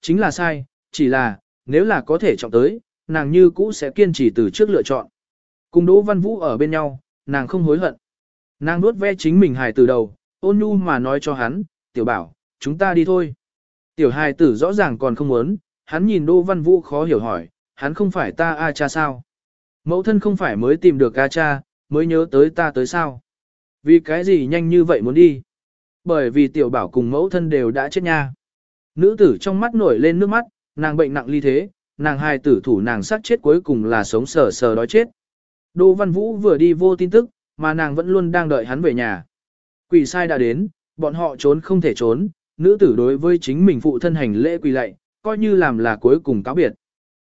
Chính là sai, chỉ là, nếu là có thể chọn tới, nàng như cũ sẽ kiên trì từ trước lựa chọn. Cùng Đỗ Văn Vũ ở bên nhau, nàng không hối hận. Nàng nuốt ve chính mình hài từ đầu, ôn nhu mà nói cho hắn, tiểu bảo, chúng ta đi thôi. Tiểu hài tử rõ ràng còn không muốn, hắn nhìn Đỗ Văn Vũ khó hiểu hỏi, hắn không phải ta A cha sao? Mẫu thân không phải mới tìm được A cha, mới nhớ tới ta tới sao? Vì cái gì nhanh như vậy muốn đi? Bởi vì tiểu bảo cùng mẫu thân đều đã chết nha. Nữ tử trong mắt nổi lên nước mắt, nàng bệnh nặng ly thế, nàng hài tử thủ nàng sát chết cuối cùng là sống sờ sờ đói chết. Đỗ Văn Vũ vừa đi vô tin tức, mà nàng vẫn luôn đang đợi hắn về nhà. Quỷ sai đã đến, bọn họ trốn không thể trốn, nữ tử đối với chính mình phụ thân hành lễ quỳ lạy, coi như làm là cuối cùng cáo biệt.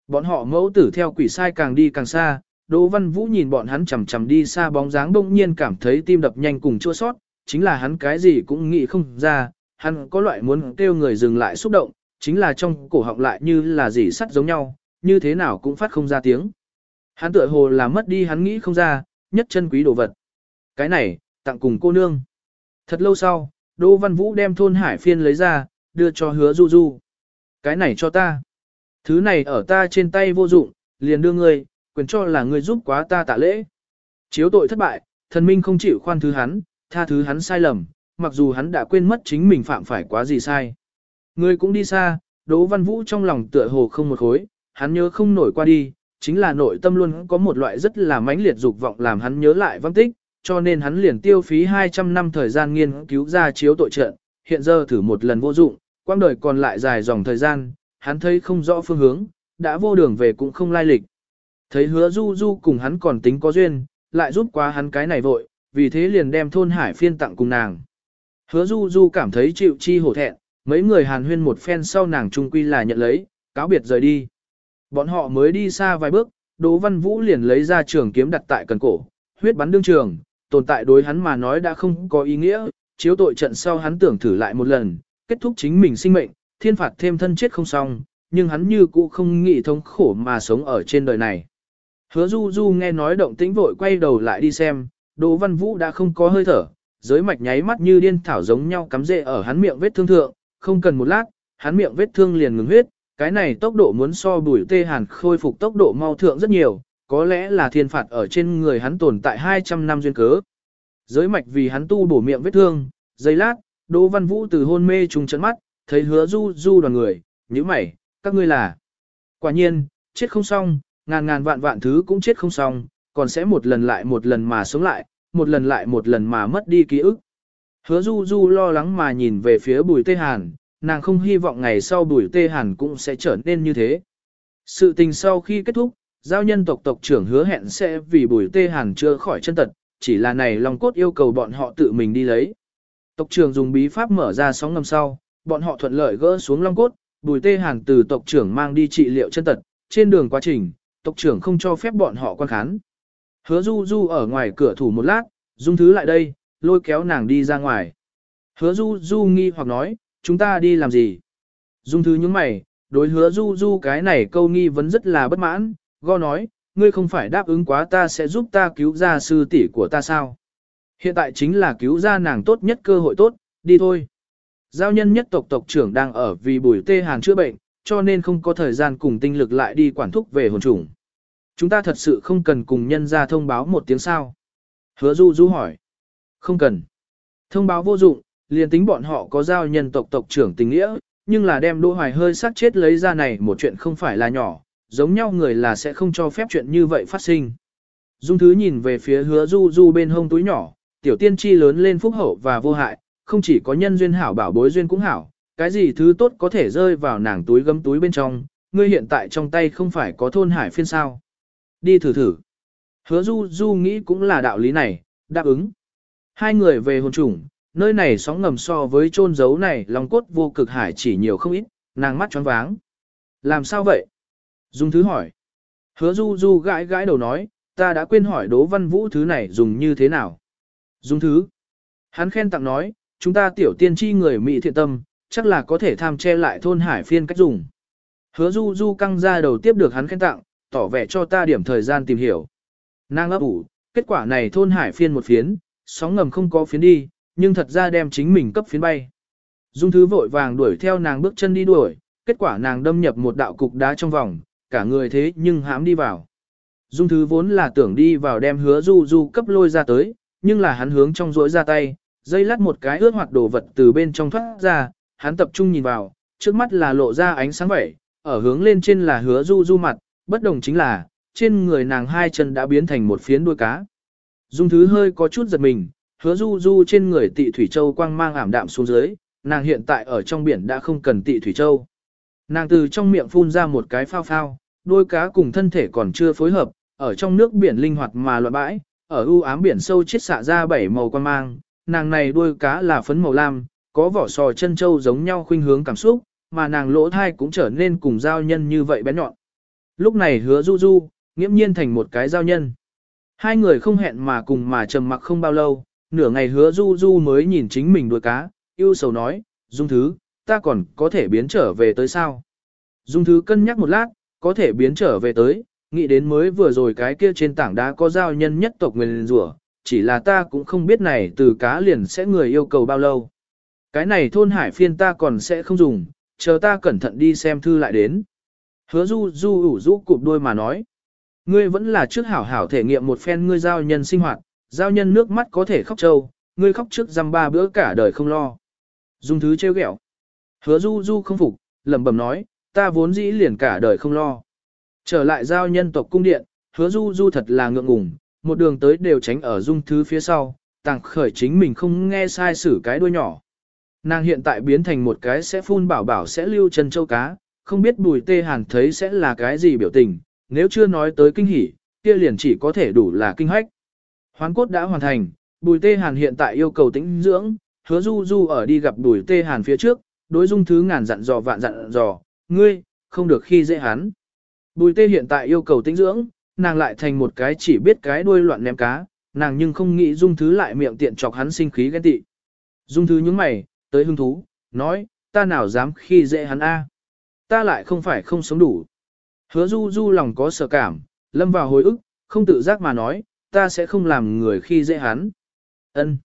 Bọn họ mẫu tử theo quỷ sai càng đi càng xa, Đỗ Văn Vũ nhìn bọn hắn chầm chầm đi xa bóng dáng bỗng nhiên cảm thấy tim đập nhanh cùng chua sót, chính là hắn cái gì cũng nghĩ không ra, hắn có loại muốn kêu người dừng lại xúc động, chính là trong cổ họng lại như là gì sắt giống nhau, như thế nào cũng phát không ra tiếng. Hắn tựa hồ là mất đi hắn nghĩ không ra, nhất chân quý đồ vật. Cái này, tặng cùng cô nương. Thật lâu sau, Đỗ Văn Vũ đem thôn hải phiên lấy ra, đưa cho hứa du du. Cái này cho ta. Thứ này ở ta trên tay vô dụng, liền đưa ngươi, quyền cho là ngươi giúp quá ta tạ lễ. Chiếu tội thất bại, thần minh không chịu khoan thứ hắn, tha thứ hắn sai lầm, mặc dù hắn đã quên mất chính mình phạm phải quá gì sai. người cũng đi xa, Đỗ Văn Vũ trong lòng tựa hồ không một khối, hắn nhớ không nổi qua đi, chính là nội tâm luôn có một loại rất là mãnh liệt dục vọng làm hắn nhớ lại văn tích, cho nên hắn liền tiêu phí 200 năm thời gian nghiên cứu ra chiếu tội trận, hiện giờ thử một lần vô dụng, quang đời còn lại dài dòng thời gian, hắn thấy không rõ phương hướng, đã vô đường về cũng không lai lịch. Thấy hứa du du cùng hắn còn tính có duyên, lại giúp quá hắn cái này vội, vì thế liền đem thôn hải phiên tặng cùng nàng. Hứa du du cảm thấy chịu chi hổ thẹn, mấy người hàn huyên một phen sau nàng trung quy là nhận lấy, cáo biệt rời đi. Bọn họ mới đi xa vài bước, Đỗ Văn Vũ liền lấy ra trường kiếm đặt tại cần cổ, huyết bắn đương trường, tồn tại đối hắn mà nói đã không có ý nghĩa, chiếu tội trận sau hắn tưởng thử lại một lần, kết thúc chính mình sinh mệnh, thiên phạt thêm thân chết không xong, nhưng hắn như cũ không nghĩ thống khổ mà sống ở trên đời này. Hứa Du Du nghe nói động tĩnh vội quay đầu lại đi xem, Đỗ Văn Vũ đã không có hơi thở, giới mạch nháy mắt như điên thảo giống nhau cắm rễ ở hắn miệng vết thương thượng, không cần một lát, hắn miệng vết thương liền ngừng huyết, cái này tốc độ muốn so bùi tê hàn khôi phục tốc độ mau thượng rất nhiều, có lẽ là thiên phạt ở trên người hắn tồn tại 200 năm duyên cớ. Giới mạch vì hắn tu bổ miệng vết thương, giây lát, Đỗ Văn Vũ từ hôn mê trùng chấn mắt, thấy hứa du du đoàn người, như mày, các ngươi là. Quả nhiên, chết không xong, ngàn ngàn vạn vạn thứ cũng chết không xong, còn sẽ một lần lại một lần mà sống lại, một lần lại một lần mà mất đi ký ức. Hứa du du lo lắng mà nhìn về phía bùi tê hàn, nàng không hy vọng ngày sau bùi tê hàn cũng sẽ trở nên như thế. Sự tình sau khi kết thúc, giao nhân tộc tộc trưởng hứa hẹn sẽ vì bùi tê hàn chưa khỏi chân tật, chỉ là này lòng cốt yêu cầu bọn họ tự mình đi lấy. Tộc trưởng dùng bí pháp mở ra sóng ngầm sau, bọn họ thuận lợi gỡ xuống long cốt, bùi tê hàn từ tộc trưởng mang đi trị liệu chân tật, trên đường quá trình, tộc trưởng không cho phép bọn họ quan khán. Hứa du du ở ngoài cửa thủ một lát, dung thứ lại đây, lôi kéo nàng đi ra ngoài. Hứa du du nghi hoặc nói, chúng ta đi làm gì? Dung thứ những mày, đối hứa du du cái này câu nghi vấn rất là bất mãn, go nói, ngươi không phải đáp ứng quá ta sẽ giúp ta cứu ra sư tỷ của ta sao? Hiện tại chính là cứu ra nàng tốt nhất cơ hội tốt, đi thôi. Giao nhân nhất tộc tộc trưởng đang ở vì bùi tê hàn chữa bệnh, cho nên không có thời gian cùng tinh lực lại đi quản thúc về hồn trùng. Chúng ta thật sự không cần cùng nhân ra thông báo một tiếng sao. Hứa du du hỏi. Không cần. Thông báo vô dụng, liền tính bọn họ có giao nhân tộc tộc trưởng tình nghĩa, nhưng là đem Đỗ Hoài hơi sát chết lấy ra này một chuyện không phải là nhỏ, giống nhau người là sẽ không cho phép chuyện như vậy phát sinh. Dung thứ nhìn về phía hứa du du bên hông túi nhỏ, tiểu tiên tri lớn lên phúc hậu và vô hại, không chỉ có nhân duyên hảo bảo bối duyên cũng hảo, cái gì thứ tốt có thể rơi vào nàng túi gấm túi bên trong, ngươi hiện tại trong tay không phải có thôn hải phiên sao. Đi thử thử. Hứa du du nghĩ cũng là đạo lý này, đáp ứng. Hai người về hồn trùng, nơi này sóng ngầm so với chôn giấu này lòng cốt vô cực hải chỉ nhiều không ít, nàng mắt choáng váng. Làm sao vậy? Dung thứ hỏi. Hứa du du gãi gãi đầu nói, ta đã quên hỏi đố văn vũ thứ này dùng như thế nào. Dung thứ. Hắn khen tặng nói, chúng ta tiểu tiên tri người Mỹ thiện tâm, chắc là có thể tham che lại thôn hải phiên cách dùng. Hứa du du căng ra đầu tiếp được hắn khen tặng, tỏ vẻ cho ta điểm thời gian tìm hiểu. Nàng ấp ủ, kết quả này thôn hải phiên một phiến, sóng ngầm không có phiến đi, nhưng thật ra đem chính mình cấp phiến bay. Dung thứ vội vàng đuổi theo nàng bước chân đi đuổi, kết quả nàng đâm nhập một đạo cục đá trong vòng, cả người thế nhưng hãm đi vào. Dung thứ vốn là tưởng đi vào đem hứa du du cấp lôi ra tới, nhưng là hắn hướng trong rỗi ra tay, dây lát một cái ướt hoạt đồ vật từ bên trong thoát ra, hắn tập trung nhìn vào, trước mắt là lộ ra ánh sáng vậy, ở hướng lên trên là hứa du du mặt, bất đồng chính là, trên người nàng hai chân đã biến thành một phiến đuôi cá. Dung thứ hơi có chút giật mình, hứa du du trên người tị thủy châu quang mang ảm đạm xuống dưới, nàng hiện tại ở trong biển đã không cần tị thủy châu. Nàng từ trong miệng phun ra một cái phao phao, đuôi cá cùng thân thể còn chưa phối hợp, ở trong nước biển linh hoạt mà loạn bãi, ở u ám biển sâu chết xạ ra bảy màu quang mang, nàng này đuôi cá là phấn màu lam, có vỏ sò chân châu giống nhau khuynh hướng cảm xúc, mà nàng lỗ thai cũng trở nên cùng giao nhân như vậy bé nhọn. Lúc này hứa du du, nghiễm nhiên thành một cái giao nhân. Hai người không hẹn mà cùng mà trầm mặc không bao lâu, nửa ngày hứa du du mới nhìn chính mình đuôi cá, yêu sầu nói, dung thứ, ta còn có thể biến trở về tới sao? Dung thứ cân nhắc một lát, có thể biến trở về tới, nghĩ đến mới vừa rồi cái kia trên tảng đá có giao nhân nhất tộc nguyền rủa, chỉ là ta cũng không biết này từ cá liền sẽ người yêu cầu bao lâu. Cái này thôn hải phiên ta còn sẽ không dùng, chờ ta cẩn thận đi xem thư lại đến. Hứa du du ủ rũ cụp đôi mà nói. Ngươi vẫn là trước hảo hảo thể nghiệm một phen ngươi giao nhân sinh hoạt, giao nhân nước mắt có thể khóc trâu, ngươi khóc trước dăm ba bữa cả đời không lo. Dung thứ trêu ghẹo. Hứa du du không phục, lẩm bẩm nói, ta vốn dĩ liền cả đời không lo. Trở lại giao nhân tộc cung điện, hứa du du thật là ngượng ngùng, một đường tới đều tránh ở dung thứ phía sau, tàng khởi chính mình không nghe sai xử cái đuôi nhỏ. Nàng hiện tại biến thành một cái sẽ phun bảo bảo sẽ lưu chân châu cá, không biết bùi tê hàn thấy sẽ là cái gì biểu tình, nếu chưa nói tới kinh hỉ, kia liền chỉ có thể đủ là kinh hách. Hoán cốt đã hoàn thành, bùi tê hàn hiện tại yêu cầu tĩnh dưỡng, hứa du du ở đi gặp bùi tê hàn phía trước, đối dung thứ ngàn dặn dò vạn dặn dò, ngươi, không được khi dễ hắn. Bùi tê hiện tại yêu cầu tĩnh dưỡng, nàng lại thành một cái chỉ biết cái đuôi loạn ném cá, nàng nhưng không nghĩ dung thứ lại miệng tiện chọc hắn sinh khí ghen tị. Dung thứ nhướng mày, tới hứng thú, nói, ta nào dám khi dễ hắn a? Ta lại không phải không sống đủ. Hứa du du lòng có sợ cảm, lâm vào hồi ức, không tự giác mà nói, ta sẽ không làm người khi dễ hắn. Ân,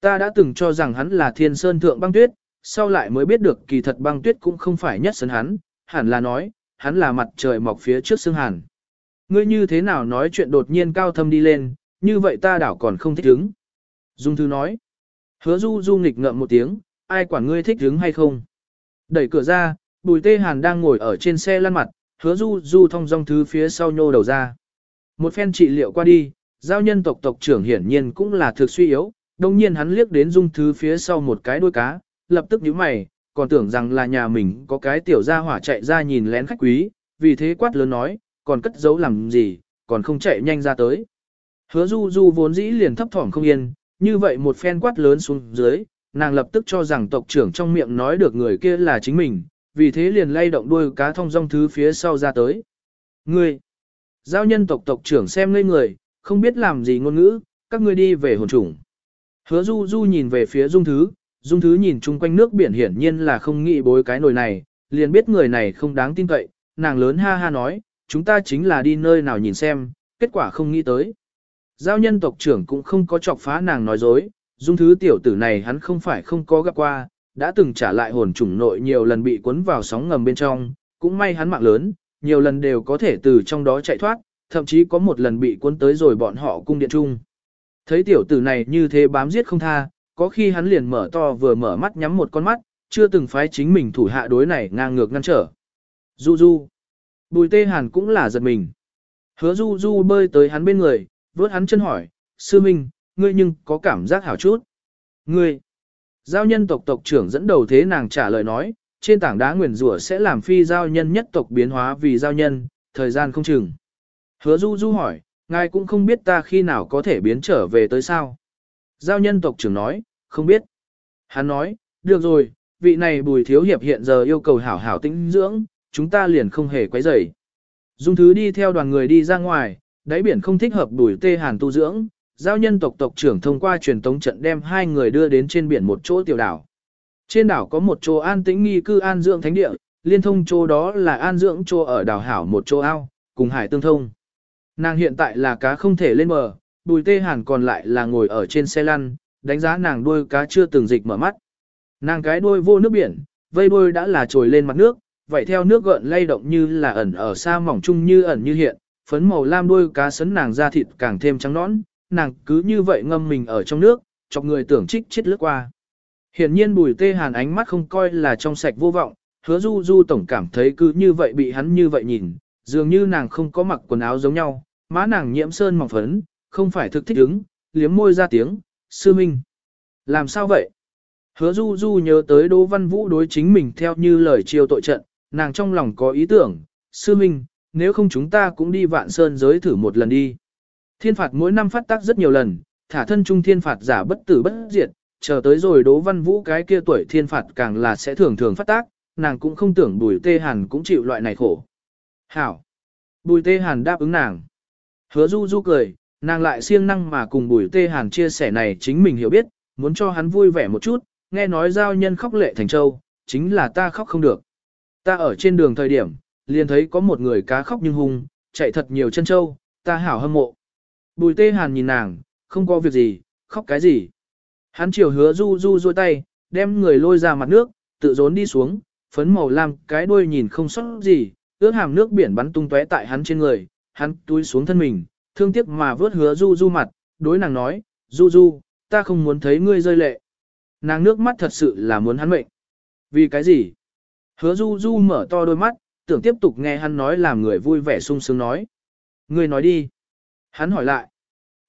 Ta đã từng cho rằng hắn là thiên sơn thượng băng tuyết, sau lại mới biết được kỳ thật băng tuyết cũng không phải nhất sấn hắn, hẳn là nói, hắn là mặt trời mọc phía trước xương hàn. Ngươi như thế nào nói chuyện đột nhiên cao thâm đi lên, như vậy ta đảo còn không thích hứng. Dung Thư nói. Hứa Du Du nghịch ngợm một tiếng, ai quản ngươi thích hứng hay không. Đẩy cửa ra, Bùi Tê Hàn đang ngồi ở trên xe lăn mặt, hứa Du Du thông dong thứ phía sau nhô đầu ra. Một phen trị liệu qua đi, giao nhân tộc tộc trưởng hiển nhiên cũng là thực suy yếu, đồng nhiên hắn liếc đến Dung thứ phía sau một cái đuôi cá, lập tức nhíu mày, còn tưởng rằng là nhà mình có cái tiểu gia hỏa chạy ra nhìn lén khách quý, vì thế quát lớn nói, còn cất giấu làm gì, còn không chạy nhanh ra tới. Hứa du du vốn dĩ liền thấp thỏm không yên, như vậy một phen quát lớn xuống dưới, nàng lập tức cho rằng tộc trưởng trong miệng nói được người kia là chính mình, vì thế liền lay động đuôi cá thông rong thứ phía sau ra tới. Ngươi, giao nhân tộc tộc trưởng xem ngây người, không biết làm gì ngôn ngữ, các ngươi đi về hồn trùng. Hứa du du nhìn về phía dung thứ, dung thứ nhìn chung quanh nước biển hiển nhiên là không nghĩ bối cái nồi này, liền biết người này không đáng tin cậy, nàng lớn ha ha nói, chúng ta chính là đi nơi nào nhìn xem, kết quả không nghĩ tới. Giao nhân tộc trưởng cũng không có chọc phá nàng nói dối, dung thứ tiểu tử này hắn không phải không có gặp qua, đã từng trả lại hồn chủng nội nhiều lần bị cuốn vào sóng ngầm bên trong, cũng may hắn mạng lớn, nhiều lần đều có thể từ trong đó chạy thoát, thậm chí có một lần bị cuốn tới rồi bọn họ cung điện chung. Thấy tiểu tử này như thế bám giết không tha, có khi hắn liền mở to vừa mở mắt nhắm một con mắt, chưa từng phái chính mình thủ hạ đối này ngang ngược ngăn trở. Du du. Bùi tê hàn cũng là giật mình. Hứa du du bơi tới hắn bên người, vớt hắn chân hỏi, sư minh, ngươi nhưng có cảm giác hảo chút. Ngươi. Giao nhân tộc tộc trưởng dẫn đầu thế nàng trả lời nói, trên tảng đá nguyền rủa sẽ làm phi giao nhân nhất tộc biến hóa vì giao nhân, thời gian không chừng. Hứa du du hỏi, ngài cũng không biết ta khi nào có thể biến trở về tới sao. Giao nhân tộc trưởng nói, không biết. Hắn nói, được rồi, vị này bùi thiếu hiệp hiện giờ yêu cầu hảo hảo tĩnh dưỡng, chúng ta liền không hề quấy rầy. Dung thứ đi theo đoàn người đi ra ngoài, đáy biển không thích hợp bùi tê hàn tu dưỡng, giao nhân tộc tộc trưởng thông qua truyền tống trận đem hai người đưa đến trên biển một chỗ tiểu đảo. Trên đảo có một chỗ an tĩnh nghi cư an dưỡng thánh địa, liên thông chỗ đó là an dưỡng chỗ ở đảo hảo một chỗ ao, cùng hải tương thông. Nàng hiện tại là cá không thể lên bờ, bùi tê hàn còn lại là ngồi ở trên xe lăn, đánh giá nàng đuôi cá chưa từng dịch mở mắt. Nàng cái đuôi vô nước biển, vây đuôi đã là trồi lên mặt nước, vậy theo nước gợn lay động như là ẩn ở xa mỏng chung như ẩn như hiện, phấn màu lam đuôi cá sấn nàng da thịt càng thêm trắng nõn, nàng cứ như vậy ngâm mình ở trong nước, chọc người tưởng trích chết lướt qua. Hiển nhiên bùi tê hàn ánh mắt không coi là trong sạch vô vọng, hứa du du tổng cảm thấy cứ như vậy bị hắn như vậy nhìn, dường như nàng không có mặc quần áo giống nhau, má nàng nhiễm sơn mỏng phấn, không phải thực thích ứng, liếm môi ra tiếng, sư minh. Làm sao vậy? Hứa du du nhớ tới Đỗ Văn Vũ đối chính mình theo như lời chiêu tội trận, nàng trong lòng có ý tưởng, sư minh, nếu không chúng ta cũng đi vạn sơn giới thử một lần đi. Thiên phạt mỗi năm phát tác rất nhiều lần, thả thân trung thiên phạt giả bất tử bất diệt, chờ tới rồi Đỗ Văn Vũ cái kia tuổi thiên phạt càng là sẽ thường thường phát tác, nàng cũng không tưởng Bùi Tê Hàn cũng chịu loại này khổ. Hảo! Bùi Tê Hàn đáp ứng nàng. Hứa Du Du cười, nàng lại siêng năng mà cùng Bùi Tê Hàn chia sẻ này chính mình hiểu biết, muốn cho hắn vui vẻ một chút, nghe nói giao nhân khóc lệ thành châu, chính là ta khóc không được. Ta ở trên đường thời điểm, liền thấy có một người cá khóc nhưng hung, chạy thật nhiều chân châu, ta hảo hâm mộ. Bùi Tê Hàn nhìn nàng, không có việc gì, khóc cái gì. Hắn chiều hứa Du Du duỗi tay, đem người lôi ra mặt nước, tự rốn đi xuống, phấn màu lam cái đuôi nhìn không sót gì, ướt hàm nước biển bắn tung tóe tại hắn trên người, hắn túi xuống thân mình, thương tiếc mà vớt hứa du du mặt, đối nàng nói, du du, ta không muốn thấy ngươi rơi lệ. Nàng nước mắt thật sự là muốn hắn mệnh. Vì cái gì? Hứa du du mở to đôi mắt, tưởng tiếp tục nghe hắn nói làm người vui vẻ sung sướng nói. Ngươi nói đi. Hắn hỏi lại.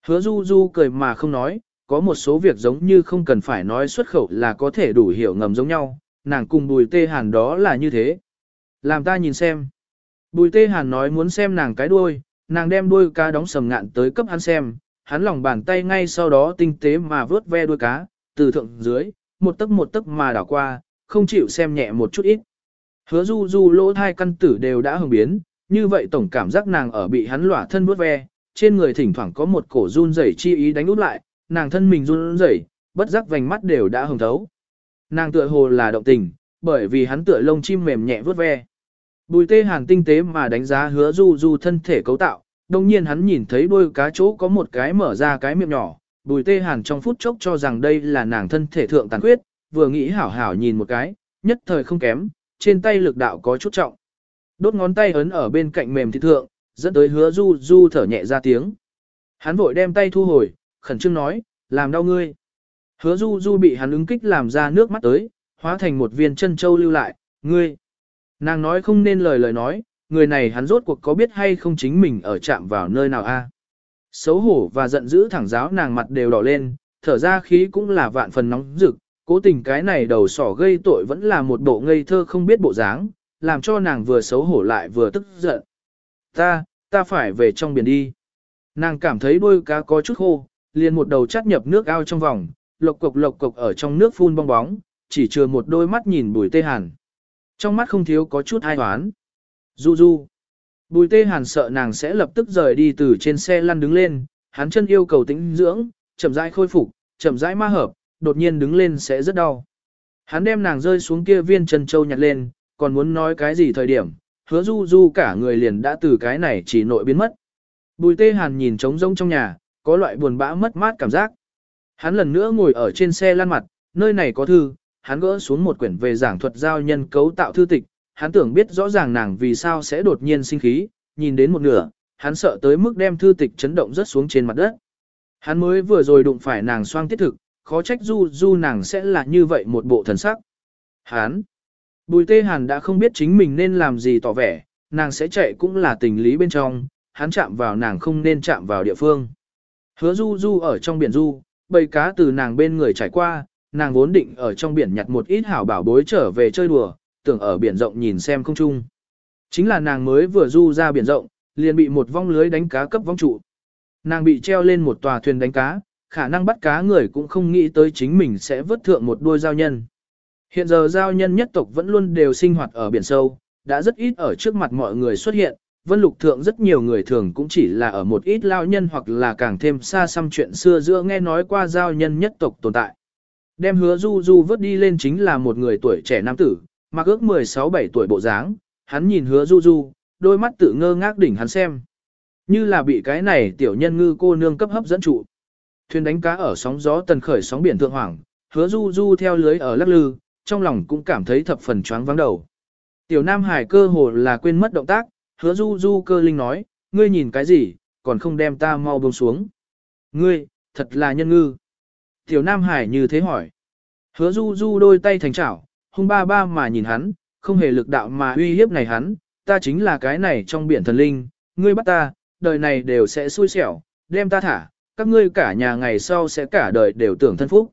Hứa du du cười mà không nói, có một số việc giống như không cần phải nói xuất khẩu là có thể đủ hiểu ngầm giống nhau, nàng cùng bùi tê hàn đó là như thế. Làm ta nhìn xem. Bùi tê hàn nói muốn xem nàng cái đuôi, nàng đem đuôi cá đóng sầm ngạn tới cấp hắn xem, hắn lòng bàn tay ngay sau đó tinh tế mà vớt ve đuôi cá, từ thượng dưới, một tấc một tấc mà đảo qua, không chịu xem nhẹ một chút ít. Hứa du du lỗ thai căn tử đều đã hồng biến, như vậy tổng cảm giác nàng ở bị hắn lỏa thân vớt ve, trên người thỉnh thoảng có một cổ run rẩy chi ý đánh út lại, nàng thân mình run rẩy, bất giác vành mắt đều đã hồng thấu. Nàng tựa hồ là động tình, bởi vì hắn tựa lông chim mềm nhẹ vuốt ve. Bùi tê hàn tinh tế mà đánh giá hứa du du thân thể cấu tạo, đồng nhiên hắn nhìn thấy đôi cá chỗ có một cái mở ra cái miệng nhỏ, bùi tê hàn trong phút chốc cho rằng đây là nàng thân thể thượng tàn khuyết, vừa nghĩ hảo hảo nhìn một cái, nhất thời không kém, trên tay lực đạo có chút trọng. Đốt ngón tay ấn ở bên cạnh mềm thịt thượng, dẫn tới hứa du du thở nhẹ ra tiếng. Hắn vội đem tay thu hồi, khẩn trương nói, làm đau ngươi. Hứa du du bị hắn ứng kích làm ra nước mắt tới, hóa thành một viên chân châu lưu lại, ngươi. Nàng nói không nên lời lời nói, người này hắn rốt cuộc có biết hay không chính mình ở chạm vào nơi nào a? Xấu hổ và giận dữ thẳng giáo nàng mặt đều đỏ lên, thở ra khí cũng là vạn phần nóng rực, cố tình cái này đầu sỏ gây tội vẫn là một bộ ngây thơ không biết bộ dáng, làm cho nàng vừa xấu hổ lại vừa tức giận. Ta, ta phải về trong biển đi. Nàng cảm thấy đôi cá có chút khô, liền một đầu chắt nhập nước ao trong vòng, lộc cục lộc cục ở trong nước phun bong bóng, chỉ chừa một đôi mắt nhìn bùi tê hàn. Trong mắt không thiếu có chút ai hoán. Du du. Bùi tê hàn sợ nàng sẽ lập tức rời đi từ trên xe lăn đứng lên, hắn chân yêu cầu tĩnh dưỡng, chậm rãi khôi phục, chậm rãi ma hợp, đột nhiên đứng lên sẽ rất đau. Hắn đem nàng rơi xuống kia viên chân châu nhặt lên, còn muốn nói cái gì thời điểm, hứa du du cả người liền đã từ cái này chỉ nội biến mất. Bùi tê hàn nhìn trống rỗng trong nhà, có loại buồn bã mất mát cảm giác. Hắn lần nữa ngồi ở trên xe lăn mặt, nơi này có thư, hắn gỡ xuống một quyển về giảng thuật giao nhân cấu tạo thư tịch, hắn tưởng biết rõ ràng nàng vì sao sẽ đột nhiên sinh khí, nhìn đến một nửa, hắn sợ tới mức đem thư tịch chấn động rất xuống trên mặt đất. Hắn mới vừa rồi đụng phải nàng xoang tiết thực, khó trách du du nàng sẽ là như vậy một bộ thần sắc. Hắn, bùi tê hàn đã không biết chính mình nên làm gì tỏ vẻ, nàng sẽ chạy cũng là tình lý bên trong, hắn chạm vào nàng không nên chạm vào địa phương. Hứa du du ở trong biển du, bầy cá từ nàng bên người trải qua, nàng vốn định ở trong biển nhặt một ít hảo bảo bối trở về chơi đùa, tưởng ở biển rộng nhìn xem không chung. Chính là nàng mới vừa du ra biển rộng, liền bị một vong lưới đánh cá cấp vong trụ. Nàng bị treo lên một tòa thuyền đánh cá, khả năng bắt cá người cũng không nghĩ tới chính mình sẽ vớt thượng một đôi giao nhân. Hiện giờ giao nhân nhất tộc vẫn luôn đều sinh hoạt ở biển sâu, đã rất ít ở trước mặt mọi người xuất hiện, vân lục thượng rất nhiều người thường cũng chỉ là ở một ít lao nhân hoặc là càng thêm xa xăm chuyện xưa giữa nghe nói qua giao nhân nhất tộc tồn tại. Đem hứa du du vớt đi lên chính là một người tuổi trẻ nam tử, mặc ước 16-17 tuổi bộ dáng, hắn nhìn hứa du du, đôi mắt tự ngơ ngác đỉnh hắn xem. Như là bị cái này tiểu nhân ngư cô nương cấp hấp dẫn trụ. Thuyền đánh cá ở sóng gió tần khởi sóng biển thượng hoàng, hứa du du theo lưới ở lắc lư, trong lòng cũng cảm thấy thập phần choáng vắng đầu. Tiểu Nam Hải cơ hồ là quên mất động tác, hứa du du cơ linh nói, ngươi nhìn cái gì, còn không đem ta mau buông xuống. Ngươi, thật là nhân ngư. Tiểu Nam Hải như thế hỏi. Hứa du du đôi tay thành chảo, hung ba ba mà nhìn hắn, không hề lực đạo mà uy hiếp này hắn, ta chính là cái này trong biển thần linh, ngươi bắt ta, đời này đều sẽ xui xẻo, đem ta thả, các ngươi cả nhà ngày sau sẽ cả đời đều tưởng thân phúc.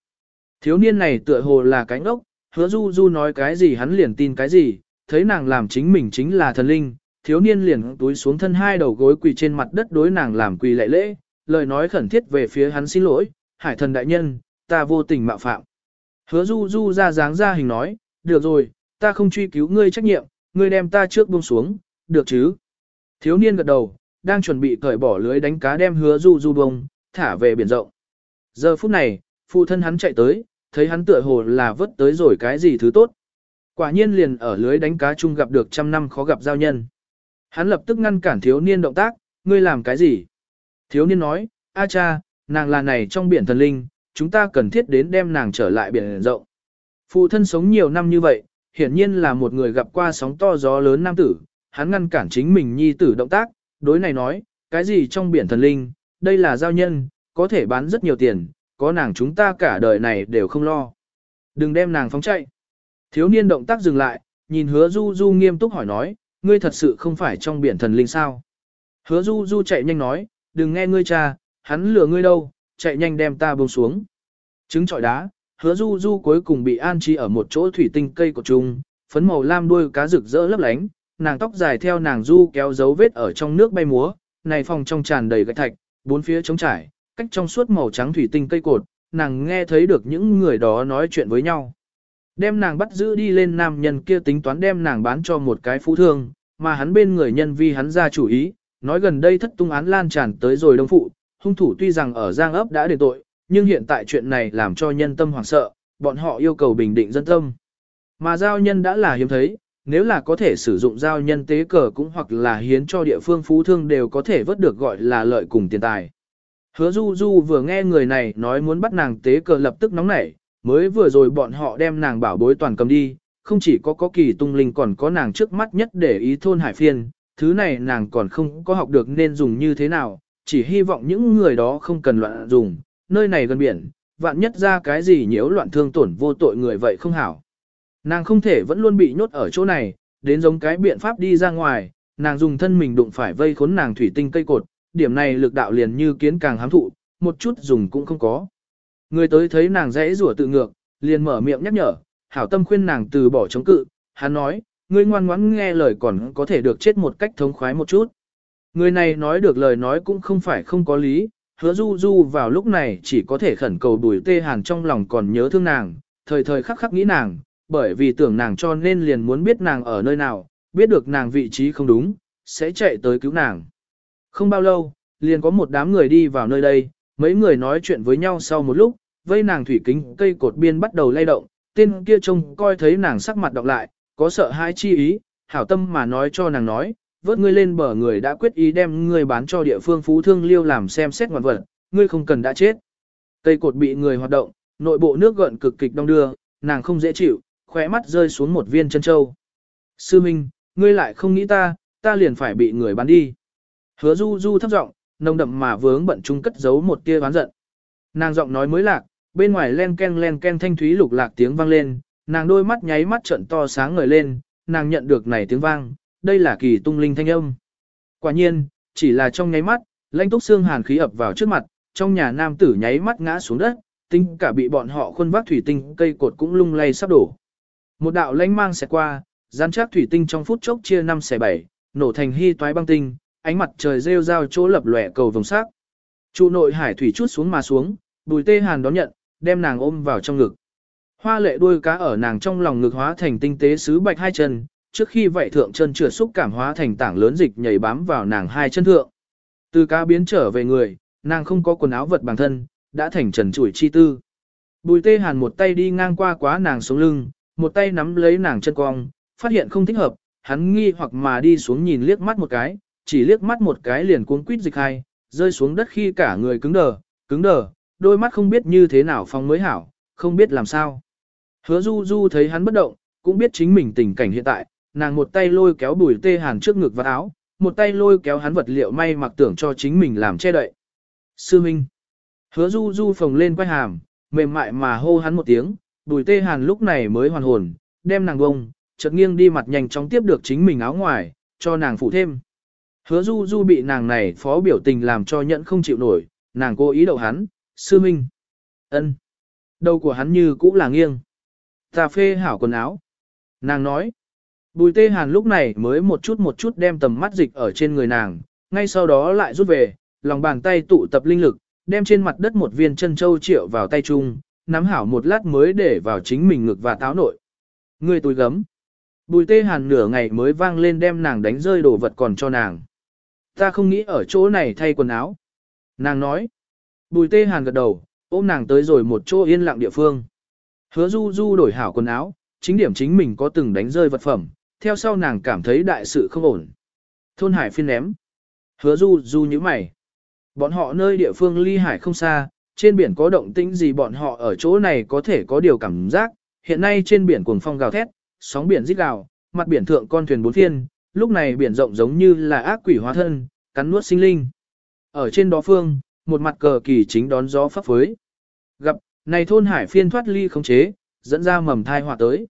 Thiếu niên này tựa hồ là cánh ốc, hứa du du nói cái gì hắn liền tin cái gì, thấy nàng làm chính mình chính là thần linh, thiếu niên liền túi xuống thân hai đầu gối quỳ trên mặt đất đối nàng làm quỳ lệ lễ, lời nói khẩn thiết về phía hắn xin lỗi, hải thần đại nhân, ta vô tình mạo phạm. Hứa du du ra dáng ra hình nói, được rồi, ta không truy cứu ngươi trách nhiệm, ngươi đem ta trước buông xuống, được chứ. Thiếu niên gật đầu, đang chuẩn bị cởi bỏ lưới đánh cá đem hứa du du bông, thả về biển rộng. Giờ phút này, phụ thân hắn chạy tới, thấy hắn tựa hồ là vớt tới rồi cái gì thứ tốt. Quả nhiên liền ở lưới đánh cá chung gặp được trăm năm khó gặp giao nhân. Hắn lập tức ngăn cản thiếu niên động tác, ngươi làm cái gì? Thiếu niên nói, a cha, nàng là này trong biển thần linh, chúng ta cần thiết đến đem nàng trở lại biển rộng. Phụ thân sống nhiều năm như vậy, hiển nhiên là một người gặp qua sóng to gió lớn nam tử, hắn ngăn cản chính mình nhi tử động tác, đối này nói, cái gì trong biển thần linh, đây là giao nhân, có thể bán rất nhiều tiền, có nàng chúng ta cả đời này đều không lo. Đừng đem nàng phóng chạy. Thiếu niên động tác dừng lại, nhìn hứa du du nghiêm túc hỏi nói, ngươi thật sự không phải trong biển thần linh sao. Hứa du du chạy nhanh nói, đừng nghe ngươi cha, hắn lừa ngươi đâu, chạy nhanh đem ta buông xuống. Trứng trọi đá, hứa du du cuối cùng bị an trí ở một chỗ thủy tinh cây của trung, phấn màu lam đuôi cá rực rỡ lấp lánh, nàng tóc dài theo nàng du kéo dấu vết ở trong nước bay múa, này phòng trong tràn đầy gạch thạch, bốn phía trống trải, cách trong suốt màu trắng thủy tinh cây cột, nàng nghe thấy được những người đó nói chuyện với nhau. Đem nàng bắt giữ đi lên nam nhân kia tính toán đem nàng bán cho một cái phú thương, mà hắn bên người nhân vi hắn ra chủ ý, nói gần đây thất tung án lan tràn tới rồi đông phụ, hung thủ tuy rằng ở Giang ấp đã đền tội, nhưng hiện tại chuyện này làm cho nhân tâm hoảng sợ, bọn họ yêu cầu bình định dân tâm. Mà giao nhân đã là hiếm thấy, nếu là có thể sử dụng giao nhân tế cờ cũng hoặc là hiến cho địa phương phú thương đều có thể vớt được gọi là lợi cùng tiền tài. Hứa Du Du vừa nghe người này nói muốn bắt nàng tế cờ lập tức nóng nảy, mới vừa rồi bọn họ đem nàng bảo bối toàn cầm đi, không chỉ có có kỳ tung linh còn có nàng trước mắt nhất để ý thôn hải phiên, thứ này nàng còn không có học được nên dùng như thế nào, chỉ hy vọng những người đó không cần loạn dùng, nơi này gần biển, vạn nhất ra cái gì nhiễu loạn thương tổn vô tội người vậy không hảo. Nàng không thể vẫn luôn bị nhốt ở chỗ này, đến giống cái biện pháp đi ra ngoài, nàng dùng thân mình đụng phải vây khốn nàng thủy tinh cây cột, điểm này lực đạo liền như kiến càng hám thụ, một chút dùng cũng không có. Người tới thấy nàng dễ rủa tự ngược, liền mở miệng nhắc nhở, hảo tâm khuyên nàng từ bỏ chống cự, hắn nói, ngươi ngoan ngoãn nghe lời còn có thể được chết một cách thống khoái một chút. Người này nói được lời nói cũng không phải không có lý, hứa du du vào lúc này chỉ có thể khẩn cầu bùi tê hàn trong lòng còn nhớ thương nàng, thời thời khắc khắc nghĩ nàng, bởi vì tưởng nàng cho nên liền muốn biết nàng ở nơi nào, biết được nàng vị trí không đúng, sẽ chạy tới cứu nàng. Không bao lâu, liền có một đám người đi vào nơi đây, mấy người nói chuyện với nhau sau một lúc, vây nàng thủy kính cây cột biên bắt đầu lay động, tên kia trông coi thấy nàng sắc mặt đọc lại, có sợ hãi chi ý, hảo tâm mà nói cho nàng nói, vớt ngươi lên bờ người đã quyết ý đem ngươi bán cho địa phương phú thương liêu làm xem xét ngoạn vật, ngươi không cần đã chết. Cây cột bị người hoạt động, nội bộ nước gợn cực kịch đông đưa, nàng không dễ chịu, khóe mắt rơi xuống một viên chân châu. Sư Minh, ngươi lại không nghĩ ta, ta liền phải bị người bán đi. Hứa du du thấp giọng, nồng đậm mà vướng bận chung cất giấu một tia oán giận. Nàng giọng nói mới lạc, bên ngoài len ken len ken thanh thúy lục lạc tiếng vang lên, nàng đôi mắt nháy mắt trận to sáng ngời lên, nàng nhận được này tiếng vang, đây là kỳ tung linh thanh âm. Quả nhiên, chỉ là trong nháy mắt, lãnh túc xương hàn khí ập vào trước mặt, trong nhà nam tử nháy mắt ngã xuống đất, tinh cả bị bọn họ khuôn vác thủy tinh cây cột cũng lung lay sắp đổ. Một đạo lãnh mang sẽ qua, gian chắc thủy tinh trong phút chốc chia năm xẻ bảy, nổ thành hy toái băng tinh, ánh mặt trời rêu rao chỗ lập lòe cầu vồng sắc. Trụ nội hải thủy chút xuống mà xuống, bùi tê hàn đón nhận, đem nàng ôm vào trong ngực. Hoa lệ đuôi cá ở nàng trong lòng ngực hóa thành tinh tế sứ bạch hai chân, trước khi vậy thượng chân trượt xúc cảm hóa thành tảng lớn dịch nhảy bám vào nàng hai chân thượng. Từ cá biến trở về người, nàng không có quần áo vật bằng thân, đã thành trần trụi chi tư. Bùi tê hàn một tay đi ngang qua quá nàng xuống lưng, một tay nắm lấy nàng chân cong, phát hiện không thích hợp, hắn nghi hoặc mà đi xuống nhìn liếc mắt một cái, chỉ liếc mắt một cái liền cuống quýt dịch hai, rơi xuống đất khi cả người cứng đờ, cứng đờ, đôi mắt không biết như thế nào phong mới hảo, không biết làm sao. Hứa du du thấy hắn bất động, cũng biết chính mình tình cảnh hiện tại, nàng một tay lôi kéo bùi tê hàn trước ngực và áo, một tay lôi kéo hắn vật liệu may mặc tưởng cho chính mình làm che đậy. Sư Minh. Hứa du du phồng lên quay hàm, mềm mại mà hô hắn một tiếng, bùi tê hàn lúc này mới hoàn hồn, đem nàng bông, chợt nghiêng đi mặt nhanh chóng tiếp được chính mình áo ngoài, cho nàng phụ thêm. Hứa du du bị nàng này phó biểu tình làm cho nhận không chịu nổi, nàng cố ý đậu hắn, sư minh. ân, Đầu của hắn như cũng là nghiêng. Ta phê hảo quần áo. Nàng nói. Bùi tê hàn lúc này mới một chút một chút đem tầm mắt dịch ở trên người nàng, ngay sau đó lại rút về, lòng bàn tay tụ tập linh lực, đem trên mặt đất một viên chân châu triệu vào tay chung, nắm hảo một lát mới để vào chính mình ngực và táo nội. Người túi gấm. Bùi tê hàn nửa ngày mới vang lên đem nàng đánh rơi đồ vật còn cho nàng. Ta không nghĩ ở chỗ này thay quần áo. Nàng nói. Bùi tê hàn gật đầu, ôm nàng tới rồi một chỗ yên lặng địa phương. Hứa du du đổi hảo quần áo, chính điểm chính mình có từng đánh rơi vật phẩm, theo sau nàng cảm thấy đại sự không ổn. Thôn hải phiên ném. Hứa du du như mày. Bọn họ nơi địa phương ly hải không xa, trên biển có động tĩnh gì bọn họ ở chỗ này có thể có điều cảm giác. Hiện nay trên biển cuồng phong gào thét, sóng biển rít gào, mặt biển thượng con thuyền bốn phiên, lúc này biển rộng giống như là ác quỷ hóa thân, cắn nuốt sinh linh. Ở trên đó phương, một mặt cờ kỳ chính đón gió pháp phới. Gặp, này thôn hải phiên thoát ly không chế, dẫn ra mầm thai họa tới.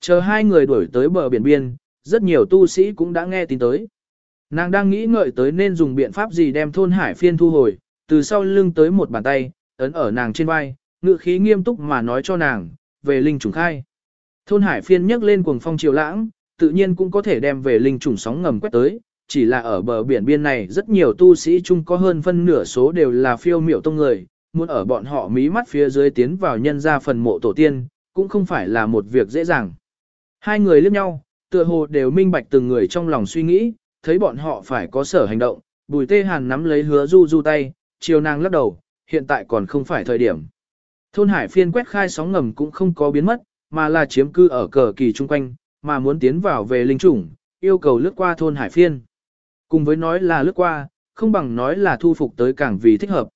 Chờ hai người đuổi tới bờ biển biên, rất nhiều tu sĩ cũng đã nghe tin tới. Nàng đang nghĩ ngợi tới nên dùng biện pháp gì đem thôn hải phiên thu hồi, từ sau lưng tới một bàn tay, ấn ở nàng trên vai, ngự khí nghiêm túc mà nói cho nàng, về linh trùng khai. Thôn hải phiên nhấc lên cuồng phong chiều lãng, tự nhiên cũng có thể đem về linh trùng sóng ngầm quét tới, chỉ là ở bờ biển biên này rất nhiều tu sĩ chung có hơn phân nửa số đều là phiêu miểu tông người, muốn ở bọn họ mí mắt phía dưới tiến vào nhân ra phần mộ tổ tiên, cũng không phải là một việc dễ dàng. Hai người liếc nhau, tựa hồ đều minh bạch từng người trong lòng suy nghĩ, thấy bọn họ phải có sở hành động, bùi tê hàn nắm lấy hứa du du tay, chiều nàng lắc đầu, hiện tại còn không phải thời điểm. Thôn hải phiên quét khai sóng ngầm cũng không có biến mất, mà là chiếm cư ở cờ kỳ chung quanh, mà muốn tiến vào về linh chủng, yêu cầu lướt qua thôn hải phiên. Cùng với nói là lướt qua, không bằng nói là thu phục tới cảng vì thích hợp.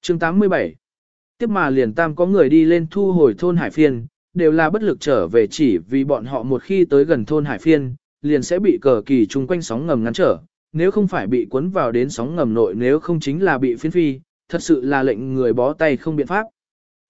chương 87 Tiếp mà liền tam có người đi lên thu hồi thôn hải phiên, đều là bất lực trở về chỉ vì bọn họ một khi tới gần thôn hải phiên, liền sẽ bị cờ kỳ chung quanh sóng ngầm ngăn trở, nếu không phải bị cuốn vào đến sóng ngầm nội nếu không chính là bị phiên phi, thật sự là lệnh người bó tay không biện pháp.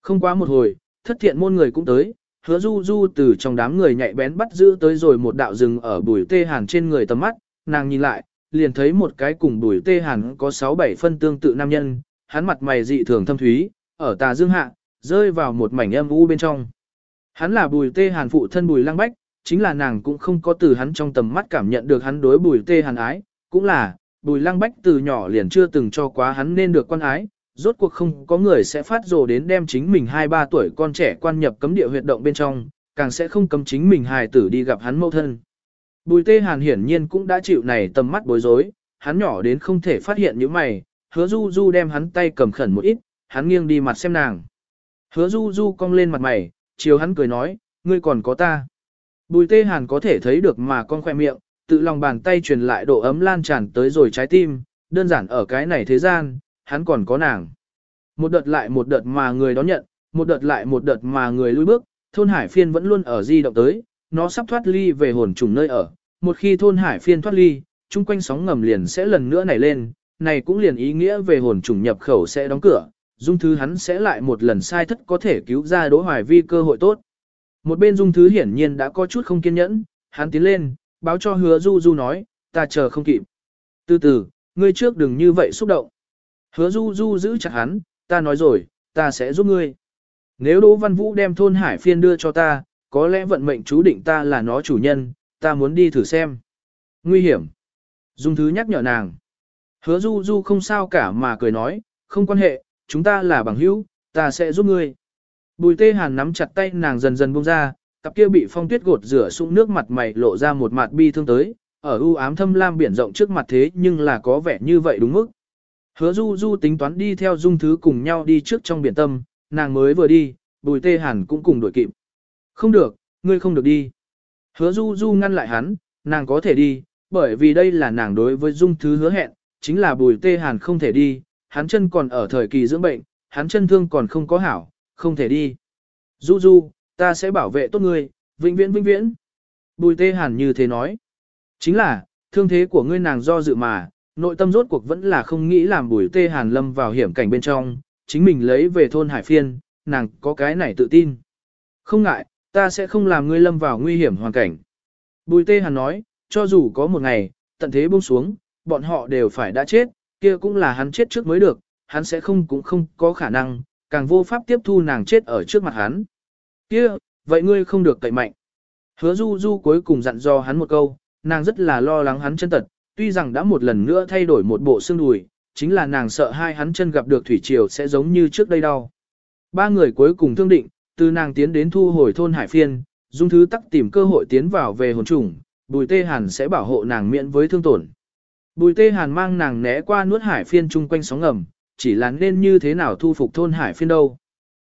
Không quá một hồi, thất thiện môn người cũng tới, hứa du du từ trong đám người nhạy bén bắt giữ tới rồi một đạo rừng ở bùi tê hàn trên người tầm mắt, nàng nhìn lại, liền thấy một cái cùng bùi tê hàn có 6-7 phân tương tự nam nhân, hắn mặt mày dị thường thâm thúy, ở tà dương hạ, rơi vào một mảnh âm u bên trong. Hắn là bùi tê hàn phụ thân bùi lăng bách, chính là nàng cũng không có từ hắn trong tầm mắt cảm nhận được hắn đối bùi tê hàn ái, cũng là, bùi lăng bách từ nhỏ liền chưa từng cho quá hắn nên được quan ái, rốt cuộc không có người sẽ phát rồ đến đem chính mình 2-3 tuổi con trẻ quan nhập cấm địa huyệt động bên trong, càng sẽ không cấm chính mình hài tử đi gặp hắn mâu thân. Bùi tê hàn hiển nhiên cũng đã chịu này tầm mắt bối rối, hắn nhỏ đến không thể phát hiện những mày, hứa du du đem hắn tay cầm khẩn một ít, hắn nghiêng đi mặt xem nàng. Hứa du du cong lên mặt mày, chiều hắn cười nói, ngươi còn có ta. Bùi tê hàn có thể thấy được mà con khoe miệng, tự lòng bàn tay truyền lại độ ấm lan tràn tới rồi trái tim, đơn giản ở cái này thế gian, hắn còn có nàng. Một đợt lại một đợt mà người đón nhận, một đợt lại một đợt mà người lui bước, thôn hải phiên vẫn luôn ở di động tới, nó sắp thoát ly về hồn trùng nơi ở. Một khi thôn hải phiên thoát ly, chung quanh sóng ngầm liền sẽ lần nữa nảy lên, này cũng liền ý nghĩa về hồn trùng nhập khẩu sẽ đóng cửa, dung thứ hắn sẽ lại một lần sai thất có thể cứu ra đỗ hoài vi cơ hội tốt. Một bên dung thứ hiển nhiên đã có chút không kiên nhẫn, hắn tiến lên, báo cho hứa du du nói, ta chờ không kịp. Từ từ, ngươi trước đừng như vậy xúc động. Hứa du du giữ chặt hắn, ta nói rồi, ta sẽ giúp ngươi. Nếu Đỗ Văn Vũ đem thôn hải phiên đưa cho ta, có lẽ vận mệnh chú định ta là nó chủ nhân, ta muốn đi thử xem. Nguy hiểm. Dung thứ nhắc nhở nàng. Hứa du du không sao cả mà cười nói, không quan hệ, chúng ta là bằng hữu, ta sẽ giúp ngươi. Bùi tê hàn nắm chặt tay nàng dần dần buông ra, cặp kia bị phong tuyết gột rửa sung nước mặt mày lộ ra một mặt bi thương tới, ở u ám thâm lam biển rộng trước mặt thế nhưng là có vẻ như vậy đúng mức. Hứa du du tính toán đi theo dung thứ cùng nhau đi trước trong biển tâm, nàng mới vừa đi, bùi tê hàn cũng cùng đuổi kịp. Không được, ngươi không được đi. Hứa du du ngăn lại hắn, nàng có thể đi, bởi vì đây là nàng đối với dung thứ hứa hẹn, chính là bùi tê hàn không thể đi, hắn chân còn ở thời kỳ dưỡng bệnh, hắn chân thương còn không có hảo, không thể đi. Du du, ta sẽ bảo vệ tốt ngươi, vĩnh viễn vĩnh viễn. Bùi tê hàn như thế nói. Chính là, thương thế của ngươi nàng do dự mà, nội tâm rốt cuộc vẫn là không nghĩ làm bùi tê hàn lâm vào hiểm cảnh bên trong, chính mình lấy về thôn hải phiên, nàng có cái này tự tin. Không ngại, ta sẽ không làm ngươi lâm vào nguy hiểm hoàn cảnh. Bùi tê hàn nói, cho dù có một ngày, tận thế buông xuống, bọn họ đều phải đã chết, kia cũng là hắn chết trước mới được, hắn sẽ không cũng không có khả năng, càng vô pháp tiếp thu nàng chết ở trước mặt hắn. Kia, vậy ngươi không được cậy mạnh. Hứa du du cuối cùng dặn dò hắn một câu, nàng rất là lo lắng hắn chân tật, tuy rằng đã một lần nữa thay đổi một bộ xương đùi, chính là nàng sợ hai hắn chân gặp được thủy triều sẽ giống như trước đây đau. Ba người cuối cùng thương định, từ nàng tiến đến thu hồi thôn hải phiên, dung thứ tắc tìm cơ hội tiến vào về hồn trùng, bùi tê hàn sẽ bảo hộ nàng miễn với thương tổn. Bùi tê hàn mang nàng né qua nuốt hải phiên chung quanh sóng ngầm, chỉ là nên như thế nào thu phục thôn hải phiên đâu.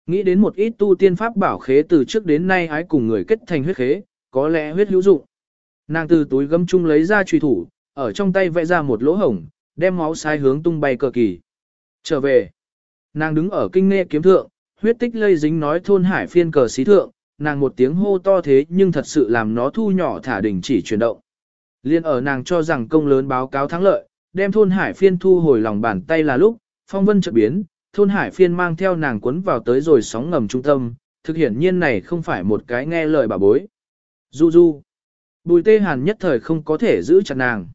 Nghĩ đến một ít tu tiên pháp bảo khế từ trước đến nay ái cùng người kết thành huyết khế, có lẽ huyết hữu dụng. Nàng từ túi gấm chung lấy ra truy thủ, ở trong tay vẽ ra một lỗ hổng, đem máu sai hướng tung bay cờ kỳ. Trở về, nàng đứng ở kinh nghe kiếm thượng, huyết tích lây dính nói thôn hải phiên cờ xí thượng, nàng một tiếng hô to thế nhưng thật sự làm nó thu nhỏ thả đỉnh chỉ chuyển động. Liên ở nàng cho rằng công lớn báo cáo thắng lợi, đem thôn hải phiên thu hồi lòng bàn tay là lúc, phong vân chợt biến, thôn hải phiên mang theo nàng cuốn vào tới rồi sóng ngầm trung tâm, thực hiện nhiên này không phải một cái nghe lời bà bối. Du du. Bùi tê hàn nhất thời không có thể giữ chặt nàng.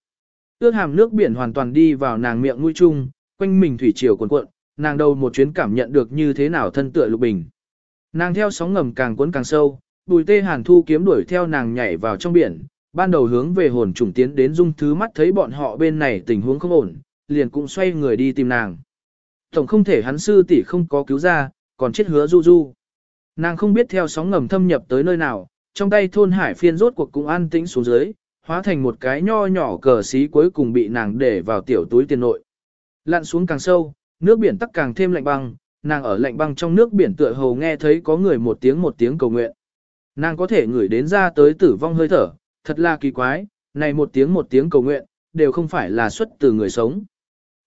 Ước hàm nước biển hoàn toàn đi vào nàng miệng mũi chung, quanh mình thủy triều cuộn cuộn, nàng đầu một chuyến cảm nhận được như thế nào thân tựa lục bình. Nàng theo sóng ngầm càng cuốn càng sâu, bùi tê hàn thu kiếm đuổi theo nàng nhảy vào trong biển, ban đầu hướng về hồn trùng tiến đến dung thứ mắt thấy bọn họ bên này tình huống không ổn, liền cũng xoay người đi tìm nàng. Tổng không thể hắn sư tỷ không có cứu ra, còn chết hứa du du. Nàng không biết theo sóng ngầm thâm nhập tới nơi nào, trong tay thôn hải phiên rốt cuộc cũng an tĩnh xuống dưới, hóa thành một cái nho nhỏ cờ xí cuối cùng bị nàng để vào tiểu túi tiền nội. Lặn xuống càng sâu, nước biển tắc càng thêm lạnh băng, nàng ở lạnh băng trong nước biển tựa hồ nghe thấy có người một tiếng một tiếng cầu nguyện. Nàng có thể ngửi đến ra tới tử vong hơi thở, thật là kỳ quái, này một tiếng một tiếng cầu nguyện, đều không phải là xuất từ người sống.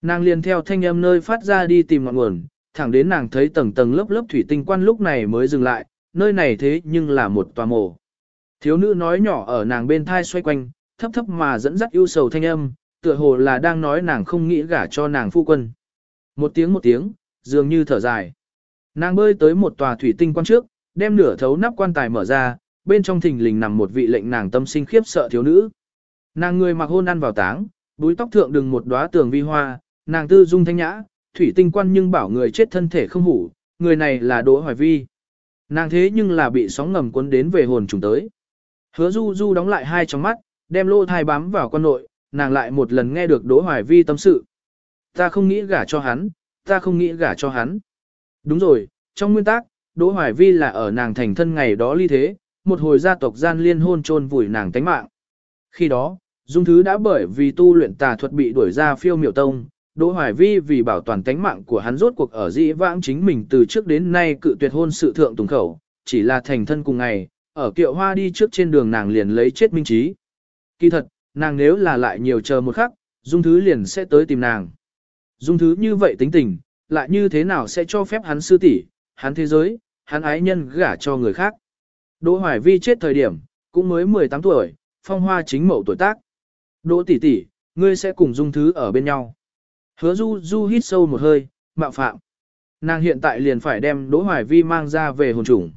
Nàng liền theo thanh âm nơi phát ra đi tìm ngọn nguồn, thẳng đến nàng thấy tầng tầng lớp lớp thủy tinh quan lúc này mới dừng lại, nơi này thế nhưng là một tòa mộ. Thiếu nữ nói nhỏ ở nàng bên thai xoay quanh, thấp thấp mà dẫn dắt ưu sầu thanh âm, tựa hồ là đang nói nàng không nghĩ gả cho nàng phu quân. Một tiếng một tiếng, dường như thở dài. Nàng bơi tới một tòa thủy tinh quan trước, đem nửa thấu nắp quan tài mở ra, bên trong thình lình nằm một vị lệnh nàng tâm sinh khiếp sợ thiếu nữ. Nàng người mặc hôn ăn vào táng, búi tóc thượng đừng một đóa tường vi hoa, nàng tư dung thanh nhã, thủy tinh quan nhưng bảo người chết thân thể không hủ, người này là Đỗ Hoài Vi. Nàng thế nhưng là bị sóng ngầm cuốn đến về hồn trùng tới. Hứa Du Du đóng lại hai tròng mắt, đem lô thai bám vào quan nội, nàng lại một lần nghe được Đỗ Hoài Vi tâm sự. Ta không nghĩ gả cho hắn, ta không nghĩ gả cho hắn. Đúng rồi, trong nguyên tắc, Đỗ Hoài Vi là ở nàng thành thân ngày đó ly thế, một hồi gia tộc gian liên hôn chôn vùi nàng tánh mạng. Khi đó, Dung Thứ đã bởi vì tu luyện tà thuật bị đuổi ra phiêu miểu tông, Đỗ Hoài Vi vì bảo toàn tánh mạng của hắn rốt cuộc ở dĩ vãng chính mình từ trước đến nay cự tuyệt hôn sự thượng tùng khẩu, chỉ là thành thân cùng ngày, ở kiệu hoa đi trước trên đường nàng liền lấy chết minh trí. Kỳ thật, nàng nếu là lại nhiều chờ một khắc, Dung Thứ liền sẽ tới tìm nàng. Dung Thứ như vậy tính tình, lại như thế nào sẽ cho phép hắn sư tỷ, hắn thế giới, hắn ái nhân gả cho người khác. Đỗ Hoài Vi chết thời điểm, cũng mới 18 tuổi, phong hoa chính mậu tuổi tác. Đỗ tỷ tỷ, ngươi sẽ cùng Dung Thứ ở bên nhau. Hứa Du Du hít sâu một hơi, mạo phạm. Nàng hiện tại liền phải đem Đỗ Hoài Vi mang ra về hồn trùng.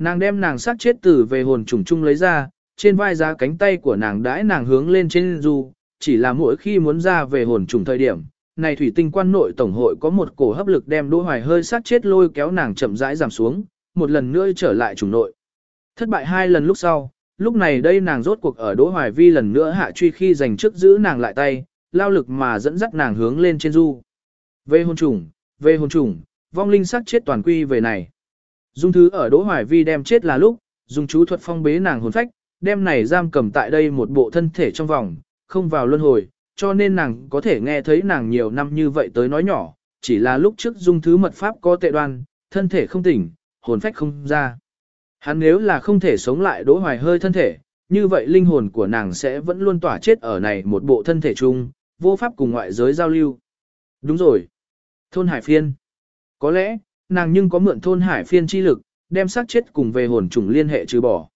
Nàng đem nàng sát chết tử về hồn trùng chung lấy ra, trên vai giá cánh tay của nàng đãi nàng hướng lên trên du, chỉ là mỗi khi muốn ra về hồn trùng thời điểm, này thủy tinh quan nội tổng hội có một cổ hấp lực đem Đỗ Hoài hơi sát chết lôi kéo nàng chậm rãi giảm xuống, một lần nữa trở lại trùng nội. Thất bại hai lần lúc sau, lúc này đây nàng rốt cuộc ở Đỗ Hoài Vi lần nữa hạ truy khi giành trước giữ nàng lại tay, lao lực mà dẫn dắt nàng hướng lên trên du. Về hồn trùng, về hồn trùng, vong linh sát chết toàn quy về này. Dung thứ ở Đỗ Hoài Vi đem chết là lúc, dùng chú thuật phong bế nàng hồn phách, đem này giam cầm tại đây một bộ thân thể trong vòng, không vào luân hồi, cho nên nàng có thể nghe thấy nàng nhiều năm như vậy tới nói nhỏ, chỉ là lúc trước dung thứ mật pháp có tệ đoan, thân thể không tỉnh, hồn phách không ra. Hắn nếu là không thể sống lại đỗ hoài hơi thân thể, như vậy linh hồn của nàng sẽ vẫn luôn tỏa chết ở này một bộ thân thể chung, vô pháp cùng ngoại giới giao lưu. Đúng rồi. Thôn Hải Phiên. Có lẽ, nàng nhưng có mượn thôn Hải Phiên chi lực, đem xác chết cùng về hồn trùng liên hệ trừ bỏ.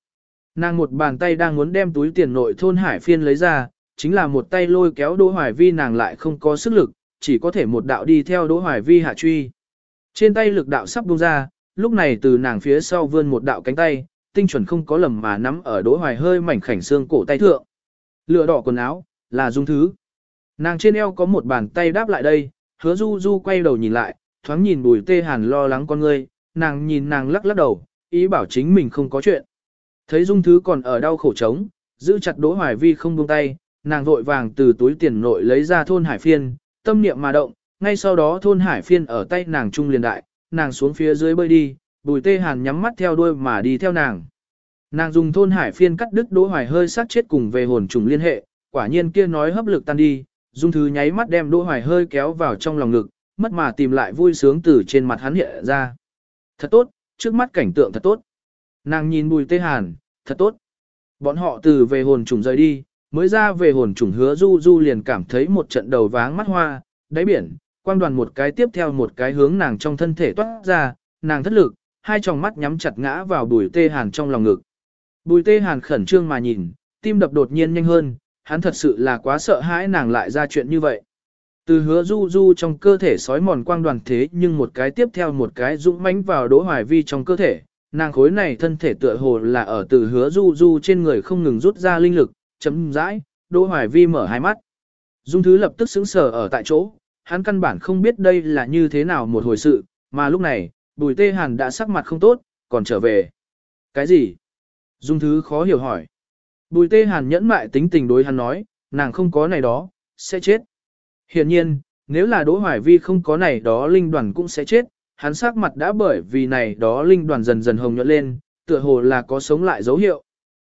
Nàng một bàn tay đang muốn đem túi tiền nội thôn hải phiên lấy ra, chính là một tay lôi kéo Đỗ Hoài Vi nàng lại không có sức lực, chỉ có thể một đạo đi theo Đỗ Hoài Vi hạ truy. Trên tay lực đạo sắp buông ra, lúc này từ nàng phía sau vươn một đạo cánh tay, tinh chuẩn không có lầm mà nắm ở Đỗ Hoài hơi mảnh khảnh xương cổ tay thượng. Lửa đỏ quần áo, là dung thứ. Nàng trên eo có một bàn tay đáp lại đây, hứa du du quay đầu nhìn lại, thoáng nhìn bùi tê hàn lo lắng con ngươi, nàng nhìn nàng lắc lắc đầu, ý bảo chính mình không có chuyện. Thấy dung thứ còn ở đau khổ trống, giữ chặt đỗ hoài vi không buông tay, nàng vội vàng từ túi tiền nội lấy ra thôn hải phiên, tâm niệm mà động, ngay sau đó thôn hải phiên ở tay nàng trung liền đại, nàng xuống phía dưới bơi đi, bùi tê hàn nhắm mắt theo đuôi mà đi theo nàng. Nàng dùng thôn hải phiên cắt đứt đỗ hoài hơi sát chết cùng về hồn trùng liên hệ, quả nhiên kia nói hấp lực tan đi, dung thứ nháy mắt đem đỗ hoài hơi kéo vào trong lòng ngực, mất mà tìm lại vui sướng từ trên mặt hắn hiện ra. Thật tốt, trước mắt cảnh tượng thật tốt. Nàng nhìn bùi tê hàn, thật tốt. Bọn họ từ về hồn trùng rời đi, mới ra về hồn trùng hứa du du liền cảm thấy một trận đầu váng mắt hoa, đáy biển, quang đoàn một cái tiếp theo một cái hướng nàng trong thân thể toát ra, nàng thất lực, hai tròng mắt nhắm chặt ngã vào bùi tê hàn trong lòng ngực. Bùi tê hàn khẩn trương mà nhìn, tim đập đột nhiên nhanh hơn, hắn thật sự là quá sợ hãi nàng lại ra chuyện như vậy. Từ hứa du du trong cơ thể sói mòn quang đoàn thế nhưng một cái tiếp theo một cái dũng mãnh vào đỗ hoài vi trong cơ thể, nàng khối này thân thể tựa hồ là ở từ hứa du du trên người không ngừng rút ra linh lực, chấm dãi, đỗ hoài vi mở hai mắt. Dung thứ lập tức sững sờ ở tại chỗ, hắn căn bản không biết đây là như thế nào một hồi sự, mà lúc này, bùi tê hàn đã sắc mặt không tốt, còn trở về. Cái gì? Dung thứ khó hiểu hỏi. Bùi tê hàn nhẫn mại tính tình đối hắn nói, nàng không có này đó, sẽ chết. Hiện nhiên, nếu là Đỗ Hoài Vi không có này đó linh đoàn cũng sẽ chết, hắn sắc mặt đã bởi vì này đó linh đoàn dần dần hồng nhuận lên, tựa hồ là có sống lại dấu hiệu.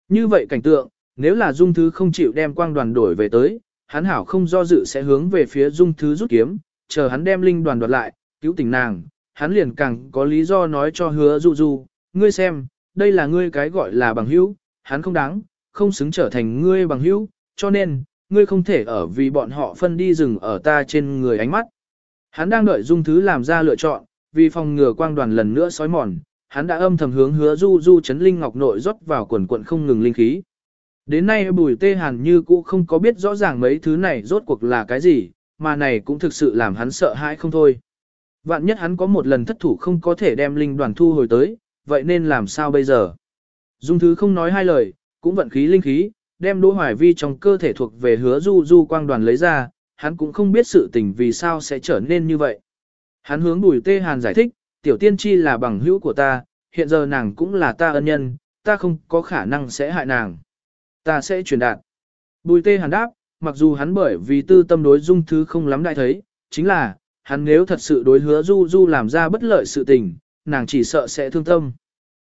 Như vậy cảnh tượng, nếu là dung thứ không chịu đem quang đoàn đổi về tới, hắn hảo không do dự sẽ hướng về phía dung thứ rút kiếm, chờ hắn đem linh đoàn đoạt lại, cứu tỉnh nàng, hắn liền càng có lý do nói cho hứa du du, ngươi xem, đây là ngươi cái gọi là bằng hữu, hắn không đáng, không xứng trở thành ngươi bằng hữu, cho nên, ngươi không thể ở vì bọn họ phân đi rừng ở ta trên người ánh mắt. Hắn đang đợi dung thứ làm ra lựa chọn, vì phòng ngừa quang đoàn lần nữa sói mòn, hắn đã âm thầm hướng hứa du du chấn linh ngọc nội rót vào quần quận không ngừng linh khí. Đến nay bùi tê hàn như cũ không có biết rõ ràng mấy thứ này rốt cuộc là cái gì, mà này cũng thực sự làm hắn sợ hãi không thôi. Vạn nhất hắn có một lần thất thủ không có thể đem linh đoàn thu hồi tới, vậy nên làm sao bây giờ? Dung thứ không nói hai lời, cũng vận khí linh khí, đem Đỗ Hoài Vi trong cơ thể thuộc về hứa du du quang đoàn lấy ra, hắn cũng không biết sự tình vì sao sẽ trở nên như vậy. Hắn hướng Bùi Tê Hàn giải thích, tiểu tiên tri là bằng hữu của ta, hiện giờ nàng cũng là ta ân nhân, ta không có khả năng sẽ hại nàng. Ta sẽ truyền đạt. Bùi Tê Hàn đáp, mặc dù hắn bởi vì tư tâm đối dung thứ không lắm đại thấy, chính là, hắn nếu thật sự đối hứa du du làm ra bất lợi sự tình, nàng chỉ sợ sẽ thương tâm.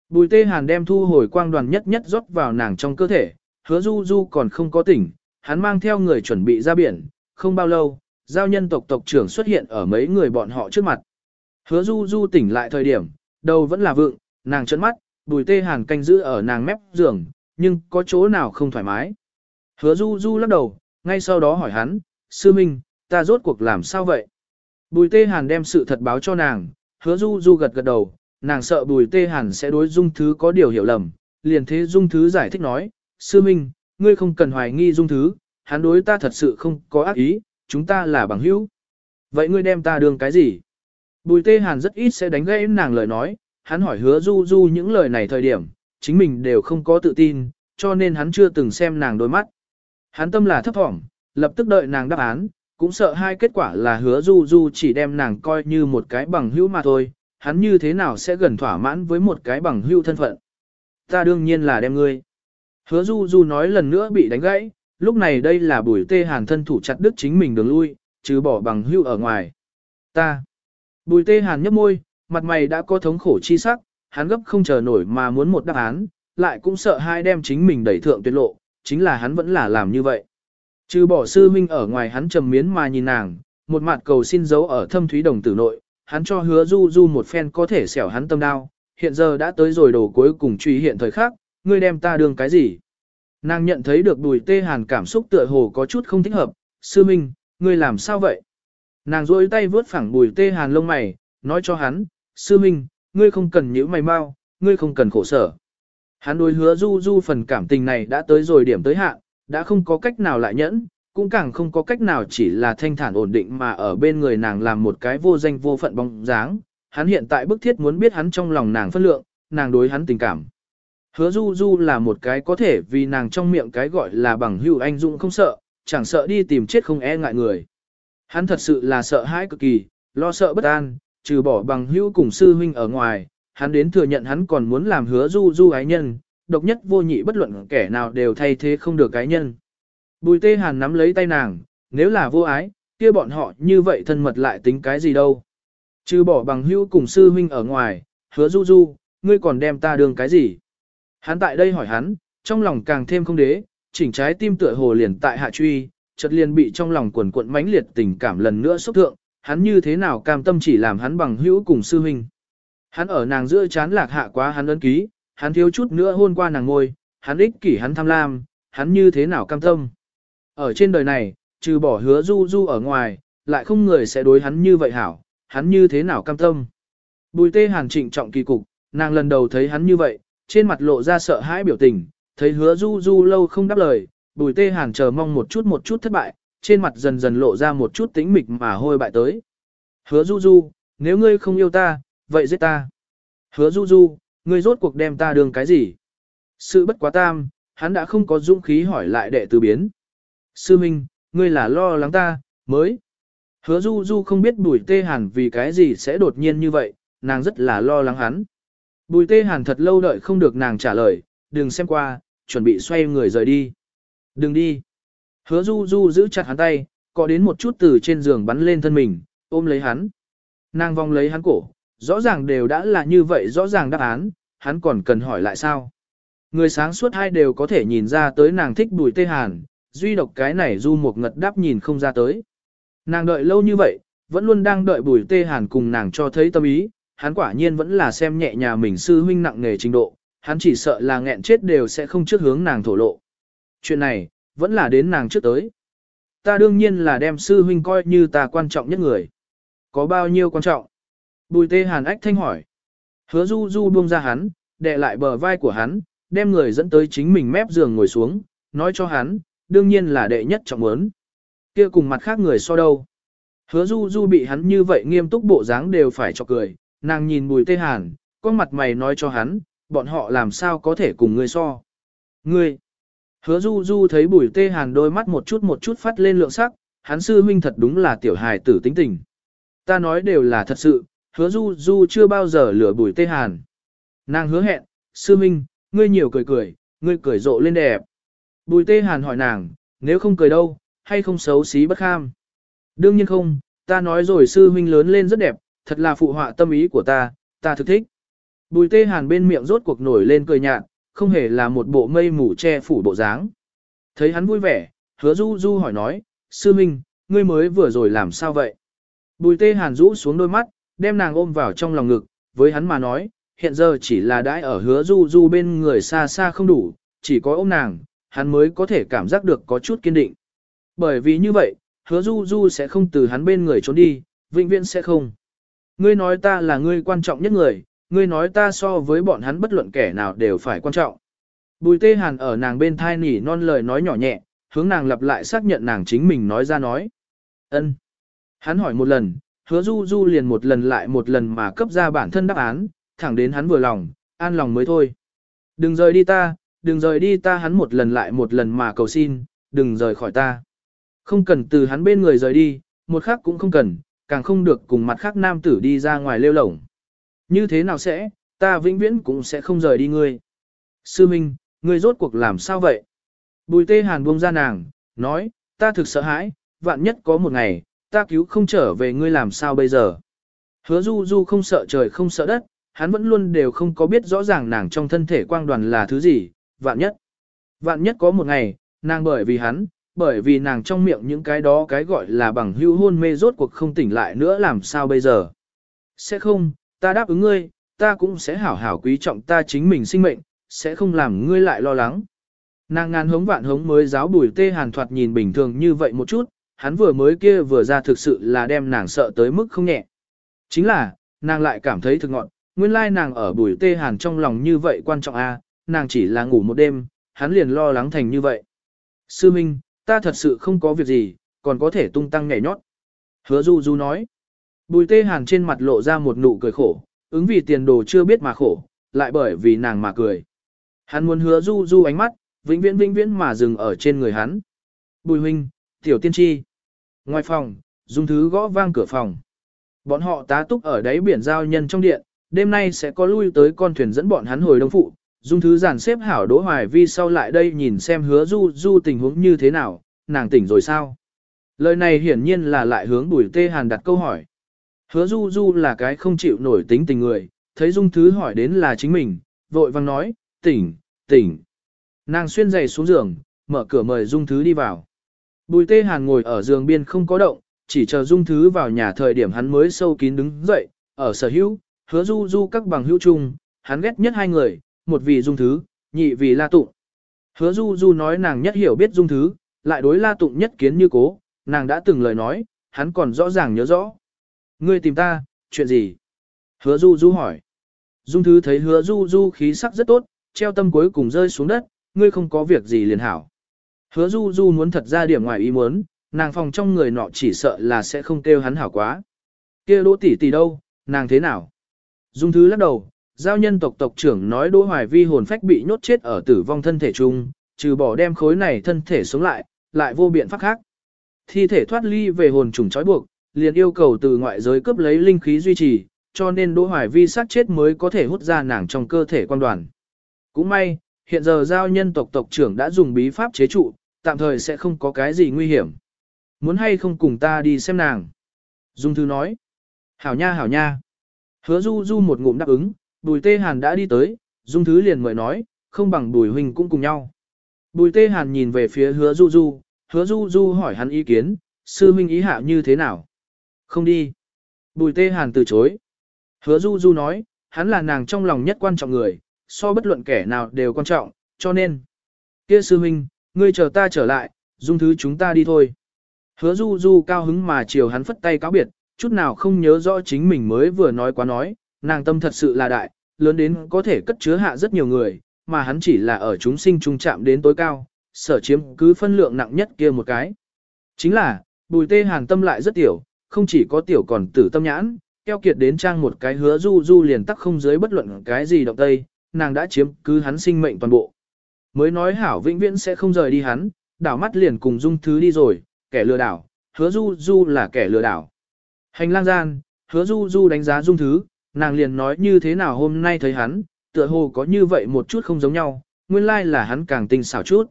Bùi Tê Hàn đem thu hồi quang đoàn nhất nhất rót vào nàng trong cơ thể, hứa du du còn không có tỉnh, hắn mang theo người chuẩn bị ra biển, không bao lâu, giao nhân tộc tộc trưởng xuất hiện ở mấy người bọn họ trước mặt. Hứa du du tỉnh lại thời điểm, đầu vẫn là vượng, nàng trấn mắt, bùi tê hàn canh giữ ở nàng mép giường, nhưng có chỗ nào không thoải mái. Hứa du du lắc đầu, ngay sau đó hỏi hắn, sư minh, ta rốt cuộc làm sao vậy? Bùi tê hàn đem sự thật báo cho nàng, hứa du du gật gật đầu, nàng sợ bùi tê hàn sẽ đối dung thứ có điều hiểu lầm, liền thế dung thứ giải thích nói, sư minh, ngươi không cần hoài nghi dung thứ, hắn đối ta thật sự không có ác ý, chúng ta là bằng hữu. Vậy ngươi đem ta đường cái gì? Bùi tê hàn rất ít sẽ đánh gãy nàng lời nói, hắn hỏi hứa du du những lời này thời điểm, chính mình đều không có tự tin, cho nên hắn chưa từng xem nàng đôi mắt. Hắn tâm là thấp thỏm, lập tức đợi nàng đáp án, cũng sợ hai kết quả là hứa du du chỉ đem nàng coi như một cái bằng hữu mà thôi, hắn như thế nào sẽ gần thỏa mãn với một cái bằng hữu thân phận. Ta đương nhiên là đem ngươi. Hứa Du Du nói lần nữa bị đánh gãy, lúc này đây là bùi tê hàn thân thủ chặt đứt chính mình đường lui, chứ bỏ bằng hưu ở ngoài. Ta. Bùi tê hàn nhấp môi, mặt mày đã có thống khổ chi sắc, hắn gấp không chờ nổi mà muốn một đáp án, lại cũng sợ hai đem chính mình đẩy thượng tuyệt lộ, chính là hắn vẫn là làm như vậy. Trừ bỏ sư huynh ở ngoài hắn trầm miến mà nhìn nàng, một mặt cầu xin giấu ở thâm thúy đồng tử nội, hắn cho hứa du du một phen có thể xẻo hắn tâm đau, hiện giờ đã tới rồi đồ cuối cùng truy hiện thời khắc, ngươi đem ta đương cái gì? Nàng nhận thấy được bùi tê hàn cảm xúc tựa hồ có chút không thích hợp, sư minh, ngươi làm sao vậy? Nàng rôi tay vướt phẳng bùi tê hàn lông mày, nói cho hắn, sư minh, ngươi không cần nhữ mày mau, ngươi không cần khổ sở. Hắn đối hứa du du phần cảm tình này đã tới rồi điểm tới hạn, đã không có cách nào lại nhẫn, cũng càng không có cách nào chỉ là thanh thản ổn định mà ở bên người nàng làm một cái vô danh vô phận bóng dáng. Hắn hiện tại bức thiết muốn biết hắn trong lòng nàng phân lượng, nàng đối hắn tình cảm. Hứa du du là một cái có thể vì nàng trong miệng cái gọi là bằng hữu anh dũng không sợ, chẳng sợ đi tìm chết không e ngại người. Hắn thật sự là sợ hãi cực kỳ, lo sợ bất an, trừ bỏ bằng hữu cùng sư huynh ở ngoài, hắn đến thừa nhận hắn còn muốn làm hứa du du ái nhân, độc nhất vô nhị bất luận kẻ nào đều thay thế không được cái nhân. Bùi tê hàn nắm lấy tay nàng, nếu là vô ái, kia bọn họ như vậy thân mật lại tính cái gì đâu. Trừ bỏ bằng hữu cùng sư huynh ở ngoài, hứa du du, ngươi còn đem ta đường cái gì? Hắn tại đây hỏi hắn, trong lòng càng thêm không đế, chỉnh trái tim tựa hồ liền tại hạ truy, chợt liền bị trong lòng quần cuộn mãnh liệt tình cảm lần nữa xúc thượng, hắn như thế nào cam tâm chỉ làm hắn bằng hữu cùng sư huynh. Hắn ở nàng giữa chán lạc hạ quá hắn ấn ký, hắn thiếu chút nữa hôn qua nàng ngôi, hắn ích kỷ hắn tham lam, hắn như thế nào cam tâm. Ở trên đời này, trừ bỏ hứa du du ở ngoài, lại không người sẽ đối hắn như vậy hảo, hắn như thế nào cam tâm. Bùi tê hàn trịnh trọng kỳ cục, nàng lần đầu thấy hắn như vậy, trên mặt lộ ra sợ hãi biểu tình, thấy hứa du du lâu không đáp lời, bùi tê hàn chờ mong một chút một chút thất bại, trên mặt dần dần lộ ra một chút tính mịch mà hôi bại tới. Hứa du du, nếu ngươi không yêu ta, vậy giết ta. Hứa du du, ngươi rốt cuộc đem ta đường cái gì? Sự bất quá tam, hắn đã không có dũng khí hỏi lại đệ từ biến. Sư Minh, ngươi là lo lắng ta, mới. Hứa du du không biết bùi tê hàn vì cái gì sẽ đột nhiên như vậy, nàng rất là lo lắng hắn. Bùi tê hàn thật lâu đợi không được nàng trả lời, đừng xem qua, chuẩn bị xoay người rời đi. Đừng đi. Hứa du du giữ chặt hắn tay, có đến một chút từ trên giường bắn lên thân mình, ôm lấy hắn. Nàng vòng lấy hắn cổ, rõ ràng đều đã là như vậy rõ ràng đáp án, hắn còn cần hỏi lại sao. Người sáng suốt hai đều có thể nhìn ra tới nàng thích bùi tê hàn, duy độc cái này du một ngật đáp nhìn không ra tới. Nàng đợi lâu như vậy, vẫn luôn đang đợi bùi tê hàn cùng nàng cho thấy tâm ý, hắn quả nhiên vẫn là xem nhẹ nhà mình sư huynh nặng nghề trình độ, hắn chỉ sợ là nghẹn chết đều sẽ không trước hướng nàng thổ lộ. Chuyện này, vẫn là đến nàng trước tới. Ta đương nhiên là đem sư huynh coi như ta quan trọng nhất người. Có bao nhiêu quan trọng? Bùi tê hàn ách thanh hỏi. Hứa du du buông ra hắn, đè lại bờ vai của hắn, đem người dẫn tới chính mình mép giường ngồi xuống, nói cho hắn, đương nhiên là đệ nhất trọng muốn. kia cùng mặt khác người so đâu. Hứa du du bị hắn như vậy nghiêm túc bộ dáng đều phải cho cười, nàng nhìn bùi tê hàn, có mặt mày nói cho hắn, bọn họ làm sao có thể cùng ngươi so. Ngươi! Hứa du du thấy bùi tê hàn đôi mắt một chút một chút phát lên lượng sắc, hắn sư huynh thật đúng là tiểu hài tử tính tình. Ta nói đều là thật sự, hứa du du chưa bao giờ lừa bùi tê hàn. Nàng hứa hẹn, sư huynh, ngươi nhiều cười cười, ngươi cười rộ lên đẹp. Bùi tê hàn hỏi nàng, nếu không cười đâu, hay không xấu xí bất kham. Đương nhiên không, ta nói rồi sư huynh lớn lên rất đẹp, thật là phụ họa tâm ý của ta, ta thực thích. Bùi tê hàn bên miệng rốt cuộc nổi lên cười nhạt, không hề là một bộ mây mù che phủ bộ dáng. Thấy hắn vui vẻ, hứa du du hỏi nói, sư minh, ngươi mới vừa rồi làm sao vậy? Bùi tê hàn rũ xuống đôi mắt, đem nàng ôm vào trong lòng ngực, với hắn mà nói, hiện giờ chỉ là đãi ở hứa du du bên người xa xa không đủ, chỉ có ôm nàng, hắn mới có thể cảm giác được có chút kiên định. Bởi vì như vậy, hứa du du sẽ không từ hắn bên người trốn đi, vĩnh viễn sẽ không. Ngươi nói ta là ngươi quan trọng nhất người, ngươi nói ta so với bọn hắn bất luận kẻ nào đều phải quan trọng. Bùi tê hàn ở nàng bên thai nỉ non lời nói nhỏ nhẹ, hướng nàng lặp lại xác nhận nàng chính mình nói ra nói. ân. Hắn hỏi một lần, hứa du du liền một lần lại một lần mà cấp ra bản thân đáp án, thẳng đến hắn vừa lòng, an lòng mới thôi. Đừng rời đi ta, đừng rời đi ta hắn một lần lại một lần mà cầu xin, đừng rời khỏi ta. Không cần từ hắn bên người rời đi, một khắc cũng không cần, càng không được cùng mặt khác nam tử đi ra ngoài lêu lổng. Như thế nào sẽ, ta vĩnh viễn cũng sẽ không rời đi ngươi. Sư Minh, ngươi rốt cuộc làm sao vậy? Bùi tê hàn buông ra nàng, nói, ta thực sợ hãi, vạn nhất có một ngày, ta cứu không trở về ngươi làm sao bây giờ. Hứa du du không sợ trời không sợ đất, hắn vẫn luôn đều không có biết rõ ràng nàng trong thân thể quang đoàn là thứ gì, vạn nhất. Vạn nhất có một ngày, nàng bởi vì hắn, bởi vì nàng trong miệng những cái đó cái gọi là bằng hữu hôn mê rốt cuộc không tỉnh lại nữa làm sao bây giờ. Sẽ không, ta đáp ứng ngươi, ta cũng sẽ hảo hảo quý trọng ta chính mình sinh mệnh, sẽ không làm ngươi lại lo lắng. Nàng ngàn hống vạn hống mới giáo bùi tê hàn thoạt nhìn bình thường như vậy một chút, hắn vừa mới kia vừa ra thực sự là đem nàng sợ tới mức không nhẹ. Chính là, nàng lại cảm thấy thực ngọn, nguyên lai nàng ở bùi tê hàn trong lòng như vậy quan trọng a, nàng chỉ là ngủ một đêm, hắn liền lo lắng thành như vậy. Sư Minh, ta thật sự không có việc gì, còn có thể tung tăng nhảy nhót. Hứa Du Du nói. Bùi tê hàn trên mặt lộ ra một nụ cười khổ, ứng vì tiền đồ chưa biết mà khổ, lại bởi vì nàng mà cười. Hắn muốn hứa Du Du ánh mắt, vĩnh viễn vĩnh viễn mà dừng ở trên người hắn. Bùi huynh, tiểu tiên tri. Ngoài phòng, dùng Thứ gõ vang cửa phòng. Bọn họ tá túc ở đáy biển giao nhân trong điện, đêm nay sẽ có lui tới con thuyền dẫn bọn hắn hồi đông phụ. Dung Thứ giản xếp hảo Đỗ Hoài Vi sau lại đây nhìn xem hứa Du Du tình huống như thế nào, nàng tỉnh rồi sao? Lời này hiển nhiên là lại hướng Bùi Tê Hàn đặt câu hỏi. Hứa Du Du là cái không chịu nổi tính tình người, thấy Dung Thứ hỏi đến là chính mình, vội vang nói, tỉnh, tỉnh. Nàng xuyên giày xuống giường, mở cửa mời Dung Thứ đi vào. Bùi Tê Hàn ngồi ở giường biên không có động, chỉ chờ Dung Thứ vào nhà thời điểm hắn mới sâu kín đứng dậy, ở sở hữu, hứa Du Du các bằng hữu chung, hắn ghét nhất hai người, một vì Dung Thứ, nhị vì La Tụng. Hứa Du Du nói nàng nhất hiểu biết Dung Thứ, lại đối La Tụng nhất kiến như cố, nàng đã từng lời nói, hắn còn rõ ràng nhớ rõ. Ngươi tìm ta, chuyện gì? Hứa Du Du hỏi. Dung Thứ thấy hứa Du Du khí sắc rất tốt, treo tâm cuối cùng rơi xuống đất, ngươi không có việc gì liền hảo. Hứa Du Du muốn thật ra điểm ngoài ý muốn, nàng phòng trong người nọ chỉ sợ là sẽ không kêu hắn hảo quá. kia đỗ tỷ tỷ đâu, nàng thế nào? Dung Thứ lắc đầu, giao nhân tộc tộc trưởng nói đỗ hoài vi hồn phách bị nhốt chết ở tử vong thân thể chung, trừ bỏ đem khối này thân thể sống lại, lại vô biện pháp khác. Thi thể thoát ly về hồn trùng trói buộc, liền yêu cầu từ ngoại giới cướp lấy linh khí duy trì, cho nên Đỗ Hoài Vi sát chết mới có thể hút ra nàng trong cơ thể quan đoàn. Cũng may, hiện giờ giao nhân tộc tộc trưởng đã dùng bí pháp chế trụ, tạm thời sẽ không có cái gì nguy hiểm. Muốn hay không cùng ta đi xem nàng? Dung Thư nói. Hảo nha hảo nha. Hứa Du Du một ngụm đáp ứng, Bùi Tê Hàn đã đi tới, Dung Thứ liền mời nói, không bằng Bùi Huynh cũng cùng nhau. Bùi Tê Hàn nhìn về phía Hứa Du Du, Hứa Du Du hỏi hắn ý kiến, sư huynh ý hạ như thế nào? Không đi. Bùi Tê Hàn từ chối. Hứa Du Du nói, hắn là nàng trong lòng nhất quan trọng người, so bất luận kẻ nào đều quan trọng, cho nên. Kia sư huynh, ngươi chờ ta trở lại, dung thứ chúng ta đi thôi. Hứa Du Du cao hứng mà chiều hắn phất tay cáo biệt, chút nào không nhớ rõ chính mình mới vừa nói quá nói, nàng tâm thật sự là đại, lớn đến có thể cất chứa hạ rất nhiều người, mà hắn chỉ là ở chúng sinh trung chạm đến tối cao, sở chiếm cứ phân lượng nặng nhất kia một cái. Chính là, bùi tê hàn tâm lại rất tiểu, không chỉ có tiểu còn tử tâm nhãn, keo kiệt đến trang một cái hứa du du liền tắc không dưới bất luận cái gì động tây, nàng đã chiếm cứ hắn sinh mệnh toàn bộ. Mới nói hảo vĩnh viễn sẽ không rời đi hắn, đảo mắt liền cùng dung thứ đi rồi, kẻ lừa đảo, hứa du du là kẻ lừa đảo. Hành lang gian, hứa du du đánh giá dung thứ, nàng liền nói như thế nào hôm nay thấy hắn, tựa hồ có như vậy một chút không giống nhau, nguyên lai là hắn càng tinh xảo chút.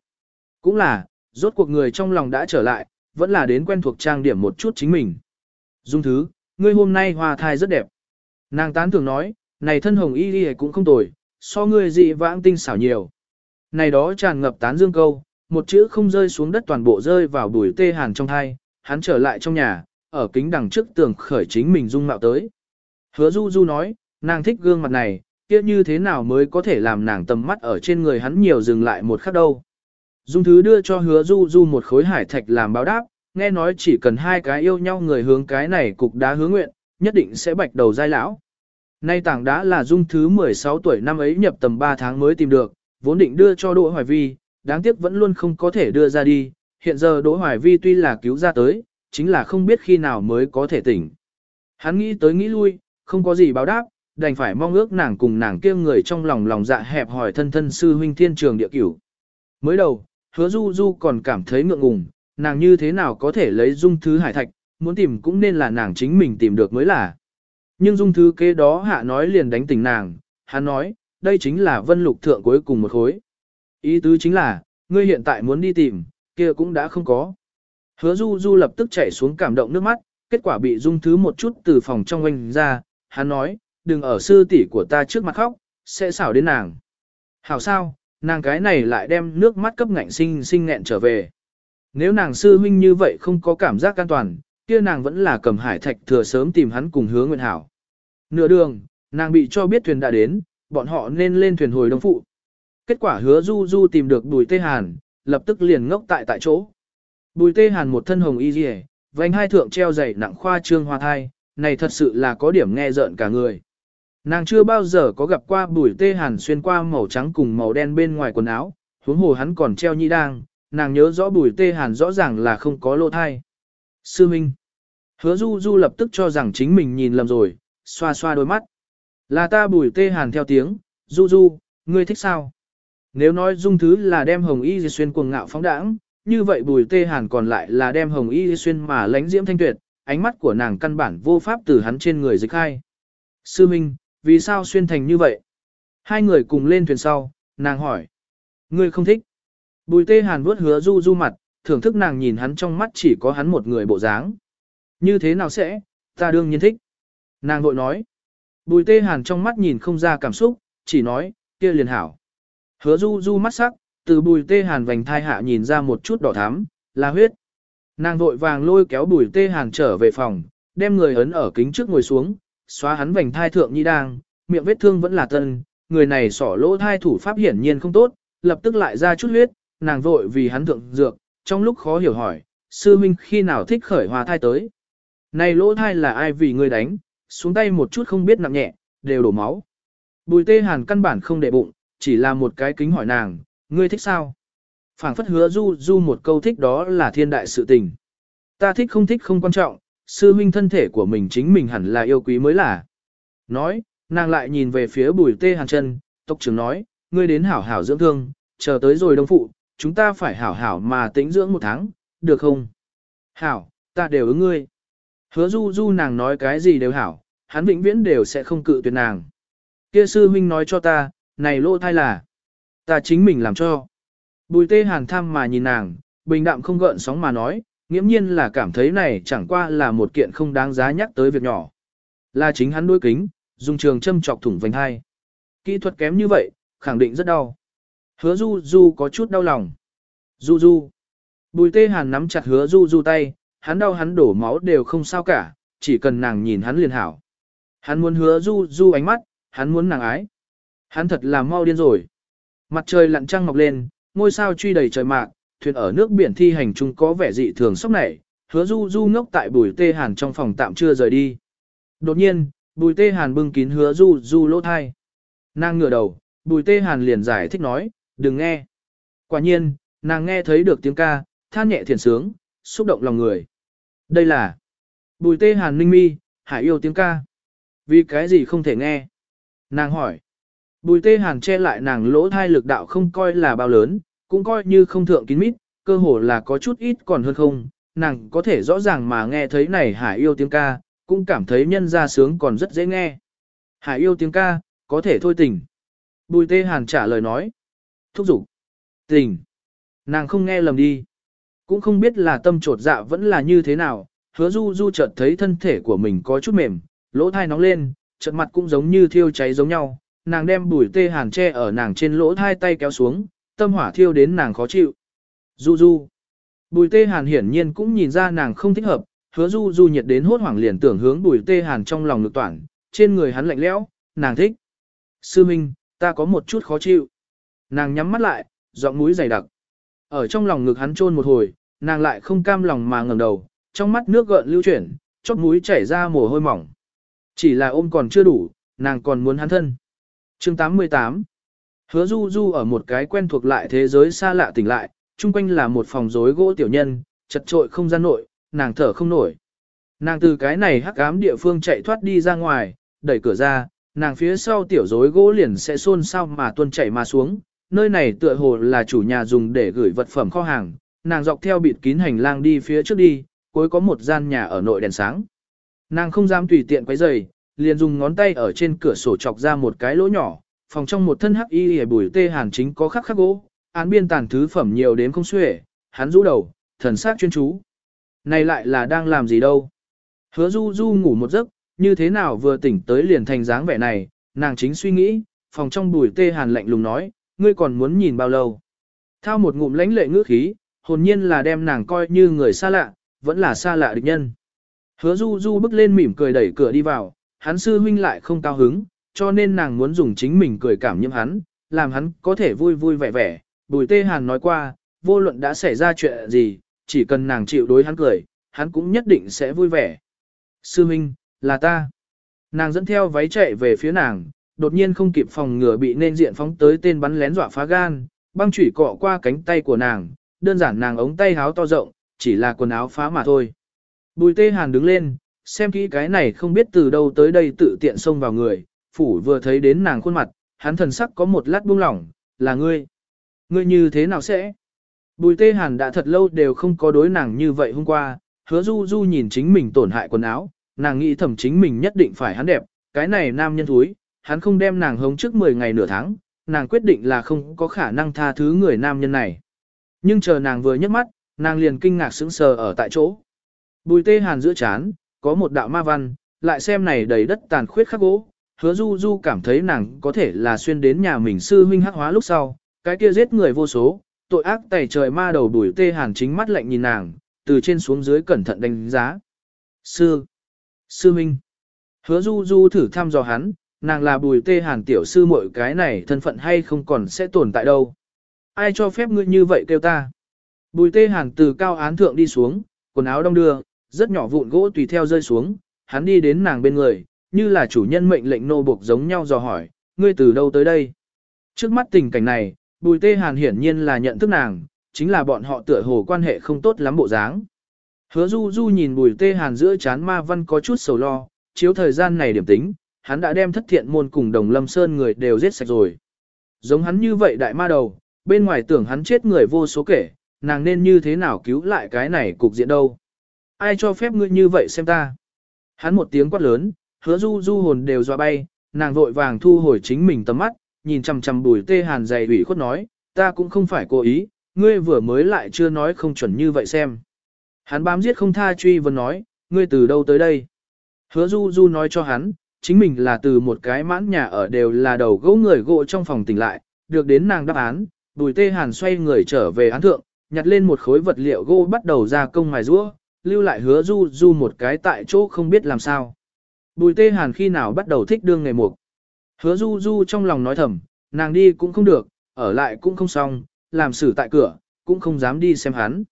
Cũng là, rốt cuộc người trong lòng đã trở lại, vẫn là đến quen thuộc trang điểm một chút chính mình. Dung thứ, ngươi hôm nay hoa thai rất đẹp. Nàng tán thường nói, này thân hồng y đi cũng không tồi, so ngươi dị vãng tinh xảo nhiều. Này đó tràn ngập tán dương câu, một chữ không rơi xuống đất toàn bộ rơi vào bùi tê hàn trong thai, hắn trở lại trong nhà, ở kính đằng trước tường khởi chính mình dung mạo tới. Hứa du du nói, nàng thích gương mặt này, kia như thế nào mới có thể làm nàng tầm mắt ở trên người hắn nhiều dừng lại một khắc đâu. Dung thứ đưa cho hứa du du một khối hải thạch làm báo đáp, nghe nói chỉ cần hai cái yêu nhau người hướng cái này cục đá hứa nguyện, nhất định sẽ bạch đầu giai lão. Nay tảng đá là dung thứ 16 tuổi năm ấy nhập tầm 3 tháng mới tìm được, vốn định đưa cho Đỗ Hoài Vi, đáng tiếc vẫn luôn không có thể đưa ra đi, hiện giờ Đỗ Hoài Vi tuy là cứu ra tới, chính là không biết khi nào mới có thể tỉnh. Hắn nghĩ tới nghĩ lui, không có gì báo đáp, đành phải mong ước nàng cùng nàng kia người trong lòng lòng dạ hẹp hỏi thân thân sư huynh thiên trường địa cửu. Mới đầu, hứa du du còn cảm thấy ngượng ngùng, nàng như thế nào có thể lấy dung thứ hải thạch, muốn tìm cũng nên là nàng chính mình tìm được mới là. Nhưng dung thứ kế đó hạ nói liền đánh tỉnh nàng, hắn nói, đây chính là vân lục thượng cuối cùng một khối. Ý tứ chính là, ngươi hiện tại muốn đi tìm, kia cũng đã không có. Hứa du du lập tức chạy xuống cảm động nước mắt, kết quả bị dung thứ một chút từ phòng trong quanh ra, hắn nói, đừng ở sư tỷ của ta trước mặt khóc, sẽ xảo đến nàng. Hảo sao, nàng cái này lại đem nước mắt cấp ngạnh sinh sinh nghẹn trở về. Nếu nàng sư huynh như vậy không có cảm giác an toàn, kia nàng vẫn là cầm hải thạch thừa sớm tìm hắn cùng hứa nguyện hảo. Nửa đường, nàng bị cho biết thuyền đã đến, bọn họ nên lên thuyền hồi đông phụ. Kết quả hứa du du tìm được bùi tê hàn, lập tức liền ngốc tại tại chỗ. Bùi tê hàn một thân hồng y dì vành hai thượng treo dày nặng khoa trương hoa thai, này thật sự là có điểm nghe rợn cả người. Nàng chưa bao giờ có gặp qua bùi tê hàn xuyên qua màu trắng cùng màu đen bên ngoài quần áo, huống hồ hắn còn treo nhĩ đang, nàng nhớ rõ bùi tê hàn rõ ràng là không có lỗ thai. Sư Minh. Hứa du du lập tức cho rằng chính mình nhìn lầm rồi, xoa xoa đôi mắt. Là ta bùi tê hàn theo tiếng, du du, ngươi thích sao? Nếu nói dung thứ là đem hồng y xuyên cuồng ngạo phóng đãng, như vậy bùi tê hàn còn lại là đem hồng y xuyên mà lánh diễm thanh tuyệt, ánh mắt của nàng căn bản vô pháp từ hắn trên người dịch khai. Sư Minh, vì sao xuyên thành như vậy? Hai người cùng lên thuyền sau, nàng hỏi. Ngươi không thích. Bùi tê hàn vuốt hứa du du mặt, thưởng thức nàng nhìn hắn trong mắt chỉ có hắn một người bộ dáng. Như thế nào sẽ, ta đương nhiên thích. Nàng vội nói. Bùi tê hàn trong mắt nhìn không ra cảm xúc, chỉ nói, kia liền hảo. Hứa du du mắt sắc, từ bùi tê hàn vành thai hạ nhìn ra một chút đỏ thắm, là huyết. Nàng vội vàng lôi kéo bùi tê hàn trở về phòng, đem người ấn ở kính trước ngồi xuống, xóa hắn vành thai thượng nhi đang, miệng vết thương vẫn là tân, người này sỏ lỗ thai thủ pháp hiển nhiên không tốt, lập tức lại ra chút huyết, nàng vội vì hắn thượng dược, trong lúc khó hiểu hỏi, sư minh khi nào thích khởi hòa thai tới. Này lỗ thai là ai vì người đánh, xuống tay một chút không biết nặng nhẹ, đều đổ máu. Bùi tê hàn căn bản không để bụng, chỉ là một cái kính hỏi nàng, ngươi thích sao? Phảng phất hứa du du một câu thích đó là thiên đại sự tình. Ta thích không thích không quan trọng, sư huynh thân thể của mình chính mình hẳn là yêu quý mới là. Nói, nàng lại nhìn về phía bùi tê hàn chân, tộc trưởng nói, ngươi đến hảo hảo dưỡng thương, chờ tới rồi đông phụ, chúng ta phải hảo hảo mà tĩnh dưỡng một tháng, được không? Hảo, ta đều ứng ngươi. Hứa du du nàng nói cái gì đều hảo, hắn vĩnh viễn đều sẽ không cự tuyệt nàng. Kia sư huynh nói cho ta, này lỗ thai là, ta chính mình làm cho. Bùi tê hàn thăm mà nhìn nàng, bình đạm không gợn sóng mà nói, nghiễm nhiên là cảm thấy này chẳng qua là một kiện không đáng giá nhắc tới việc nhỏ. Là chính hắn đuôi kính, dùng trường châm chọc thủng vành hai. Kỹ thuật kém như vậy, khẳng định rất đau. Hứa du du có chút đau lòng. Du du. Bùi tê hàn nắm chặt hứa du du tay, hắn đau hắn đổ máu đều không sao cả, chỉ cần nàng nhìn hắn liền hảo. Hắn muốn hứa du du ánh mắt, hắn muốn nàng ái. Hắn thật là mau điên rồi. Mặt trời lặn trăng mọc lên, ngôi sao truy đầy trời mạc, thuyền ở nước biển thi hành chung có vẻ dị thường sốc nảy, hứa du du ngốc tại bùi tê hàn trong phòng tạm chưa rời đi. Đột nhiên, bùi tê hàn bưng kín hứa du du lỗ thai. Nàng ngửa đầu, bùi tê hàn liền giải thích nói, đừng nghe. Quả nhiên, nàng nghe thấy được tiếng ca, than nhẹ thiền sướng, xúc động lòng người. Đây là bùi tê hàn ninh mi, hải yêu tiếng ca. Vì cái gì không thể nghe? Nàng hỏi. Bùi tê hàn che lại nàng lỗ thai lực đạo không coi là bao lớn, cũng coi như không thượng kín mít, cơ hồ là có chút ít còn hơn không, nàng có thể rõ ràng mà nghe thấy này hải yêu tiếng ca, cũng cảm thấy nhân ra sướng còn rất dễ nghe. Hải yêu tiếng ca, có thể thôi tình. Bùi tê hàn trả lời nói. Thúc giục. Tình. Nàng không nghe lầm đi. Cũng không biết là tâm trột dạ vẫn là như thế nào, hứa du du chợt thấy thân thể của mình có chút mềm, lỗ thai nóng lên, chợt mặt cũng giống như thiêu cháy giống nhau, nàng đem bùi tê hàn che ở nàng trên lỗ thai tay kéo xuống, tâm hỏa thiêu đến nàng khó chịu. Du du. Bùi tê hàn hiển nhiên cũng nhìn ra nàng không thích hợp, hứa du du nhiệt đến hốt hoảng liền tưởng hướng bùi tê hàn trong lòng lực toàn, trên người hắn lạnh lẽo, nàng thích. Sư Minh, ta có một chút khó chịu. Nàng nhắm mắt lại, giọng mũi dày đặc. Ở trong lòng ngực hắn chôn một hồi, nàng lại không cam lòng mà ngẩng đầu, trong mắt nước gợn lưu chuyển, chóp mũi chảy ra mồ hôi mỏng. Chỉ là ôm còn chưa đủ, nàng còn muốn hắn thân. Chương 88 Hứa Du Du ở một cái quen thuộc lại thế giới xa lạ tỉnh lại, chung quanh là một phòng rối gỗ tiểu nhân, chật trội không gian nội, nàng thở không nổi. Nàng từ cái này hắc ám địa phương chạy thoát đi ra ngoài, đẩy cửa ra, nàng phía sau tiểu rối gỗ liền sẽ xôn xao mà tuôn chảy mà xuống. Nơi này tựa hồ là chủ nhà dùng để gửi vật phẩm kho hàng, nàng dọc theo bịt kín hành lang đi phía trước đi, cuối có một gian nhà ở nội đèn sáng. Nàng không dám tùy tiện quấy rầy, liền dùng ngón tay ở trên cửa sổ chọc ra một cái lỗ nhỏ, phòng trong một thân hắc y hề bùi tê hàn chính có khắc khắc gỗ, án biên tàn thứ phẩm nhiều đến không xuể, hắn rũ đầu, thần sắc chuyên chú. Này lại là đang làm gì đâu? Hứa du du ngủ một giấc, như thế nào vừa tỉnh tới liền thành dáng vẻ này, nàng chính suy nghĩ, phòng trong bùi tê hàn lạnh lùng nói, ngươi còn muốn nhìn bao lâu? Thao một ngụm lãnh lệ ngữ khí, hồn nhiên là đem nàng coi như người xa lạ, vẫn là xa lạ địch nhân. Hứa du du bước lên mỉm cười đẩy cửa đi vào, hắn sư huynh lại không cao hứng, cho nên nàng muốn dùng chính mình cười cảm nhiễm hắn, làm hắn có thể vui vui vẻ vẻ. Bùi tê hàn nói qua, vô luận đã xảy ra chuyện gì, chỉ cần nàng chịu đối hắn cười, hắn cũng nhất định sẽ vui vẻ. Sư Minh, là ta. Nàng dẫn theo váy chạy về phía nàng, đột nhiên không kịp phòng ngừa bị nên diện phóng tới tên bắn lén dọa phá gan, băng chủy cọ qua cánh tay của nàng, đơn giản nàng ống tay háo to rộng, chỉ là quần áo phá mà thôi. Bùi tê hàn đứng lên, xem kỹ cái này không biết từ đâu tới đây tự tiện xông vào người, phủ vừa thấy đến nàng khuôn mặt, hắn thần sắc có một lát buông lỏng, là ngươi. Ngươi như thế nào sẽ? Bùi tê hàn đã thật lâu đều không có đối nàng như vậy hôm qua, hứa du du nhìn chính mình tổn hại quần áo, nàng nghĩ thầm chính mình nhất định phải hắn đẹp, cái này nam nhân thúi, hắn không đem nàng hống trước 10 ngày nửa tháng, nàng quyết định là không có khả năng tha thứ người nam nhân này. Nhưng chờ nàng vừa nhấc mắt, nàng liền kinh ngạc sững sờ ở tại chỗ. Bùi tê hàn giữa chán, có một đạo ma văn, lại xem này đầy đất tàn khuyết khắc gỗ, hứa du du cảm thấy nàng có thể là xuyên đến nhà mình sư huynh hắc hóa lúc sau, cái kia giết người vô số, tội ác tẩy trời ma đầu đuổi tê hàn chính mắt lạnh nhìn nàng, từ trên xuống dưới cẩn thận đánh giá. Sư, sư huynh, hứa du du thử thăm dò hắn, nàng là bùi tê hàn tiểu sư muội cái này thân phận hay không còn sẽ tồn tại đâu. Ai cho phép ngươi như vậy kêu ta? Bùi tê hàn từ cao án thượng đi xuống, quần áo đông đưa, rất nhỏ vụn gỗ tùy theo rơi xuống, hắn đi đến nàng bên người, như là chủ nhân mệnh lệnh nô buộc giống nhau dò hỏi, ngươi từ đâu tới đây? Trước mắt tình cảnh này, bùi tê hàn hiển nhiên là nhận thức nàng, chính là bọn họ tựa hồ quan hệ không tốt lắm bộ dáng. Hứa du du nhìn bùi tê hàn giữa chán ma văn có chút sầu lo, chiếu thời gian này điểm tính, hắn đã đem thất thiện môn cùng đồng lâm sơn người đều giết sạch rồi. Giống hắn như vậy đại ma đầu, bên ngoài tưởng hắn chết người vô số kể, nàng nên như thế nào cứu lại cái này cục diện đâu. Ai cho phép ngươi như vậy xem ta. Hắn một tiếng quát lớn, hứa du du hồn đều dọa bay, nàng vội vàng thu hồi chính mình tầm mắt, nhìn chằm chằm bùi tê hàn dày ủy khuất nói, ta cũng không phải cố ý, ngươi vừa mới lại chưa nói không chuẩn như vậy xem. Hắn bám giết không tha truy vấn nói, ngươi từ đâu tới đây? Hứa du du nói cho hắn, chính mình là từ một cái mãn nhà ở đều là đầu gỗ người gỗ trong phòng tỉnh lại, được đến nàng đáp án, bùi tê hàn xoay người trở về án thượng, nhặt lên một khối vật liệu gỗ bắt đầu ra công mài rũa, lưu lại hứa du du một cái tại chỗ không biết làm sao. Bùi tê hàn khi nào bắt đầu thích đương ngày mục. Hứa du du trong lòng nói thầm, nàng đi cũng không được, ở lại cũng không xong, làm xử tại cửa, cũng không dám đi xem hắn.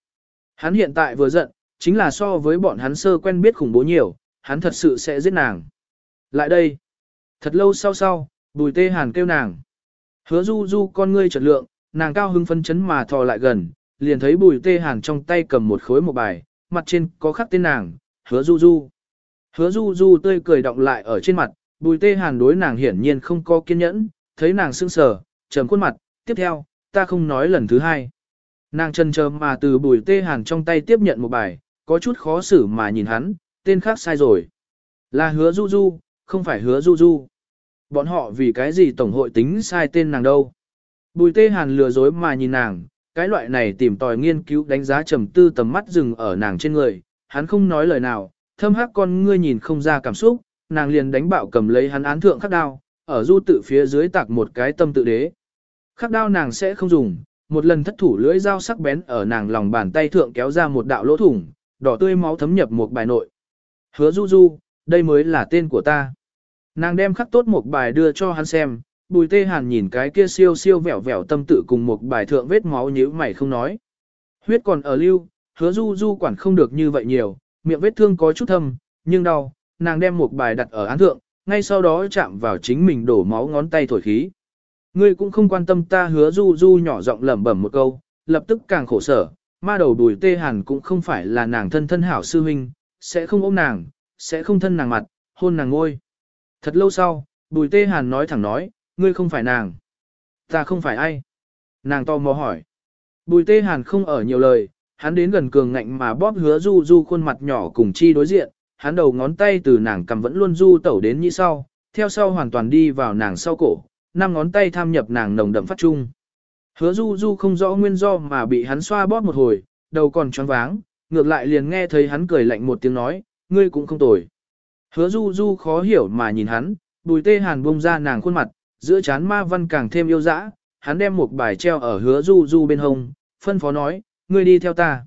Hắn hiện tại vừa giận, chính là so với bọn hắn sơ quen biết khủng bố nhiều, hắn thật sự sẽ giết nàng. Lại đây. Thật lâu sau sau, bùi tê hàn kêu nàng. Hứa du du con ngươi trật lượng, nàng cao hưng phân chấn mà thò lại gần, liền thấy bùi tê hàn trong tay cầm một khối một bài, mặt trên có khắc tên nàng, hứa du du. Hứa du du tươi cười động lại ở trên mặt, bùi tê hàn đối nàng hiển nhiên không có kiên nhẫn, thấy nàng sững sờ, trầm khuôn mặt, tiếp theo, ta không nói lần thứ hai. Nàng chân chờ mà từ bùi tê hàn trong tay tiếp nhận một bài, có chút khó xử mà nhìn hắn, tên khác sai rồi. Là hứa du du, không phải hứa du du. Bọn họ vì cái gì tổng hội tính sai tên nàng đâu. Bùi tê hàn lừa dối mà nhìn nàng, cái loại này tìm tòi nghiên cứu đánh giá trầm tư tầm mắt dừng ở nàng trên người, hắn không nói lời nào, thâm hắc con ngươi nhìn không ra cảm xúc, nàng liền đánh bạo cầm lấy hắn án thượng khắc đao, ở du tự phía dưới tạc một cái tâm tự đế. Khắc đao nàng sẽ không dùng, một lần thất thủ lưỡi dao sắc bén ở nàng lòng bàn tay thượng kéo ra một đạo lỗ thủng, đỏ tươi máu thấm nhập một bài nội. Hứa du du, đây mới là tên của ta. Nàng đem khắc tốt một bài đưa cho hắn xem, bùi tê hàn nhìn cái kia siêu siêu vẻo vẻo tâm tự cùng một bài thượng vết máu nhíu mày không nói. Huyết còn ở lưu, hứa du du quản không được như vậy nhiều, miệng vết thương có chút thâm, nhưng đau, nàng đem một bài đặt ở án thượng, ngay sau đó chạm vào chính mình đổ máu ngón tay thổi khí. Ngươi cũng không quan tâm ta hứa du du nhỏ giọng lẩm bẩm một câu, lập tức càng khổ sở, ma đầu đùi tê hàn cũng không phải là nàng thân thân hảo sư huynh, sẽ không ôm nàng, sẽ không thân nàng mặt, hôn nàng ngôi. Thật lâu sau, bùi tê hàn nói thẳng nói, ngươi không phải nàng. Ta không phải ai. Nàng to mò hỏi. Bùi tê hàn không ở nhiều lời, hắn đến gần cường ngạnh mà bóp hứa du du khuôn mặt nhỏ cùng chi đối diện, hắn đầu ngón tay từ nàng cầm vẫn luôn du tẩu đến như sau, theo sau hoàn toàn đi vào nàng sau cổ, năm ngón tay tham nhập nàng nồng đậm phát trung. Hứa du du không rõ nguyên do mà bị hắn xoa bóp một hồi, đầu còn choáng váng, ngược lại liền nghe thấy hắn cười lạnh một tiếng nói, ngươi cũng không tồi. Hứa du du khó hiểu mà nhìn hắn, bùi tê hàn bông ra nàng khuôn mặt, giữa chán ma văn càng thêm yêu dã, hắn đem một bài treo ở hứa du du bên hông, phân phó nói, ngươi đi theo ta.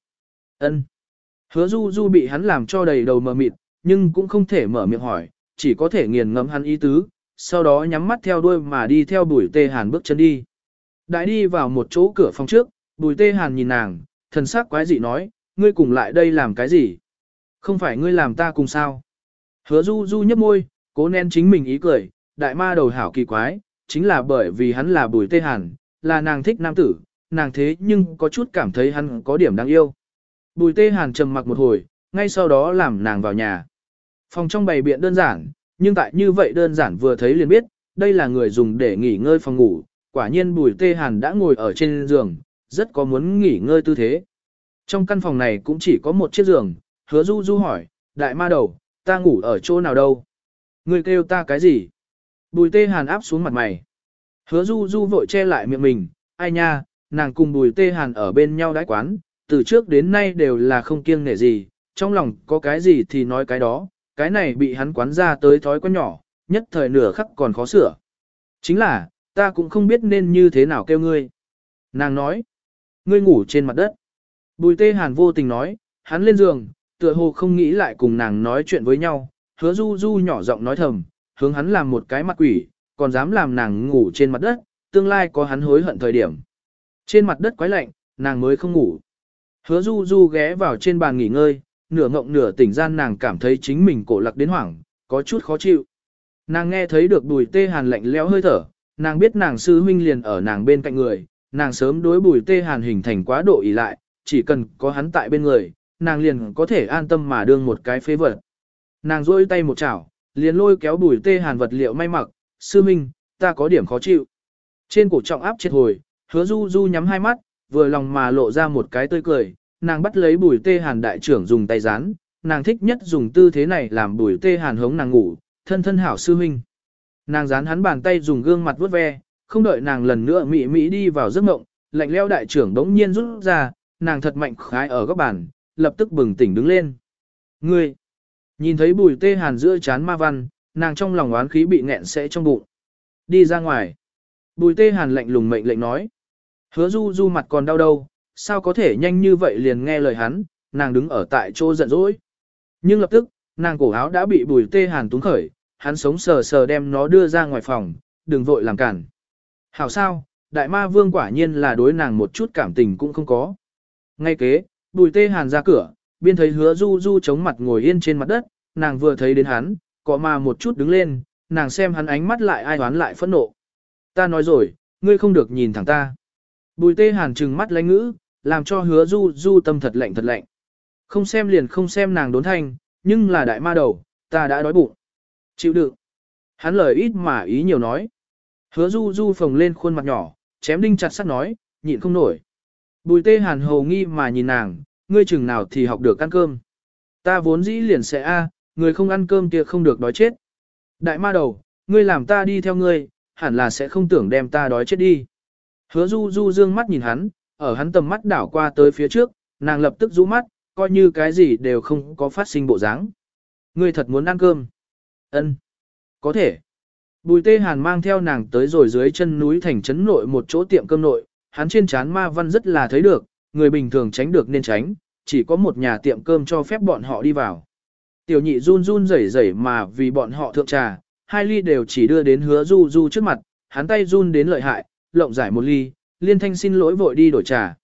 Ân. Hứa du du bị hắn làm cho đầy đầu mờ mịt, nhưng cũng không thể mở miệng hỏi, chỉ có thể nghiền ngẫm hắn ý tứ, sau đó nhắm mắt theo đuôi mà đi theo bùi tê hàn bước chân đi. Đại đi vào một chỗ cửa phòng trước, bùi tê hàn nhìn nàng, thần sắc quái dị nói, ngươi cùng lại đây làm cái gì? Không phải ngươi làm ta cùng sao? Hứa du du nhếch môi, cố nén chính mình ý cười, đại ma đầu hảo kỳ quái, chính là bởi vì hắn là bùi tê hàn, là nàng thích nam tử, nàng thế nhưng có chút cảm thấy hắn có điểm đáng yêu. Bùi tê hàn trầm mặc một hồi, ngay sau đó làm nàng vào nhà. Phòng trong bày biện đơn giản, nhưng tại như vậy đơn giản vừa thấy liền biết, đây là người dùng để nghỉ ngơi phòng ngủ, quả nhiên bùi tê hàn đã ngồi ở trên giường, rất có muốn nghỉ ngơi tư thế. Trong căn phòng này cũng chỉ có một chiếc giường, hứa du du hỏi, đại ma đầu, ta ngủ ở chỗ nào đâu? Người kêu ta cái gì? Bùi tê hàn áp xuống mặt mày. Hứa du du vội che lại miệng mình, ai nha, nàng cùng bùi tê hàn ở bên nhau đãi quán, từ trước đến nay đều là không kiêng nể gì, trong lòng có cái gì thì nói cái đó, cái này bị hắn quán ra tới thói quen nhỏ, nhất thời nửa khắc còn khó sửa. Chính là, ta cũng không biết nên như thế nào kêu ngươi. Nàng nói, ngươi ngủ trên mặt đất. Bùi tê hàn vô tình nói, hắn lên giường, tựa hồ không nghĩ lại cùng nàng nói chuyện với nhau, hứa du du nhỏ giọng nói thầm, hướng hắn làm một cái mặt quỷ, còn dám làm nàng ngủ trên mặt đất, tương lai có hắn hối hận thời điểm. Trên mặt đất quái lạnh, nàng mới không ngủ. Hứa du du ghé vào trên bàn nghỉ ngơi, nửa ngộng nửa tỉnh gian nàng cảm thấy chính mình cổ lạc đến hoảng, có chút khó chịu. Nàng nghe thấy được bùi tê hàn lạnh lẽo hơi thở, nàng biết nàng sư huynh liền ở nàng bên cạnh người, nàng sớm đối bùi tê hàn hình thành quá độ ý lại, chỉ cần có hắn tại bên người, nàng liền có thể an tâm mà đương một cái phế vật. Nàng rôi tay một chảo, liền lôi kéo bùi tê hàn vật liệu may mặc, sư minh, ta có điểm khó chịu. Trên cổ trọng áp triệt hồi, hứa du du nhắm hai mắt, vừa lòng mà lộ ra một cái tươi cười, nàng bắt lấy bùi tê hàn đại trưởng dùng tay rán, nàng thích nhất dùng tư thế này làm bùi tê hàn hống nàng ngủ, thân thân hảo sư huynh Nàng dán hắn bàn tay dùng gương mặt vuốt ve, không đợi nàng lần nữa mị mị đi vào giấc mộng, lạnh leo đại trưởng đống nhiên rút ra, nàng thật mạnh khái ở góc bàn, lập tức bừng tỉnh đứng lên. Ngươi! Nhìn thấy bùi tê hàn giữa chán ma văn, nàng trong lòng oán khí bị nghẹn sẽ trong bụng. Đi ra ngoài. Bùi tê hàn lạnh lùng mệnh lệnh nói. Hứa du du mặt còn đau đâu, sao có thể nhanh như vậy liền nghe lời hắn, nàng đứng ở tại chỗ giận dỗi. Nhưng lập tức, nàng cổ áo đã bị bùi tê hàn túng khởi, hắn sống sờ sờ đem nó đưa ra ngoài phòng, đừng vội làm cản. Hảo sao, đại ma vương quả nhiên là đối nàng một chút cảm tình cũng không có. Ngay kế, bùi tê hàn ra cửa, biên thấy hứa du du chống mặt ngồi yên trên mặt đất, nàng vừa thấy đến hắn, có mà một chút đứng lên, nàng xem hắn ánh mắt lại ai oán lại phẫn nộ. Ta nói rồi, ngươi không được nhìn thẳng ta. Bùi tê hàn trừng mắt lánh ngữ, làm cho hứa du du tâm thật lạnh thật lạnh. Không xem liền không xem nàng đốn thanh, nhưng là đại ma đầu, ta đã đói bụng. Chịu đựng. Hắn lời ít mà ý nhiều nói. Hứa du du phồng lên khuôn mặt nhỏ, chém đinh chặt sắt nói, nhịn không nổi. Bùi tê hàn hầu nghi mà nhìn nàng, ngươi chừng nào thì học được ăn cơm. Ta vốn dĩ liền sẽ a, người không ăn cơm kia không được đói chết. Đại ma đầu, ngươi làm ta đi theo ngươi, hẳn là sẽ không tưởng đem ta đói chết đi. Hứa du du dương mắt nhìn hắn, ở hắn tầm mắt đảo qua tới phía trước, nàng lập tức rũ mắt, coi như cái gì đều không có phát sinh bộ dáng. Ngươi thật muốn ăn cơm. Ân, Có thể. Bùi tê hàn mang theo nàng tới rồi dưới chân núi thành trấn nội một chỗ tiệm cơm nội, hắn trên chán ma văn rất là thấy được, người bình thường tránh được nên tránh, chỉ có một nhà tiệm cơm cho phép bọn họ đi vào. Tiểu nhị run run rẩy rẩy mà vì bọn họ thượng trà, hai ly đều chỉ đưa đến hứa du du trước mặt, hắn tay run đến lợi hại, lộng giải một ly, liên thanh xin lỗi vội đi đổi trà.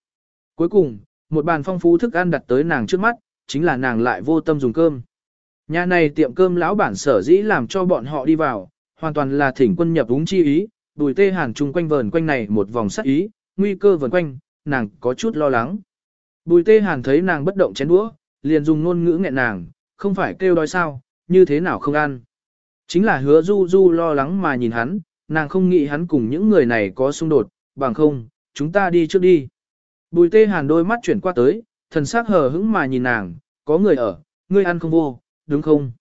Cuối cùng, một bàn phong phú thức ăn đặt tới nàng trước mắt, chính là nàng lại vô tâm dùng cơm. Nhà này tiệm cơm lão bản sở dĩ làm cho bọn họ đi vào, hoàn toàn là thỉnh quân nhập úng chi ý, bùi tê hàn chung quanh vờn quanh này một vòng sắc ý, nguy cơ vần quanh, nàng có chút lo lắng. Bùi tê hàn thấy nàng bất động chén đũa, liền dùng ngôn ngữ nghẹn nàng, không phải kêu đói sao, như thế nào không ăn. Chính là hứa du du lo lắng mà nhìn hắn, nàng không nghĩ hắn cùng những người này có xung đột, bằng không, chúng ta đi trước đi. Bùi tê hàn đôi mắt chuyển qua tới, thần sắc hờ hững mà nhìn nàng, có người ở, ngươi ăn không vô, đúng không?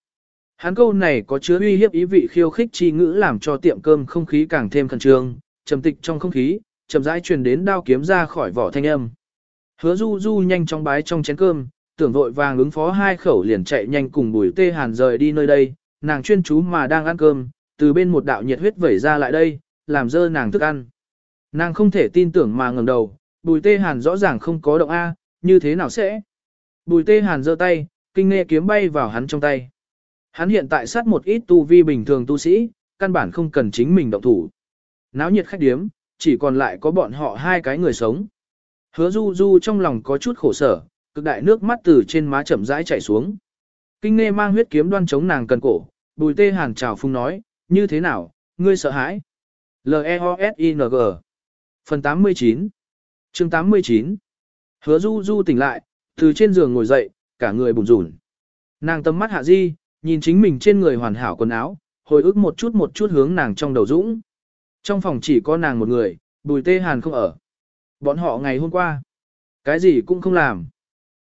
Hắn câu này có chứa uy hiếp ý vị khiêu khích chi ngữ làm cho tiệm cơm không khí càng thêm khẩn trương, trầm tịch trong không khí, chậm rãi truyền đến đao kiếm ra khỏi vỏ thanh âm. Hứa Du Du nhanh chóng bái trong chén cơm, tưởng vội vàng ứng phó hai khẩu liền chạy nhanh cùng Bùi Tê Hàn rời đi nơi đây, nàng chuyên chú mà đang ăn cơm, từ bên một đạo nhiệt huyết vẩy ra lại đây, làm dơ nàng thức ăn. Nàng không thể tin tưởng mà ngẩng đầu, Bùi Tê Hàn rõ ràng không có động A, như thế nào sẽ? Bùi Tê Hàn giơ tay, kinh nghe kiếm bay vào hắn trong tay. Hắn hiện tại sát một ít tu vi bình thường tu sĩ, căn bản không cần chính mình động thủ. Náo nhiệt khách điếm, chỉ còn lại có bọn họ hai cái người sống. Hứa du du trong lòng có chút khổ sở, cực đại nước mắt từ trên má chậm rãi chảy xuống. Kinh nghe mang huyết kiếm đoan chống nàng cần cổ, bùi tê hàn chào phung nói, như thế nào, ngươi sợ hãi. L-E-O-S-I-N-G Phần 89 chương 89 Hứa du du tỉnh lại, từ trên giường ngồi dậy, cả người bùn rùn. Nàng tâm mắt hạ di, nhìn chính mình trên người hoàn hảo quần áo, hồi ức một chút một chút hướng nàng trong đầu dũng. Trong phòng chỉ có nàng một người, bùi tê hàn không ở. Bọn họ ngày hôm qua, cái gì cũng không làm.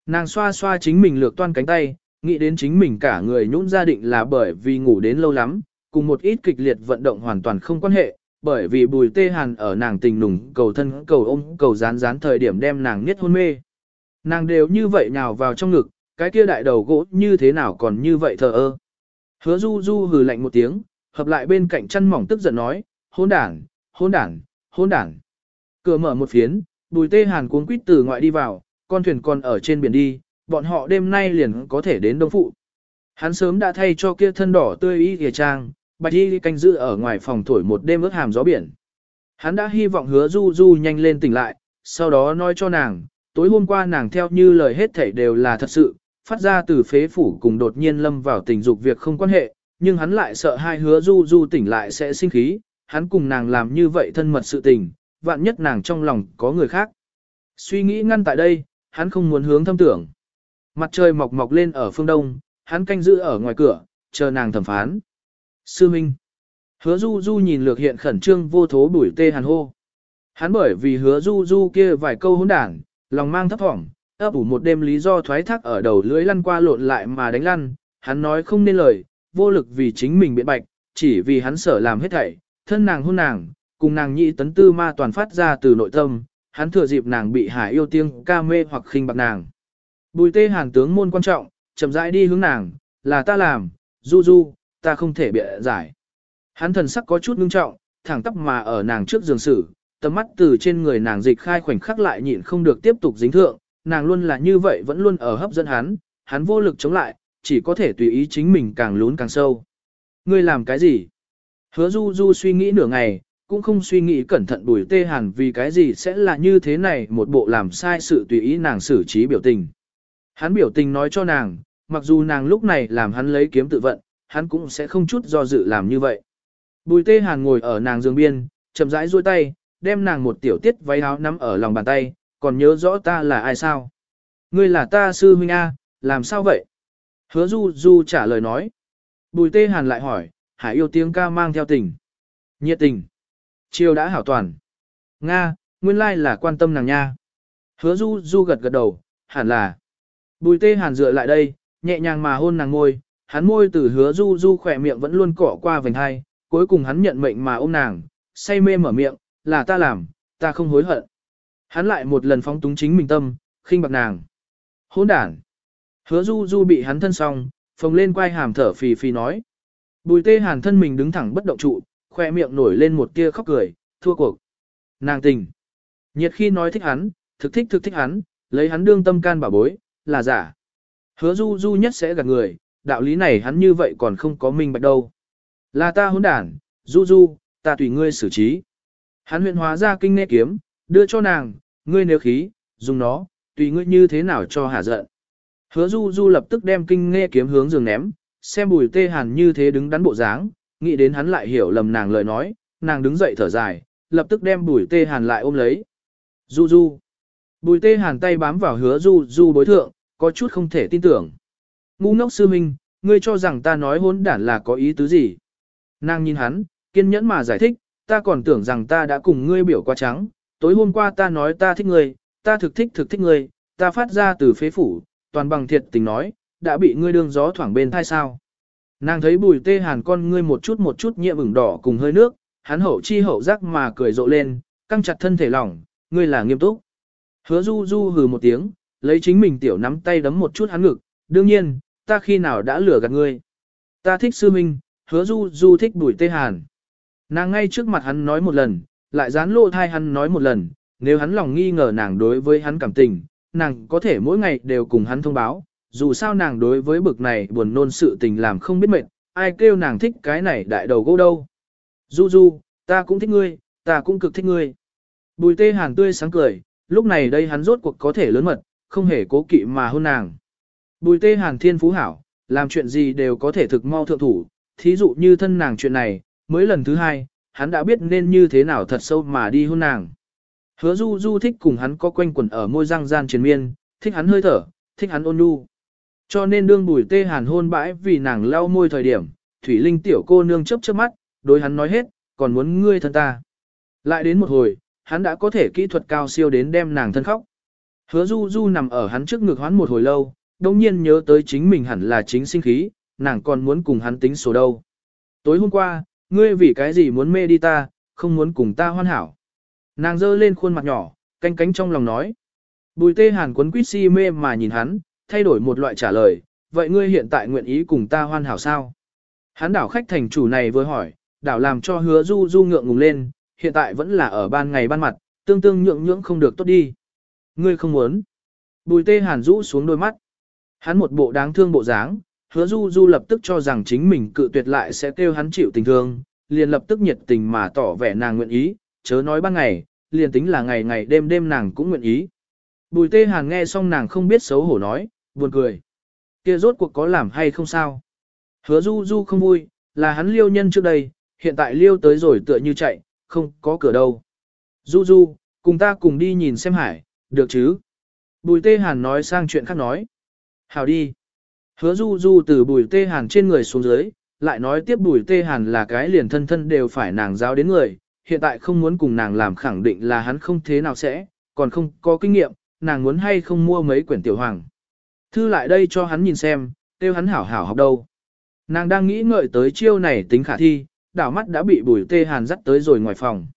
Nàng xoa xoa chính mình lược toan cánh tay, nghĩ đến chính mình cả người nhũn gia định là bởi vì ngủ đến lâu lắm, cùng một ít kịch liệt vận động hoàn toàn không quan hệ, bởi vì bùi tê hàn ở nàng tình nùng cầu thân cầu ôm cầu rán rán thời điểm đem nàng niết hôn mê. Nàng đều như vậy nhào vào trong ngực, cái kia đại đầu gỗ như thế nào còn như vậy thờ ơ. Hứa du du hừ lạnh một tiếng, hợp lại bên cạnh chân mỏng tức giận nói, hôn đản, hôn đản, hôn đản. Cửa mở một phiến, bùi tê hàn cuống quýt từ ngoại đi vào, con thuyền còn ở trên biển đi, bọn họ đêm nay liền có thể đến Đông Phụ. Hắn sớm đã thay cho kia thân đỏ tươi y kìa trang, bạch y canh giữ ở ngoài phòng thổi một đêm ướt hàm gió biển. Hắn đã hy vọng hứa du du nhanh lên tỉnh lại, sau đó nói cho nàng, tối hôm qua nàng theo như lời hết thảy đều là thật sự, phát ra từ phế phủ cùng đột nhiên lâm vào tình dục việc không quan hệ, nhưng hắn lại sợ hai hứa du du tỉnh lại sẽ sinh khí, hắn cùng nàng làm như vậy thân mật sự tình, vạn nhất nàng trong lòng có người khác. Suy nghĩ ngăn tại đây, hắn không muốn hướng thâm tưởng. Mặt trời mọc mọc lên ở phương đông, hắn canh giữ ở ngoài cửa, chờ nàng thẩm phán. Sư Minh. Hứa Du Du nhìn lược hiện khẩn trương vô thố bùi tê hàn hô. Hắn bởi vì hứa Du Du kia vài câu hỗn đảng, lòng mang thấp thỏm, ấp ủ một đêm lý do thoái thác ở đầu lưỡi lăn qua lộn lại mà đánh lăn, hắn nói không nên lời, vô lực vì chính mình biện bạch, chỉ vì hắn sợ làm hết thảy, thân nàng hôn nàng, cùng nàng nhị tấn tư ma toàn phát ra từ nội tâm, hắn thừa dịp nàng bị hải yêu tiếng ca mê hoặc khinh bạc nàng. Bùi tê hàn tướng môn quan trọng, chậm rãi đi hướng nàng, là ta làm, du du, ta không thể bịa giải. Hắn thần sắc có chút ngưng trọng, thẳng tắp mà ở nàng trước giường sử, tầm mắt từ trên người nàng dịch khai khoảnh khắc lại nhịn không được tiếp tục dính thượng, nàng luôn là như vậy vẫn luôn ở hấp dẫn hắn, hắn vô lực chống lại, chỉ có thể tùy ý chính mình càng lún càng sâu. Ngươi làm cái gì? Hứa du du suy nghĩ nửa ngày, cũng không suy nghĩ cẩn thận bùi tê hàn vì cái gì sẽ là như thế này một bộ làm sai sự tùy ý nàng xử trí biểu tình. Hắn biểu tình nói cho nàng, mặc dù nàng lúc này làm hắn lấy kiếm tự vận, hắn cũng sẽ không chút do dự làm như vậy. Bùi tê hàn ngồi ở nàng giường biên, chậm rãi duỗi tay, đem nàng một tiểu tiết váy áo nắm ở lòng bàn tay, còn nhớ rõ ta là ai sao? Ngươi là ta sư huynh A, làm sao vậy? Hứa du du trả lời nói. Bùi tê hàn lại hỏi, hải yêu tiếng ca mang theo tình. Nhiệt tình. Chiều đã hảo toàn. Nga, nguyên lai là quan tâm nàng nha. Hứa du du gật gật đầu, hẳn là. Bùi tê hàn dựa lại đây, nhẹ nhàng mà hôn nàng ngôi, hắn môi từ hứa du du khỏe miệng vẫn luôn cọ qua vành hai, cuối cùng hắn nhận mệnh mà ôm nàng, say mê mở miệng, là ta làm, ta không hối hận. Hắn lại một lần phóng túng chính mình tâm, khinh bạc nàng. Hỗn đản. Hứa du du bị hắn thân xong, phồng lên quay hàm thở phì phì nói. Bùi tê hàn thân mình đứng thẳng bất động trụ, khoe miệng nổi lên một tia khóc cười, thua cuộc. Nàng tình. Nhiệt khi nói thích hắn, thực thích thực thích hắn, lấy hắn đương tâm can bảo bối, là giả. Hứa du du nhất sẽ gạt người, đạo lý này hắn như vậy còn không có minh bạch đâu. Là ta hỗn đản, du du, ta tùy ngươi xử trí. Hắn huyện hóa ra kinh nghe kiếm, đưa cho nàng, ngươi nếu khí, dùng nó, tùy ngươi như thế nào cho hả giận. Hứa du du lập tức đem kinh nghe kiếm hướng giường ném, xem bùi tê hàn như thế đứng đắn bộ dáng, nghĩ đến hắn lại hiểu lầm nàng lời nói, nàng đứng dậy thở dài, lập tức đem bùi tê hàn lại ôm lấy. Du du. Bùi tê hàn tay bám vào hứa du du bối thượng, có chút không thể tin tưởng. Ngu ngốc sư minh, ngươi cho rằng ta nói hốn đản là có ý tứ gì? Nàng nhìn hắn, kiên nhẫn mà giải thích, ta còn tưởng rằng ta đã cùng ngươi biểu qua trắng, tối hôm qua ta nói ta thích ngươi, ta thực thích thực thích ngươi, ta phát ra từ phế phủ, toàn bằng thiệt tình nói, đã bị ngươi đương gió thoảng bên thai sao. Nàng thấy bùi tê hàn con ngươi một chút một chút nhiệm ửng đỏ cùng hơi nước, hắn hậu chi hậu giác mà cười rộ lên, căng chặt thân thể lỏng, ngươi là nghiêm túc. Hứa du du hừ một tiếng, lấy chính mình tiểu nắm tay đấm một chút hắn ngực, đương nhiên, ta khi nào đã lừa gạt ngươi. Ta thích sư minh, hứa du du thích bùi tê hàn. Nàng ngay trước mặt hắn nói một lần, lại dán lộ thai hắn nói một lần, nếu hắn lòng nghi ngờ nàng đối với hắn cảm tình, nàng có thể mỗi ngày đều cùng hắn thông báo, dù sao nàng đối với bực này buồn nôn sự tình làm không biết mệt, ai kêu nàng thích cái này đại đầu gỗ đâu. Du du, ta cũng thích ngươi, ta cũng cực thích ngươi. Bùi tê hàn tươi sáng cười, lúc này đây hắn rốt cuộc có thể lớn mật, không hề cố kỵ mà hôn nàng. Bùi tê hàn thiên phú hảo, làm chuyện gì đều có thể thực mau thượng thủ, thí dụ như thân nàng chuyện này, mới lần thứ hai, hắn đã biết nên như thế nào thật sâu mà đi hôn nàng. Hứa du du thích cùng hắn có quanh quẩn ở môi răng gian triền miên, thích hắn hơi thở, thích hắn ôn nhu. Cho nên đương bùi tê hàn hôn bãi vì nàng lau môi thời điểm, Thủy Linh tiểu cô nương chớp chớp mắt, đối hắn nói hết, còn muốn ngươi thân ta. Lại đến một hồi, hắn đã có thể kỹ thuật cao siêu đến đem nàng thân khóc. Hứa du du nằm ở hắn trước ngực hoán một hồi lâu, đồng nhiên nhớ tới chính mình hẳn là chính sinh khí, nàng còn muốn cùng hắn tính số đâu. Tối hôm qua, ngươi vì cái gì muốn mê đi ta, không muốn cùng ta hoan hảo. Nàng giơ lên khuôn mặt nhỏ, canh cánh trong lòng nói. Bùi tê hàn quấn quýt si mê mà nhìn hắn, thay đổi một loại trả lời, vậy ngươi hiện tại nguyện ý cùng ta hoan hảo sao? Hắn đảo khách thành chủ này vừa hỏi, đảo làm cho hứa du du ngượng ngùng lên, hiện tại vẫn là ở ban ngày ban mặt, tương tương nhượng nhượng không được tốt đi. Ngươi không muốn. Bùi tê hàn rũ xuống đôi mắt. Hắn một bộ đáng thương bộ dáng, hứa du du lập tức cho rằng chính mình cự tuyệt lại sẽ kêu hắn chịu tình thương, liền lập tức nhiệt tình mà tỏ vẻ nàng nguyện ý, chớ nói ban ngày, liền tính là ngày ngày đêm đêm nàng cũng nguyện ý. Bùi tê hàn nghe xong nàng không biết xấu hổ nói, buồn cười. kia rốt cuộc có làm hay không sao? Hứa du du không vui, là hắn liêu nhân trước đây, hiện tại liêu tới rồi tựa như chạy, không có cửa đâu. Du du, cùng ta cùng đi nhìn xem hải, được chứ? Bùi tê hàn nói sang chuyện khác nói. Hào đi. Hứa du du từ bùi tê hàn trên người xuống dưới, lại nói tiếp bùi tê hàn là cái liền thân thân đều phải nàng giáo đến người, hiện tại không muốn cùng nàng làm khẳng định là hắn không thế nào sẽ, còn không có kinh nghiệm, nàng muốn hay không mua mấy quyển tiểu hoàng. Thư lại đây cho hắn nhìn xem, tiêu hắn hảo hảo học đâu. Nàng đang nghĩ ngợi tới chiêu này tính khả thi, đảo mắt đã bị bùi tê hàn dắt tới rồi ngoài phòng.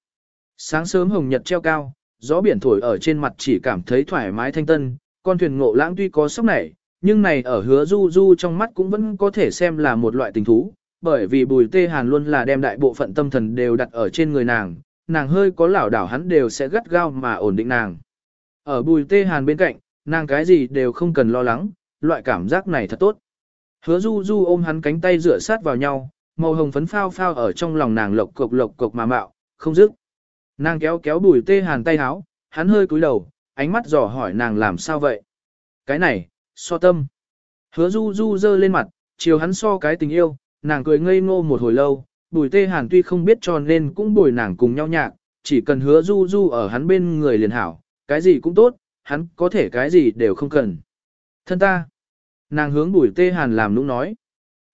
Sáng sớm hồng nhật treo cao, gió biển thổi ở trên mặt chỉ cảm thấy thoải mái thanh tân, con thuyền ngộ lãng tuy có sốc nảy, nhưng này ở hứa du du trong mắt cũng vẫn có thể xem là một loại tình thú, bởi vì bùi tê hàn luôn là đem đại bộ phận tâm thần đều đặt ở trên người nàng, nàng hơi có lảo đảo hắn đều sẽ gắt gao mà ổn định nàng. Ở bùi tê hàn bên cạnh, nàng cái gì đều không cần lo lắng, loại cảm giác này thật tốt. Hứa du du ôm hắn cánh tay rửa sát vào nhau, màu hồng phấn phao phao ở trong lòng nàng lộc cục lộc cục mà mạo, không dứt. Nàng kéo kéo bùi tê hàn tay háo, hắn hơi cúi đầu, ánh mắt dò hỏi nàng làm sao vậy. Cái này, so tâm. Hứa du du dơ lên mặt, chiều hắn so cái tình yêu, nàng cười ngây ngô một hồi lâu, bùi tê hàn tuy không biết cho nên cũng bồi nàng cùng nhau nhạc, chỉ cần hứa du du ở hắn bên người liền hảo, cái gì cũng tốt, hắn có thể cái gì đều không cần. Thân ta. Nàng hướng bùi tê hàn làm nũng nói.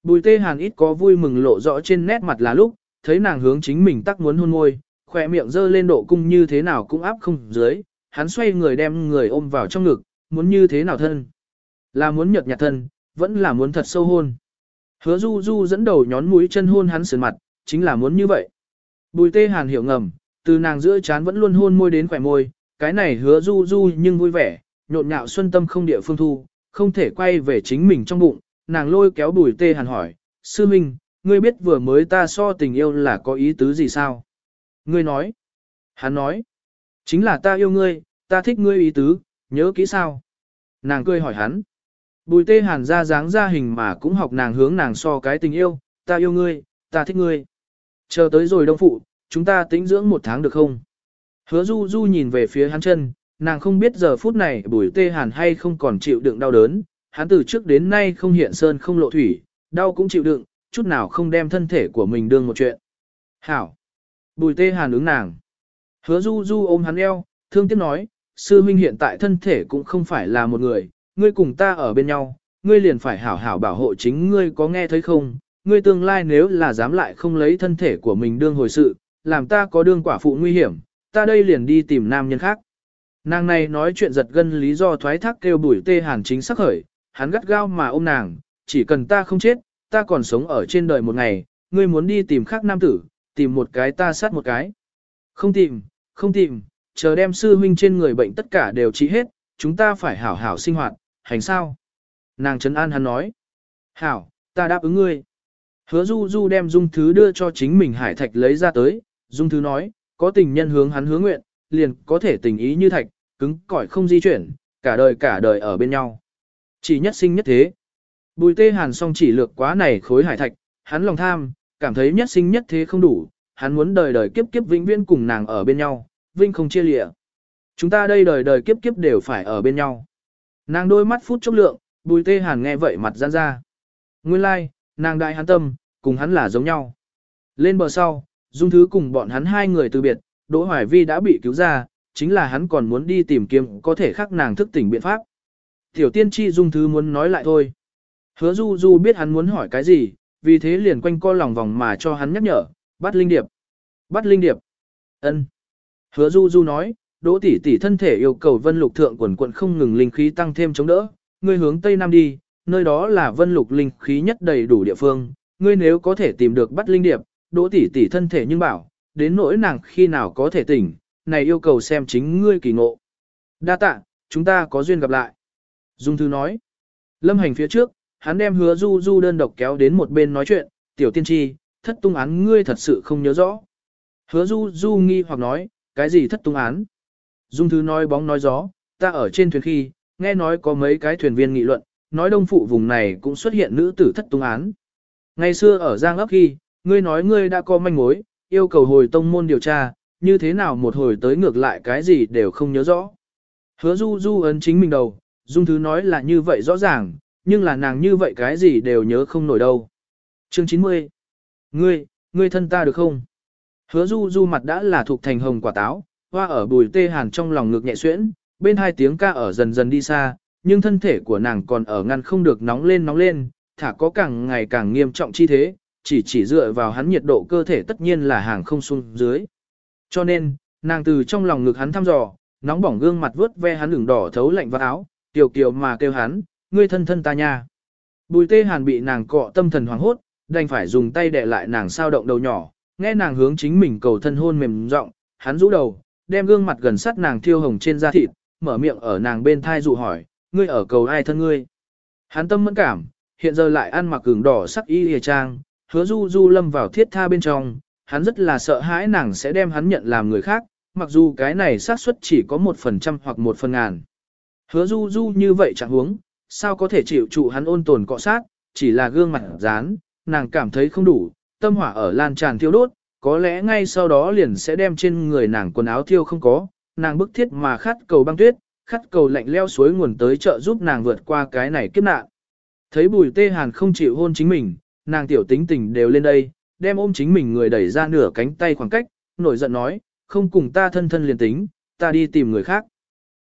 Bùi tê hàn ít có vui mừng lộ rõ trên nét mặt là lúc, thấy nàng hướng chính mình tắc muốn hôn môi, khỏe miệng dơ lên độ cung như thế nào cũng áp không dưới, hắn xoay người đem người ôm vào trong ngực, muốn như thế nào thân. Là muốn nhợt nhạt thân, vẫn là muốn thật sâu hôn. Hứa du du dẫn đầu nhón mũi chân hôn hắn sườn mặt, chính là muốn như vậy. Bùi tê hàn hiểu ngầm, từ nàng giữa chán vẫn luôn hôn môi đến khỏe môi, cái này hứa du du nhưng vui vẻ, nhộn nhạo xuân tâm không địa phương thu, không thể quay về chính mình trong bụng, nàng lôi kéo bùi tê hàn hỏi, sư minh, ngươi biết vừa mới ta so tình yêu là có ý tứ gì sao? Ngươi nói, hắn nói, chính là ta yêu ngươi, ta thích ngươi ý tứ, nhớ kỹ sao? Nàng cười hỏi hắn, bùi tê hàn ra dáng ra hình mà cũng học nàng hướng nàng so cái tình yêu, ta yêu ngươi, ta thích ngươi. Chờ tới rồi đông phụ, chúng ta tĩnh dưỡng một tháng được không? Hứa du du nhìn về phía hắn chân, nàng không biết giờ phút này bùi tê hàn hay không còn chịu đựng đau đớn, hắn từ trước đến nay không hiện sơn không lộ thủy, đau cũng chịu đựng, chút nào không đem thân thể của mình đương một chuyện. Hảo! Bùi tê hàn ứng nàng. Hứa du du ôm hắn eo, thương tiếc nói, sư minh hiện tại thân thể cũng không phải là một người, ngươi cùng ta ở bên nhau, ngươi liền phải hảo hảo bảo hộ chính ngươi có nghe thấy không, ngươi tương lai nếu là dám lại không lấy thân thể của mình đương hồi sự, làm ta có đương quả phụ nguy hiểm, ta đây liền đi tìm nam nhân khác. Nàng này nói chuyện giật gân lý do thoái thác kêu bùi tê hàn chính sắc khởi, hắn gắt gao mà ôm nàng, chỉ cần ta không chết, ta còn sống ở trên đời một ngày, ngươi muốn đi tìm khác nam tử, tìm một cái ta sát một cái. Không tìm, không tìm, chờ đem sư huynh trên người bệnh tất cả đều trị hết, chúng ta phải hảo hảo sinh hoạt, hành sao? Nàng trấn an hắn nói. Hảo, ta đáp ứng ngươi. Hứa du du đem dung thứ đưa cho chính mình hải thạch lấy ra tới, dung thứ nói, có tình nhân hướng hắn hứa nguyện, liền có thể tình ý như thạch, cứng cỏi không di chuyển, cả đời cả đời ở bên nhau. Chỉ nhất sinh nhất thế. Bùi tê hàn song chỉ lược quá này khối hải thạch, hắn lòng tham, cảm thấy nhất sinh nhất thế không đủ, hắn muốn đời đời kiếp kiếp vĩnh viễn cùng nàng ở bên nhau, vinh không chia lịa. Chúng ta đây đời đời kiếp kiếp đều phải ở bên nhau. Nàng đôi mắt phút chốc lượng, bùi tê hàn nghe vậy mặt giãn ra. Nguyên lai, like, nàng đại hắn tâm, cùng hắn là giống nhau. Lên bờ sau, Dung Thứ cùng bọn hắn hai người từ biệt, Đỗ Hoài Vi đã bị cứu ra, chính là hắn còn muốn đi tìm kiếm có thể khắc nàng thức tỉnh biện pháp. Tiểu tiên tri Dung Thứ muốn nói lại thôi. Hứa Du Du biết hắn muốn hỏi cái gì, vì thế liền quanh co lòng vòng mà cho hắn nhắc nhở, bắt linh điệp. Bắt linh điệp. ân Hứa Du Du nói, Đỗ tỷ tỷ thân thể yêu cầu vân lục thượng quần quận không ngừng linh khí tăng thêm chống đỡ, ngươi hướng tây nam đi, nơi đó là vân lục linh khí nhất đầy đủ địa phương, ngươi nếu có thể tìm được bắt linh điệp, Đỗ tỷ tỷ thân thể nhưng bảo, đến nỗi nàng khi nào có thể tỉnh, này yêu cầu xem chính ngươi kỳ ngộ. Đa tạ, chúng ta có duyên gặp lại. Dung Thư nói. Lâm hành phía trước, hắn đem hứa du du đơn độc kéo đến một bên nói chuyện, tiểu tiên tri, thất tung án ngươi thật sự không nhớ rõ. Hứa du du nghi hoặc nói, cái gì thất tung án? Dung thứ nói bóng nói gió, ta ở trên thuyền khi, nghe nói có mấy cái thuyền viên nghị luận, nói đông phụ vùng này cũng xuất hiện nữ tử thất tung án. Ngày xưa ở Giang ấp khi, ngươi nói ngươi đã có manh mối, yêu cầu hồi tông môn điều tra, như thế nào một hồi tới ngược lại cái gì đều không nhớ rõ. Hứa du du ấn chính mình đầu, dung thứ nói là như vậy rõ ràng, nhưng là nàng như vậy cái gì đều nhớ không nổi đâu. Chương 90 Ngươi, ngươi thân ta được không? Hứa du du mặt đã là thuộc thành hồng quả táo, hoa ở bùi tê hàn trong lòng ngực nhẹ xuyễn, bên hai tiếng ca ở dần dần đi xa, nhưng thân thể của nàng còn ở ngăn không được nóng lên nóng lên, thả có càng ngày càng nghiêm trọng chi thế, chỉ chỉ dựa vào hắn nhiệt độ cơ thể tất nhiên là hàng không xuống dưới. Cho nên, nàng từ trong lòng ngực hắn thăm dò, nóng bỏng gương mặt vớt ve hắn đường đỏ thấu lạnh vào áo, tiểu kiều mà kêu hắn, ngươi thân thân ta nha. Bùi tê hàn bị nàng cọ tâm thần hoảng hốt, đành phải dùng tay đè lại nàng sao động đầu nhỏ, nghe nàng hướng chính mình cầu thân hôn mềm rộng, hắn rũ đầu, đem gương mặt gần sát nàng thiêu hồng trên da thịt, mở miệng ở nàng bên thai dụ hỏi, ngươi ở cầu ai thân ngươi. Hắn tâm mẫn cảm, hiện giờ lại ăn mặc cường đỏ sắc y hề trang, hứa du du lâm vào thiết tha bên trong, hắn rất là sợ hãi nàng sẽ đem hắn nhận làm người khác, mặc dù cái này xác suất chỉ có một phần trăm hoặc một phần ngàn. Hứa du du như vậy chẳng huống, sao có thể chịu trụ hắn ôn tồn cọ sát, chỉ là gương mặt dán, nàng cảm thấy không đủ, tâm hỏa ở lan tràn thiêu đốt, có lẽ ngay sau đó liền sẽ đem trên người nàng quần áo thiêu không có, nàng bức thiết mà khát cầu băng tuyết, khát cầu lạnh leo suối nguồn tới trợ giúp nàng vượt qua cái này kiếp nạn. Thấy bùi tê hàn không chịu hôn chính mình, nàng tiểu tính tình đều lên đây, đem ôm chính mình người đẩy ra nửa cánh tay khoảng cách, nổi giận nói, không cùng ta thân thân liền tính, ta đi tìm người khác.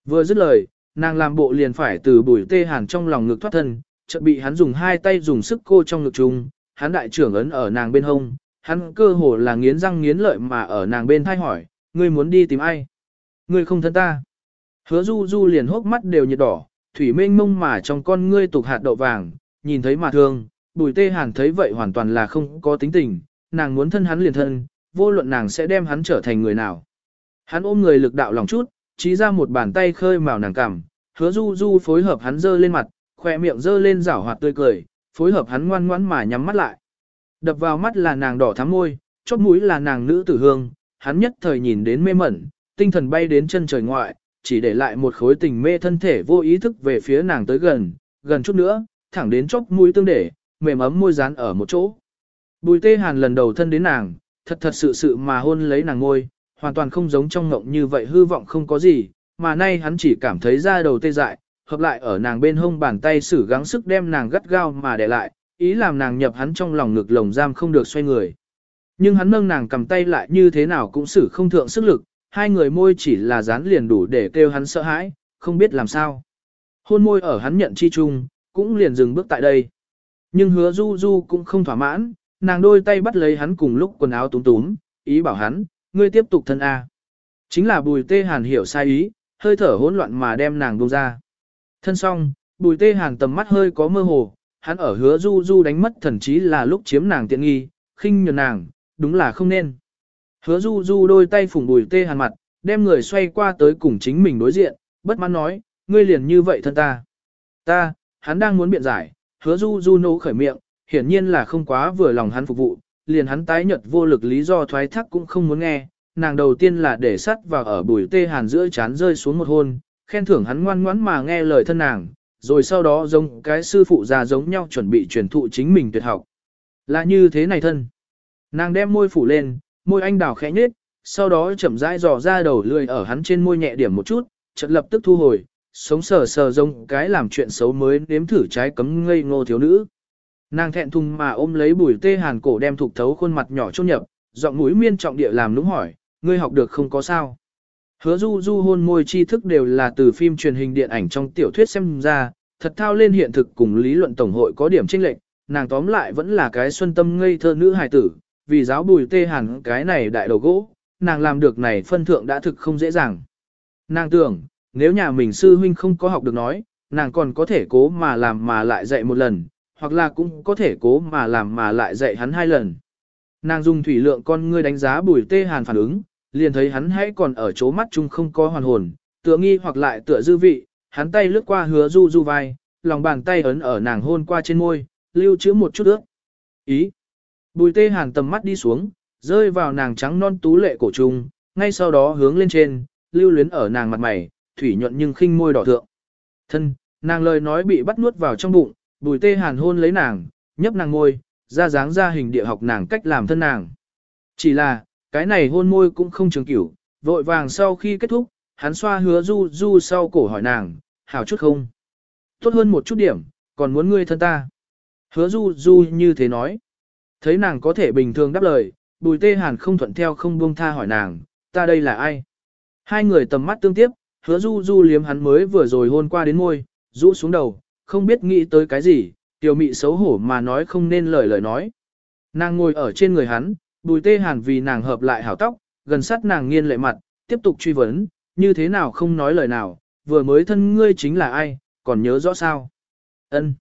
Vừa dứt lời, nàng làm bộ liền phải từ bùi tê hàn trong lòng ngực thoát thân, chợt bị hắn dùng hai tay dùng sức cô trong ngực chung, hắn đại trưởng ấn ở nàng bên hông, hắn cơ hồ là nghiến răng nghiến lợi mà ở nàng bên thay hỏi, ngươi muốn đi tìm ai? Ngươi không thân ta. Hứa du du liền hốc mắt đều nhiệt đỏ, thủy mênh mông mà trong con ngươi tục hạt đậu vàng, nhìn thấy mà thương, bùi tê hàn thấy vậy hoàn toàn là không có tính tình, nàng muốn thân hắn liền thân, vô luận nàng sẽ đem hắn trở thành người nào. Hắn ôm người lực đạo lòng chút, trí ra một bàn tay khơi màu nàng cằm, hứa du du phối hợp hắn dơ lên mặt, khỏe miệng dơ lên rảo hoạt tươi cười, phối hợp hắn ngoan ngoãn mà nhắm mắt lại. Đập vào mắt là nàng đỏ thắm môi, chóp mũi là nàng nữ tử hương, hắn nhất thời nhìn đến mê mẩn, tinh thần bay đến chân trời ngoại, chỉ để lại một khối tình mê thân thể vô ý thức về phía nàng tới gần, gần chút nữa, thẳng đến chóp mũi tương để, mềm ấm môi dán ở một chỗ. Bùi tê hàn lần đầu thân đến nàng, thật thật sự sự mà hôn lấy nàng ngôi, hoàn toàn không giống trong ngộng như vậy hư vọng không có gì, mà nay hắn chỉ cảm thấy da đầu tê dại, hợp lại ở nàng bên hông bàn tay sử gắng sức đem nàng gắt gao mà để lại, ý làm nàng nhập hắn trong lòng ngực lồng giam không được xoay người. Nhưng hắn nâng nàng cầm tay lại như thế nào cũng xử không thượng sức lực, hai người môi chỉ là dán liền đủ để kêu hắn sợ hãi, không biết làm sao. Hôn môi ở hắn nhận chi chung, cũng liền dừng bước tại đây. Nhưng hứa du du cũng không thỏa mãn, nàng đôi tay bắt lấy hắn cùng lúc quần áo túm túm, ý bảo hắn, ngươi tiếp tục thân A. Chính là bùi tê hàn hiểu sai ý, hơi thở hỗn loạn mà đem nàng buông ra. Thân xong, bùi tê hàn tầm mắt hơi có mơ hồ, hắn ở hứa du du đánh mất thần trí là lúc chiếm nàng tiện nghi, khinh nhường nàng, đúng là không nên. Hứa du du đôi tay phủng bùi tê hàn mặt, đem người xoay qua tới cùng chính mình đối diện, bất mãn nói, ngươi liền như vậy thân ta. Ta, hắn đang muốn biện giải, hứa du du nấu khởi miệng, hiển nhiên là không quá vừa lòng hắn phục vụ, liền hắn tái nhật vô lực lý do thoái thác cũng không muốn nghe, nàng đầu tiên là để sắt vào ở bùi tê hàn giữa chán rơi xuống một hôn, khen thưởng hắn ngoan ngoãn mà nghe lời thân nàng, rồi sau đó giống cái sư phụ già giống nhau chuẩn bị truyền thụ chính mình tuyệt học. Là như thế này thân. Nàng đem môi phủ lên, môi anh đào khẽ nhếch, sau đó chậm rãi dò ra đầu lươi ở hắn trên môi nhẹ điểm một chút, chợt lập tức thu hồi, sống sờ sờ giống cái làm chuyện xấu mới nếm thử trái cấm ngây ngô thiếu nữ. Nàng thẹn thùng mà ôm lấy bùi tê hàn cổ đem thục thấu khuôn mặt nhỏ chôn nhập, giọng mũi miên trọng địa làm nũng hỏi, ngươi học được không có sao. Hứa du du hôn môi tri thức đều là từ phim truyền hình điện ảnh trong tiểu thuyết xem ra, thật thao lên hiện thực cùng lý luận tổng hội có điểm chênh lệch, nàng tóm lại vẫn là cái xuân tâm ngây thơ nữ hài tử, vì giáo bùi tê hàn cái này đại đầu gỗ, nàng làm được này phân thượng đã thực không dễ dàng. Nàng tưởng, nếu nhà mình sư huynh không có học được nói, nàng còn có thể cố mà làm mà lại dạy một lần, hoặc là cũng có thể cố mà làm mà lại dạy hắn hai lần. Nàng dùng thủy lượng con ngươi đánh giá bùi tê hàn phản ứng, liền thấy hắn hãy còn ở chỗ mắt chung không có hoàn hồn, tựa nghi hoặc lại tựa dư vị, hắn tay lướt qua hứa du du vai, lòng bàn tay ấn ở nàng hôn qua trên môi, lưu chữ một chút ước. Ý. Bùi tê hàn tầm mắt đi xuống, rơi vào nàng trắng non tú lệ cổ trung, ngay sau đó hướng lên trên, lưu luyến ở nàng mặt mày, thủy nhuận nhưng khinh môi đỏ thượng. Thân, nàng lời nói bị bắt nuốt vào trong bụng, bùi tê hàn hôn lấy nàng, nhấp nàng môi, ra dáng ra hình địa học nàng cách làm thân nàng. Chỉ là, cái này hôn môi cũng không trường cửu, vội vàng sau khi kết thúc, hắn xoa hứa du du sau cổ hỏi nàng, hảo chút không? Tốt hơn một chút điểm, còn muốn ngươi thân ta. Hứa du du như thế nói. Thấy nàng có thể bình thường đáp lời, bùi tê hàn không thuận theo không buông tha hỏi nàng, ta đây là ai? Hai người tầm mắt tương tiếp, hứa du du liếm hắn mới vừa rồi hôn qua đến môi, rũ xuống đầu, không biết nghĩ tới cái gì, tiểu mị xấu hổ mà nói không nên lời lời nói. Nàng ngồi ở trên người hắn, bùi tê hàn vì nàng hợp lại hảo tóc, gần sát nàng nghiên lệ mặt, tiếp tục truy vấn, như thế nào không nói lời nào, vừa mới thân ngươi chính là ai, còn nhớ rõ sao? Ân.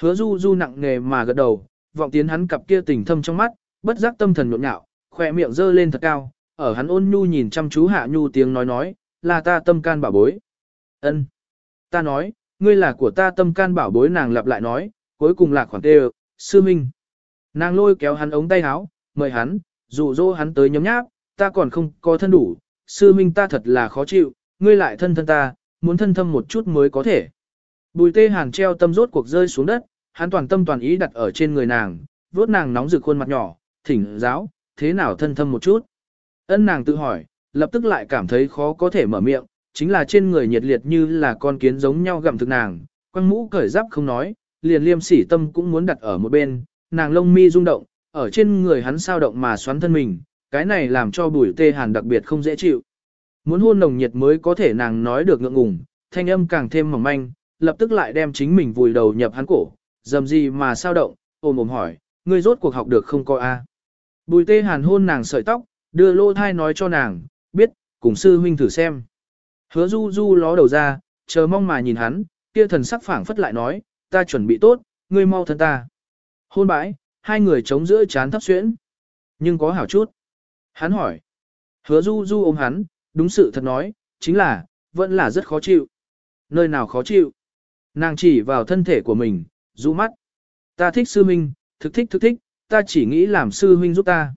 Hứa du du nặng nề mà gật đầu, vọng tiến hắn cặp kia tình thâm trong mắt, bất giác tâm thần nhộn nhạo, khỏe miệng dơ lên thật cao, ở hắn ôn nhu nhìn chăm chú hạ nhu tiếng nói nói, là ta tâm can bảo bối. Ân. Ta nói, ngươi là của ta tâm can bảo bối nàng lặp lại nói, cuối cùng là khoản tê sư minh. Nàng lôi kéo hắn ống tay áo, mời hắn, dụ dỗ hắn tới nhấm nháp, ta còn không có thân đủ, sư minh ta thật là khó chịu, ngươi lại thân thân ta, muốn thân thâm một chút mới có thể. Bùi tê hàn treo tâm rốt cuộc rơi xuống đất, hắn toàn tâm toàn ý đặt ở trên người nàng, vuốt nàng nóng rực khuôn mặt nhỏ, thỉnh giáo, thế nào thân thâm một chút. Ân nàng tự hỏi, lập tức lại cảm thấy khó có thể mở miệng, chính là trên người nhiệt liệt như là con kiến giống nhau gặm thực nàng, quăng mũ cởi giáp không nói, liền liêm sỉ tâm cũng muốn đặt ở một bên, nàng lông mi rung động, ở trên người hắn sao động mà xoắn thân mình, cái này làm cho bùi tê hàn đặc biệt không dễ chịu. Muốn hôn nồng nhiệt mới có thể nàng nói được ngượng ngùng, thanh âm càng thêm mỏng manh, lập tức lại đem chính mình vùi đầu nhập hắn cổ, dầm gì mà sao động, ôm ôm hỏi, ngươi rốt cuộc học được không coi a? Bùi tê hàn hôn nàng sợi tóc, đưa lô thai nói cho nàng, biết, cùng sư huynh thử xem. Hứa du du ló đầu ra, chờ mong mà nhìn hắn, kia thần sắc phảng phất lại nói, ta chuẩn bị tốt, ngươi mau thân ta. Hôn bãi, hai người chống giữa chán thấp xuyễn. Nhưng có hảo chút. Hắn hỏi. Hứa du du ôm hắn, đúng sự thật nói, chính là, vẫn là rất khó chịu. Nơi nào khó chịu? Nàng chỉ vào thân thể của mình, rũ mắt. Ta thích sư minh, thực thích thực thích, ta chỉ nghĩ làm sư huynh giúp ta.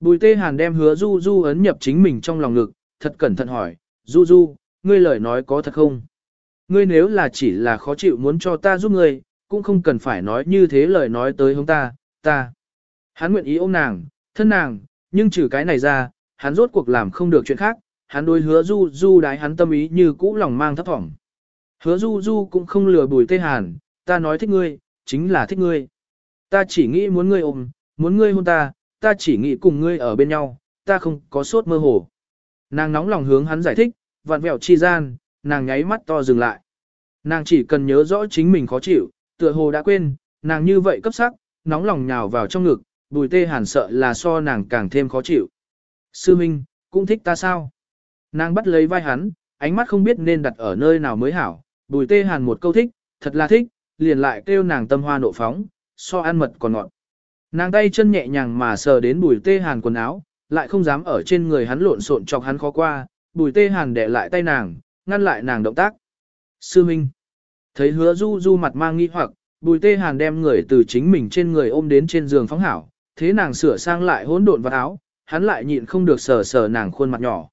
Bùi tê hàn đem hứa du du ấn nhập chính mình trong lòng ngực, thật cẩn thận hỏi, du du, ngươi lời nói có thật không? Ngươi nếu là chỉ là khó chịu muốn cho ta giúp ngươi, cũng không cần phải nói như thế lời nói tới hông ta, ta. Hắn nguyện ý ôm nàng, thân nàng, nhưng trừ cái này ra, hắn rốt cuộc làm không được chuyện khác, hắn đối hứa du du đái hắn tâm ý như cũ lòng mang thấp thỏm. Hứa du du cũng không lừa bùi tê hàn, ta nói thích ngươi, chính là thích ngươi. Ta chỉ nghĩ muốn ngươi ôm, muốn ngươi hôn ta, ta chỉ nghĩ cùng ngươi ở bên nhau, ta không có sốt mơ hồ. Nàng nóng lòng hướng hắn giải thích, vặn vẹo chi gian, nàng nháy mắt to dừng lại. Nàng chỉ cần nhớ rõ chính mình khó chịu, tựa hồ đã quên, nàng như vậy cấp sắc, nóng lòng nhào vào trong ngực, bùi tê hàn sợ là so nàng càng thêm khó chịu. Sư Minh, cũng thích ta sao? Nàng bắt lấy vai hắn, ánh mắt không biết nên đặt ở nơi nào mới hảo, bùi tê hàn một câu thích, thật là thích, liền lại kêu nàng tâm hoa nộ phóng, so ăn mật còn ngọt. Nàng tay chân nhẹ nhàng mà sờ đến bùi tê hàn quần áo, lại không dám ở trên người hắn lộn xộn chọc hắn khó qua, bùi tê hàn để lại tay nàng, ngăn lại nàng động tác. Sư Minh. Thấy hứa du du mặt mang nghi hoặc, bùi tê hàn đem người từ chính mình trên người ôm đến trên giường phóng hảo, thế nàng sửa sang lại hỗn độn vào áo, hắn lại nhịn không được sờ sờ nàng khuôn mặt nhỏ.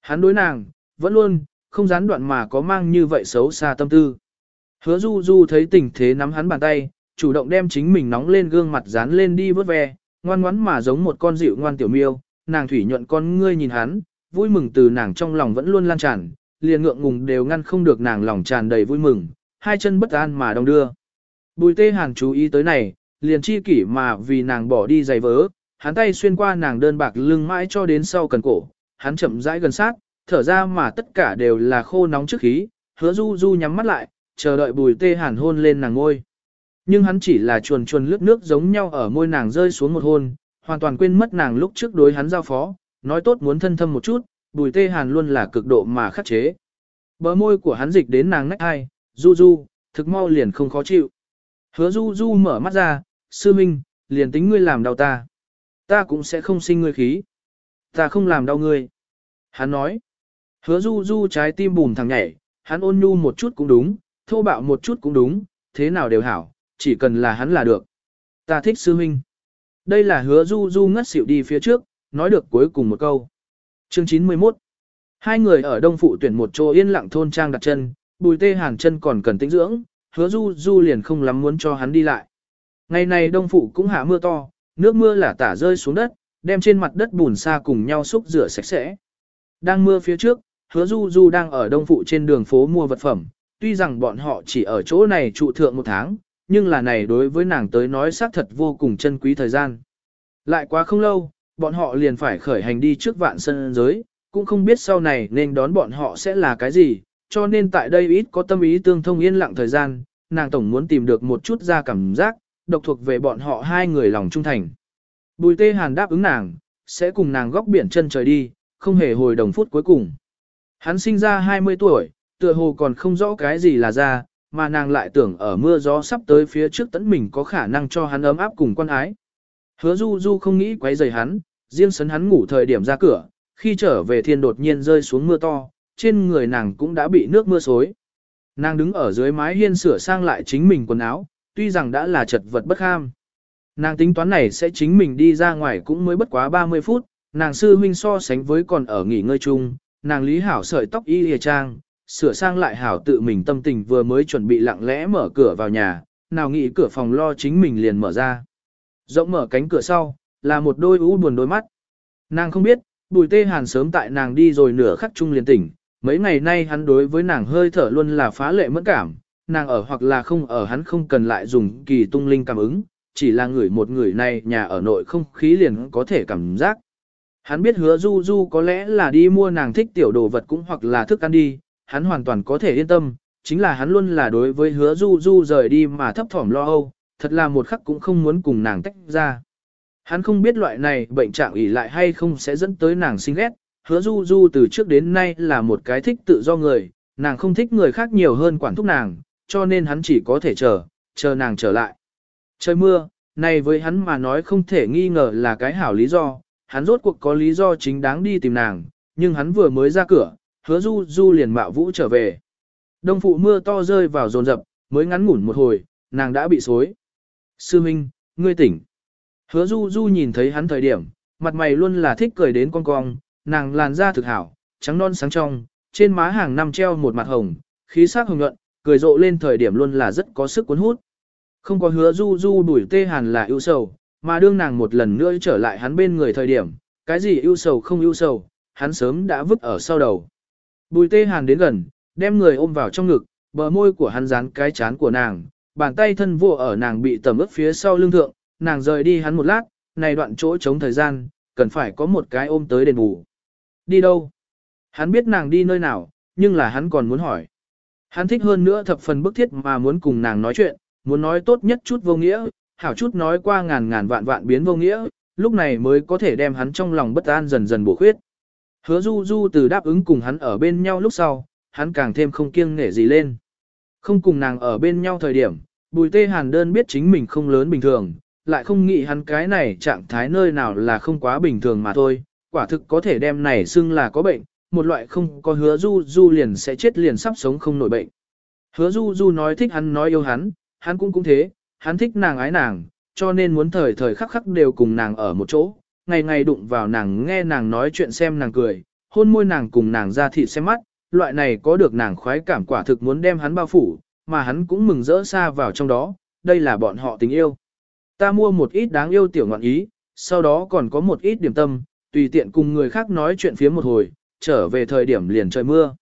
Hắn đối nàng, vẫn luôn, không gián đoạn mà có mang như vậy xấu xa tâm tư. Hứa du du thấy tình thế nắm hắn bàn tay, chủ động đem chính mình nóng lên gương mặt dán lên đi vớt ve, ngoan ngoắn mà giống một con dịu ngoan tiểu miêu, nàng thủy nhuận con ngươi nhìn hắn, vui mừng từ nàng trong lòng vẫn luôn lan tràn, liền ngượng ngùng đều ngăn không được nàng lòng tràn đầy vui mừng, hai chân bất an mà đông đưa. Bùi tê hàn chú ý tới này, liền chi kỷ mà vì nàng bỏ đi giày vớ, hắn tay xuyên qua nàng đơn bạc lưng mãi cho đến sau cần cổ, hắn chậm rãi gần sát, thở ra mà tất cả đều là khô nóng trước khí, hứa du du nhắm mắt lại, chờ đợi bùi tê hàn hôn lên nàng ngôi. Nhưng hắn chỉ là chuồn chuồn lướt nước giống nhau ở môi nàng rơi xuống một hôn, hoàn toàn quên mất nàng lúc trước đối hắn giao phó, nói tốt muốn thân thâm một chút, bùi tê hàn luôn là cực độ mà khắc chế. Bờ môi của hắn dịch đến nàng nách ai, du du, thực mau liền không khó chịu. Hứa du du mở mắt ra, sư minh, liền tính ngươi làm đau ta. Ta cũng sẽ không sinh ngươi khí. Ta không làm đau ngươi. Hắn nói. Hứa du du trái tim bùn thằng nhảy, hắn ôn nhu một chút cũng đúng, thô bạo một chút cũng đúng, thế nào đều hảo, chỉ cần là hắn là được. Ta thích sư minh. Đây là hứa du du ngất xỉu đi phía trước, nói được cuối cùng một câu. Chương 91 Hai người ở đông phụ tuyển một chỗ yên lặng thôn trang đặt chân, bùi tê hàng chân còn cần tĩnh dưỡng, hứa du du liền không lắm muốn cho hắn đi lại. Ngày này đông phụ cũng hạ mưa to, nước mưa là tả rơi xuống đất, đem trên mặt đất bùn xa cùng nhau xúc rửa sạch sẽ. Đang mưa phía trước, hứa du du đang ở đông phụ trên đường phố mua vật phẩm, tuy rằng bọn họ chỉ ở chỗ này trụ thượng một tháng, nhưng là này đối với nàng tới nói xác thật vô cùng chân quý thời gian. Lại quá không lâu, bọn họ liền phải khởi hành đi trước vạn sân giới, cũng không biết sau này nên đón bọn họ sẽ là cái gì, cho nên tại đây ít có tâm ý tương thông yên lặng thời gian, nàng tổng muốn tìm được một chút ra cảm giác, độc thuộc về bọn họ hai người lòng trung thành. Bùi tê hàn đáp ứng nàng, sẽ cùng nàng góc biển chân trời đi, không hề hồi đồng phút cuối cùng. Hắn sinh ra 20 tuổi, tựa hồ còn không rõ cái gì là ra, mà nàng lại tưởng ở mưa gió sắp tới phía trước tấn mình có khả năng cho hắn ấm áp cùng quan ái. Hứa du du không nghĩ quấy rầy hắn, riêng sấn hắn ngủ thời điểm ra cửa, khi trở về thiên đột nhiên rơi xuống mưa to, trên người nàng cũng đã bị nước mưa xối. Nàng đứng ở dưới mái hiên sửa sang lại chính mình quần áo, tuy rằng đã là chật vật bất ham. Nàng tính toán này sẽ chính mình đi ra ngoài cũng mới bất quá 30 phút, nàng sư huynh so sánh với còn ở nghỉ ngơi chung, nàng lý hảo sợi tóc y hề trang, sửa sang lại hảo tự mình tâm tình vừa mới chuẩn bị lặng lẽ mở cửa vào nhà, nào nghĩ cửa phòng lo chính mình liền mở ra. Rộng mở cánh cửa sau, là một đôi u buồn đôi mắt. Nàng không biết, bùi tê hàn sớm tại nàng đi rồi nửa khắc chung liền tỉnh, mấy ngày nay hắn đối với nàng hơi thở luôn là phá lệ mất cảm, nàng ở hoặc là không ở hắn không cần lại dùng kỳ tung linh cảm ứng, chỉ là người một người này nhà ở nội không khí liền có thể cảm giác. Hắn biết hứa du du có lẽ là đi mua nàng thích tiểu đồ vật cũng hoặc là thức ăn đi, hắn hoàn toàn có thể yên tâm, chính là hắn luôn là đối với hứa du du rời đi mà thấp thỏm lo âu, thật là một khắc cũng không muốn cùng nàng tách ra. Hắn không biết loại này bệnh trạng ỉ lại hay không sẽ dẫn tới nàng sinh ghét, hứa du du từ trước đến nay là một cái thích tự do người, nàng không thích người khác nhiều hơn quản thúc nàng, cho nên hắn chỉ có thể chờ, chờ nàng trở lại. Trời mưa, này với hắn mà nói không thể nghi ngờ là cái hảo lý do, hắn rốt cuộc có lý do chính đáng đi tìm nàng, nhưng hắn vừa mới ra cửa, hứa du du liền mạo vũ trở về. Đông phụ mưa to rơi vào rồn rập, mới ngắn ngủn một hồi, nàng đã bị xối. Sư Minh, ngươi tỉnh. Hứa du du nhìn thấy hắn thời điểm, mặt mày luôn là thích cười đến con cong, nàng làn da thực hảo, trắng non sáng trong, trên má hàng năm treo một mặt hồng, khí sắc hồng nhuận, cười rộ lên thời điểm luôn là rất có sức cuốn hút. Không có hứa du du đuổi tê hàn là ưu sầu, mà đương nàng một lần nữa trở lại hắn bên người thời điểm, cái gì ưu sầu không ưu sầu, hắn sớm đã vứt ở sau đầu. Bùi tê hàn đến gần, đem người ôm vào trong ngực, bờ môi của hắn dán cái chán của nàng, bàn tay thân vua ở nàng bị tầm ướp phía sau lưng thượng, nàng rời đi hắn một lát, này đoạn chỗ chống thời gian, cần phải có một cái ôm tới đền bù. Đi đâu? Hắn biết nàng đi nơi nào, nhưng là hắn còn muốn hỏi. Hắn thích hơn nữa thập phần bức thiết mà muốn cùng nàng nói chuyện, muốn nói tốt nhất chút vô nghĩa, hảo chút nói qua ngàn ngàn vạn vạn biến vô nghĩa, lúc này mới có thể đem hắn trong lòng bất an dần dần bổ khuyết. Hứa du du từ đáp ứng cùng hắn ở bên nhau lúc sau, hắn càng thêm không kiêng nể gì lên. Không cùng nàng ở bên nhau thời điểm, bùi tê hàn đơn biết chính mình không lớn bình thường, lại không nghĩ hắn cái này trạng thái nơi nào là không quá bình thường mà thôi, quả thực có thể đem này xưng là có bệnh, một loại không có hứa du du liền sẽ chết liền sắp sống không nổi bệnh. Hứa du du nói thích hắn nói yêu hắn, hắn cũng cũng thế, hắn thích nàng ái nàng, cho nên muốn thời thời khắc khắc đều cùng nàng ở một chỗ, ngày ngày đụng vào nàng nghe nàng nói chuyện xem nàng cười, hôn môi nàng cùng nàng ra thịt xem mắt, loại này có được nàng khoái cảm quả thực muốn đem hắn bao phủ, mà hắn cũng mừng rỡ xa vào trong đó, đây là bọn họ tình yêu. Ta mua một ít đáng yêu tiểu ngọn ý, sau đó còn có một ít điểm tâm, tùy tiện cùng người khác nói chuyện phía một hồi, trở về thời điểm liền trời mưa.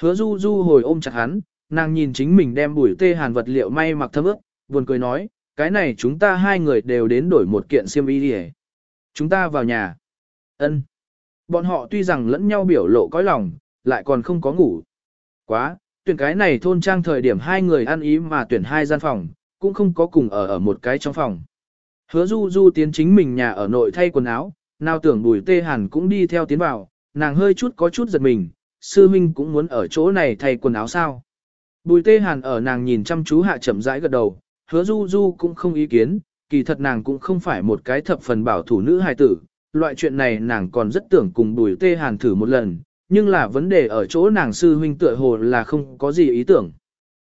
Hứa du du hồi ôm chặt hắn, nàng nhìn chính mình đem bùi tê hàn vật liệu may mặc thấm ướt, buồn cười nói, cái này chúng ta hai người đều đến đổi một kiện xiêm y đi Chúng ta vào nhà. ân Bọn họ tuy rằng lẫn nhau biểu lộ cõi lòng, lại còn không có ngủ. Quá, tuyển cái này thôn trang thời điểm hai người ăn ý mà tuyển hai gian phòng, cũng không có cùng ở ở một cái trong phòng. Hứa du du tiến chính mình nhà ở nội thay quần áo, nào tưởng bùi tê hàn cũng đi theo tiến vào, nàng hơi chút có chút giật mình, sư minh cũng muốn ở chỗ này thay quần áo sao. Bùi tê hàn ở nàng nhìn chăm chú hạ chậm rãi gật đầu, hứa du du cũng không ý kiến, kỳ thật nàng cũng không phải một cái thập phần bảo thủ nữ hài tử, loại chuyện này nàng còn rất tưởng cùng bùi tê hàn thử một lần, nhưng là vấn đề ở chỗ nàng sư huynh tựa hồ là không có gì ý tưởng.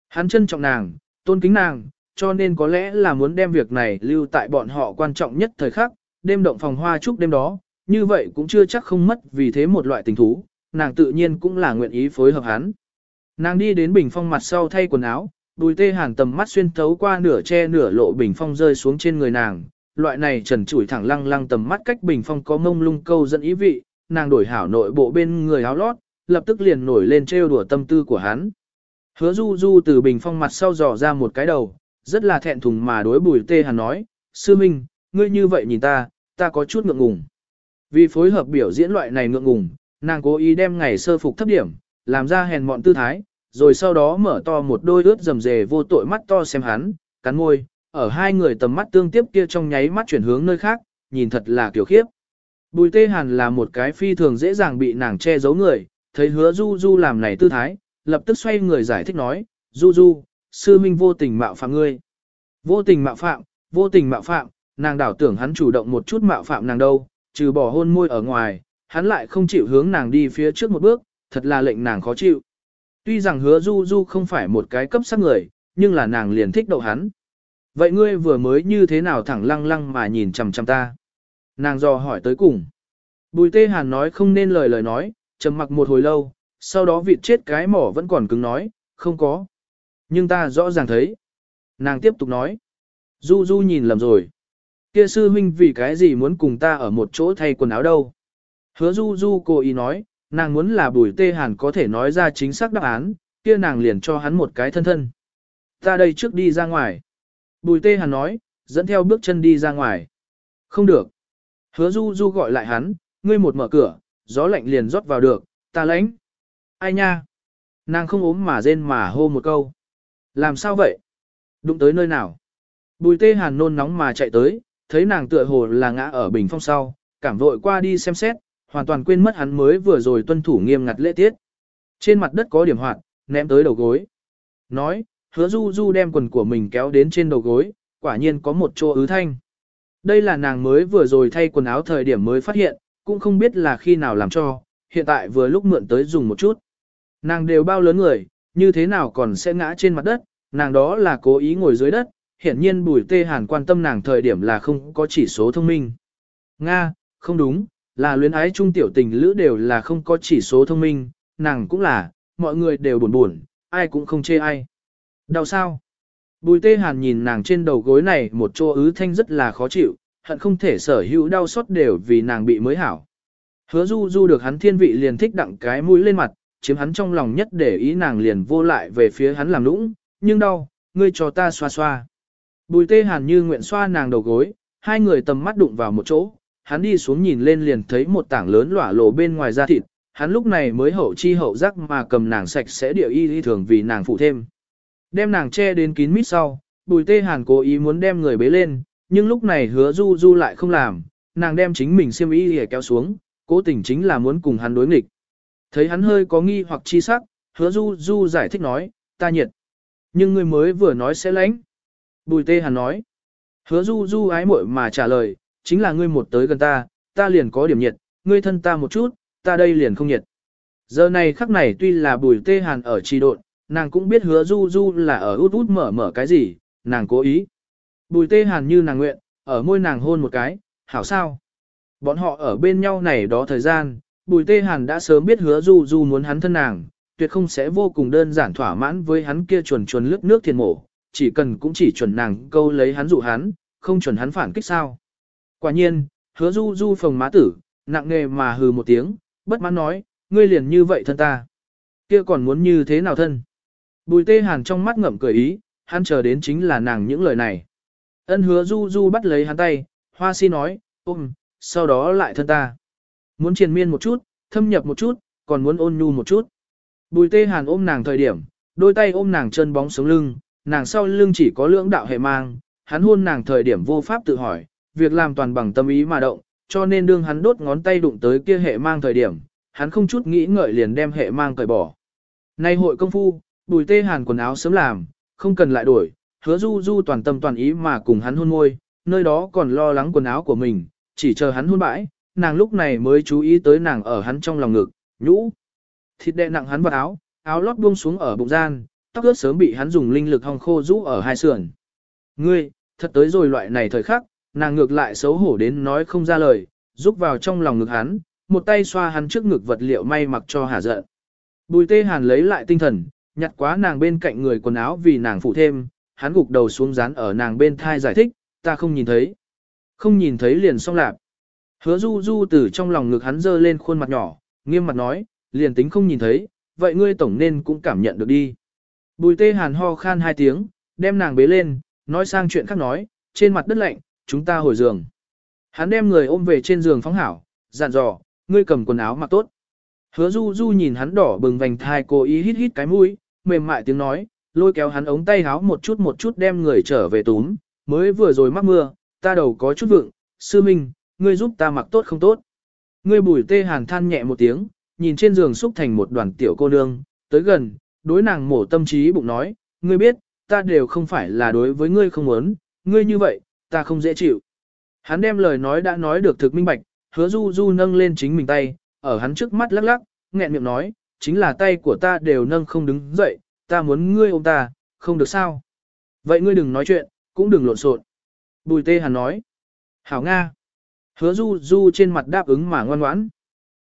Hắn trân trọng nàng, tôn kính nàng, cho nên có lẽ là muốn đem việc này lưu tại bọn họ quan trọng nhất thời khắc, đêm động phòng hoa chúc đêm đó, như vậy cũng chưa chắc không mất vì thế một loại tình thú, nàng tự nhiên cũng là nguyện ý phối hợp hắn. Nàng đi đến bình phong mặt sau thay quần áo, bùi tê hàn tầm mắt xuyên thấu qua nửa che nửa lộ bình phong rơi xuống trên người nàng, loại này trần trụi thẳng lăng lăng tầm mắt cách bình phong có mông lung câu dẫn ý vị, nàng đổi hảo nội bộ bên người áo lót, lập tức liền nổi lên trêu đùa tâm tư của hắn. Hứa du du từ bình phong mặt sau dò ra một cái đầu, rất là thẹn thùng mà đối bùi tê hàn nói, sư minh, ngươi như vậy nhìn ta, ta có chút ngượng ngùng. Vì phối hợp biểu diễn loại này ngượng ngùng, nàng cố ý đem ngày sơ phục thấp điểm, làm ra hèn mọn tư thái, rồi sau đó mở to một đôi ướt rầm rề vô tội mắt to xem hắn, cắn môi, ở hai người tầm mắt tương tiếp kia trong nháy mắt chuyển hướng nơi khác, nhìn thật là kiểu khiếp. Bùi tê hàn là một cái phi thường dễ dàng bị nàng che giấu người, thấy hứa du du làm này tư thái, lập tức xoay người giải thích nói, du du, sư minh vô tình mạo phạm ngươi. Vô tình mạo phạm, vô tình mạo phạm, nàng đảo tưởng hắn chủ động một chút mạo phạm nàng đâu, trừ bỏ hôn môi ở ngoài, hắn lại không chịu hướng nàng đi phía trước một bước, thật là lệnh nàng khó chịu. Tuy rằng hứa du du không phải một cái cấp sắc người, nhưng là nàng liền thích đậu hắn. Vậy ngươi vừa mới như thế nào thẳng lăng lăng mà nhìn chằm chằm ta? Nàng dò hỏi tới cùng. Bùi tê hàn nói không nên lời lời nói, trầm mặc một hồi lâu, sau đó vịt chết cái mỏ vẫn còn cứng nói, không có. Nhưng ta rõ ràng thấy. Nàng tiếp tục nói. Du Du nhìn lầm rồi. Kia sư huynh vì cái gì muốn cùng ta ở một chỗ thay quần áo đâu. Hứa Du Du cô ý nói, nàng muốn là bùi tê hàn có thể nói ra chính xác đáp án, kia nàng liền cho hắn một cái thân thân. Ta đây trước đi ra ngoài. Bùi tê hàn nói, dẫn theo bước chân đi ra ngoài. Không được. Hứa Du Du gọi lại hắn, ngươi một mở cửa, gió lạnh liền rót vào được, ta lãnh. Ai nha? Nàng không ốm mà rên mà hô một câu. Làm sao vậy? Đụng tới nơi nào? Bùi tê hàn nôn nóng mà chạy tới, thấy nàng tựa hồ là ngã ở bình phong sau, cảm vội qua đi xem xét, hoàn toàn quên mất hắn mới vừa rồi tuân thủ nghiêm ngặt lễ tiết. Trên mặt đất có điểm hoạt, ném tới đầu gối. Nói, hứa du du đem quần của mình kéo đến trên đầu gối, quả nhiên có một chỗ ứ thanh. Đây là nàng mới vừa rồi thay quần áo thời điểm mới phát hiện, cũng không biết là khi nào làm cho, hiện tại vừa lúc mượn tới dùng một chút. Nàng đều bao lớn người, như thế nào còn sẽ ngã trên mặt đất, nàng đó là cố ý ngồi dưới đất, hiển nhiên bùi tê hàn quan tâm nàng thời điểm là không có chỉ số thông minh. Nga, không đúng, là luyến ái trung tiểu tình lữ đều là không có chỉ số thông minh, nàng cũng là, mọi người đều buồn buồn, ai cũng không chê ai. Đau sao? Bùi tê hàn nhìn nàng trên đầu gối này một chỗ ứ thanh rất là khó chịu, hận không thể sở hữu đau xót đều vì nàng bị mới hảo. Hứa du du được hắn thiên vị liền thích đặng cái mũi lên mặt, chiếm hắn trong lòng nhất để ý nàng liền vô lại về phía hắn làm lũng, nhưng đau, ngươi cho ta xoa xoa. Bùi tê hàn như nguyện xoa nàng đầu gối, hai người tầm mắt đụng vào một chỗ, hắn đi xuống nhìn lên liền thấy một tảng lớn lỏa lộ bên ngoài da thịt, hắn lúc này mới hậu chi hậu giác mà cầm nàng sạch sẽ địa y y thường vì nàng phụ thêm. Đem nàng che đến kín mít sau, bùi tê hàn cố ý muốn đem người bế lên, nhưng lúc này hứa du du lại không làm, nàng đem chính mình xiêm y để kéo xuống, cố tình chính là muốn cùng hắn đối nghịch. Thấy hắn hơi có nghi hoặc chi sắc, hứa du du giải thích nói, ta nhiệt. Nhưng người mới vừa nói sẽ lãnh. Bùi tê hàn nói. Hứa du du ái muội mà trả lời, chính là ngươi một tới gần ta, ta liền có điểm nhiệt, ngươi thân ta một chút, ta đây liền không nhiệt. Giờ này khắc này tuy là bùi tê hàn ở trì độn, nàng cũng biết hứa du du là ở út út mở mở cái gì, nàng cố ý. Bùi tê hàn như nàng nguyện, ở môi nàng hôn một cái, hảo sao. Bọn họ ở bên nhau này đó thời gian, bùi tê hàn đã sớm biết hứa du du muốn hắn thân nàng, tuyệt không sẽ vô cùng đơn giản thỏa mãn với hắn kia chuồn chuồn lướt nước thiền mổ, chỉ cần cũng chỉ chuẩn nàng câu lấy hắn dụ hắn, không chuẩn hắn phản kích sao. Quả nhiên, hứa du du phồng má tử, nặng nề mà hừ một tiếng, bất mãn nói, ngươi liền như vậy thân ta. Kia còn muốn như thế nào thân? Bùi tê hàn trong mắt ngậm cười ý, hắn chờ đến chính là nàng những lời này. Ân hứa du du bắt lấy hắn tay, hoa si nói, ôm, sau đó lại thân ta. Muốn triền miên một chút, thâm nhập một chút, còn muốn ôn nhu một chút. Bùi tê hàn ôm nàng thời điểm, đôi tay ôm nàng chân bóng sống lưng, nàng sau lưng chỉ có lưỡng đạo hệ mang, hắn hôn nàng thời điểm vô pháp tự hỏi, việc làm toàn bằng tâm ý mà động, cho nên đương hắn đốt ngón tay đụng tới kia hệ mang thời điểm, hắn không chút nghĩ ngợi liền đem hệ mang cởi bỏ. Nay hội công phu, bùi tê hàn quần áo sớm làm, không cần lại đổi, hứa du du toàn tâm toàn ý mà cùng hắn hôn môi, nơi đó còn lo lắng quần áo của mình, chỉ chờ hắn hôn bãi, nàng lúc này mới chú ý tới nàng ở hắn trong lòng ngực, nhũ. Thịt đè nặng hắn vào áo, áo lót buông xuống ở bụng gian, tóc ướt sớm bị hắn dùng linh lực hong khô rũ ở hai sườn. Ngươi, thật tới rồi loại này thời khắc, nàng ngược lại xấu hổ đến nói không ra lời, rúc vào trong lòng ngực hắn, một tay xoa hắn trước ngực vật liệu may mặc cho hà giận. Bùi tê hàn lấy lại tinh thần, nhặt quá nàng bên cạnh người quần áo vì nàng phụ thêm, hắn gục đầu xuống dán ở nàng bên thai giải thích, ta không nhìn thấy. Không nhìn thấy liền xong lạp. Hứa du du từ trong lòng ngực hắn dơ lên khuôn mặt nhỏ, nghiêm mặt nói, liền tính không nhìn thấy, vậy ngươi tổng nên cũng cảm nhận được đi. Bùi tê hàn ho khan hai tiếng, đem nàng bế lên, nói sang chuyện khác nói, trên mặt đất lạnh, chúng ta hồi giường. Hắn đem người ôm về trên giường phóng hảo, dặn dò, ngươi cầm quần áo mặc tốt. Hứa du du nhìn hắn đỏ bừng vành thai cố ý hít hít cái mũi, mềm mại tiếng nói, lôi kéo hắn ống tay háo một chút một chút đem người trở về túm, mới vừa rồi mắc mưa, ta đầu có chút vượng, sư minh, ngươi giúp ta mặc tốt không tốt. Ngươi bùi tê hàn than nhẹ một tiếng, nhìn trên giường xúc thành một đoàn tiểu cô nương, tới gần, đối nàng mổ tâm trí bụng nói, ngươi biết, ta đều không phải là đối với ngươi không muốn, ngươi như vậy, ta không dễ chịu. Hắn đem lời nói đã nói được thực minh bạch, hứa du du nâng lên chính mình tay, ở hắn trước mắt lắc lắc, nghẹn miệng nói, chính là tay của ta đều nâng không đứng dậy, ta muốn ngươi ôm ta, không được sao. Vậy ngươi đừng nói chuyện, cũng đừng lộn xộn. Bùi tê hàn nói. Hảo Nga. Hứa du du trên mặt đáp ứng mà ngoan ngoãn.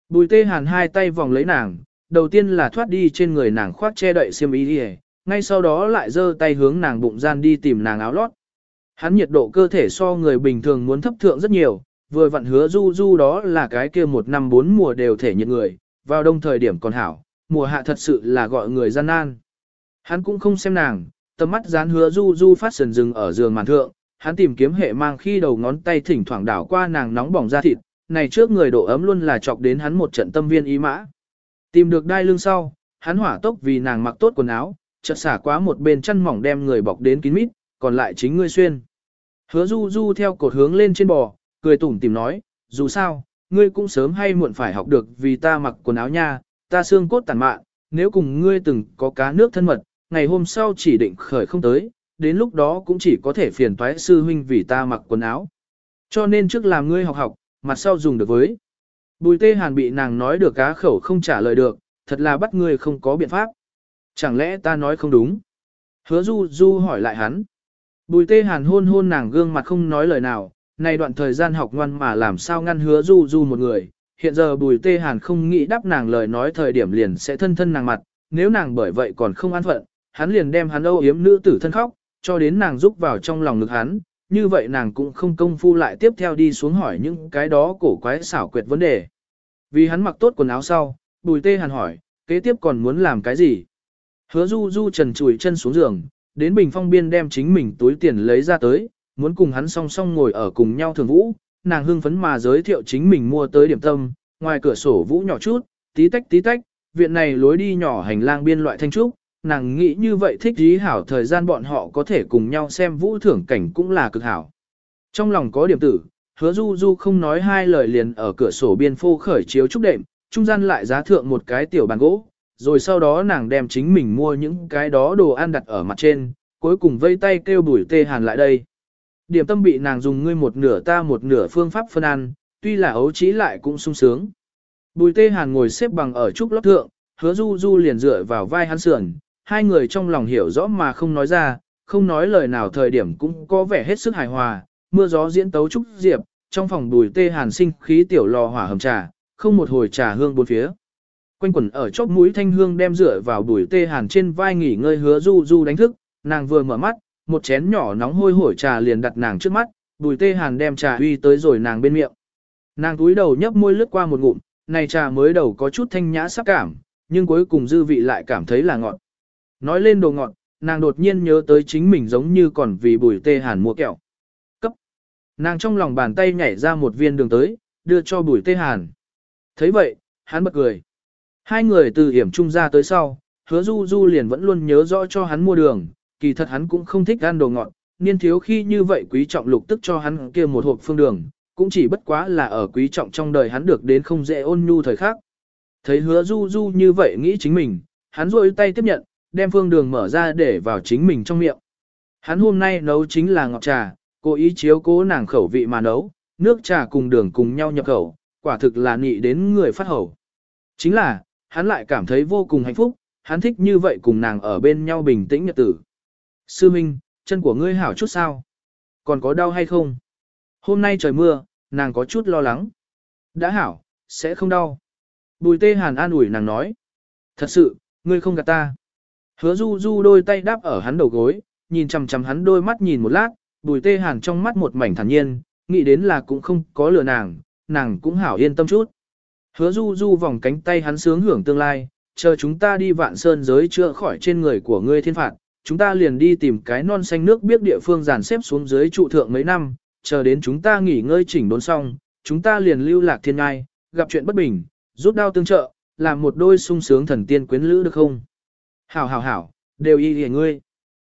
Bùi tê hàn hai tay vòng lấy nàng, đầu tiên là thoát đi trên người nàng khoác che đậy xiêm y đi ngay sau đó lại giơ tay hướng nàng bụng gian đi tìm nàng áo lót. Hắn nhiệt độ cơ thể so người bình thường muốn thấp thượng rất nhiều, vừa vặn hứa du du đó là cái kia một năm bốn mùa đều thể nhiệt người, vào đông thời điểm còn hảo, mùa hạ thật sự là gọi người gian nan. Hắn cũng không xem nàng, tầm mắt dán hứa du du phát sần rừng ở giường màn thượng, hắn tìm kiếm hệ mang khi đầu ngón tay thỉnh thoảng đảo qua nàng nóng bỏng da thịt, này trước người độ ấm luôn là chọc đến hắn một trận tâm viên ý mã. Tìm được đai lưng sau, hắn hỏa tốc vì nàng mặc tốt quần áo, chợt xả quá một bên chăn mỏng đem người bọc đến kín mít, còn lại chính ngươi xuyên. Hứa du du theo cột hướng lên trên bò, cười tủm tìm nói, dù sao, ngươi cũng sớm hay muộn phải học được vì ta mặc quần áo nha, ta xương cốt tàn mạn, nếu cùng ngươi từng có cá nước thân mật, ngày hôm sau chỉ định khởi không tới, đến lúc đó cũng chỉ có thể phiền toái sư huynh vì ta mặc quần áo. Cho nên trước làm ngươi học học, mặt sau dùng được với. Bùi tê hàn bị nàng nói được cá khẩu không trả lời được, thật là bắt người không có biện pháp. Chẳng lẽ ta nói không đúng? Hứa du du hỏi lại hắn. Bùi tê hàn hôn hôn nàng gương mặt không nói lời nào, này đoạn thời gian học ngoan mà làm sao ngăn hứa du du một người. Hiện giờ bùi tê hàn không nghĩ đáp nàng lời nói thời điểm liền sẽ thân thân nàng mặt, nếu nàng bởi vậy còn không an phận, hắn liền đem hắn âu yếm nữ tử thân khóc, cho đến nàng rúc vào trong lòng ngực hắn, như vậy nàng cũng không công phu lại tiếp theo đi xuống hỏi những cái đó cổ quái xảo quyệt vấn đề. Vì hắn mặc tốt quần áo sau, bùi tê hàn hỏi, kế tiếp còn muốn làm cái gì? Hứa du du trần chùi chân xuống giường, đến bình phong biên đem chính mình túi tiền lấy ra tới, muốn cùng hắn song song ngồi ở cùng nhau thường vũ, nàng hưng phấn mà giới thiệu chính mình mua tới điểm tâm, ngoài cửa sổ vũ nhỏ chút, tí tách tí tách, viện này lối đi nhỏ hành lang biên loại thanh trúc, nàng nghĩ như vậy thích ý hảo thời gian bọn họ có thể cùng nhau xem vũ thưởng cảnh cũng là cực hảo. Trong lòng có điểm tử, hứa du du không nói hai lời liền ở cửa sổ biên phô khởi chiếu trúc đệm, trung gian lại giá thượng một cái tiểu bàn gỗ, rồi sau đó nàng đem chính mình mua những cái đó đồ ăn đặt ở mặt trên, cuối cùng vây tay kêu bùi tê hàn lại đây. Điểm tâm bị nàng dùng ngươi một nửa ta một nửa phương pháp phân ăn, tuy là ấu trí lại cũng sung sướng. Bùi tê hàn ngồi xếp bằng ở trúc lót thượng, hứa du du liền dựa vào vai hắn sườn, hai người trong lòng hiểu rõ mà không nói ra, không nói lời nào thời điểm cũng có vẻ hết sức hài hòa, mưa gió diễn tấu trúc diệp, trong phòng bùi tê hàn sinh khí tiểu lò hỏa hầm trà, không một hồi trà hương bốn phía. Quanh quẩn ở chóp mũi thanh hương đem rửa vào bùi tê hàn trên vai nghỉ ngơi hứa du du đánh thức, nàng vừa mở mắt, một chén nhỏ nóng hôi hổi trà liền đặt nàng trước mắt, bùi tê hàn đem trà uy tới rồi nàng bên miệng. Nàng túi đầu nhấp môi lướt qua một ngụm, này trà mới đầu có chút thanh nhã sắc cảm, nhưng cuối cùng dư vị lại cảm thấy là ngọt. Nói lên đồ ngọt, nàng đột nhiên nhớ tới chính mình giống như còn vì bùi tê hàn mua kẹo. Nàng trong lòng bàn tay nhảy ra một viên đường tới, đưa cho bùi tê hàn. thấy vậy, hắn bật cười. Hai người từ hiểm trung ra tới sau, hứa du du liền vẫn luôn nhớ rõ cho hắn mua đường, kỳ thật hắn cũng không thích ăn đồ ngọt, niên thiếu khi như vậy quý trọng lục tức cho hắn kia một hộp phương đường, cũng chỉ bất quá là ở quý trọng trong đời hắn được đến không dễ ôn nhu thời khắc. Thấy hứa du du như vậy nghĩ chính mình, hắn rôi tay tiếp nhận, đem phương đường mở ra để vào chính mình trong miệng. Hắn hôm nay nấu chính là ngọt trà, cố ý chiếu cố nàng khẩu vị mà nấu, nước trà cùng đường cùng nhau nhập khẩu, quả thực là nị đến người phát hầu. Chính là, hắn lại cảm thấy vô cùng hạnh phúc, hắn thích như vậy cùng nàng ở bên nhau bình tĩnh nhật tử. Sư Minh, chân của ngươi hảo chút sao? Còn có đau hay không? Hôm nay trời mưa, nàng có chút lo lắng. Đã hảo, sẽ không đau. Bùi tê hàn an ủi nàng nói. Thật sự, ngươi không gạt ta. Hứa du du đôi tay đáp ở hắn đầu gối, nhìn chằm chằm hắn đôi mắt nhìn một lát, bùi tê hàn trong mắt một mảnh thản nhiên, nghĩ đến là cũng không có lừa nàng, nàng cũng hảo yên tâm chút. Hứa du du vòng cánh tay hắn sướng hưởng tương lai, chờ chúng ta đi vạn sơn giới chữa khỏi trên người của ngươi thiên phạt, chúng ta liền đi tìm cái non xanh nước biết địa phương dàn xếp xuống dưới trụ thượng mấy năm, chờ đến chúng ta nghỉ ngơi chỉnh đốn xong, chúng ta liền lưu lạc thiên ngai, gặp chuyện bất bình, rút đao tương trợ, làm một đôi sung sướng thần tiên quyến lữ được không? Hảo hảo hảo, đều y hề ngươi.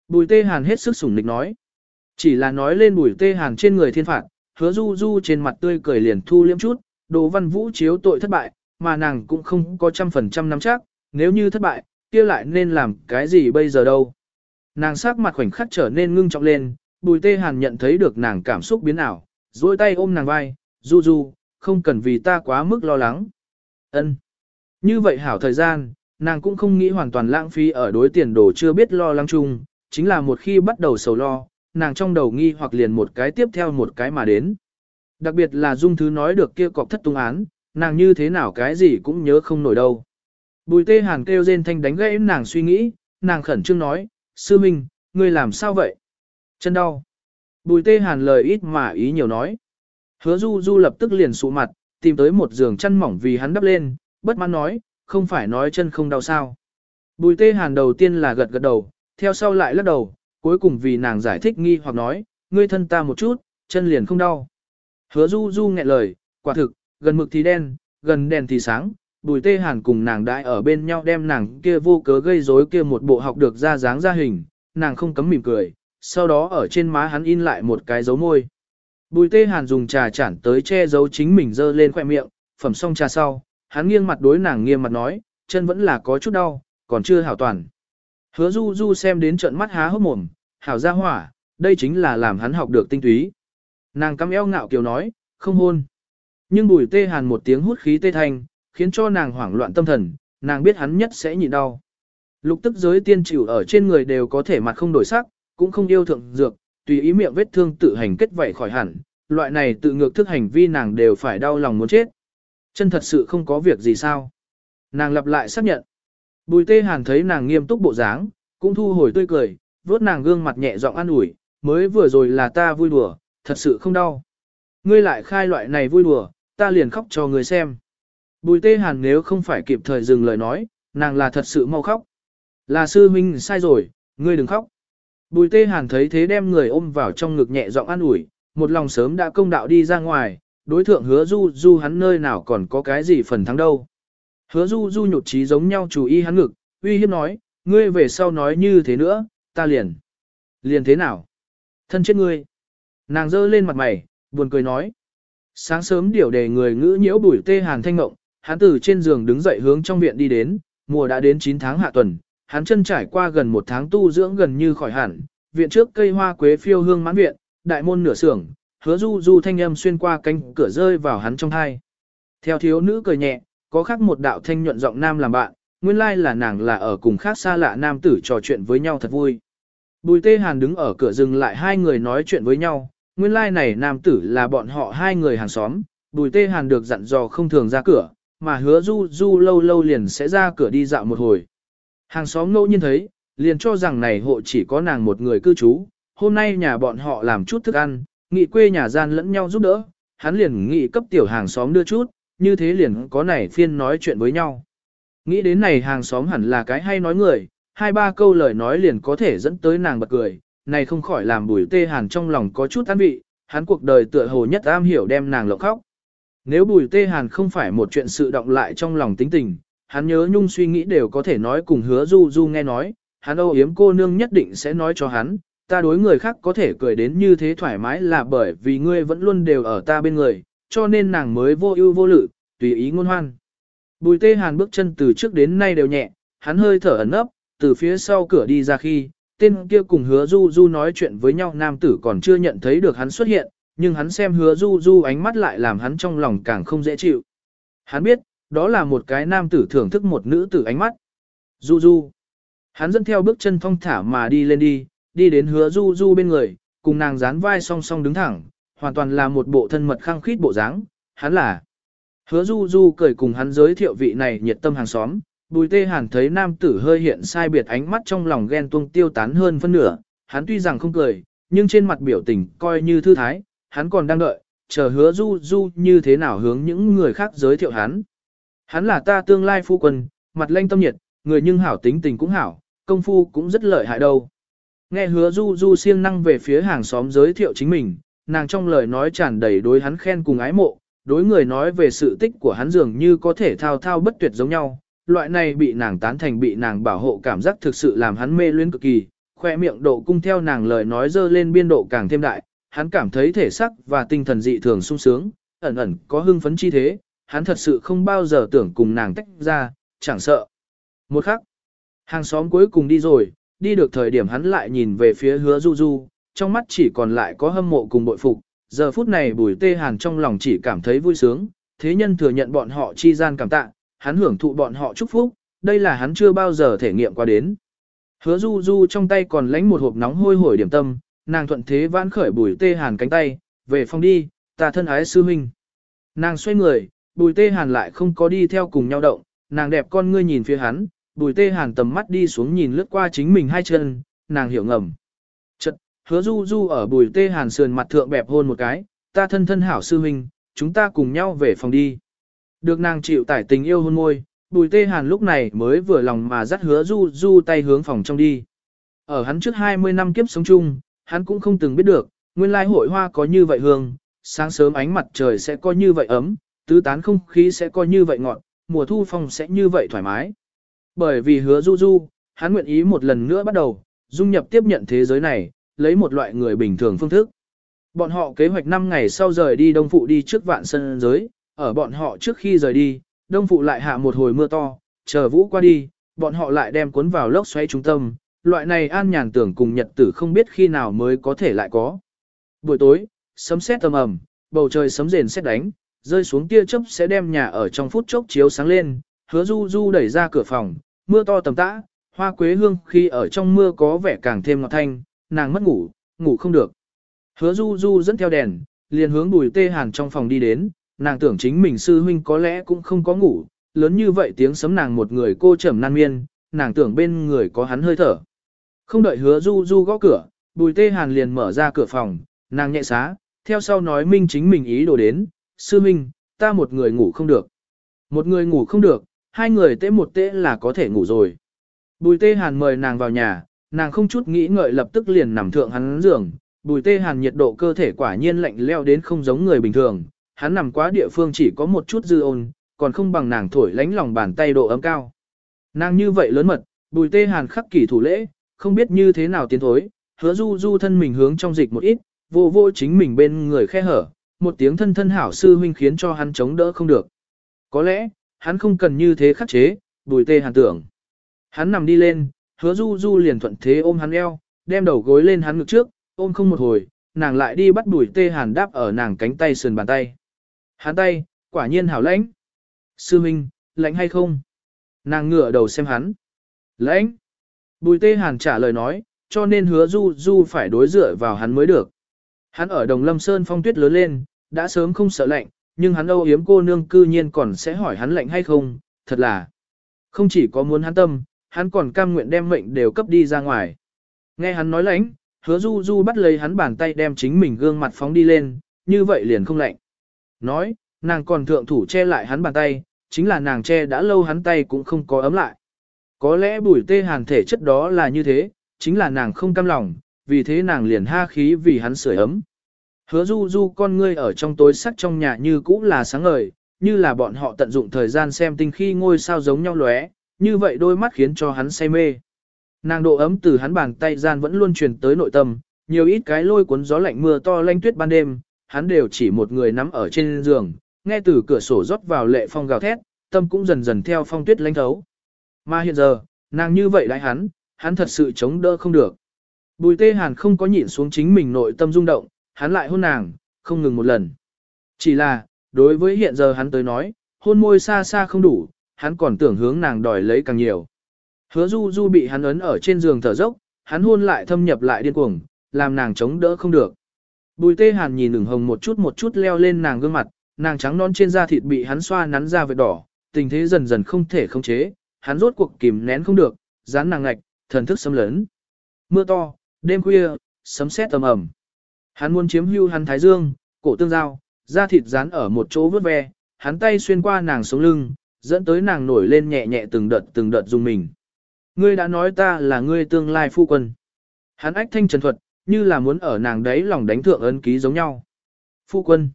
Bùi tê hàn hết sức sủng nịch nói. Chỉ là nói lên bùi tê hàn trên người thiên phạt, hứa du du trên mặt tươi cười liền thu liếm chút, đồ văn vũ chiếu tội thất bại, mà nàng cũng không có trăm phần trăm nắm chắc, nếu như thất bại, kia lại nên làm cái gì bây giờ đâu. Nàng sắc mặt khoảnh khắc trở nên ngưng trọng lên, bùi tê hàn nhận thấy được nàng cảm xúc biến ảo, duỗi tay ôm nàng vai, du du, không cần vì ta quá mức lo lắng. ân Như vậy hảo thời gian, nàng cũng không nghĩ hoàn toàn lãng phí ở đối tiền đồ chưa biết lo lắng chung, chính là một khi bắt đầu sầu lo, nàng trong đầu nghi hoặc liền một cái tiếp theo một cái mà đến. Đặc biệt là dung thứ nói được kia cọc thất tung án, nàng như thế nào cái gì cũng nhớ không nổi đâu. Bùi tê hàn kêu rên thanh đánh gãy nàng suy nghĩ, nàng khẩn trương nói, sư minh, ngươi làm sao vậy? Chân đau. Bùi tê hàn lời ít mà ý nhiều nói. Hứa du du lập tức liền sụ mặt, tìm tới một giường chăn mỏng vì hắn đắp lên, bất mãn nói, không phải nói chân không đau sao. Bùi tê hàn đầu tiên là gật gật đầu, theo sau lại lắc đầu, cuối cùng vì nàng giải thích nghi hoặc nói, ngươi thân ta một chút, chân liền không đau. Hứa du du nghẹn lời, quả thực, gần mực thì đen, gần đèn thì sáng, bùi tê hàn cùng nàng đãi ở bên nhau đem nàng kia vô cớ gây rối kia một bộ học được ra dáng ra hình, nàng không cấm mỉm cười, sau đó ở trên má hắn in lại một cái dấu môi. Bùi tê hàn dùng trà chản tới che giấu chính mình dơ lên khoẻ miệng, phẩm xong trà sau, hắn nghiêng mặt đối nàng nghiêm mặt nói, chân vẫn là có chút đau, còn chưa hảo toàn. Hứa du du xem đến trận mắt há hốc mồm, hảo ra hỏa, đây chính là làm hắn học được tinh túy. Nàng cắm eo ngạo kiều nói, không hôn. Nhưng bùi tê hàn một tiếng hút khí tê thanh, khiến cho nàng hoảng loạn tâm thần, nàng biết hắn nhất sẽ nhịn đau. Lục tức giới tiên chịu ở trên người đều có thể mặt không đổi sắc, cũng không yêu thượng dược, tùy ý miệng vết thương tự hành kết vậy khỏi hẳn, loại này tự ngược thức hành vi nàng đều phải đau lòng muốn chết. Chân thật sự không có việc gì sao. Nàng lặp lại xác nhận. Bùi tê hàn thấy nàng nghiêm túc bộ dáng, cũng thu hồi tươi cười, vuốt nàng gương mặt nhẹ giọng an ủi, mới vừa rồi là ta vui đùa, thật sự không đau. Ngươi lại khai loại này vui đùa, ta liền khóc cho ngươi xem. Bùi tê hàn nếu không phải kịp thời dừng lời nói, nàng là thật sự mau khóc. Là sư huynh sai rồi, ngươi đừng khóc. Bùi tê hàn thấy thế đem người ôm vào trong ngực nhẹ giọng an ủi, một lòng sớm đã công đạo đi ra ngoài, đối thượng hứa du du hắn nơi nào còn có cái gì phần thắng đâu. Hứa du du nhột trí giống nhau chủ ý hắn ngực, uy hiếp nói, ngươi về sau nói như thế nữa, ta liền. Liền thế nào? Thân chết ngươi. Nàng giơ lên mặt mày, buồn cười nói. Sáng sớm điều đề người ngữ nhiễu bùi tê hàn thanh ngộng, hắn từ trên giường đứng dậy hướng trong viện đi đến, mùa đã đến 9 tháng hạ tuần, hắn chân trải qua gần một tháng tu dưỡng gần như khỏi hẳn, viện trước cây hoa quế phiêu hương mãn viện, đại môn nửa sưởng hứa du du thanh âm xuyên qua cánh cửa rơi vào hắn trong thai. Theo thiếu nữ cười nhẹ, có khác một đạo thanh nhuận giọng nam làm bạn, nguyên lai là nàng là ở cùng khác xa lạ nam tử trò chuyện với nhau thật vui. Bùi tê hàn đứng ở cửa dừng lại hai người nói chuyện với nhau, nguyên lai này nam tử là bọn họ hai người hàng xóm, bùi tê hàn được dặn dò không thường ra cửa, mà hứa du du lâu lâu liền sẽ ra cửa đi dạo một hồi. Hàng xóm ngẫu nhiên thấy, liền cho rằng này hộ chỉ có nàng một người cư trú, hôm nay nhà bọn họ làm chút thức ăn, nghị quê nhà gian lẫn nhau giúp đỡ, hắn liền nghị cấp tiểu hàng xóm đưa chút, như thế liền có này phiên nói chuyện với nhau. Nghĩ đến này hàng xóm hẳn là cái hay nói người, hai ba câu lời nói liền có thể dẫn tới nàng bật cười, này không khỏi làm bùi tê hàn trong lòng có chút an vị, hắn cuộc đời tựa hồ nhất am hiểu đem nàng lộng khóc. Nếu bùi tê hàn không phải một chuyện sự động lại trong lòng tính tình, hắn nhớ nhung suy nghĩ đều có thể nói cùng hứa du du nghe nói, hắn âu yếm cô nương nhất định sẽ nói cho hắn, ta đối người khác có thể cười đến như thế thoải mái là bởi vì ngươi vẫn luôn đều ở ta bên người, cho nên nàng mới vô ưu vô lự, tùy ý ngôn hoan. Bùi tê hàn bước chân từ trước đến nay đều nhẹ, hắn hơi thở ẩn ấp, từ phía sau cửa đi ra khi, tên kia cùng hứa du du nói chuyện với nhau nam tử còn chưa nhận thấy được hắn xuất hiện, nhưng hắn xem hứa du du ánh mắt lại làm hắn trong lòng càng không dễ chịu. Hắn biết, đó là một cái nam tử thưởng thức một nữ tử ánh mắt. Du du. Hắn dẫn theo bước chân thong thả mà đi lên đi, đi đến hứa du du bên người, cùng nàng dán vai song song đứng thẳng, hoàn toàn là một bộ thân mật khăng khít bộ dáng. Hắn là. Hứa du du cười cùng hắn giới thiệu vị này nhiệt tâm hàng xóm. Bùi tê hàn thấy nam tử hơi hiện sai biệt ánh mắt trong lòng ghen tuông tiêu tán hơn phân nửa. Hắn tuy rằng không cười, nhưng trên mặt biểu tình coi như thư thái, hắn còn đang đợi, chờ hứa du du như thế nào hướng những người khác giới thiệu hắn. Hắn là ta tương lai phu quân, mặt lanh tâm nhiệt, người nhưng hảo tính tình cũng hảo, công phu cũng rất lợi hại đâu. Nghe hứa du du siêng năng về phía hàng xóm giới thiệu chính mình, nàng trong lời nói tràn đầy đối hắn khen cùng ái mộ, đối người nói về sự tích của hắn dường như có thể thao thao bất tuyệt giống nhau. Loại này bị nàng tán thành bị nàng bảo hộ cảm giác thực sự làm hắn mê luyến cực kỳ, khoe miệng độ cung theo nàng lời nói dơ lên biên độ càng thêm đại, hắn cảm thấy thể sắc và tinh thần dị thường sung sướng, ẩn ẩn có hưng phấn chi thế, hắn thật sự không bao giờ tưởng cùng nàng tách ra, chẳng sợ. Một khắc, hàng xóm cuối cùng đi rồi, đi được thời điểm hắn lại nhìn về phía hứa du du, trong mắt chỉ còn lại có hâm mộ cùng bội phục, giờ phút này bùi tê hàn trong lòng chỉ cảm thấy vui sướng, thế nhân thừa nhận bọn họ chi gian cảm tạ, hắn hưởng thụ bọn họ chúc phúc, đây là hắn chưa bao giờ thể nghiệm qua đến. Hứa du du trong tay còn lánh một hộp nóng hôi hổi điểm tâm, nàng thuận thế vãn khởi bùi tê hàn cánh tay, về phòng đi, ta thân ái sư huynh. Nàng xoay người, bùi tê hàn lại không có đi theo cùng nhau động, nàng đẹp con ngươi nhìn phía hắn, bùi tê hàn tầm mắt đi xuống nhìn lướt qua chính mình hai chân, nàng hiểu ngầm. Chật, hứa du du ở bùi tê hàn sườn mặt thượng bẹp hôn một cái, ta thân thân hảo sư huynh, chúng ta cùng nhau về phòng đi. Được nàng chịu tải tình yêu hôn môi, bùi tê hàn lúc này mới vừa lòng mà dắt hứa du du tay hướng phòng trong đi. Ở hắn trước 20 năm kiếp sống chung, hắn cũng không từng biết được, nguyên lai hội hoa có như vậy hương, sáng sớm ánh mặt trời sẽ có như vậy ấm, tứ tán không khí sẽ có như vậy ngọt, mùa thu phong sẽ như vậy thoải mái. Bởi vì hứa du du, hắn nguyện ý một lần nữa bắt đầu, dung nhập tiếp nhận thế giới này, lấy một loại người bình thường phương thức. Bọn họ kế hoạch 5 ngày sau rời đi Đông Phụ đi trước vạn sân giới, ở bọn họ trước khi rời đi, Đông Phụ lại hạ một hồi mưa to, chờ vũ qua đi, bọn họ lại đem cuốn vào lốc xoáy trung tâm, loại này an nhàn tưởng cùng nhật tử không biết khi nào mới có thể lại có. Buổi tối, sấm sét tầm ầm, bầu trời sấm rền sét đánh, rơi xuống tia chớp sẽ đem nhà ở trong phút chốc chiếu sáng lên, hứa du du đẩy ra cửa phòng, mưa to tầm tã, hoa quế hương khi ở trong mưa có vẻ càng thêm ngọt thanh, nàng mất ngủ, ngủ không được. Hứa du du dẫn theo đèn, liền hướng bùi tê hàn trong phòng đi đến, nàng tưởng chính mình sư huynh có lẽ cũng không có ngủ, lớn như vậy tiếng sấm nàng một người cô trầm nan miên, nàng tưởng bên người có hắn hơi thở. Không đợi hứa du du gõ cửa, bùi tê hàn liền mở ra cửa phòng, nàng nhẹ xá, theo sau nói minh chính mình ý đồ đến, sư minh, ta một người ngủ không được. Một người ngủ không được, hai người tế một tế là có thể ngủ rồi. Bùi tê hàn mời nàng vào nhà, nàng không chút nghĩ ngợi lập tức liền nằm thượng hắn giường. Bùi tê hàn nhiệt độ cơ thể quả nhiên lạnh leo đến không giống người bình thường, hắn nằm quá địa phương chỉ có một chút dư ôn, còn không bằng nàng thổi lánh lòng bàn tay độ ấm cao. Nàng như vậy lớn mật, bùi tê hàn khắc kỷ thủ lễ, không biết như thế nào tiến thối, hứa du du thân mình hướng trong dịch một ít, vô vô chính mình bên người khe hở, một tiếng thân thân hảo sư huynh khiến cho hắn chống đỡ không được. Có lẽ, hắn không cần như thế khắc chế, bùi tê hàn tưởng. Hắn nằm đi lên, hứa du du liền thuận thế ôm hắn eo, đem đầu gối lên hắn ngực trước, ôm không một hồi, nàng lại đi bắt bùi tê hàn đáp ở nàng cánh tay sườn bàn tay. Hắn tay, quả nhiên hảo lãnh. Sư Minh, lãnh hay không? Nàng ngửa đầu xem hắn. Lãnh. Bùi tê hàn trả lời nói, cho nên hứa du du phải đối dựa vào hắn mới được. Hắn ở đồng lâm sơn phong tuyết lớn lên, đã sớm không sợ lạnh, nhưng hắn âu yếm cô nương cư nhiên còn sẽ hỏi hắn lạnh hay không, thật là. Không chỉ có muốn hắn tâm, hắn còn cam nguyện đem mệnh đều cấp đi ra ngoài. Nghe hắn nói lãnh, hứa du du bắt lấy hắn bàn tay đem chính mình gương mặt phóng đi lên, như vậy liền không lạnh. Nói, nàng còn thượng thủ che lại hắn bàn tay, chính là nàng che đã lâu hắn tay cũng không có ấm lại. Có lẽ bùi tê hàn thể chất đó là như thế, chính là nàng không cam lòng, vì thế nàng liền ha khí vì hắn sưởi ấm. Hứa du du con ngươi ở trong tối sắc trong nhà như cũ là sáng ngời, như là bọn họ tận dụng thời gian xem tinh khi ngôi sao giống nhau lóe, như vậy đôi mắt khiến cho hắn say mê. Nàng độ ấm từ hắn bàn tay gian vẫn luôn truyền tới nội tâm, nhiều ít cái lôi cuốn gió lạnh mưa to lanh tuyết ban đêm, hắn đều chỉ một người nắm ở trên giường, nghe từ cửa sổ rót vào lệ phong gào thét, tâm cũng dần dần theo phong tuyết lanh thấu. Mà hiện giờ, nàng như vậy lại hắn, hắn thật sự chống đỡ không được. Bùi tê hàn không có nhịn xuống chính mình nội tâm rung động, hắn lại hôn nàng, không ngừng một lần. Chỉ là, đối với hiện giờ hắn tới nói, hôn môi xa xa không đủ, hắn còn tưởng hướng nàng đòi lấy càng nhiều. Hứa du du bị hắn ấn ở trên giường thở dốc, hắn hôn lại thâm nhập lại điên cuồng, làm nàng chống đỡ không được. Bùi tê hàn nhìn ửng hồng một chút một chút leo lên nàng gương mặt, nàng trắng non trên da thịt bị hắn xoa nắn ra vệt đỏ, tình thế dần dần không thể khống chế, hắn rốt cuộc kìm nén không được, dán nàng ngạch, thần thức xâm lớn. Mưa to, đêm khuya, sấm sét tầm ẩm. Hắn muốn chiếm hưu hắn thái dương, cổ tương giao, da thịt dán ở một chỗ vớt ve, hắn tay xuyên qua nàng sống lưng, dẫn tới nàng nổi lên nhẹ nhẹ từng đợt từng đợt dùng mình. Ngươi đã nói ta là ngươi tương lai phu quân. Hắn ách thanh trần thuật, như là muốn ở nàng đấy lòng đánh thượng ấn ký giống nhau. Phu quân.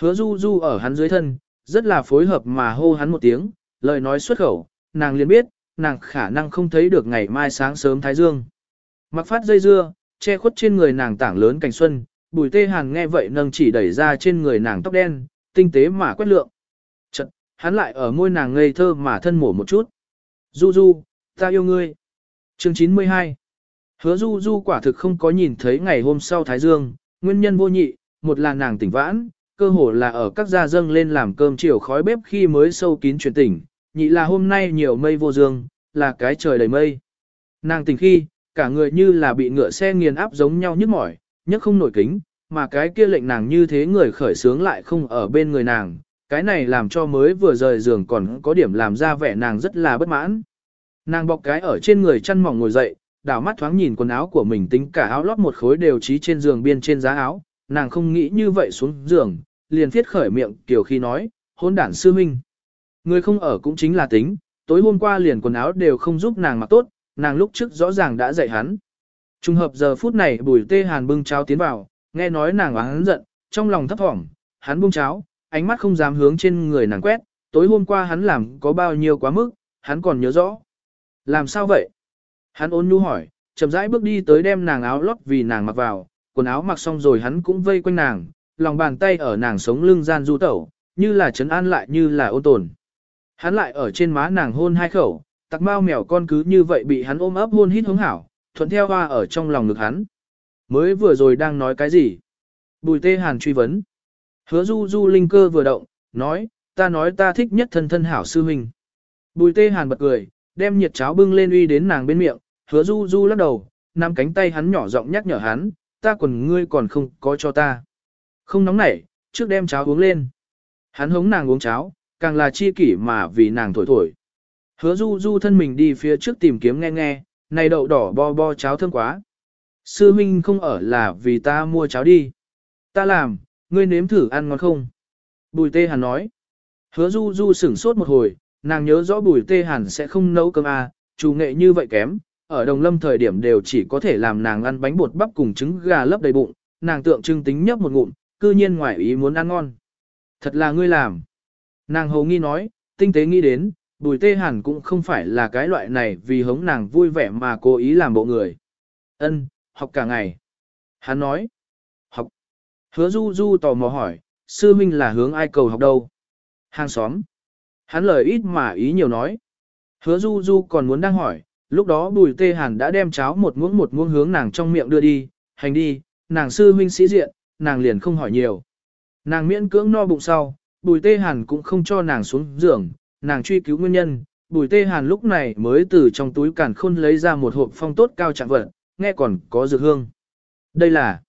Hứa du du ở hắn dưới thân, rất là phối hợp mà hô hắn một tiếng, lời nói xuất khẩu, nàng liền biết, nàng khả năng không thấy được ngày mai sáng sớm thái dương. Mặc phát dây dưa, che khuất trên người nàng tảng lớn cảnh xuân, bùi tê hàn nghe vậy nâng chỉ đẩy ra trên người nàng tóc đen, tinh tế mà quét lượng. Chật, hắn lại ở môi nàng ngây thơ mà thân mổ một chút. Du du, ta yêu ngươi. Chương 92 Hứa du du quả thực không có nhìn thấy ngày hôm sau Thái Dương, nguyên nhân vô nhị, một là nàng tỉnh vãn, cơ hồ là ở các gia dâng lên làm cơm chiều khói bếp khi mới sâu kín truyền tỉnh, nhị là hôm nay nhiều mây vô dương, là cái trời đầy mây. Nàng tỉnh khi, cả người như là bị ngựa xe nghiền áp giống nhau nhức mỏi, nhức không nổi kính, mà cái kia lệnh nàng như thế người khởi sướng lại không ở bên người nàng, cái này làm cho mới vừa rời giường còn có điểm làm ra vẻ nàng rất là bất mãn. Nàng bọc cái ở trên người chăn mỏng ngồi dậy, đảo mắt thoáng nhìn quần áo của mình tính cả áo lót một khối đều trí trên giường biên trên giá áo, nàng không nghĩ như vậy xuống giường, liền thiết khởi miệng kiểu khi nói, hôn đản sư minh. Người không ở cũng chính là tính, tối hôm qua liền quần áo đều không giúp nàng mặc tốt, nàng lúc trước rõ ràng đã dạy hắn. Trùng hợp giờ phút này bùi tê hàn bưng cháo tiến vào, nghe nói nàng hắn giận, trong lòng thấp thỏm, hắn bưng cháo, ánh mắt không dám hướng trên người nàng quét, tối hôm qua hắn làm có bao nhiêu quá mức, hắn còn nhớ rõ. Làm sao vậy? Hắn ôn nhu hỏi, chậm rãi bước đi tới đem nàng áo lót vì nàng mặc vào, quần áo mặc xong rồi hắn cũng vây quanh nàng, lòng bàn tay ở nàng sống lưng gian du tẩu, như là trấn an lại như là ôn tồn. Hắn lại ở trên má nàng hôn hai khẩu, tặc mau mèo con cứ như vậy bị hắn ôm ấp hôn hít hướng hảo, thuận theo hoa ở trong lòng ngực hắn. Mới vừa rồi đang nói cái gì? Bùi tê hàn truy vấn. Hứa du du linh cơ vừa động, nói, ta nói ta thích nhất thân thân hảo sư huynh. Bùi tê hàn bật cười, đem nhiệt cháo bưng lên uy đến nàng bên miệng, hứa du du lắc đầu, nắm cánh tay hắn nhỏ giọng nhắc nhở hắn, ta quần ngươi còn không có cho ta. Không nóng nảy, trước đem cháo uống lên. Hắn hống nàng uống cháo, càng là chi kỷ mà vì nàng thổi thổi. Hứa du du thân mình đi phía trước tìm kiếm nghe nghe, này đậu đỏ bo bo cháo thơm quá. Sư huynh không ở là vì ta mua cháo đi. Ta làm, ngươi nếm thử ăn ngon không? Bùi tê hàn nói. Hứa du du sửng sốt một hồi, nàng nhớ rõ bùi tê hàn sẽ không nấu cơm à, chủ nghệ như vậy kém, ở đồng lâm thời điểm đều chỉ có thể làm nàng ăn bánh bột bắp cùng trứng gà lấp đầy bụng, nàng tượng trưng tính nhấp một ngụm, cư nhiên ngoài ý muốn ăn ngon. Thật là ngươi làm. Nàng hầu nghi nói, tinh tế nghĩ đến, bùi tê hàn cũng không phải là cái loại này vì hống nàng vui vẻ mà cố ý làm bộ người. Ân, học cả ngày. Hắn nói, học. Hứa du du tò mò hỏi, sư minh là hướng ai cầu học đâu? Hàng xóm. Hắn lời ít mà ý nhiều nói. Hứa du du còn muốn đang hỏi, lúc đó bùi tê hàn đã đem cháo một muỗng một muỗng hướng nàng trong miệng đưa đi, hành đi, nàng sư huynh sĩ diện, nàng liền không hỏi nhiều. Nàng miễn cưỡng no bụng sau, bùi tê hàn cũng không cho nàng xuống giường, nàng truy cứu nguyên nhân, bùi tê hàn lúc này mới từ trong túi càn khôn lấy ra một hộp phong tốt cao trạng vật, nghe còn có dược hương. Đây là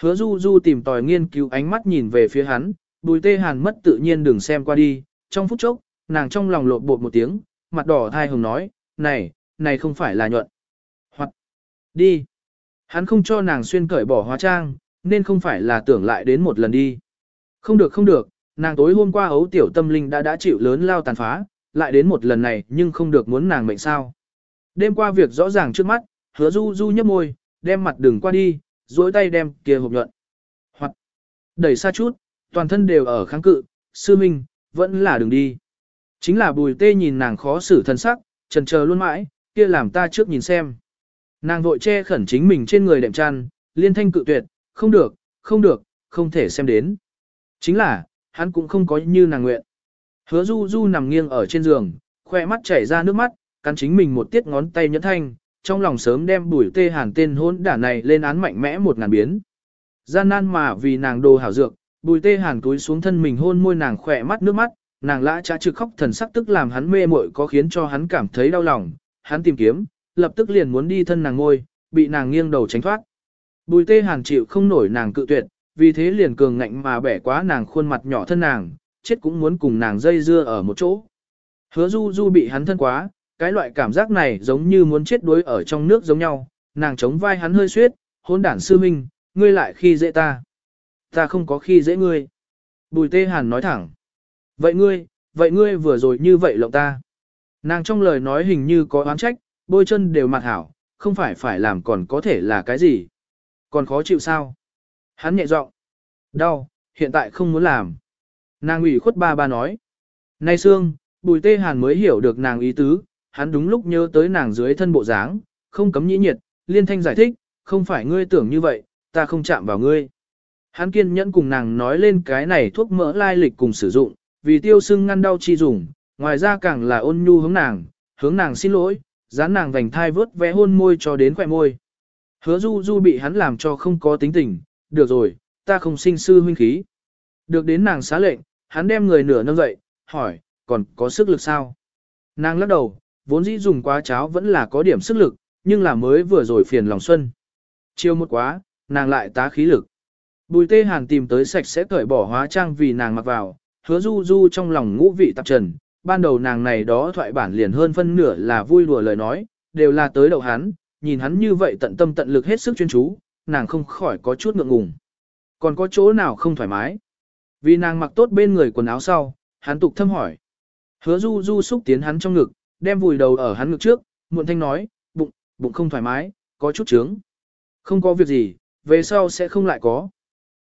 hứa du du tìm tòi nghiên cứu ánh mắt nhìn về phía hắn, bùi tê hàn mất tự nhiên đừng xem qua đi, trong phút chốc, nàng trong lòng lộn bột một tiếng, mặt đỏ thai hồng nói, này, này không phải là nhuận. Hoặc, đi. Hắn không cho nàng xuyên cởi bỏ hóa trang, nên không phải là tưởng lại đến một lần đi. Không được không được, nàng tối hôm qua ấu tiểu tâm linh đã đã chịu lớn lao tàn phá, lại đến một lần này nhưng không được muốn nàng mệnh sao. Đêm qua việc rõ ràng trước mắt, hứa du du nhấp môi, đem mặt đường qua đi, duỗi tay đem kia hộp nhuận. Hoặc, Đẩy xa chút, toàn thân đều ở kháng cự, sư minh, vẫn là đừng đi. Chính là bùi tê nhìn nàng khó xử thân sắc, trần chờ luôn mãi, kia làm ta trước nhìn xem. Nàng vội che khẩn chính mình trên người đệm chăn, liên thanh cự tuyệt, không được, không được, không thể xem đến. Chính là, hắn cũng không có như nàng nguyện. Hứa du du nằm nghiêng ở trên giường, khoe mắt chảy ra nước mắt, cắn chính mình một tiết ngón tay nhẫn thanh, trong lòng sớm đem bùi tê hàn tên hôn đả này lên án mạnh mẽ một ngàn biến. Gian nan mà vì nàng đồ hảo dược, bùi tê hàn túi xuống thân mình hôn môi nàng khỏe mắt nước mắt, nàng lã trả trực khóc thần sắc tức làm hắn mê muội có khiến cho hắn cảm thấy đau lòng, hắn tìm kiếm, lập tức liền muốn đi thân nàng ngôi, bị nàng nghiêng đầu tránh thoát. Bùi tê hàn chịu không nổi nàng cự tuyệt, vì thế liền cường ngạnh mà bẻ quá nàng khuôn mặt nhỏ thân nàng, chết cũng muốn cùng nàng dây dưa ở một chỗ. Hứa du du bị hắn thân quá, cái loại cảm giác này giống như muốn chết đuối ở trong nước giống nhau, nàng chống vai hắn hơi suyết, hôn đản sư minh, ngươi lại khi dễ ta. Ta không có khi dễ ngươi. Bùi tê hàn nói thẳng. Vậy ngươi, vậy ngươi vừa rồi như vậy lộng ta. Nàng trong lời nói hình như có oán trách, bôi chân đều mặt hảo, không phải phải làm còn có thể là cái gì. Còn khó chịu sao? Hắn nhẹ giọng, Đau, hiện tại không muốn làm. Nàng ủy khuất ba ba nói. Nay xương, bùi tê hàn mới hiểu được nàng ý tứ, hắn đúng lúc nhớ tới nàng dưới thân bộ dáng, không cấm nhĩ nhiệt, liên thanh giải thích, không phải ngươi tưởng như vậy, ta không chạm vào ngươi. Hắn kiên nhẫn cùng nàng nói lên cái này thuốc mỡ lai lịch cùng sử dụng, vì tiêu sưng ngăn đau chi dùng, ngoài ra càng là ôn nhu hướng nàng, hướng nàng xin lỗi, dán nàng vành thai vớt vẽ hôn môi cho đến khỏe môi. Hứa du du bị hắn làm cho không có tính tình, được rồi, ta không sinh sư huynh khí. Được đến nàng xá lệnh, hắn đem người nửa nâng dậy, hỏi, còn có sức lực sao? Nàng lắc đầu, vốn dĩ dùng quá cháo vẫn là có điểm sức lực, nhưng là mới vừa rồi phiền lòng xuân. Chiêu một quá, nàng lại tá khí lực. Bùi tê hàn tìm tới sạch sẽ cởi bỏ hóa trang vì nàng mặc vào, hứa du du trong lòng ngũ vị tạp trần, ban đầu nàng này đó thoại bản liền hơn phân nửa là vui đùa lời nói, đều là tới đầu hắn, nhìn hắn như vậy tận tâm tận lực hết sức chuyên chú, nàng không khỏi có chút ngượng ngùng. Còn có chỗ nào không thoải mái? Vì nàng mặc tốt bên người quần áo sau, hắn tục thâm hỏi. Hứa du du xúc tiến hắn trong ngực, đem vùi đầu ở hắn ngực trước, muộn thanh nói, bụng, bụng không thoải mái, có chút trướng. Không có việc gì, về sau sẽ không lại có.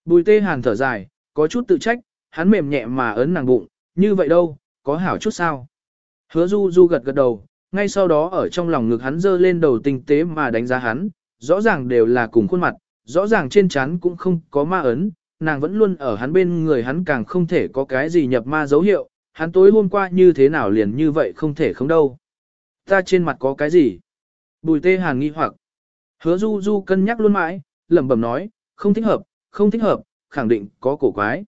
Bùi tê hàn thở dài, có chút tự trách, hắn mềm nhẹ mà ấn nàng bụng, như vậy đâu, có hảo chút sao. Hứa du du gật gật đầu, ngay sau đó ở trong lòng ngực hắn dơ lên đầu tinh tế mà đánh giá hắn, rõ ràng đều là cùng khuôn mặt, rõ ràng trên trán cũng không có ma ấn, nàng vẫn luôn ở hắn bên người hắn càng không thể có cái gì nhập ma dấu hiệu, hắn tối hôm qua như thế nào liền như vậy không thể không đâu. Ta trên mặt có cái gì? Bùi tê hàn nghi hoặc. Hứa du du cân nhắc luôn mãi, lẩm bẩm nói, không thích hợp, không thích hợp, khẳng định có cổ quái.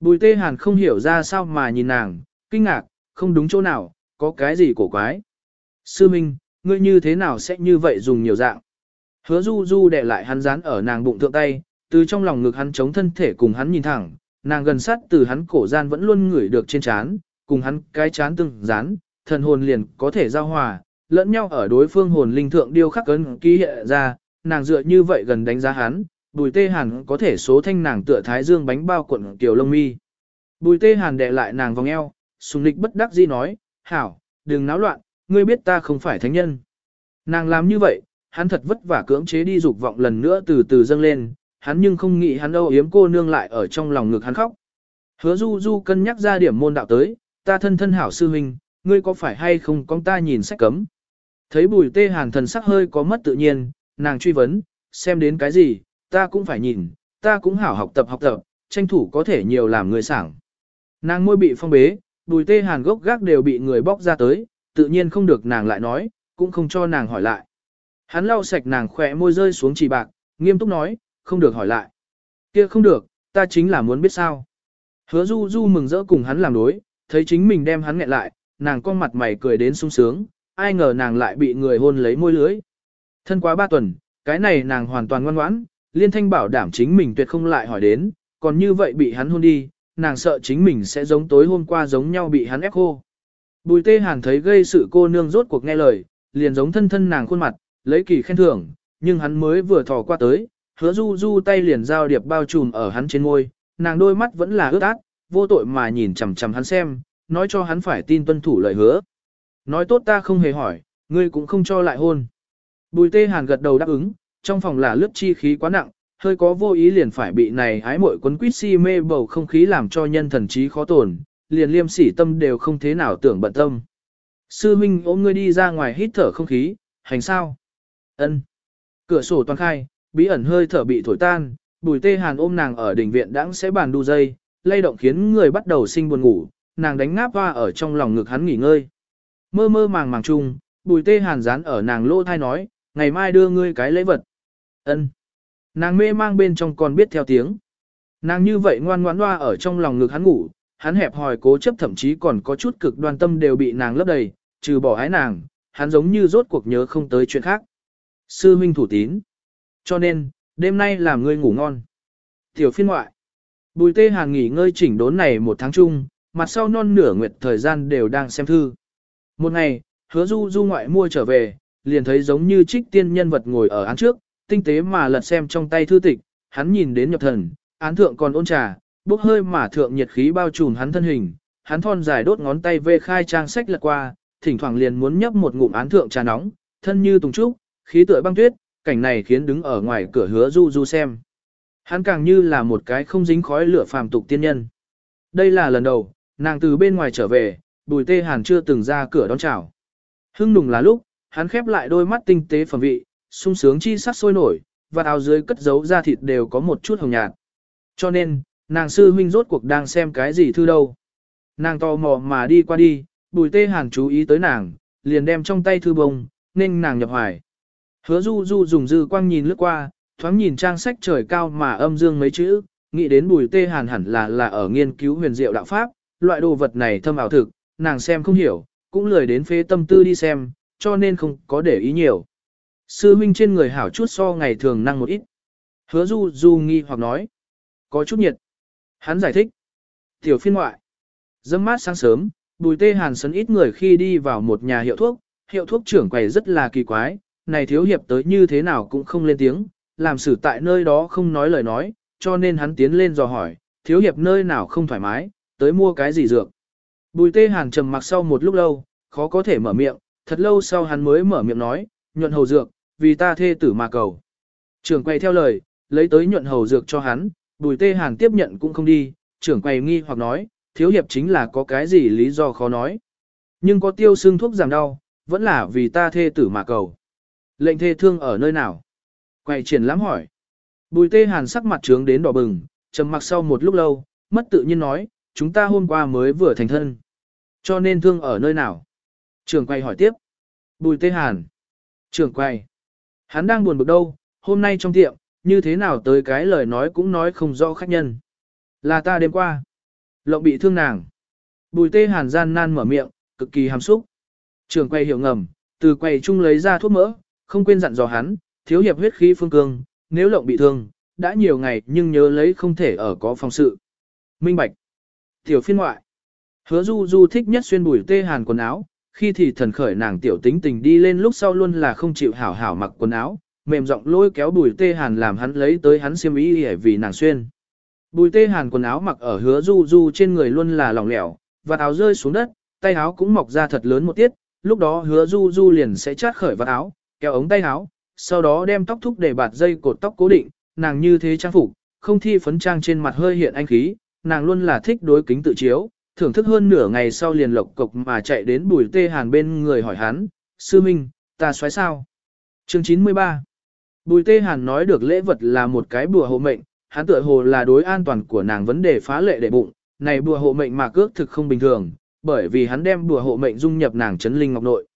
Bùi tê hàn không hiểu ra sao mà nhìn nàng, kinh ngạc, không đúng chỗ nào, có cái gì cổ quái. Sư Minh, ngươi như thế nào sẽ như vậy dùng nhiều dạng? Hứa du du đè lại hắn dán ở nàng bụng thượng tay, từ trong lòng ngực hắn chống thân thể cùng hắn nhìn thẳng, nàng gần sát từ hắn cổ gian vẫn luôn ngửi được trên trán, cùng hắn cái chán từng dán, thần hồn liền có thể giao hòa, lẫn nhau ở đối phương hồn linh thượng điêu khắc cấn ký hiện ra, nàng dựa như vậy gần đánh giá hắn, bùi tê hàn có thể số thanh nàng tựa thái dương bánh bao cuộn tiểu lông mi. Bùi tê hàn đè lại nàng vòng eo, sùng lịch bất đắc dĩ nói, hảo, đừng náo loạn, ngươi biết ta không phải thánh nhân. Nàng làm như vậy, hắn thật vất vả cưỡng chế đi dục vọng lần nữa từ từ dâng lên, hắn nhưng không nghĩ hắn âu yếm cô nương lại ở trong lòng ngực hắn khóc. Hứa du du cân nhắc ra điểm môn đạo tới, ta thân thân hảo sư huynh, ngươi có phải hay không con ta nhìn sách cấm. Thấy bùi tê hàn thần sắc hơi có mất tự nhiên, nàng truy vấn, xem đến cái gì, ta cũng phải nhìn, ta cũng hảo học tập học tập, tranh thủ có thể nhiều làm người sảng. Nàng môi bị phong bế, bùi tê hàn gốc gác đều bị người bóc ra tới, tự nhiên không được nàng lại nói, cũng không cho nàng hỏi lại. Hắn lau sạch nàng khỏe môi rơi xuống chỉ bạc, nghiêm túc nói, không được hỏi lại. kia không được, ta chính là muốn biết sao. Hứa du du mừng rỡ cùng hắn làm đối, thấy chính mình đem hắn nghẹn lại, nàng con mặt mày cười đến sung sướng, ai ngờ nàng lại bị người hôn lấy môi lưới. Thân quá ba tuần, cái này nàng hoàn toàn ngoan ngoãn, liên thanh bảo đảm chính mình tuyệt không lại hỏi đến, còn như vậy bị hắn hôn đi, nàng sợ chính mình sẽ giống tối hôm qua giống nhau bị hắn ép khô. Bùi tê hàn thấy gây sự cô nương rốt cuộc nghe lời, liền giống thân thân nàng khuôn mặt, lấy kỳ khen thưởng, nhưng hắn mới vừa thò qua tới, hứa du du tay liền giao điệp bao trùm ở hắn trên môi, nàng đôi mắt vẫn là ướt át, vô tội mà nhìn chằm chằm hắn xem, nói cho hắn phải tin tuân thủ lời hứa. Nói tốt ta không hề hỏi, ngươi cũng không cho lại hôn. Bùi tê hàn gật đầu đáp ứng, trong phòng là lướt chi khí quá nặng, hơi có vô ý liền phải bị này ái muội quấn quýt si mê bầu không khí làm cho nhân thần trí khó tổn, liền liêm sỉ tâm đều không thế nào tưởng bận tâm. Sư Minh ôm ngươi đi ra ngoài hít thở không khí, hành sao? Ân. Cửa sổ toàn khai, bí ẩn hơi thở bị thổi tan, bùi tê hàn ôm nàng ở đỉnh viện đãng sẽ bàn đu dây, lay động khiến người bắt đầu sinh buồn ngủ, nàng đánh ngáp hoa ở trong lòng ngực hắn nghỉ ngơi. Mơ mơ màng màng chung, bùi tê hàn dán ở nàng lỗ thai nói, ngày mai đưa ngươi cái lễ vật. Ân. Nàng mê mang bên trong còn biết theo tiếng. Nàng như vậy ngoan ngoãn hoa ở trong lòng ngực hắn ngủ, hắn hẹp hòi cố chấp thậm chí còn có chút cực đoan tâm đều bị nàng lấp đầy, trừ bỏ ái nàng, hắn giống như rốt cuộc nhớ không tới chuyện khác. Sư huynh thủ tín. Cho nên, đêm nay làm ngươi ngủ ngon. Tiểu phiên ngoại. Bùi tê hàng nghỉ ngơi chỉnh đốn này một tháng chung, mặt sau non nửa nguyệt thời gian đều đang xem thư. Một ngày, hứa du du ngoại mua trở về, liền thấy giống như trích tiên nhân vật ngồi ở án trước, tinh tế mà lật xem trong tay thư tịch, hắn nhìn đến nhập thần, án thượng còn ôn trà, bốc hơi mà thượng nhiệt khí bao trùm hắn thân hình, hắn thon dài đốt ngón tay vê khai trang sách lật qua, thỉnh thoảng liền muốn nhấp một ngụm án thượng trà nóng, thân như tùng trúc, khí tựa băng tuyết, cảnh này khiến đứng ở ngoài cửa hứa du du xem. Hắn càng như là một cái không dính khói lửa phàm tục tiên nhân. Đây là lần đầu, nàng từ bên ngoài trở về, bùi tê hàn chưa từng ra cửa đón chào. Hưng nùng là lúc, hắn khép lại đôi mắt tinh tế phẩm vị, sung sướng chi sắc sôi nổi, và áo dưới cất giấu da thịt đều có một chút hồng nhạt. Cho nên, nàng sư huynh rốt cuộc đang xem cái gì thư đâu. Nàng tò mò mà đi qua đi, bùi tê hàn chú ý tới nàng, liền đem trong tay thư bông, nên nàng nhập hoài. Hứa du du dùng dư quang nhìn lướt qua, thoáng nhìn trang sách trời cao mà âm dương mấy chữ, nghĩ đến bùi tê hàn hẳn là là ở nghiên cứu huyền diệu đạo pháp, loại đồ vật này thâm ảo thực, nàng xem không hiểu, cũng lười đến phế tâm tư đi xem, cho nên không có để ý nhiều. Sư huynh trên người hảo chút so ngày thường năng một ít. Hứa du du nghi hoặc nói. Có chút nhiệt. Hắn giải thích. Tiểu phiên ngoại. Dâm mát sáng sớm, bùi tê hàn sấn ít người khi đi vào một nhà hiệu thuốc. Hiệu thuốc trưởng quầy rất là kỳ quái. Này thiếu hiệp tới như thế nào cũng không lên tiếng. Làm xử tại nơi đó không nói lời nói. Cho nên hắn tiến lên dò hỏi. Thiếu hiệp nơi nào không thoải mái. Tới mua cái gì dược. Bùi tê hàn trầm mặc sau một lúc lâu. Khó có thể mở miệng. Thật lâu sau hắn mới mở miệng nói. Nhuận hầu dược vì ta thê tử mà cầu. Trưởng quay theo lời, lấy tới nhuận hầu dược cho hắn, bùi tê hàn tiếp nhận cũng không đi, trưởng quay nghi hoặc nói, thiếu hiệp chính là có cái gì lý do khó nói. Nhưng có tiêu xương thuốc giảm đau, vẫn là vì ta thê tử mà cầu. Lệnh thê thương ở nơi nào? Quay triển lắm hỏi. Bùi tê hàn sắc mặt trướng đến đỏ bừng, trầm mặc sau một lúc lâu, mất tự nhiên nói, chúng ta hôm qua mới vừa thành thân. Cho nên thương ở nơi nào? Trường quay hỏi tiếp. Bùi tê hàn. Trường quay. Hắn đang buồn bực đâu, hôm nay trong tiệm, như thế nào tới cái lời nói cũng nói không rõ khách nhân. Là ta đêm qua. Lộng bị thương nàng. Bùi tê hàn gian nan mở miệng, cực kỳ hàm xúc. Trường quay hiểu ngầm, từ quầy chung lấy ra thuốc mỡ, không quên dặn dò hắn, thiếu hiệp huyết khí phương cương, nếu lộng bị thương, đã nhiều ngày nhưng nhớ lấy không thể ở có phòng sự. Minh Bạch. Tiểu phiên ngoại. Hứa du du thích nhất xuyên bùi tê hàn quần áo, khi thì thần khởi nàng tiểu tính tình đi lên lúc sau luôn là không chịu hảo hảo mặc quần áo, mềm giọng lôi kéo bùi tê hàn làm hắn lấy tới hắn xiêm y để vì nàng xuyên. Bùi tê hàn quần áo mặc ở hứa du du trên người luôn là lỏng lẻo, và áo rơi xuống đất, tay áo cũng mọc ra thật lớn một tiết, lúc đó hứa du du liền sẽ chát khởi vạt áo, kéo ống tay áo, sau đó đem tóc thúc để bạt dây cột tóc cố định, nàng như thế trang phục, không thi phấn trang trên mặt hơi hiện anh khí, nàng luôn là thích đối kính tự chiếu, thưởng thức hơn nửa ngày sau liền lộc cộc mà chạy đến bùi tê hàn bên người hỏi hắn, sư minh, ta xoáy sao? Chương 93 Bùi tê hàn nói được lễ vật là một cái bùa hộ mệnh, hắn tựa hồ là đối an toàn của nàng vấn đề phá lệ để bụng, này bùa hộ mệnh mà cước thực không bình thường, bởi vì hắn đem bùa hộ mệnh dung nhập nàng chấn linh ngọc nội.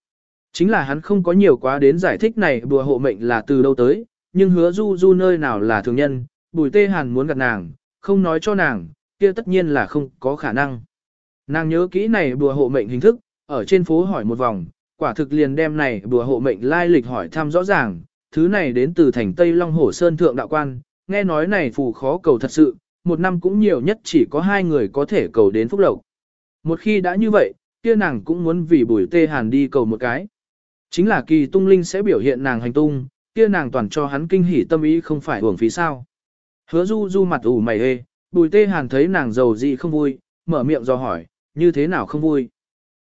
Chính là hắn không có nhiều quá đến giải thích này bùa hộ mệnh là từ đâu tới, nhưng hứa du du nơi nào là thường nhân, bùi tê hàn muốn gặp nàng, không nói cho nàng, kia tất nhiên là không có khả năng. Nàng nhớ kỹ này bùa hộ mệnh hình thức, ở trên phố hỏi một vòng, quả thực liền đem này bùa hộ mệnh lai lịch hỏi thăm rõ ràng, thứ này đến từ thành Tây Long Hổ Sơn Thượng Đạo Quan, nghe nói này phù khó cầu thật sự, một năm cũng nhiều nhất chỉ có hai người có thể cầu đến phúc lộc. Một khi đã như vậy, kia nàng cũng muốn vì bùi tê hàn đi cầu một cái. Chính là kỳ tung linh sẽ biểu hiện nàng hành tung, kia nàng toàn cho hắn kinh hỉ tâm ý không phải hưởng phí sao. Hứa du du mặt ủ mày hê, bùi tê hàn thấy nàng giàu gì không vui, mở miệng do hỏi, như thế nào không vui.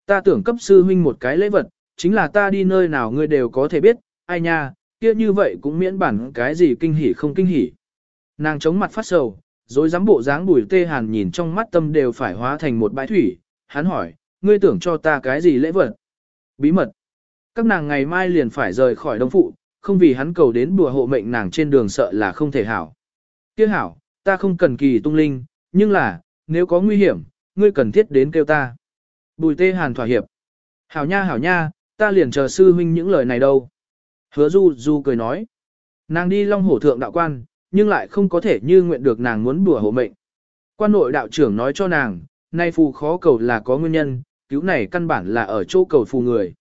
Ta tưởng cấp sư huynh một cái lễ vật, chính là ta đi nơi nào ngươi đều có thể biết, ai nha, kia như vậy cũng miễn bản cái gì kinh hỉ không kinh hỉ. Nàng chống mặt phát sầu, rồi dám bộ dáng bùi tê hàn nhìn trong mắt tâm đều phải hóa thành một bãi thủy. Hắn hỏi, ngươi tưởng cho ta cái gì lễ vật? Bí mật. Các nàng ngày mai liền phải rời khỏi đông phụ, không vì hắn cầu đến bùa hộ mệnh nàng trên đường sợ là không thể hảo. Kia hảo, ta không cần kỳ tung linh, nhưng là, nếu có nguy hiểm, ngươi cần thiết đến kêu ta. Bùi tê hàn thỏa hiệp. Hảo nha hảo nha, ta liền chờ sư huynh những lời này đâu. Hứa du du cười nói. Nàng đi long hổ thượng đạo quan, nhưng lại không có thể như nguyện được nàng muốn bùa hộ mệnh. Quan nội đạo trưởng nói cho nàng, nay phù khó cầu là có nguyên nhân, cứu này căn bản là ở chỗ cầu phù người.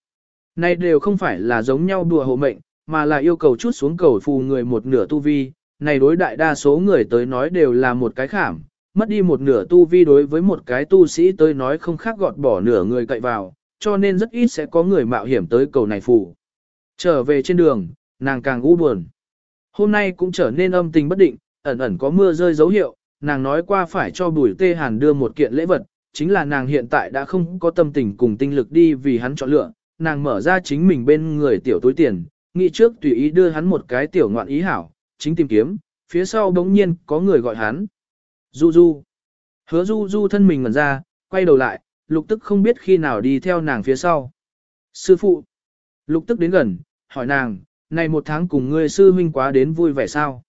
Này đều không phải là giống nhau đùa hộ mệnh, mà là yêu cầu chút xuống cầu phù người một nửa tu vi, này đối đại đa số người tới nói đều là một cái khảm, mất đi một nửa tu vi đối với một cái tu sĩ tới nói không khác gọt bỏ nửa người cậy vào, cho nên rất ít sẽ có người mạo hiểm tới cầu này phù. Trở về trên đường, nàng càng u buồn. Hôm nay cũng trở nên âm tình bất định, ẩn ẩn có mưa rơi dấu hiệu, nàng nói qua phải cho bùi tê hàn đưa một kiện lễ vật, chính là nàng hiện tại đã không có tâm tình cùng tinh lực đi vì hắn chọn lựa, nàng mở ra chính mình bên người tiểu túi tiền, nghĩ trước tùy ý đưa hắn một cái tiểu ngoạn ý hảo, chính tìm kiếm, phía sau đống nhiên có người gọi hắn. Du Du. Hứa Du Du thân mình ngẩn ra, quay đầu lại, lục tức không biết khi nào đi theo nàng phía sau. Sư phụ. Lục tức đến gần, hỏi nàng, này một tháng cùng ngươi sư huynh quá đến vui vẻ sao?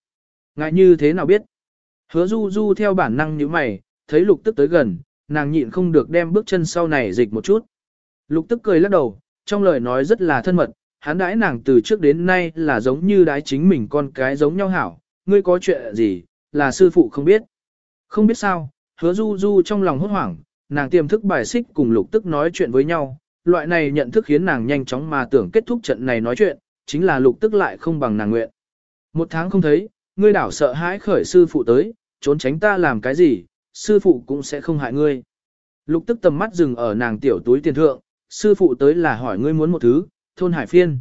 Ngại như thế nào biết? Hứa Du Du theo bản năng như mày, thấy lục tức tới gần, nàng nhịn không được đem bước chân sau này dịch một chút. Lục tức cười lắc đầu, trong lời nói rất là thân mật, hắn đãi nàng từ trước đến nay là giống như đái chính mình con cái giống nhau hảo, ngươi có chuyện gì, là sư phụ không biết. Không biết sao, hứa du du trong lòng hốt hoảng, nàng tiềm thức bài xích cùng lục tức nói chuyện với nhau, loại này nhận thức khiến nàng nhanh chóng mà tưởng kết thúc trận này nói chuyện, chính là lục tức lại không bằng nàng nguyện. Một tháng không thấy, ngươi đảo sợ hãi khởi sư phụ tới, trốn tránh ta làm cái gì, sư phụ cũng sẽ không hại ngươi. Lục tức tầm mắt dừng ở nàng tiểu túi tiền thượng, sư phụ tới là hỏi ngươi muốn một thứ, thôn hải phiên.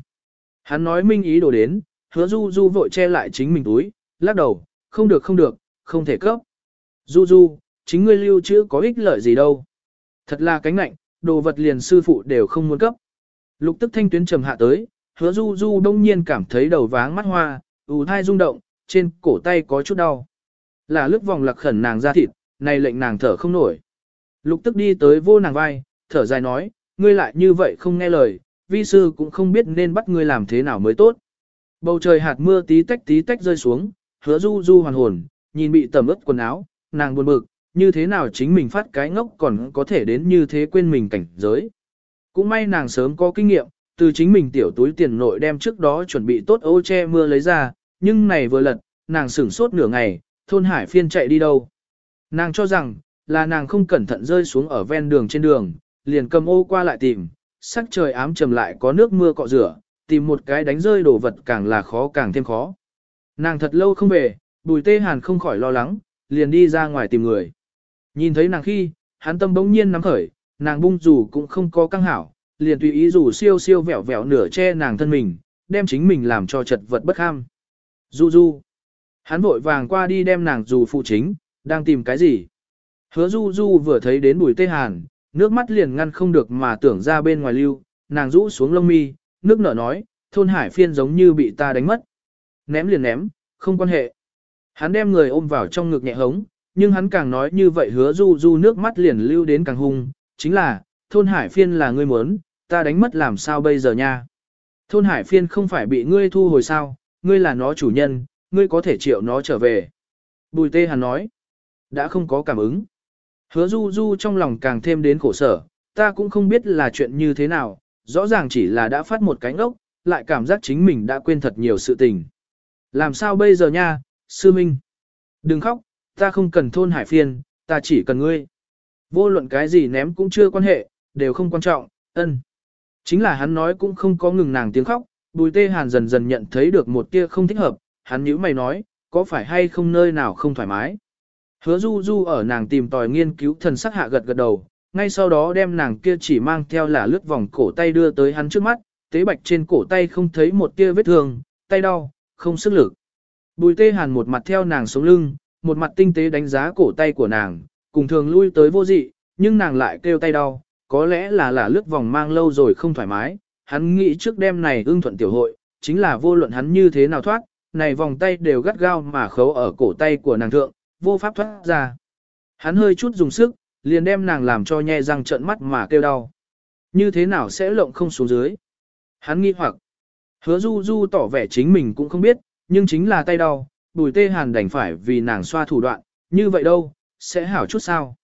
Hắn nói minh ý đồ đến, hứa du du vội che lại chính mình túi, lắc đầu, không được không được, không thể cấp. Du du, chính ngươi lưu trữ có ích lợi gì đâu. Thật là cánh lạnh, đồ vật liền sư phụ đều không muốn cấp. Lục tức thanh tuyến trầm hạ tới, hứa du du đông nhiên cảm thấy đầu váng mắt hoa, ù thai rung động, trên cổ tay có chút đau. Là lướt vòng lạc khẩn nàng ra thịt, này lệnh nàng thở không nổi. Lục tức đi tới vô nàng vai, thở dài nói, ngươi lại như vậy không nghe lời, vi sư cũng không biết nên bắt ngươi làm thế nào mới tốt. Bầu trời hạt mưa tí tách tí tách rơi xuống, hứa du du hoàn hồn, nhìn bị tẩm ướt quần áo, nàng buồn bực, như thế nào chính mình phát cái ngốc còn có thể đến như thế quên mình cảnh giới. Cũng may nàng sớm có kinh nghiệm, từ chính mình tiểu túi tiền nội đem trước đó chuẩn bị tốt ô che mưa lấy ra, nhưng này vừa lật, nàng sửng sốt nửa ngày, thôn hải phiên chạy đi đâu. Nàng cho rằng, là nàng không cẩn thận rơi xuống ở ven đường trên đường, liền cầm ô qua lại tìm, sắc trời ám trầm lại có nước mưa cọ rửa, tìm một cái đánh rơi đồ vật càng là khó càng thêm khó. Nàng thật lâu không về, bùi tê hàn không khỏi lo lắng, liền đi ra ngoài tìm người. Nhìn thấy nàng khi, hắn tâm bỗng nhiên nắm khởi, nàng bung dù cũng không có căng hảo, liền tùy ý dù siêu siêu vẹo vẹo nửa che nàng thân mình, đem chính mình làm cho chật vật bất ham. Du du. Hắn vội vàng qua đi đem nàng dù phụ chính, đang tìm cái gì. Hứa du du vừa thấy đến bùi tê hàn, nước mắt liền ngăn không được mà tưởng ra bên ngoài lưu, nàng rũ xuống lông mi, nước nở nói, thôn hải phiên giống như bị ta đánh mất. Ném liền ném, không quan hệ. Hắn đem người ôm vào trong ngực nhẹ hống, nhưng hắn càng nói như vậy hứa du du nước mắt liền lưu đến càng hung, chính là, thôn hải phiên là ngươi muốn, ta đánh mất làm sao bây giờ nha. Thôn hải phiên không phải bị ngươi thu hồi sao, ngươi là nó chủ nhân, ngươi có thể triệu nó trở về. Bùi tê hắn nói, đã không có cảm ứng. Hứa du du trong lòng càng thêm đến khổ sở, ta cũng không biết là chuyện như thế nào, rõ ràng chỉ là đã phát một cánh ốc, lại cảm giác chính mình đã quên thật nhiều sự tình. Làm sao bây giờ nha, sư minh? Đừng khóc, ta không cần thôn hải phiên, ta chỉ cần ngươi. Vô luận cái gì ném cũng chưa quan hệ, đều không quan trọng, ân. Chính là hắn nói cũng không có ngừng nàng tiếng khóc, bùi tê hàn dần dần nhận thấy được một tia không thích hợp, hắn nhíu mày nói, có phải hay không nơi nào không thoải mái. Hứa du du ở nàng tìm tòi nghiên cứu thần sắc hạ gật gật đầu, ngay sau đó đem nàng kia chỉ mang theo là lướt vòng cổ tay đưa tới hắn trước mắt, tế bạch trên cổ tay không thấy một tia vết thương, tay đau, không sức lực. Bùi tê hàn một mặt theo nàng sống lưng, một mặt tinh tế đánh giá cổ tay của nàng, cùng thường lui tới vô dị, nhưng nàng lại kêu tay đau, có lẽ là là lướt vòng mang lâu rồi không thoải mái, hắn nghĩ trước đêm này ưng thuận tiểu hội, chính là vô luận hắn như thế nào thoát, này vòng tay đều gắt gao mà khấu ở cổ tay của nàng thượng, vô pháp thoát ra. Hắn hơi chút dùng sức, liền đem nàng làm cho nhe răng trợn mắt mà kêu đau. Như thế nào sẽ lộng không xuống dưới? Hắn nghi hoặc. Hứa du du tỏ vẻ chính mình cũng không biết, nhưng chính là tay đau, bùi tê hàn đành phải vì nàng xoa thủ đoạn, như vậy đâu, sẽ hảo chút sao?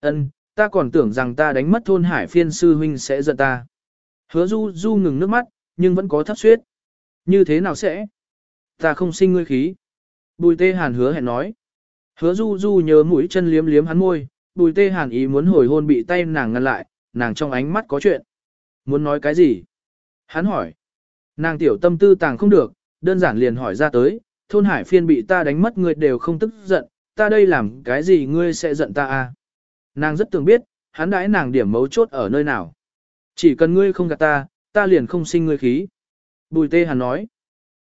Ân, ta còn tưởng rằng ta đánh mất thôn hải phiên sư huynh sẽ giận ta. Hứa du du ngừng nước mắt, nhưng vẫn có thấp suyết. Như thế nào sẽ? Ta không sinh ngươi khí. Bùi tê hàn hứa hẹn nói. Hứa du du nhớ mũi chân liếm liếm hắn môi, bùi tê hàn ý muốn hồi hôn bị tay nàng ngăn lại, nàng trong ánh mắt có chuyện. Muốn nói cái gì? Hắn hỏi. Nàng tiểu tâm tư tàng không được, đơn giản liền hỏi ra tới, thôn hải phiên bị ta đánh mất ngươi đều không tức giận, ta đây làm cái gì ngươi sẽ giận ta à? Nàng rất tưởng biết, hắn đãi nàng điểm mấu chốt ở nơi nào. Chỉ cần ngươi không gạt ta, ta liền không sinh ngươi khí. Bùi tê hàn nói.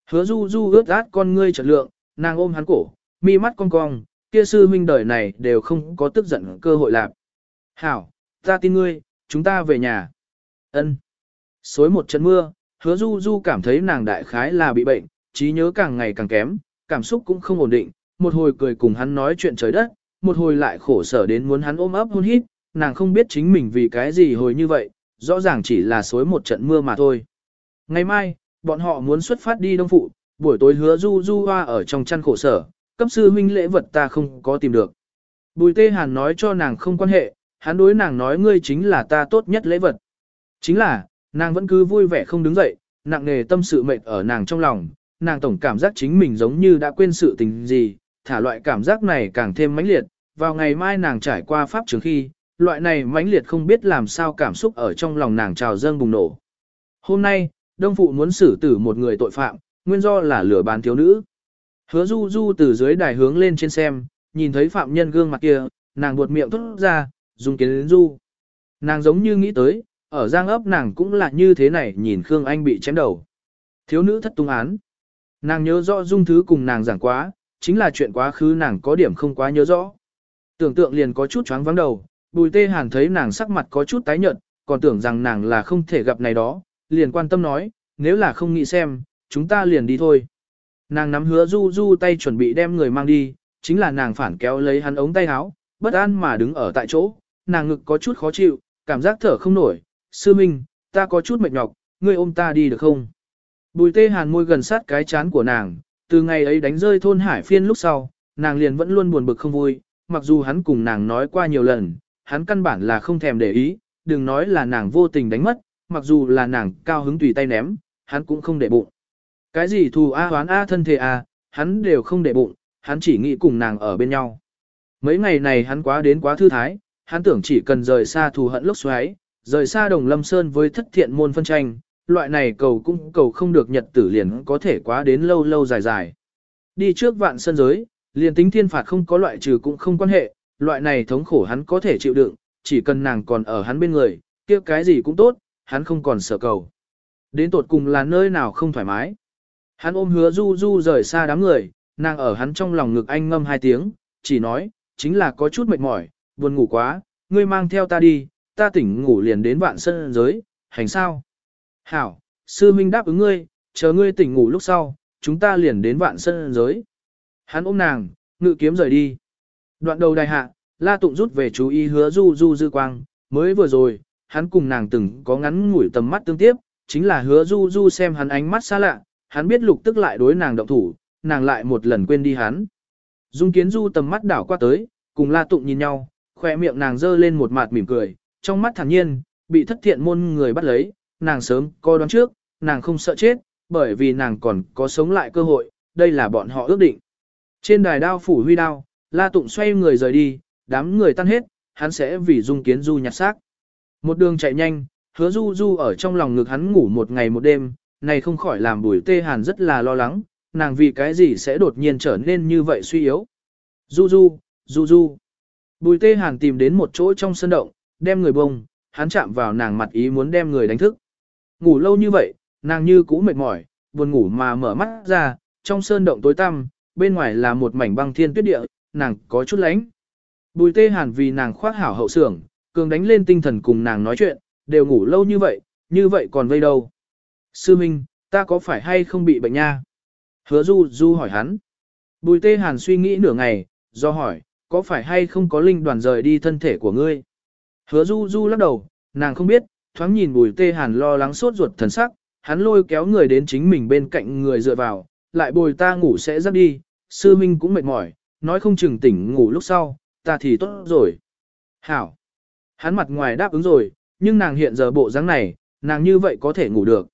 Hứa du du ướt át con ngươi trật lượng, nàng ôm hắn cổ, mi mắt cong cong, kia sư huynh đời này đều không có tức giận cơ hội lạc. Hảo, ta tin ngươi, chúng ta về nhà. Ân. Xối một trận mưa, hứa du du cảm thấy nàng đại khái là bị bệnh, trí nhớ càng ngày càng kém, cảm xúc cũng không ổn định, một hồi cười cùng hắn nói chuyện trời đất, một hồi lại khổ sở đến muốn hắn ôm ấp hôn hít, nàng không biết chính mình vì cái gì hồi như vậy, rõ ràng chỉ là xối một trận mưa mà thôi. Ngày mai, bọn họ muốn xuất phát đi đông phụ, buổi tối hứa du du hoa ở trong chăn khổ sở, cấp sư huynh lễ vật ta không có tìm được. Bùi tê hàn nói cho nàng không quan hệ, hắn đối nàng nói ngươi chính là ta tốt nhất lễ vật. Chính là, nàng vẫn cứ vui vẻ không đứng dậy, nặng nề tâm sự mệt ở nàng trong lòng, nàng tổng cảm giác chính mình giống như đã quên sự tình gì, thả loại cảm giác này càng thêm mãnh liệt, vào ngày mai nàng trải qua pháp trường khi, loại này mãnh liệt không biết làm sao cảm xúc ở trong lòng nàng trào dâng bùng nổ. Hôm nay, Đông Phụ muốn xử tử một người tội phạm, nguyên do là lừa bán thiếu nữ. Hứa Du Du từ dưới đài hướng lên trên xem, nhìn thấy phạm nhân gương mặt kia, nàng buột miệng thốt ra, dùng kiến đến Du. Nàng giống như nghĩ tới, ở giang ấp nàng cũng là như thế này nhìn Khương Anh bị chém đầu. Thiếu nữ thất tung án. Nàng nhớ rõ dung thứ cùng nàng giảng quá, chính là chuyện quá khứ nàng có điểm không quá nhớ rõ. Tưởng tượng liền có chút choáng vắng đầu, bùi tê hàn thấy nàng sắc mặt có chút tái nhợt, còn tưởng rằng nàng là không thể gặp này đó, liền quan tâm nói, nếu là không nghĩ xem, chúng ta liền đi thôi. Nàng nắm hứa du du tay chuẩn bị đem người mang đi, chính là nàng phản kéo lấy hắn ống tay áo, bất an mà đứng ở tại chỗ, nàng ngực có chút khó chịu, cảm giác thở không nổi, sư minh, ta có chút mệt nhọc, ngươi ôm ta đi được không? Bùi tê hàn môi gần sát cái chán của nàng, từ ngày ấy đánh rơi thôn hải phiên lúc sau, nàng liền vẫn luôn buồn bực không vui, mặc dù hắn cùng nàng nói qua nhiều lần, hắn căn bản là không thèm để ý, đừng nói là nàng vô tình đánh mất, mặc dù là nàng cao hứng tùy tay ném, hắn cũng không để bụng. Cái gì thù A hoán A thân thể A, hắn đều không để bụng, hắn chỉ nghĩ cùng nàng ở bên nhau. Mấy ngày này hắn quá đến quá thư thái, hắn tưởng chỉ cần rời xa thù hận lúc xoáy, rời xa đồng lâm sơn với thất thiện môn phân tranh, loại này cầu cũng cầu không được nhật tử liền có thể quá đến lâu lâu dài dài. Đi trước vạn sơn giới, liền tính thiên phạt không có loại trừ cũng không quan hệ, loại này thống khổ hắn có thể chịu đựng, chỉ cần nàng còn ở hắn bên người, kia cái gì cũng tốt, hắn không còn sợ cầu. Đến tột cùng là nơi nào không thoải mái. Hắn ôm hứa du du rời xa đám người, nàng ở hắn trong lòng ngực anh ngâm hai tiếng, chỉ nói, chính là có chút mệt mỏi, buồn ngủ quá, ngươi mang theo ta đi, ta tỉnh ngủ liền đến vạn sân giới, hành sao? Hảo, sư minh đáp ứng ngươi, chờ ngươi tỉnh ngủ lúc sau, chúng ta liền đến vạn sân giới. Hắn ôm nàng, ngự kiếm rời đi. Đoạn đầu đại hạ, La Tụng rút về chú ý hứa du du dư quang, mới vừa rồi, hắn cùng nàng từng có ngắn ngủi tầm mắt tương tiếp, chính là hứa du du xem hắn ánh mắt xa lạ, hắn biết lục tức lại đối nàng động thủ, nàng lại một lần quên đi hắn. Dung kiến du tầm mắt đảo qua tới, cùng La Tụng nhìn nhau, khỏe miệng nàng dơ lên một mặt mỉm cười, trong mắt thản nhiên, bị thất thiện môn người bắt lấy, nàng sớm coi đoán trước, nàng không sợ chết, bởi vì nàng còn có sống lại cơ hội, đây là bọn họ ước định. Trên đài đao phủ huy đao, La Tụng xoay người rời đi, đám người tan hết, hắn sẽ vì dung kiến du nhặt xác. Một đường chạy nhanh, hứa du du ở trong lòng ngực hắn ngủ một ngày một đêm, này không khỏi làm bùi tê hàn rất là lo lắng, nàng vì cái gì sẽ đột nhiên trở nên như vậy suy yếu. Du du, du du. Bùi tê hàn tìm đến một chỗ trong sân động, đem người bông, hắn chạm vào nàng mặt ý muốn đem người đánh thức. Ngủ lâu như vậy, nàng như cũ mệt mỏi, buồn ngủ mà mở mắt ra, trong sơn động tối tăm, bên ngoài là một mảnh băng thiên tuyết địa, nàng có chút lánh. Bùi tê hàn vì nàng khoác hảo hậu sưởng, cường đánh lên tinh thần cùng nàng nói chuyện, đều ngủ lâu như vậy, như vậy còn vây đâu. Sư Minh, ta có phải hay không bị bệnh nha? hứa du du hỏi hắn. Bùi tê hàn suy nghĩ nửa ngày, do hỏi, có phải hay không có linh đoàn rời đi thân thể của ngươi? Hứa du du lắc đầu, nàng không biết, thoáng nhìn bùi tê hàn lo lắng sốt ruột thần sắc, hắn lôi kéo người đến chính mình bên cạnh người dựa vào, lại bồi ta ngủ sẽ giấc đi, sư minh cũng mệt mỏi, nói không chừng tỉnh ngủ lúc sau, ta thì tốt rồi. Hảo. Hắn mặt ngoài đáp ứng rồi, nhưng nàng hiện giờ bộ dáng này, nàng như vậy có thể ngủ được.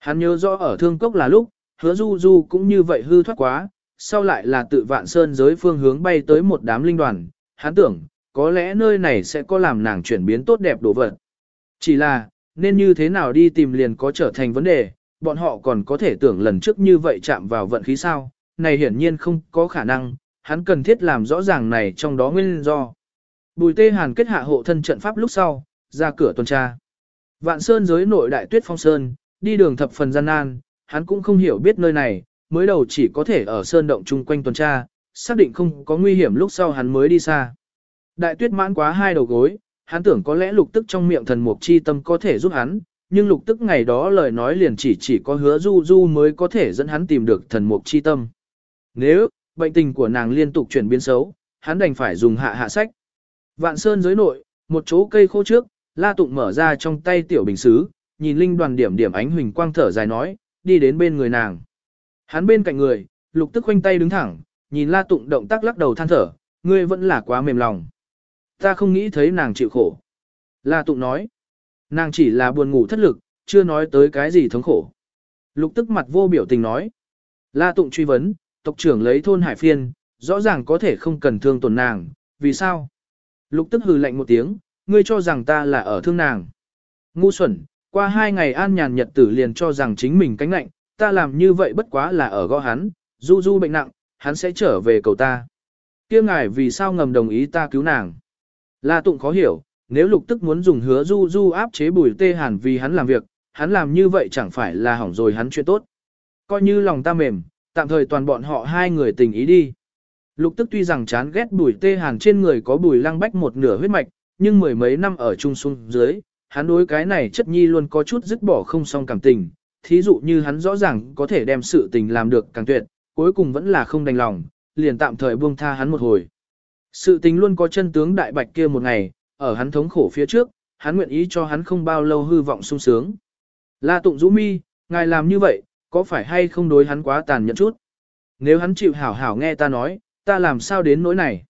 Hắn nhớ rõ ở thương cốc là lúc, hứa du du cũng như vậy hư thoát quá, sau lại là tự vạn sơn giới phương hướng bay tới một đám linh đoàn, hắn tưởng, có lẽ nơi này sẽ có làm nàng chuyển biến tốt đẹp đồ vật. Chỉ là, nên như thế nào đi tìm liền có trở thành vấn đề, bọn họ còn có thể tưởng lần trước như vậy chạm vào vận khí sao, này hiển nhiên không có khả năng, hắn cần thiết làm rõ ràng này trong đó nguyên do. Bùi tê hàn kết hạ hộ thân trận pháp lúc sau, ra cửa tuần tra. Vạn sơn giới nội đại tuyết phong sơn, đi đường thập phần gian nan, hắn cũng không hiểu biết nơi này, mới đầu chỉ có thể ở sơn động chung quanh tuần tra, xác định không có nguy hiểm lúc sau hắn mới đi xa. Đại tuyết mãn quá hai đầu gối, hắn tưởng có lẽ lục tức trong miệng thần mục chi tâm có thể giúp hắn, nhưng lục tức ngày đó lời nói liền chỉ chỉ có hứa du du mới có thể dẫn hắn tìm được thần mục chi tâm. Nếu, bệnh tình của nàng liên tục chuyển biến xấu, hắn đành phải dùng hạ hạ sách. Vạn sơn giới nội, một chỗ cây khô trước, La Tụng mở ra trong tay tiểu bình xứ, nhìn linh đoàn điểm điểm ánh huỳnh quang thở dài nói, đi đến bên người nàng. Hắn bên cạnh người, lục tức khoanh tay đứng thẳng, nhìn La Tụng động tác lắc đầu than thở, ngươi vẫn là quá mềm lòng. Ta không nghĩ thấy nàng chịu khổ. La Tụng nói, nàng chỉ là buồn ngủ thất lực, chưa nói tới cái gì thống khổ. Lục tức mặt vô biểu tình nói. La Tụng truy vấn, tộc trưởng lấy thôn hải phiên, rõ ràng có thể không cần thương tổn nàng, vì sao? Lục tức hừ lạnh một tiếng, ngươi cho rằng ta là ở thương nàng. Ngu xuẩn, qua hai ngày an nhàn nhật tử liền cho rằng chính mình cánh lạnh, ta làm như vậy bất quá là ở gõ hắn, du du bệnh nặng, hắn sẽ trở về cầu ta. kia ngài vì sao ngầm đồng ý ta cứu nàng? La Tụng khó hiểu, nếu lục tức muốn dùng hứa du du áp chế bùi tê hàn vì hắn làm việc, hắn làm như vậy chẳng phải là hỏng rồi hắn chuyện tốt. Coi như lòng ta mềm, tạm thời toàn bọn họ hai người tình ý đi. Lục tức tuy rằng chán ghét bùi tê hàn trên người có bùi lăng bách một nửa huyết mạch, nhưng mười mấy năm ở chung xuống dưới, hắn đối cái này chất nhi luôn có chút dứt bỏ không xong cảm tình. Thí dụ như hắn rõ ràng có thể đem sự tình làm được càng tuyệt, cuối cùng vẫn là không đành lòng, liền tạm thời buông tha hắn một hồi. Sự tình luôn có chân tướng đại bạch kia một ngày, ở hắn thống khổ phía trước, hắn nguyện ý cho hắn không bao lâu hư vọng sung sướng. La tụng rũ mi, ngài làm như vậy, có phải hay không đối hắn quá tàn nhẫn chút? Nếu hắn chịu hảo hảo nghe ta nói, ta làm sao đến nỗi này?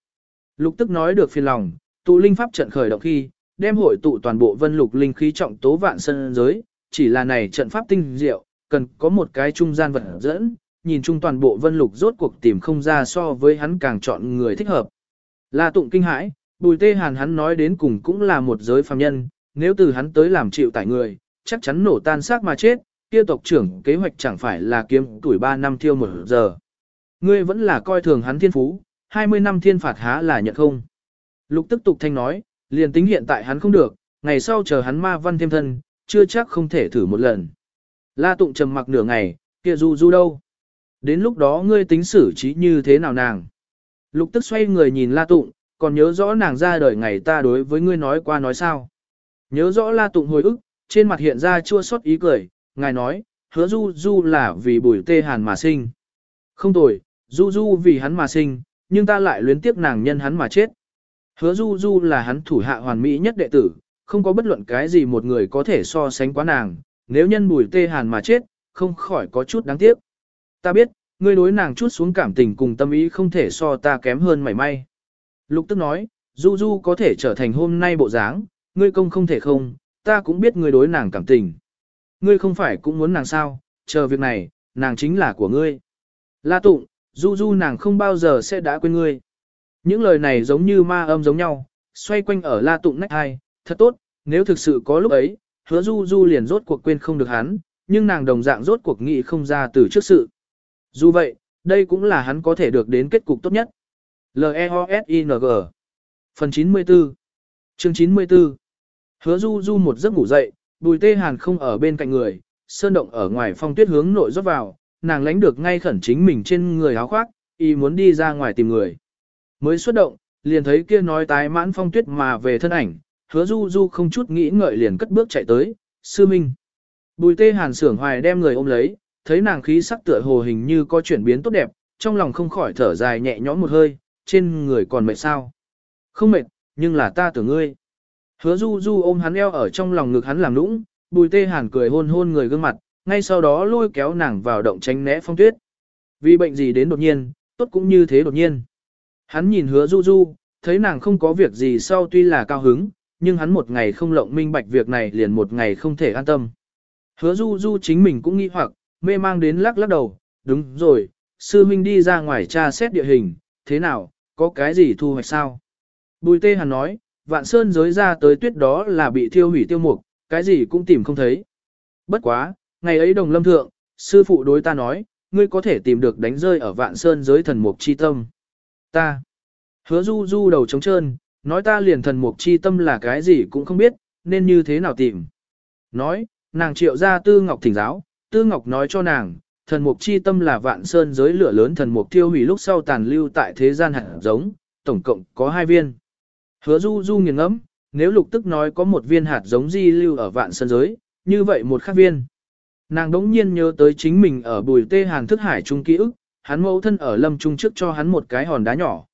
Lục tức nói được phiền lòng, tụ linh pháp trận khởi động khi, đem hội tụ toàn bộ vân lục linh khí trọng tố vạn sân giới, chỉ là này trận pháp tinh diệu, cần có một cái trung gian vật dẫn, nhìn chung toàn bộ vân lục rốt cuộc tìm không ra so với hắn càng chọn người thích hợp. La tụng kinh hãi, bùi tê hàn hắn nói đến cùng cũng là một giới phàm nhân, nếu từ hắn tới làm chịu tại người, chắc chắn nổ tan xác mà chết, kia tộc trưởng kế hoạch chẳng phải là kiếm tuổi 3 năm thiêu một giờ. Ngươi vẫn là coi thường hắn thiên phú, 20 năm thiên phạt há là nhận không. Lục tức tục thanh nói, liền tính hiện tại hắn không được, ngày sau chờ hắn ma văn thêm thân, chưa chắc không thể thử một lần. La tụng trầm mặc nửa ngày, kia du du đâu? Đến lúc đó ngươi tính xử trí như thế nào nàng? Lục tức xoay người nhìn la tụng, còn nhớ rõ nàng ra đời ngày ta đối với ngươi nói qua nói sao. Nhớ rõ la tụng hồi ức, trên mặt hiện ra chua xót ý cười, ngài nói, hứa du du là vì bùi tê hàn mà sinh. Không tồi, du du vì hắn mà sinh, nhưng ta lại luyến tiếc nàng nhân hắn mà chết. Hứa du du là hắn thủ hạ hoàn mỹ nhất đệ tử, không có bất luận cái gì một người có thể so sánh quá nàng, nếu nhân bùi tê hàn mà chết, không khỏi có chút đáng tiếc. Ta biết, ngươi đối nàng chút xuống cảm tình cùng tâm ý không thể so ta kém hơn mảy may. Lục tức nói, du du có thể trở thành hôm nay bộ dáng, ngươi công không thể không, ta cũng biết ngươi đối nàng cảm tình. Ngươi không phải cũng muốn nàng sao, chờ việc này, nàng chính là của ngươi. La tụng, du du nàng không bao giờ sẽ đã quên ngươi. Những lời này giống như ma âm giống nhau, xoay quanh ở la tụng nách hai, thật tốt, nếu thực sự có lúc ấy, hứa du du liền rốt cuộc quên không được hắn, nhưng nàng đồng dạng rốt cuộc nghĩ không ra từ trước sự. Dù vậy, đây cũng là hắn có thể được đến kết cục tốt nhất. L-E-O-S-I-N-G Phần 94 Chương 94 Hứa du du một giấc ngủ dậy, bùi tê hàn không ở bên cạnh người, sơn động ở ngoài phong tuyết hướng nội rót vào, nàng lánh được ngay khẩn chính mình trên người áo khoác, y muốn đi ra ngoài tìm người. Mới xuất động, liền thấy kia nói tái mãn phong tuyết mà về thân ảnh, hứa du du không chút nghĩ ngợi liền cất bước chạy tới, sư minh. Bùi tê hàn sưởng hoài đem người ôm lấy, thấy nàng khí sắc tựa hồ hình như có chuyển biến tốt đẹp, trong lòng không khỏi thở dài nhẹ nhõm một hơi, trên người còn mệt sao. Không mệt, nhưng là ta tưởng ngươi. Hứa du du ôm hắn eo ở trong lòng ngực hắn làm nũng, bùi tê hàn cười hôn hôn người gương mặt, ngay sau đó lôi kéo nàng vào động tránh né phong tuyết. Vì bệnh gì đến đột nhiên, tốt cũng như thế đột nhiên. Hắn nhìn hứa du du, thấy nàng không có việc gì sau tuy là cao hứng, nhưng hắn một ngày không lộng minh bạch việc này liền một ngày không thể an tâm. Hứa du du chính mình cũng nghĩ hoặc, mê mang đến lắc lắc đầu, đúng rồi, sư huynh đi ra ngoài tra xét địa hình, thế nào, có cái gì thu hoạch sao? Bùi tê hàn nói, vạn sơn giới ra tới tuyết đó là bị thiêu hủy tiêu mục, cái gì cũng tìm không thấy. Bất quá, ngày ấy đồng lâm thượng, sư phụ đối ta nói, ngươi có thể tìm được đánh rơi ở vạn sơn giới thần mục chi tâm. Ta, hứa du du đầu trống trơn, nói ta liền thần mục chi tâm là cái gì cũng không biết, nên như thế nào tìm. Nói, nàng triệu ra tư ngọc thỉnh giáo, tư ngọc nói cho nàng, thần mục chi tâm là vạn sơn giới lửa lớn thần mục tiêu hủy lúc sau tàn lưu tại thế gian hạt giống, tổng cộng có hai viên. Hứa du du nghiền ngẫm, nếu lục tức nói có một viên hạt giống di lưu ở vạn sơn giới, như vậy một khác viên. Nàng đống nhiên nhớ tới chính mình ở bùi tê hàn thức hải trung ký ức, hắn mẫu thân ở lâm trung trước cho hắn một cái hòn đá nhỏ.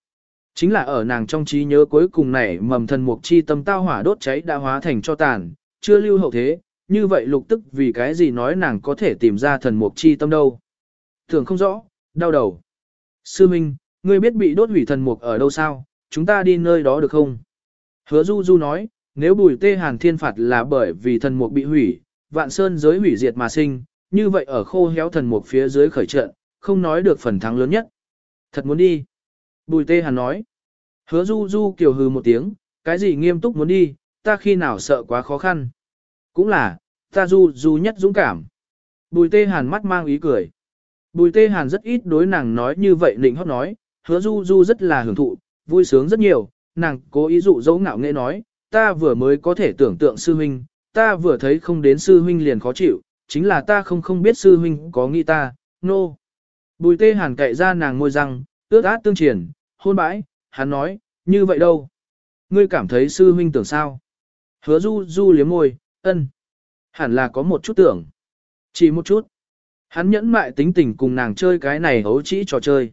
Chính là ở nàng trong trí nhớ cuối cùng này mầm thần mục chi tâm tao hỏa đốt cháy đã hóa thành cho tàn, chưa lưu hậu thế, như vậy lục tức vì cái gì nói nàng có thể tìm ra thần mục chi tâm đâu. Thường không rõ, đau đầu. Sư Minh, ngươi biết bị đốt hủy thần mục ở đâu sao, chúng ta đi nơi đó được không? Hứa Du Du nói, nếu bùi tê hàn thiên phạt là bởi vì thần mục bị hủy, vạn sơn giới hủy diệt mà sinh, như vậy ở khô héo thần mục phía dưới khởi trận, không nói được phần thắng lớn nhất. Thật muốn đi. Bùi tê hàn nói. Hứa Du Du kiều hừ một tiếng, cái gì nghiêm túc muốn đi, ta khi nào sợ quá khó khăn. Cũng là, ta Du Du nhất dũng cảm. Bùi tê hàn mắt mang ý cười. Bùi tê hàn rất ít đối nàng nói như vậy nịnh hót nói, hứa Du Du rất là hưởng thụ, vui sướng rất nhiều, nàng cố ý dụ dấu ngạo nghệ nói, ta vừa mới có thể tưởng tượng sư huynh, ta vừa thấy không đến sư huynh liền khó chịu, chính là ta không không biết sư huynh có nghĩ ta, nô. No. Bùi tê hàn cậy ra nàng môi răng, ước át tương triển, hôn bãi, hắn nói, như vậy đâu? Ngươi cảm thấy sư huynh tưởng sao? Hứa du du liếm môi, ân. Hẳn là có một chút tưởng. Chỉ một chút. Hắn nhẫn mại tính tình cùng nàng chơi cái này hấu chỉ trò chơi.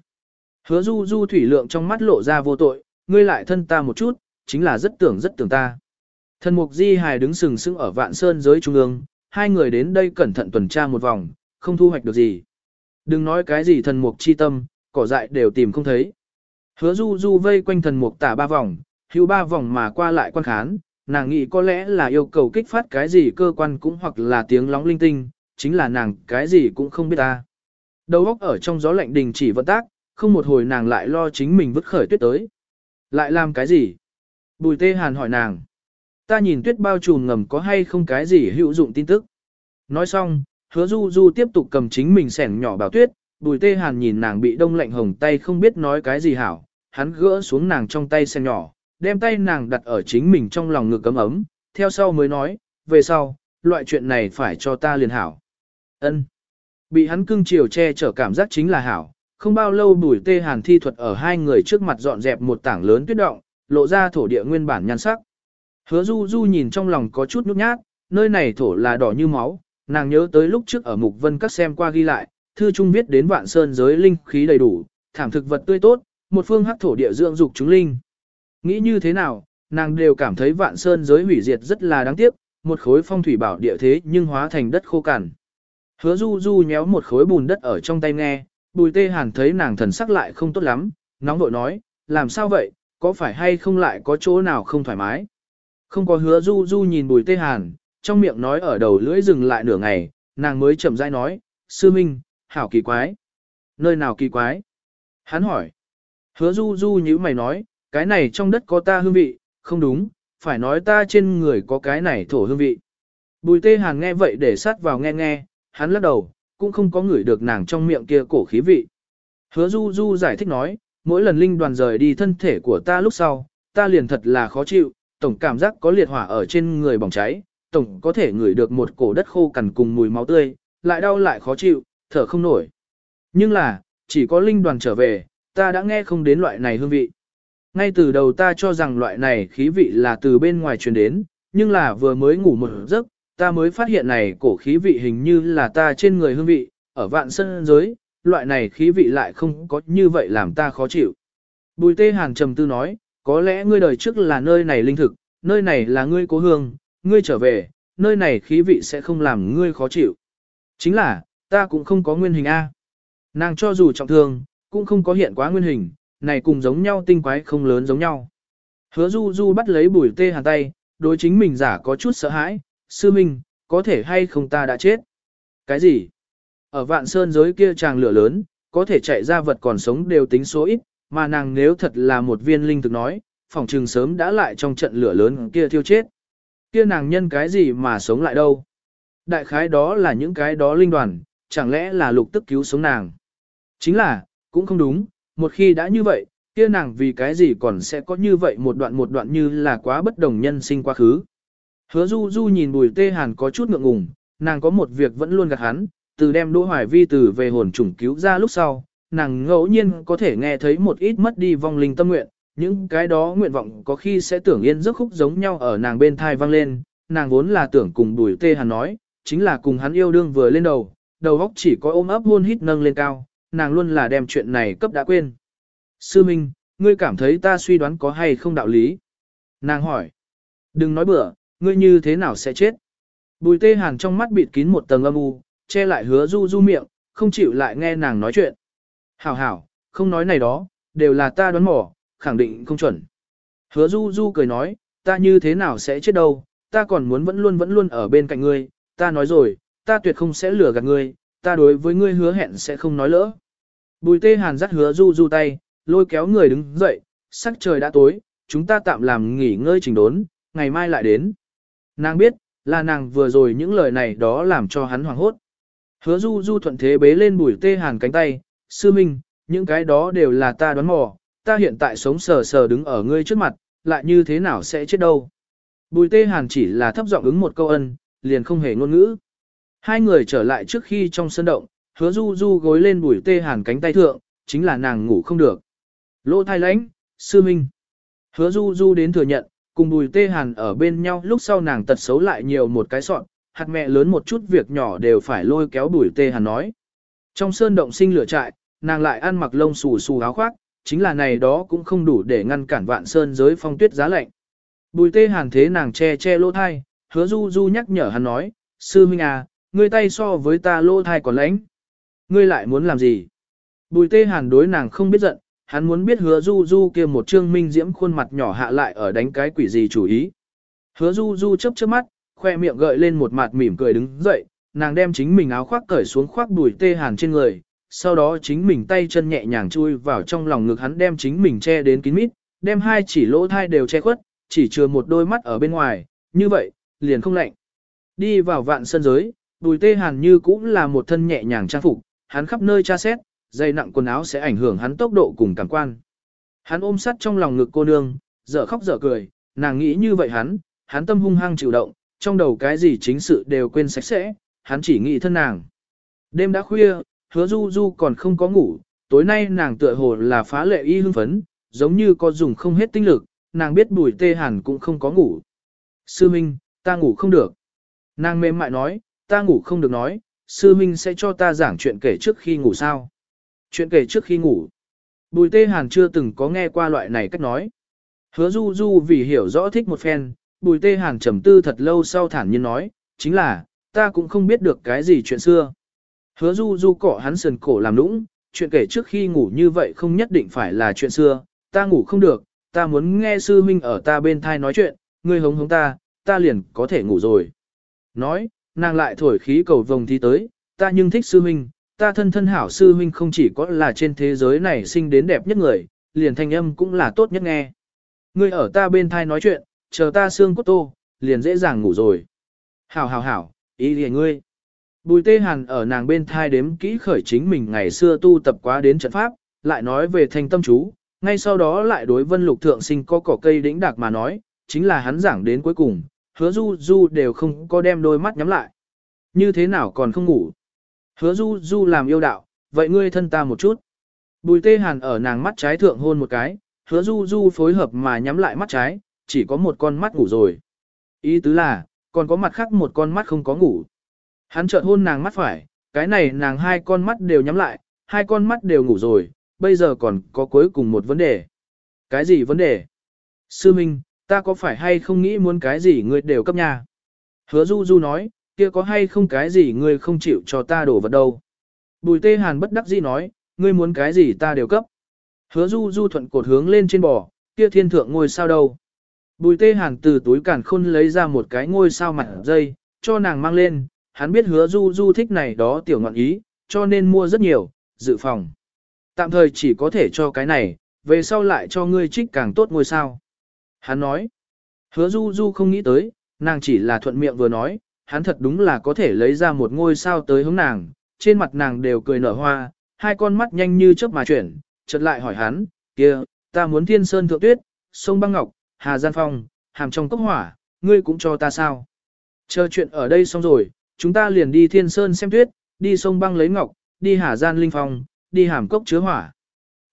Hứa du du thủy lượng trong mắt lộ ra vô tội, ngươi lại thân ta một chút, chính là rất tưởng rất tưởng ta. Thần mục di hài đứng sừng sững ở vạn sơn giới trung ương, hai người đến đây cẩn thận tuần tra một vòng, không thu hoạch được gì. Đừng nói cái gì thần mục chi tâm, cỏ dại đều tìm không thấy. Hứa du du vây quanh thần mục tả ba vòng, hữu ba vòng mà qua lại quan khán, nàng nghĩ có lẽ là yêu cầu kích phát cái gì cơ quan cũng hoặc là tiếng lóng linh tinh, chính là nàng cái gì cũng không biết ta. Đầu óc ở trong gió lạnh đình chỉ vận tác, không một hồi nàng lại lo chính mình vứt khởi tuyết tới. Lại làm cái gì? Bùi tê hàn hỏi nàng. Ta nhìn tuyết bao trùm ngầm có hay không cái gì hữu dụng tin tức. Nói xong, hứa du du tiếp tục cầm chính mình sẻng nhỏ bảo tuyết, bùi tê hàn nhìn nàng bị đông lạnh hồng tay không biết nói cái gì hảo, hắn gỡ xuống nàng trong tay sẻng nhỏ, đem tay nàng đặt ở chính mình trong lòng ngực ấm ấm, theo sau mới nói, về sau, loại chuyện này phải cho ta liền hảo. ân Bị hắn cưng chiều che chở cảm giác chính là hảo, không bao lâu bùi tê hàn thi thuật ở hai người trước mặt dọn dẹp một tảng lớn tuyết động, lộ ra thổ địa nguyên bản nhan sắc. Hứa du du nhìn trong lòng có chút nhút nhát, nơi này thổ là đỏ như máu, nàng nhớ tới lúc trước ở mục vân các xem qua ghi lại, thư trung viết đến vạn sơn giới linh khí đầy đủ, thảm thực vật tươi tốt, một phương hắc thổ địa dưỡng dục chúng linh. Nghĩ như thế nào, nàng đều cảm thấy vạn sơn giới hủy diệt rất là đáng tiếc, một khối phong thủy bảo địa thế nhưng hóa thành đất khô cằn. Hứa du du nhéo một khối bùn đất ở trong tay nghe, bùi tê hàn thấy nàng thần sắc lại không tốt lắm, nóng vội nói, làm sao vậy, có phải hay không lại có chỗ nào không thoải mái. Không có hứa du du nhìn bùi tê hàn, trong miệng nói ở đầu lưỡi dừng lại nửa ngày, nàng mới chậm rãi nói, sư minh, hảo kỳ quái. Nơi nào kỳ quái? Hắn hỏi. Hứa du du như mày nói, cái này trong đất có ta hương vị, không đúng, phải nói ta trên người có cái này thổ hương vị. Bùi tê hàng nghe vậy để sát vào nghe nghe, hắn lắc đầu, cũng không có ngửi được nàng trong miệng kia cổ khí vị. Hứa du du giải thích nói, mỗi lần linh đoàn rời đi thân thể của ta lúc sau, ta liền thật là khó chịu, tổng cảm giác có liệt hỏa ở trên người bỏng cháy, tổng có thể ngửi được một cổ đất khô cằn cùng mùi máu tươi, lại đau lại khó chịu, thở không nổi. Nhưng là, chỉ có linh đoàn trở về, ta đã nghe không đến loại này hương vị. Ngay từ đầu ta cho rằng loại này khí vị là từ bên ngoài truyền đến, nhưng là vừa mới ngủ một giấc, ta mới phát hiện này cổ khí vị hình như là ta trên người hương vị, ở vạn sân giới, loại này khí vị lại không có như vậy làm ta khó chịu. Bùi tê hàng trầm tư nói, có lẽ ngươi đời trước là nơi này linh thực, nơi này là ngươi cố hương, ngươi trở về, nơi này khí vị sẽ không làm ngươi khó chịu. Chính là, ta cũng không có nguyên hình A. Nàng cho dù trọng thương, cũng không có hiện quá nguyên hình, này cùng giống nhau tinh quái không lớn giống nhau. Hứa du du bắt lấy bùi tê hàn tay, đối chính mình giả có chút sợ hãi, sư minh, có thể hay không ta đã chết. Cái gì? Ở vạn sơn giới kia tràng lửa lớn, có thể chạy ra vật còn sống đều tính số ít, mà nàng nếu thật là một viên linh thực nói, phòng trừng sớm đã lại trong trận lửa lớn kia thiêu chết. Kia nàng nhân cái gì mà sống lại đâu? Đại khái đó là những cái đó linh đoàn, chẳng lẽ là lục tức cứu sống nàng? Chính là, cũng không đúng, một khi đã như vậy, kia nàng vì cái gì còn sẽ có như vậy một đoạn một đoạn như là quá bất đồng nhân sinh quá khứ. Hứa du du nhìn bùi tê hàn có chút ngượng ngùng, nàng có một việc vẫn luôn gạt hắn, từ đem Đỗ Hoài Vi từ về hồn chủng cứu ra lúc sau, nàng ngẫu nhiên có thể nghe thấy một ít mất đi vong linh tâm nguyện, những cái đó nguyện vọng có khi sẽ tưởng yên giấc khúc giống nhau ở nàng bên thai vang lên, nàng vốn là tưởng cùng bùi tê hàn nói, chính là cùng hắn yêu đương vừa lên đầu, đầu óc chỉ có ôm ấp hôn hít nâng lên cao, nàng luôn là đem chuyện này cấp đã quên. Sư Minh, ngươi cảm thấy ta suy đoán có hay không đạo lý? Nàng hỏi. Đừng nói bừa, ngươi như thế nào sẽ chết? Bùi tê hàn trong mắt bịt kín một tầng âm u, che lại hứa du du miệng, không chịu lại nghe nàng nói chuyện. Hảo hảo, không nói này đó, đều là ta đoán mò, khẳng định không chuẩn. Hứa du du cười nói, ta như thế nào sẽ chết đâu, ta còn muốn vẫn luôn vẫn luôn ở bên cạnh ngươi, ta nói rồi, ta tuyệt không sẽ lừa gạt ngươi, ta đối với ngươi hứa hẹn sẽ không nói lỡ. Bùi tê hàn dắt hứa du du tay, lôi kéo người đứng dậy, sắc trời đã tối, chúng ta tạm làm nghỉ ngơi trình đốn, ngày mai lại đến. Nàng biết, là nàng vừa rồi những lời này đó làm cho hắn hoảng hốt. Hứa du du thuận thế bế lên bùi tê hàn cánh tay, sư minh, những cái đó đều là ta đoán mò, ta hiện tại sống sờ sờ đứng ở ngươi trước mặt, lại như thế nào sẽ chết đâu. Bùi tê hàn chỉ là thấp giọng ứng một câu ân, liền không hề ngôn ngữ. Hai người trở lại trước khi trong sân động, hứa du du gối lên bùi tê hàn cánh tay thượng, chính là nàng ngủ không được. Lô thai lãnh, sư minh. Hứa du du đến thừa nhận, cùng bùi tê hàn ở bên nhau lúc sau nàng tật xấu lại nhiều một cái sọn, hạt mẹ lớn một chút việc nhỏ đều phải lôi kéo bùi tê hàn nói. Trong sơn động sinh lửa trại, nàng lại ăn mặc lông xù xù áo khoác, chính là này đó cũng không đủ để ngăn cản vạn sơn giới phong tuyết giá lạnh. Bùi tê hàn thế nàng che che lỗ thai, hứa du du nhắc nhở hắn nói, sư minh à, ngươi tay so với ta lỗ thai còn lãnh. Ngươi lại muốn làm gì? Bùi tê hàn đối nàng không biết giận, hắn muốn biết hứa du du kia một trương minh diễm khuôn mặt nhỏ hạ lại ở đánh cái quỷ gì chủ ý. Hứa du du chớp chớp mắt, khoe miệng gợi lên một mặt mỉm cười đứng dậy, nàng đem chính mình áo khoác cởi xuống khoác bùi tê hàn trên người, sau đó chính mình tay chân nhẹ nhàng chui vào trong lòng ngực hắn đem chính mình che đến kín mít, đem hai chỉ lỗ thai đều che khuất, chỉ chừa một đôi mắt ở bên ngoài, như vậy, liền không lạnh. Đi vào vạn sân giới, đùi tê hàn như cũng là một thân nhẹ nhàng trang phục, hắn khắp nơi tra xét, dây nặng quần áo sẽ ảnh hưởng hắn tốc độ cùng cảm quan. Hắn ôm sắt trong lòng ngực cô nương, dở khóc dở cười, nàng nghĩ như vậy hắn, hắn tâm hung hăng chịu động, trong đầu cái gì chính sự đều quên sạch sẽ, hắn chỉ nghĩ thân nàng. Đêm đã khuya, hứa du du còn không có ngủ, tối nay nàng tựa hồ là phá lệ y hưng phấn, giống như có dùng không hết tinh lực, nàng biết bùi tê hàn cũng không có ngủ. Sư Minh, ta ngủ không được. Nàng mềm mại nói, ta ngủ không được nói, sư Minh sẽ cho ta giảng chuyện kể trước khi ngủ sao. Chuyện kể trước khi ngủ. Bùi tê hàn chưa từng có nghe qua loại này cách nói. Hứa du du vì hiểu rõ thích một phen, bùi tê hàn trầm tư thật lâu sau thản nhiên nói, chính là, ta cũng không biết được cái gì chuyện xưa. Hứa du du cọ hắn sườn cổ làm nũng, chuyện kể trước khi ngủ như vậy không nhất định phải là chuyện xưa, ta ngủ không được, ta muốn nghe sư huynh ở ta bên thai nói chuyện, ngươi hống hống ta, ta liền có thể ngủ rồi. Nói, nàng lại thổi khí cầu vồng thi tới, ta nhưng thích sư huynh, ta thân thân hảo sư huynh không chỉ có là trên thế giới này sinh đến đẹp nhất người, liền thanh âm cũng là tốt nhất nghe. Ngươi ở ta bên thai nói chuyện, chờ ta xương cốt tô, liền dễ dàng ngủ rồi. Hảo hảo hảo, ý liền à ngươi. Bùi tê hàn ở nàng bên thai đếm kỹ khởi chính mình ngày xưa tu tập quá đến trận pháp, lại nói về thanh tâm chú, ngay sau đó lại đối vân lục thượng sinh có cỏ cây đĩnh đạc mà nói, chính là hắn giảng đến cuối cùng, hứa du du đều không có đem đôi mắt nhắm lại. Như thế nào còn không ngủ? Hứa du du làm yêu đạo, vậy ngươi thân ta một chút. Bùi tê hàn ở nàng mắt trái thượng hôn một cái, hứa du du phối hợp mà nhắm lại mắt trái, chỉ có một con mắt ngủ rồi. Ý tứ là, còn có mặt khác một con mắt không có ngủ. Hắn chợt hôn nàng mắt phải, cái này nàng hai con mắt đều nhắm lại, hai con mắt đều ngủ rồi, bây giờ còn có cuối cùng một vấn đề. Cái gì vấn đề? Sư Minh, ta có phải hay không nghĩ muốn cái gì ngươi đều cấp nhà? Hứa Du Du nói, kia có hay không cái gì ngươi không chịu cho ta đổ vật đâu? Bùi tê hàn bất đắc dĩ nói, ngươi muốn cái gì ta đều cấp. Hứa Du Du thuận cột hướng lên trên bò, kia thiên thượng ngôi sao đâu? Bùi tê hàn từ túi cản khôn lấy ra một cái ngôi sao mặt dây, cho nàng mang lên, hắn biết hứa Du Du thích này đó tiểu ngọn ý, cho nên mua rất nhiều, dự phòng. Tạm thời chỉ có thể cho cái này, về sau lại cho ngươi trích càng tốt ngôi sao. Hắn nói, hứa du du không nghĩ tới, nàng chỉ là thuận miệng vừa nói, hắn thật đúng là có thể lấy ra một ngôi sao tới hướng nàng, trên mặt nàng đều cười nở hoa, hai con mắt nhanh như chớp mà chuyển, chợt lại hỏi hắn, kia, ta muốn thiên sơn thượng tuyết, sông băng ngọc, hà gian phong, hàm trong cốc hỏa, ngươi cũng cho ta sao. Chờ chuyện ở đây xong rồi, chúng ta liền đi thiên sơn xem tuyết, đi sông băng lấy ngọc, đi hà gian linh phong, đi hàm cốc chứa hỏa.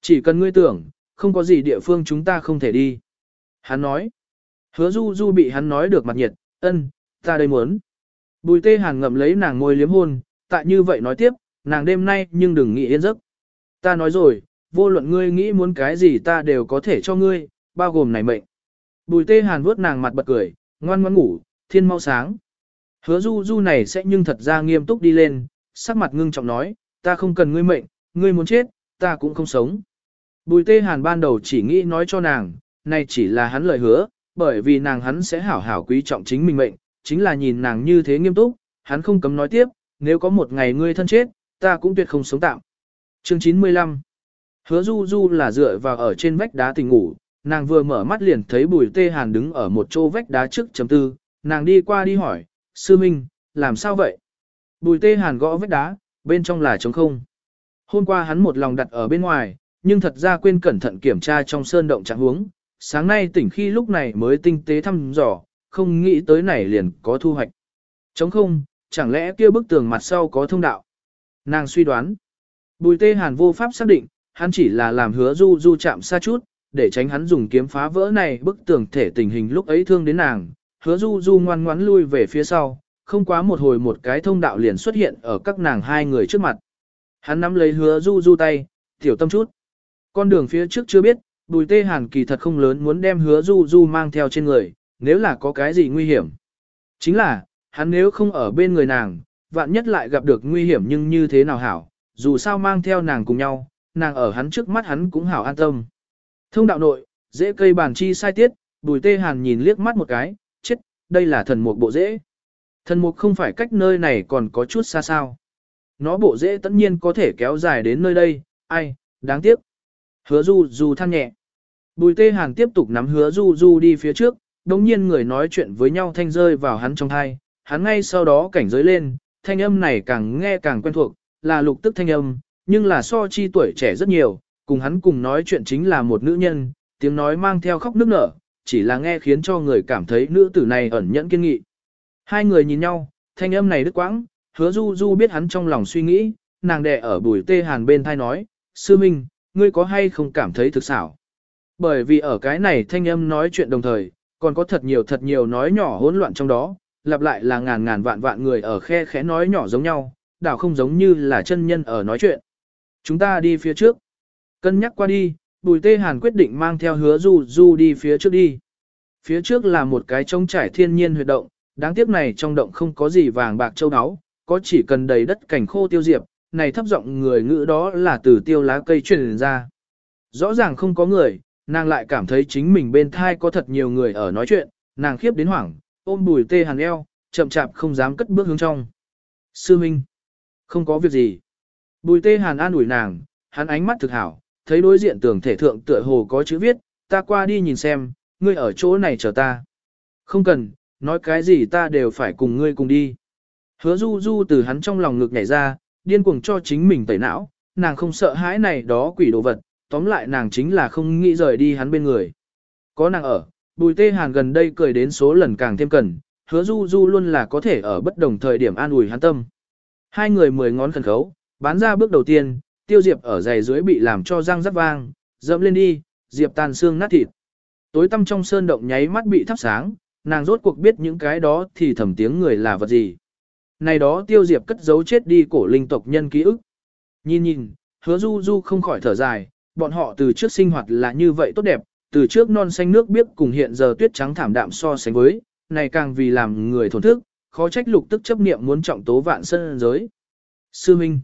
Chỉ cần ngươi tưởng, không có gì địa phương chúng ta không thể đi. Hắn nói. Hứa du du bị hắn nói được mặt nhiệt, ân, ta đây muốn. Bùi tê hàn ngậm lấy nàng ngồi liếm hôn, tại như vậy nói tiếp, nàng đêm nay nhưng đừng nghĩ yên giấc. Ta nói rồi, vô luận ngươi nghĩ muốn cái gì ta đều có thể cho ngươi, bao gồm này mệnh. Bùi tê hàn vuốt nàng mặt bật cười, ngoan ngoan ngủ, thiên mau sáng. Hứa du du này sẽ nhưng thật ra nghiêm túc đi lên, sắc mặt ngưng trọng nói, ta không cần ngươi mệnh, ngươi muốn chết, ta cũng không sống. Bùi tê hàn ban đầu chỉ nghĩ nói cho nàng, này chỉ là hắn lời hứa, bởi vì nàng hắn sẽ hảo hảo quý trọng chính mình mệnh, chính là nhìn nàng như thế nghiêm túc, hắn không cấm nói tiếp, nếu có một ngày ngươi thân chết, ta cũng tuyệt không sống tạm. Chương 95 Hứa du du là dựa vào ở trên vách đá tỉnh ngủ, nàng vừa mở mắt liền thấy bùi tê hàn đứng ở một chỗ vách đá trước chấm tư, nàng đi qua đi hỏi, sư minh, làm sao vậy? Bùi tê hàn gõ vết đá, bên trong là trống không. Hôm qua hắn một lòng đặt ở bên ngoài, nhưng thật ra quên cẩn thận kiểm tra trong sơn động trạng huống. Sáng nay tỉnh khi lúc này mới tinh tế thăm dò, không nghĩ tới này liền có thu hoạch. Trống không, chẳng lẽ kia bức tường mặt sau có thông đạo? Nàng suy đoán. Bùi tê hàn vô pháp xác định, hắn chỉ là làm hứa du du chạm xa chút, để tránh hắn dùng kiếm phá vỡ này bức tường thể tình hình lúc ấy thương đến nàng. Hứa du du ngoan ngoãn lui về phía sau, không quá một hồi một cái thông đạo liền xuất hiện ở các nàng hai người trước mặt. Hắn nắm lấy hứa du du tay, tiểu tâm chút. Con đường phía trước chưa biết, bùi tê hàn kỳ thật không lớn muốn đem hứa du du mang theo trên người, nếu là có cái gì nguy hiểm. Chính là, hắn nếu không ở bên người nàng, vạn nhất lại gặp được nguy hiểm nhưng như thế nào hảo, dù sao mang theo nàng cùng nhau, nàng ở hắn trước mắt hắn cũng hảo an tâm. Thông đạo nội, dễ cây bản chi sai tiết, bùi tê hàn nhìn liếc mắt một cái, đây là thần mục bộ dễ. Thần mục không phải cách nơi này còn có chút xa sao. Nó bộ dễ tất nhiên có thể kéo dài đến nơi đây, ai, đáng tiếc. Hứa du du than nhẹ. Bùi tê hàn tiếp tục nắm hứa du du đi phía trước, đồng nhiên người nói chuyện với nhau thanh rơi vào hắn trong thai, hắn ngay sau đó cảnh giới lên, thanh âm này càng nghe càng quen thuộc, là lục tức thanh âm, nhưng là so chi tuổi trẻ rất nhiều, cùng hắn cùng nói chuyện chính là một nữ nhân, tiếng nói mang theo khóc nức nở, chỉ là nghe khiến cho người cảm thấy nữ tử này ẩn nhẫn kiên nghị. Hai người nhìn nhau, thanh âm này đứt quãng, hứa du du biết hắn trong lòng suy nghĩ, nàng đè ở bùi tê hàn bên thai nói, sư minh, ngươi có hay không cảm thấy thực xảo. Bởi vì ở cái này thanh âm nói chuyện đồng thời, còn có thật nhiều thật nhiều nói nhỏ hỗn loạn trong đó, lặp lại là ngàn ngàn vạn vạn người ở khe khẽ nói nhỏ giống nhau, đảo không giống như là chân nhân ở nói chuyện. Chúng ta đi phía trước. Cân nhắc qua đi, Bùi Tê Hàn quyết định mang theo hứa du du đi phía trước đi. Phía trước là một cái trống trải thiên nhiên huyệt động, đáng tiếc này trong động không có gì vàng bạc châu áo, có chỉ cần đầy đất cảnh khô tiêu diệp, này thấp giọng người ngữ đó là từ tiêu lá cây truyền ra. Rõ ràng không có người, nàng lại cảm thấy chính mình bên thai có thật nhiều người ở nói chuyện, nàng khiếp đến hoảng, ôm bùi tê hàn eo, chậm chạp không dám cất bước hướng trong. Sư Minh, không có việc gì. Bùi tê hàn an ủi nàng, hắn ánh mắt thực hảo, thấy đối diện tường thể thượng tựa hồ có chữ viết, ta qua đi nhìn xem, ngươi ở chỗ này chờ ta. Không cần, nói cái gì ta đều phải cùng ngươi cùng đi. Hứa du du từ hắn trong lòng ngực nhảy ra, điên cuồng cho chính mình tẩy não, nàng không sợ hãi này đó quỷ đồ vật, tóm lại nàng chính là không nghĩ rời đi hắn bên người. Có nàng ở, bùi tê hàn gần đây cười đến số lần càng thêm cần, hứa du du luôn là có thể ở bất đồng thời điểm an ủi hắn tâm. Hai người mười ngón khẩn khấu, bán ra bước đầu tiên, tiêu diệp ở giày dưới bị làm cho răng rắc vang, dẫm lên đi, diệp tàn xương nát thịt. Tối tăm trong sơn động nháy mắt bị thắp sáng, nàng rốt cuộc biết những cái đó thì thầm tiếng người là vật gì. này đó tiêu diệp cất giấu chết đi cổ linh tộc nhân ký ức. Nhìn nhìn, hứa du du không khỏi thở dài, bọn họ từ trước sinh hoạt là như vậy tốt đẹp, từ trước non xanh nước biếc cùng hiện giờ tuyết trắng thảm đạm so sánh với, này càng vì làm người thổn thức, khó trách lục tức chấp niệm muốn trọng tố vạn sơn giới. Sư Minh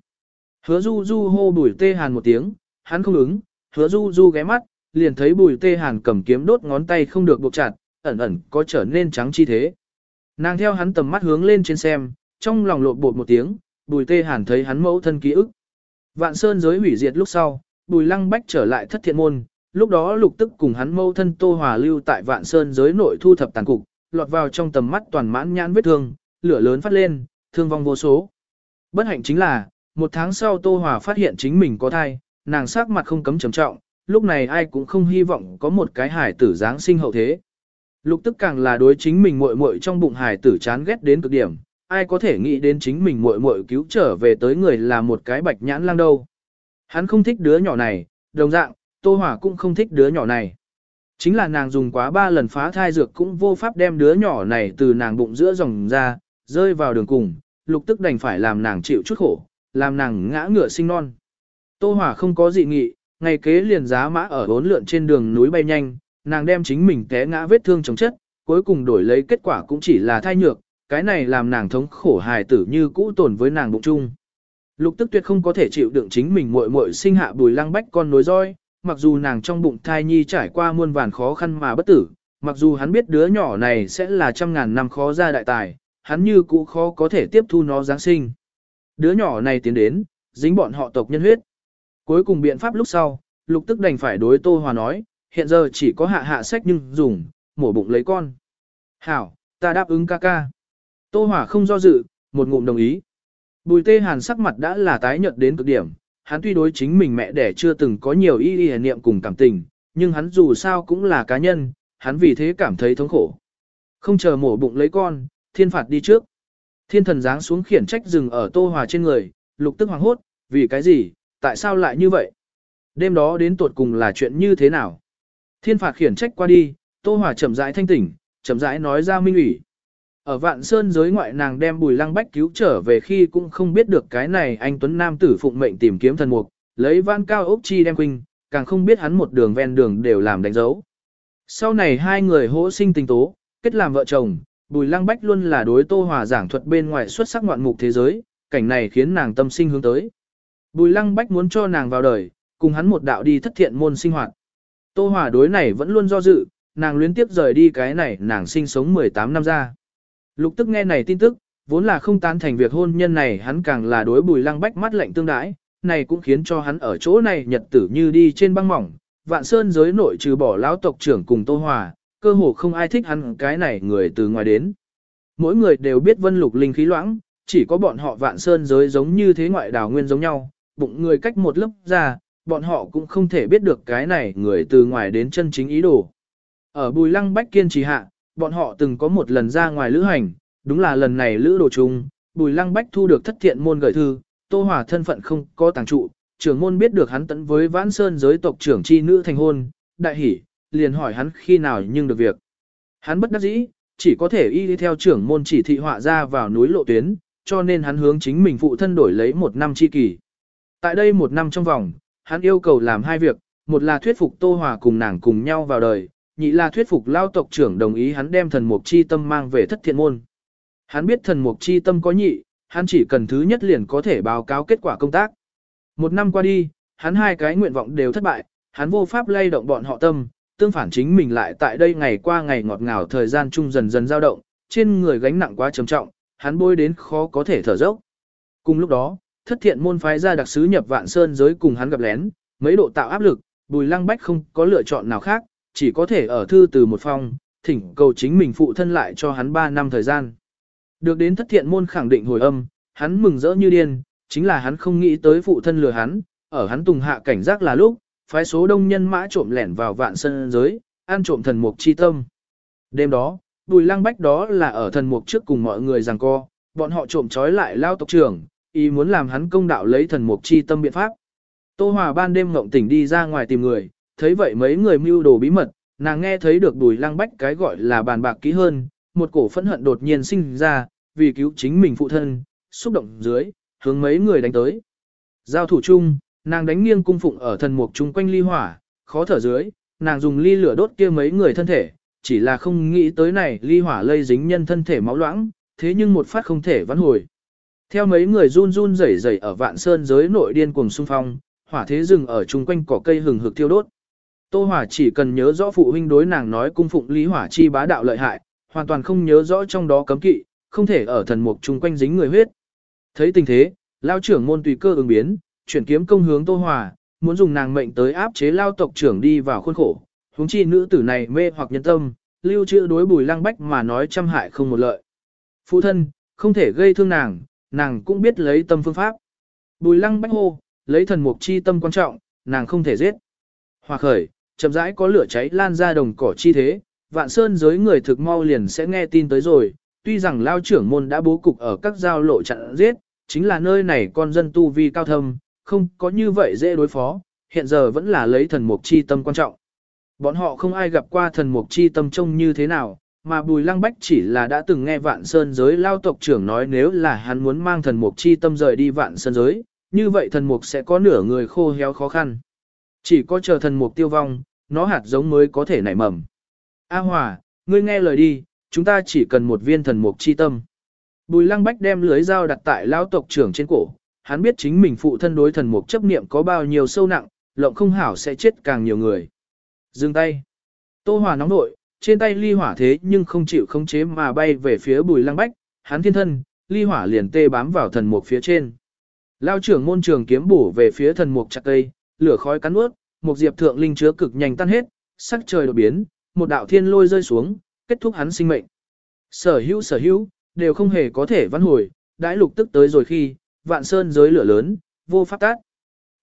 Hứa du du hô bùi tê hàn một tiếng, hắn không ứng, hứa du du ghé mắt, liền thấy bùi tê hàn cầm kiếm đốt ngón tay không được buộc chặt, ẩn ẩn có trở nên trắng chi thế. Nàng theo hắn tầm mắt hướng lên trên xem, trong lòng lộn bột một tiếng, bùi tê hàn thấy hắn mẫu thân ký ức. Vạn sơn giới hủy diệt lúc sau, bùi lăng bách trở lại thất thiện môn, lúc đó lục tức cùng hắn mẫu thân tô hòa lưu tại vạn sơn giới nội thu thập tàn cục, lọt vào trong tầm mắt toàn mãn nhãn vết thương, lửa lớn phát lên, thương vong vô số. Bất hạnh chính là, một tháng sau Tô Hòa phát hiện chính mình có thai, nàng sắc mặt không cấm trầm trọng, lúc này ai cũng không hy vọng có một cái hải tử dáng sinh hậu thế. Lục tức càng là đối chính mình muội muội trong bụng hải tử chán ghét đến cực điểm, ai có thể nghĩ đến chính mình muội muội cứu trở về tới người là một cái bạch nhãn lang đâu. Hắn không thích đứa nhỏ này, đồng dạng, Tô Hòa cũng không thích đứa nhỏ này. Chính là nàng dùng quá ba lần phá thai dược cũng vô pháp đem đứa nhỏ này từ nàng bụng giữa dòng ra, rơi vào đường cùng, lục tức đành phải làm nàng chịu chút khổ, làm nàng ngã ngựa sinh non. Tô Hòa không có dị nghị, ngày kế liền giá mã ở bốn lượn trên đường núi bay nhanh, nàng đem chính mình té ngã vết thương chống chất, cuối cùng đổi lấy kết quả cũng chỉ là thai nhược, cái này làm nàng thống khổ hài tử như cũ tồn với nàng bụng chung. Lục tức tuyệt không có thể chịu đựng chính mình muội muội sinh hạ bùi lăng bách con nối roi, mặc dù nàng trong bụng thai nhi trải qua muôn vàn khó khăn mà bất tử, mặc dù hắn biết đứa nhỏ này sẽ là trăm ngàn năm khó ra đại tài, hắn như cũ khó có thể tiếp thu nó Giáng sinh. Đứa nhỏ này tiến đến, dính bọn họ tộc nhân huyết. Cuối cùng biện pháp lúc sau, lục tức đành phải đối Tô Hòa nói, hiện giờ chỉ có hạ hạ sách nhưng dùng, mổ bụng lấy con. Hảo, ta đáp ứng ca ca. Tô Hòa không do dự, một ngụm đồng ý. Bùi tê hàn sắc mặt đã là tái nhợt đến cực điểm, hắn tuy đối chính mình mẹ đẻ chưa từng có nhiều ý ý niệm cùng cảm tình, nhưng hắn dù sao cũng là cá nhân, hắn vì thế cảm thấy thống khổ. Không chờ mổ bụng lấy con, thiên phạt đi trước. Thiên thần giáng xuống khiển trách rừng ở tô hòa trên người, lục tức hoàng hốt, vì cái gì, tại sao lại như vậy? Đêm đó đến tuột cùng là chuyện như thế nào? Thiên phạt khiển trách qua đi, tô hòa chậm rãi thanh tỉnh, chậm rãi nói ra minh ủy. Ở vạn sơn giới ngoại nàng đem bùi lăng bách cứu trở về khi cũng không biết được cái này anh Tuấn Nam tử phụng mệnh tìm kiếm thần mục, lấy van cao ốc chi đem quinh, càng không biết hắn một đường ven đường đều làm đánh dấu. Sau này hai người hỗ sinh tình tố, kết làm vợ chồng, bùi lăng bách luôn là đối tô hòa giảng thuật bên ngoài xuất sắc ngoạn mục thế giới, cảnh này khiến nàng tâm sinh hướng tới. Bùi lăng bách muốn cho nàng vào đời, cùng hắn một đạo đi thất thiện môn sinh hoạt. Tô hòa đối này vẫn luôn do dự, nàng luyến tiếp rời đi cái này nàng sinh sống 18 năm ra. Lục tức nghe này tin tức, vốn là không tán thành việc hôn nhân này hắn càng là đối bùi lăng bách mắt lạnh tương đãi, này cũng khiến cho hắn ở chỗ này nhật tử như đi trên băng mỏng, vạn sơn giới nội trừ bỏ lão tộc trưởng cùng Tô Hòa, cơ hồ không ai thích hắn cái này người từ ngoài đến. Mỗi người đều biết vân lục linh khí loãng, chỉ có bọn họ vạn sơn giới giống như thế ngoại đảo nguyên giống nhau, bụng người cách một lớp ra, bọn họ cũng không thể biết được cái này người từ ngoài đến chân chính ý đồ. Ở bùi lăng bách kiên trì hạ, bọn họ từng có một lần ra ngoài lữ hành, đúng là lần này lữ đồ chung, Bùi Lăng Bách thu được thất thiện môn gửi thư, Tô Hòa thân phận không có tàng trụ, trưởng môn biết được hắn tận với Vãn Sơn giới tộc trưởng chi nữ thành hôn, đại hỉ, liền hỏi hắn khi nào nhưng được việc. Hắn bất đắc dĩ, chỉ có thể y theo trưởng môn chỉ thị họa ra vào núi lộ tuyến, cho nên hắn hướng chính mình phụ thân đổi lấy một năm chi kỳ. Tại đây một năm trong vòng, hắn yêu cầu làm hai việc, một là thuyết phục Tô Hòa cùng nàng cùng nhau vào đời, nhị là thuyết phục lao tộc trưởng đồng ý hắn đem thần mục chi tâm mang về thất thiện môn. Hắn biết thần mục chi tâm có nhị, hắn chỉ cần thứ nhất liền có thể báo cáo kết quả công tác. Một năm qua đi, hắn hai cái nguyện vọng đều thất bại, hắn vô pháp lay động bọn họ tâm, tương phản chính mình lại tại đây ngày qua ngày ngọt ngào thời gian chung dần dần dao động, trên người gánh nặng quá trầm trọng, hắn bôi đến khó có thể thở dốc. Cùng lúc đó, thất thiện môn phái ra đặc sứ nhập vạn sơn giới cùng hắn gặp lén, mấy độ tạo áp lực, bùi lăng bách không có lựa chọn nào khác, chỉ có thể ở thư từ một phong, thỉnh cầu chính mình phụ thân lại cho hắn 3 năm thời gian. Được đến thất thiện môn khẳng định hồi âm, hắn mừng rỡ như điên, chính là hắn không nghĩ tới phụ thân lừa hắn, ở hắn tùng hạ cảnh giác là lúc, phái số đông nhân mã trộm lẻn vào vạn sân giới, ăn trộm thần mục chi tâm. Đêm đó, bùi lăng bách đó là ở thần mục trước cùng mọi người rằng co, bọn họ trộm trói lại lao tộc trưởng, ý muốn làm hắn công đạo lấy thần mục chi tâm biện pháp. Tô Hòa ban đêm ngộng tỉnh đi ra ngoài tìm người, thấy vậy mấy người mưu đồ bí mật, nàng nghe thấy được bùi lăng bách cái gọi là bàn bạc kỹ hơn, một cổ phẫn hận đột nhiên sinh ra, vì cứu chính mình phụ thân, xúc động dưới, hướng mấy người đánh tới. Giao thủ chung, nàng đánh nghiêng cung phụng ở thần mục chung quanh ly hỏa, khó thở dưới, nàng dùng ly lửa đốt kia mấy người thân thể, chỉ là không nghĩ tới này ly hỏa lây dính nhân thân thể máu loãng, thế nhưng một phát không thể vãn hồi. Theo mấy người run run rẩy rẩy ở vạn sơn giới nội điên cuồng xung phong, hỏa thế rừng ở chung quanh cỏ cây hừng hực thiêu đốt. Tô Hỏa chỉ cần nhớ rõ phụ huynh đối nàng nói cung phụng lý hỏa chi bá đạo lợi hại, hoàn toàn không nhớ rõ trong đó cấm kỵ, không thể ở thần mục chung quanh dính người huyết. Thấy tình thế, lao trưởng môn tùy cơ ứng biến, chuyển kiếm công hướng Tô Hỏa, muốn dùng nàng mệnh tới áp chế lao tộc trưởng đi vào khuôn khổ. Huống chi nữ tử này mê hoặc nhân tâm, lưu trữ đối bùi lăng bách mà nói trăm hại không một lợi. Phụ thân, không thể gây thương nàng, nàng cũng biết lấy tâm phương pháp. Bùi lăng bách hô, lấy thần mục chi tâm quan trọng, nàng không thể giết. Hòa khởi, chậm rãi có lửa cháy lan ra đồng cỏ chi thế, vạn sơn giới người thực mau liền sẽ nghe tin tới rồi, tuy rằng lao trưởng môn đã bố cục ở các giao lộ chặn giết, chính là nơi này con dân tu vi cao thâm, không có như vậy dễ đối phó, hiện giờ vẫn là lấy thần mục chi tâm quan trọng. Bọn họ không ai gặp qua thần mục chi tâm trông như thế nào, mà Bùi Lăng Bách chỉ là đã từng nghe vạn sơn giới lao tộc trưởng nói nếu là hắn muốn mang thần mục chi tâm rời đi vạn sơn giới, như vậy thần mục sẽ có nửa người khô héo khó khăn. Chỉ có chờ thần mục tiêu vong, nó hạt giống mới có thể nảy mầm. A Hòa, ngươi nghe lời đi, chúng ta chỉ cần một viên thần mục chi tâm. Bùi Lăng Bách đem lưới dao đặt tại lao tộc trưởng trên cổ, hắn biết chính mình phụ thân đối thần mục chấp niệm có bao nhiêu sâu nặng, lộng không hảo sẽ chết càng nhiều người. Dừng tay. Tô Hòa nóng nội, trên tay ly hỏa thế nhưng không chịu khống chế mà bay về phía bùi lăng bách, hắn thiên thân, ly hỏa liền tê bám vào thần mục phía trên. Lao trưởng môn trường kiếm bổ về phía thần mục chặt cây, lửa khói cắn ướt, một diệp thượng linh chứa cực nhanh tan hết, sắc trời đột biến, một đạo thiên lôi rơi xuống, kết thúc hắn sinh mệnh. Sở hữu sở hữu, đều không hề có thể vãn hồi, đãi lục tức tới rồi khi, vạn sơn giới lửa lớn, vô pháp tát.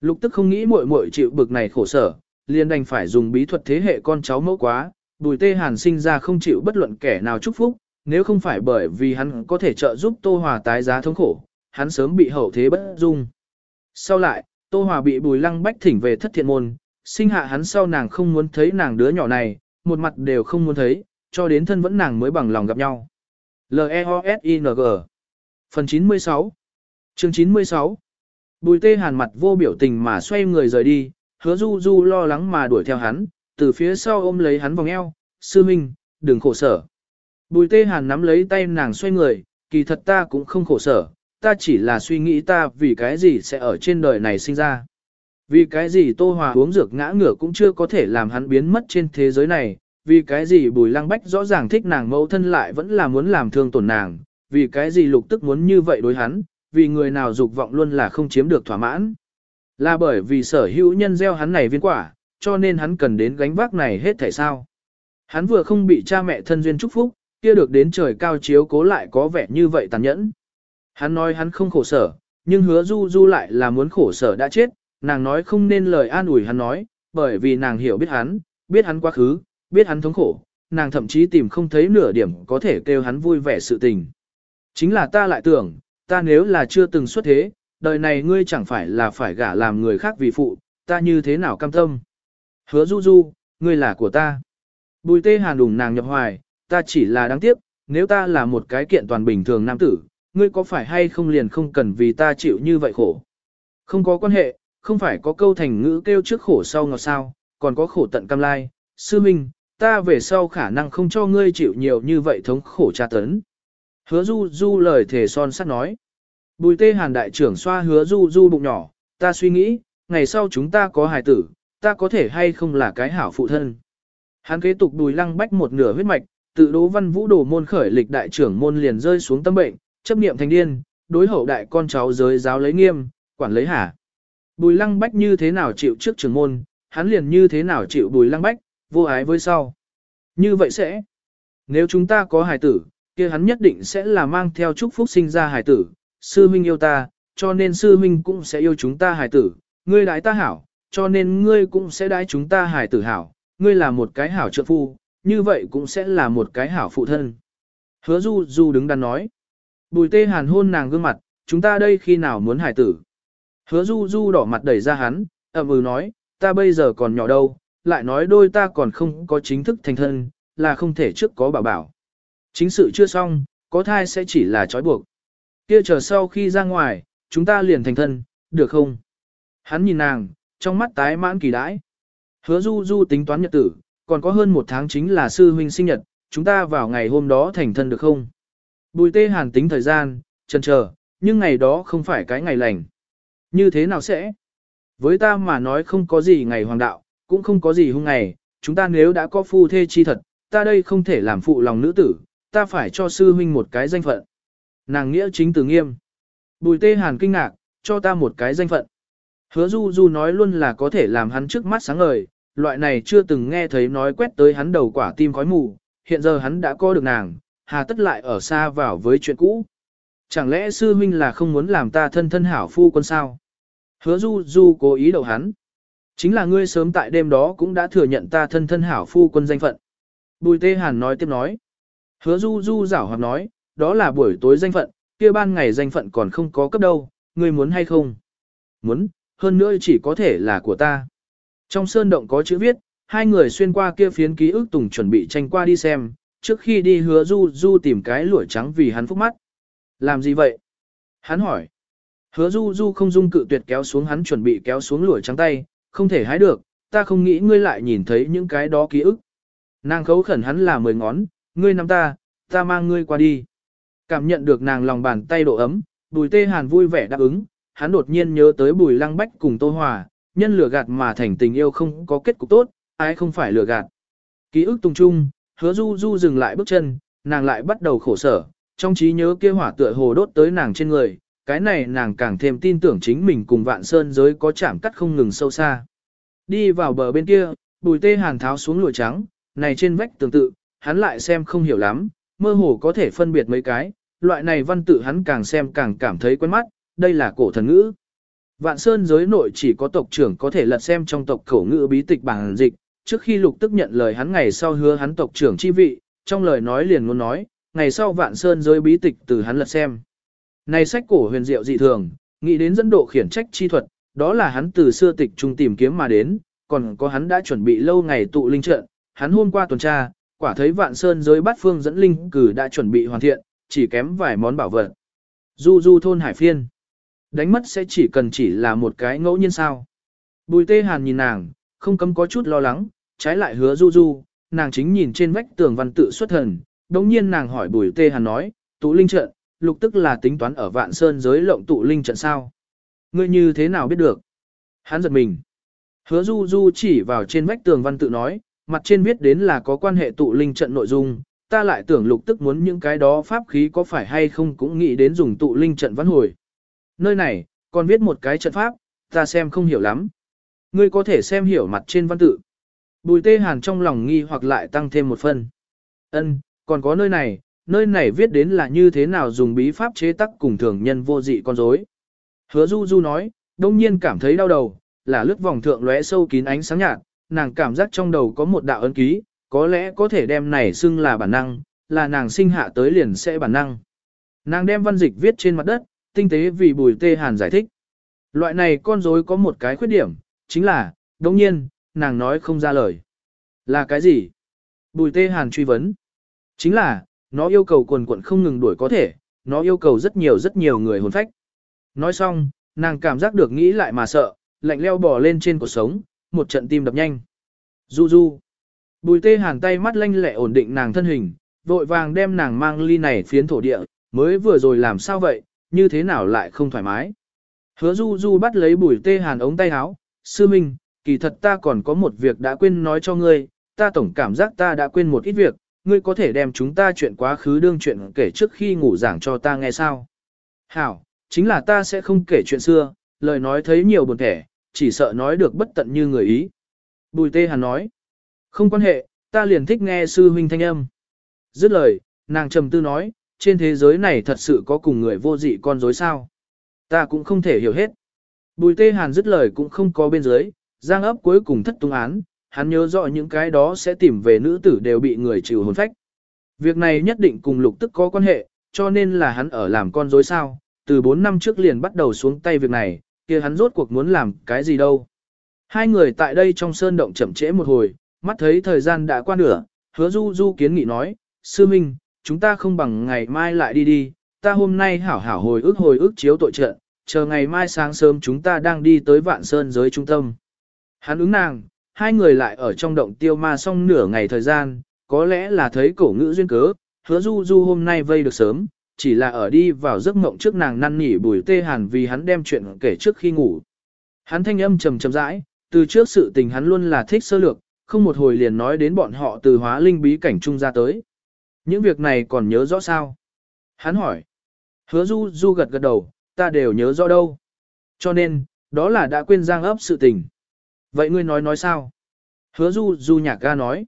Lục tức không nghĩ muội muội chịu bực này khổ sở, liền đành phải dùng bí thuật thế hệ con cháu mẫu quá, bùi tê hàn sinh ra không chịu bất luận kẻ nào chúc phúc, nếu không phải bởi vì hắn có thể trợ giúp Tô Hòa tái giá thống khổ, hắn sớm bị hậu thế bất dung. Sau lại, Tô Hòa bị bùi lăng bách thỉnh về thất thiện môn, sinh hạ hắn sau nàng không muốn thấy nàng đứa nhỏ này, một mặt đều không muốn thấy, cho đến thân vẫn nàng mới bằng lòng gặp nhau. L-E-O-S-I-N-G Phần 96 Chương 96 Bùi tê hàn mặt vô biểu tình mà xoay người rời đi, hứa du du lo lắng mà đuổi theo hắn, từ phía sau ôm lấy hắn vòng eo, sư minh, đừng khổ sở. Bùi tê hàn nắm lấy tay nàng xoay người, kỳ thật ta cũng không khổ sở, ta chỉ là suy nghĩ ta vì cái gì sẽ ở trên đời này sinh ra. Vì cái gì Tô Hòa uống dược ngã ngửa cũng chưa có thể làm hắn biến mất trên thế giới này, vì cái gì Bùi Lăng Bách rõ ràng thích nàng mẫu thân lại vẫn là muốn làm thương tổn nàng, vì cái gì lục tức muốn như vậy đối hắn, vì người nào dục vọng luôn là không chiếm được thỏa mãn. Là bởi vì sở hữu nhân gieo hắn này viên quả, cho nên hắn cần đến gánh vác này hết thể sao. Hắn vừa không bị cha mẹ thân duyên chúc phúc, kia được đến trời cao chiếu cố lại có vẻ như vậy tàn nhẫn. Hắn nói hắn không khổ sở, nhưng hứa du du lại là muốn khổ sở đã chết, nàng nói không nên lời an ủi hắn nói, bởi vì nàng hiểu biết hắn, biết hắn quá khứ, biết hắn thống khổ, nàng thậm chí tìm không thấy nửa điểm có thể kêu hắn vui vẻ sự tình. Chính là ta lại tưởng, ta nếu là chưa từng xuất thế, đời này ngươi chẳng phải là phải gả làm người khác vì phụ, ta như thế nào cam tâm. Hứa du du, ngươi là của ta. Bùi tê hàn đùng nàng nhập hoài, ta chỉ là đáng tiếc, nếu ta là một cái kiện toàn bình thường nam tử, ngươi có phải hay không liền không cần vì ta chịu như vậy khổ. Không có quan hệ, không phải có câu thành ngữ kêu trước khổ sau ngọt sao, còn có khổ tận cam lai. Sư Minh, ta về sau khả năng không cho ngươi chịu nhiều như vậy thống khổ tra tấn. Hứa du du lời thể son sắt nói. Bùi tê hàn đại trưởng xoa hứa du du bụng nhỏ, ta suy nghĩ, ngày sau chúng ta có hài tử, ta có thể hay không là cái hảo phụ thân. Hắn kế tục đùi lăng bách một nửa huyết mạch, tự đố văn vũ đồ môn khởi lịch đại trưởng môn liền rơi xuống tâm bệnh, chấp niệm thành điên, đối hậu đại con cháu giới giáo lấy nghiêm, quản lấy hả. Bùi lăng bách như thế nào chịu trước trưởng môn, hắn liền như thế nào chịu bùi lăng bách, vô ái với sau. Như vậy sẽ, nếu chúng ta có hài tử, kia hắn nhất định sẽ là mang theo chúc phúc sinh ra hài tử, sư minh yêu ta, cho nên sư minh cũng sẽ yêu chúng ta hài tử, ngươi đái ta hảo, cho nên ngươi cũng sẽ đái chúng ta hài tử hảo, ngươi là một cái hảo trợ phu, như vậy cũng sẽ là một cái hảo phụ thân. Hứa du du đứng đắn nói. Bùi tê hàn hôn nàng gương mặt, chúng ta đây khi nào muốn hài tử. Hứa du du đỏ mặt đẩy ra hắn, ậm ừ nói, ta bây giờ còn nhỏ đâu, lại nói đôi ta còn không có chính thức thành thân, là không thể trước có bảo bảo. Chính sự chưa xong, có thai sẽ chỉ là trói buộc. Kia chờ sau khi ra ngoài, chúng ta liền thành thân, được không? Hắn nhìn nàng, trong mắt tái mãn kỳ đãi. Hứa du du tính toán nhật tử, còn có hơn một tháng chính là sư huynh sinh nhật, chúng ta vào ngày hôm đó thành thân được không? Bùi tê hàn tính thời gian, chần chờ, nhưng ngày đó không phải cái ngày lành. Như thế nào sẽ? Với ta mà nói không có gì ngày hoàng đạo, cũng không có gì hung ngày, chúng ta nếu đã có phu thê chi thật, ta đây không thể làm phụ lòng nữ tử, ta phải cho sư huynh một cái danh phận. Nàng nghĩa chính từ nghiêm. Bùi tê hàn kinh ngạc, cho ta một cái danh phận. Hứa du du nói luôn là có thể làm hắn trước mắt sáng ngời, loại này chưa từng nghe thấy nói quét tới hắn đầu quả tim khói mù, hiện giờ hắn đã có được nàng, hà tất lại ở xa vào với chuyện cũ. Chẳng lẽ sư huynh là không muốn làm ta thân thân hảo phu quân sao? Hứa du du cố ý đầu hắn. Chính là ngươi sớm tại đêm đó cũng đã thừa nhận ta thân thân hảo phu quân danh phận. Bùi tê hàn nói tiếp nói. Hứa du du giảo hoặc nói, đó là buổi tối danh phận, kia ban ngày danh phận còn không có cấp đâu, ngươi muốn hay không? Muốn, hơn nữa chỉ có thể là của ta. Trong sơn động có chữ viết, hai người xuyên qua kia phiến ký ức tùng chuẩn bị tranh qua đi xem, trước khi đi hứa du du tìm cái lũi trắng vì hắn phúc mắt. Làm gì vậy? Hắn hỏi. Hứa du du không dung cự tuyệt kéo xuống hắn chuẩn bị kéo xuống lũi trắng tay, không thể hái được, ta không nghĩ ngươi lại nhìn thấy những cái đó ký ức. Nàng khấu khẩn hắn là mười ngón, ngươi nắm ta, ta mang ngươi qua đi. Cảm nhận được nàng lòng bàn tay độ ấm, bùi tê hàn vui vẻ đáp ứng, hắn đột nhiên nhớ tới bùi lăng bách cùng tô hòa, nhân lừa gạt mà thành tình yêu không có kết cục tốt, ai không phải lừa gạt. Ký ức tung chung, hứa du du dừng lại bước chân, nàng lại bắt đầu khổ sở, trong trí nhớ kia hỏa tựa hồ đốt tới nàng trên người, cái này nàng càng thêm tin tưởng chính mình cùng vạn sơn giới có chạm cắt không ngừng sâu xa. Đi vào bờ bên kia, bùi tê hàn tháo xuống lụa trắng, này trên vách tương tự, hắn lại xem không hiểu lắm, mơ hồ có thể phân biệt mấy cái, loại này văn tự hắn càng xem càng cảm thấy quen mắt, đây là cổ thần ngữ. Vạn Sơn giới nội chỉ có tộc trưởng có thể lật xem trong tộc khẩu ngữ bí tịch bản dịch, trước khi lục tức nhận lời hắn ngày sau hứa hắn tộc trưởng chi vị, trong lời nói liền muốn nói, ngày sau Vạn Sơn giới bí tịch từ hắn lật xem. Này sách cổ huyền diệu dị thường, nghĩ đến dẫn độ khiển trách chi thuật, đó là hắn từ xưa tịch trung tìm kiếm mà đến, còn có hắn đã chuẩn bị lâu ngày tụ linh trận, hắn hôm qua tuần tra, quả thấy Vạn Sơn giới bát phương dẫn linh cử đã chuẩn bị hoàn thiện, chỉ kém vài món bảo vật. Du du thôn hải phiên. Đánh mất sẽ chỉ cần chỉ là một cái ngẫu nhiên sao. Bùi tê hàn nhìn nàng, không cấm có chút lo lắng, trái lại hứa du du, nàng chính nhìn trên vách tường văn tự xuất thần. Đống nhiên nàng hỏi bùi tê hàn nói, tụ linh trận, lục tức là tính toán ở vạn sơn giới lộng tụ linh trận sao. Ngươi như thế nào biết được? Hắn giật mình. Hứa du du chỉ vào trên vách tường văn tự nói, mặt trên viết đến là có quan hệ tụ linh trận nội dung, ta lại tưởng lục tức muốn những cái đó pháp khí có phải hay không cũng nghĩ đến dùng tụ linh trận văn hồi. Nơi này, còn viết một cái trận pháp, ta xem không hiểu lắm. Ngươi có thể xem hiểu mặt trên văn tự. Bùi tê hàn trong lòng nghi hoặc lại tăng thêm một phần. Ân, còn có nơi này, nơi này viết đến là như thế nào dùng bí pháp chế tắc cùng thường nhân vô dị con rối. Hứa Du Du nói, đông nhiên cảm thấy đau đầu, là lướt vòng thượng lóe sâu kín ánh sáng nhạt, nàng cảm giác trong đầu có một đạo ấn ký, có lẽ có thể đem này xưng là bản năng, là nàng sinh hạ tới liền sẽ bản năng. Nàng đem văn dịch viết trên mặt đất, tinh tế vì bùi tê hàn giải thích. Loại này con rối có một cái khuyết điểm, chính là, đồng nhiên, nàng nói không ra lời. Là cái gì? Bùi tê hàn truy vấn. Chính là, nó yêu cầu quần quận không ngừng đuổi có thể, nó yêu cầu rất nhiều rất nhiều người hồn phách. Nói xong, nàng cảm giác được nghĩ lại mà sợ, lạnh leo bò lên trên cuộc sống, một trận tim đập nhanh. Du du. Bùi tê hàn tay mắt lanh lẹ ổn định nàng thân hình, vội vàng đem nàng mang ly này phiến thổ địa, mới vừa rồi làm sao vậy, như thế nào lại không thoải mái. Hứa du du bắt lấy bùi tê hàn ống tay áo, sư minh, kỳ thật ta còn có một việc đã quên nói cho ngươi, ta tổng cảm giác ta đã quên một ít việc, ngươi có thể đem chúng ta chuyện quá khứ đương chuyện kể trước khi ngủ giảng cho ta nghe sao. Hảo, chính là ta sẽ không kể chuyện xưa, lời nói thấy nhiều buồn thẻ, chỉ sợ nói được bất tận như người ý. Bùi tê hàn nói, không quan hệ, ta liền thích nghe sư huynh thanh âm. Dứt lời, nàng trầm tư nói, trên thế giới này thật sự có cùng người vô dị con dối sao. Ta cũng không thể hiểu hết. Bùi tê hàn dứt lời cũng không có bên dưới, giang ấp cuối cùng thất tung án, hắn nhớ rõ những cái đó sẽ tìm về nữ tử đều bị người chịu hồn phách. Việc này nhất định cùng lục tức có quan hệ, cho nên là hắn ở làm con dối sao, từ 4 năm trước liền bắt đầu xuống tay việc này, kia hắn rốt cuộc muốn làm cái gì đâu. Hai người tại đây trong sơn động chậm trễ một hồi, mắt thấy thời gian đã qua nửa, hứa du du kiến nghị nói, sư minh, chúng ta không bằng ngày mai lại đi đi, ta hôm nay hảo hảo hồi ức hồi ức chiếu tội trận, chờ ngày mai sáng sớm chúng ta đang đi tới vạn sơn giới trung tâm. Hắn ứng nàng, hai người lại ở trong động tiêu ma xong nửa ngày thời gian, có lẽ là thấy cổ ngữ duyên cớ, hứa du du hôm nay vây được sớm, chỉ là ở đi vào giấc mộng trước nàng năn nỉ bùi tê hàn vì hắn đem chuyện kể trước khi ngủ. Hắn thanh âm trầm trầm rãi, từ trước sự tình hắn luôn là thích sơ lược, không một hồi liền nói đến bọn họ từ hóa linh bí cảnh trung ra tới. Những việc này còn nhớ rõ sao? Hắn hỏi. Hứa du du gật gật đầu, ta đều nhớ rõ đâu. Cho nên, đó là đã quên giang ấp sự tình. Vậy ngươi nói nói sao? Hứa du du nhạc ga nói.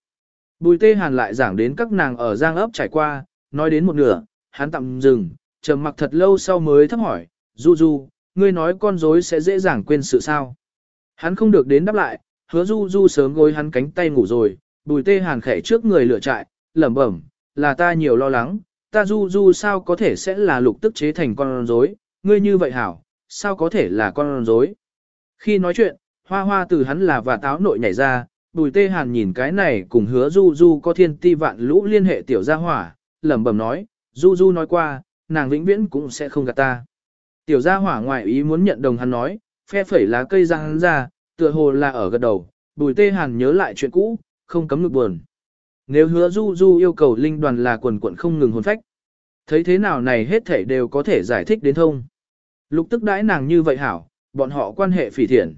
Bùi tê hàn lại giảng đến các nàng ở giang ấp trải qua, nói đến một nửa, hắn tạm dừng, trầm mặc thật lâu sau mới thấp hỏi, du du, ngươi nói con rối sẽ dễ dàng quên sự sao? Hắn không được đến đáp lại, hứa du du sớm gối hắn cánh tay ngủ rồi, bùi tê hàn khẽ trước người lửa trại, lẩm bẩm, là ta nhiều lo lắng, ta du du sao có thể sẽ là lục tức chế thành con rối, ngươi như vậy hảo, sao có thể là con rối? Khi nói chuyện, hoa hoa từ hắn là và táo nội nhảy ra, bùi tê hàn nhìn cái này cùng hứa du du có thiên ti vạn lũ liên hệ tiểu gia hỏa, lẩm bẩm nói, du du nói qua, nàng vĩnh viễn cũng sẽ không gạt ta. Tiểu gia hỏa ngoại ý muốn nhận đồng hắn nói, phe phẩy lá cây ra hắn ra, tựa hồ là ở gật đầu, bùi tê hàn nhớ lại chuyện cũ, không cấm ngực buồn. Nếu hứa du du yêu cầu linh đoàn là quần quận không ngừng hồn phách. Thấy thế nào này hết thể đều có thể giải thích đến thông. Lục tức đãi nàng như vậy hảo, bọn họ quan hệ phỉ thiện.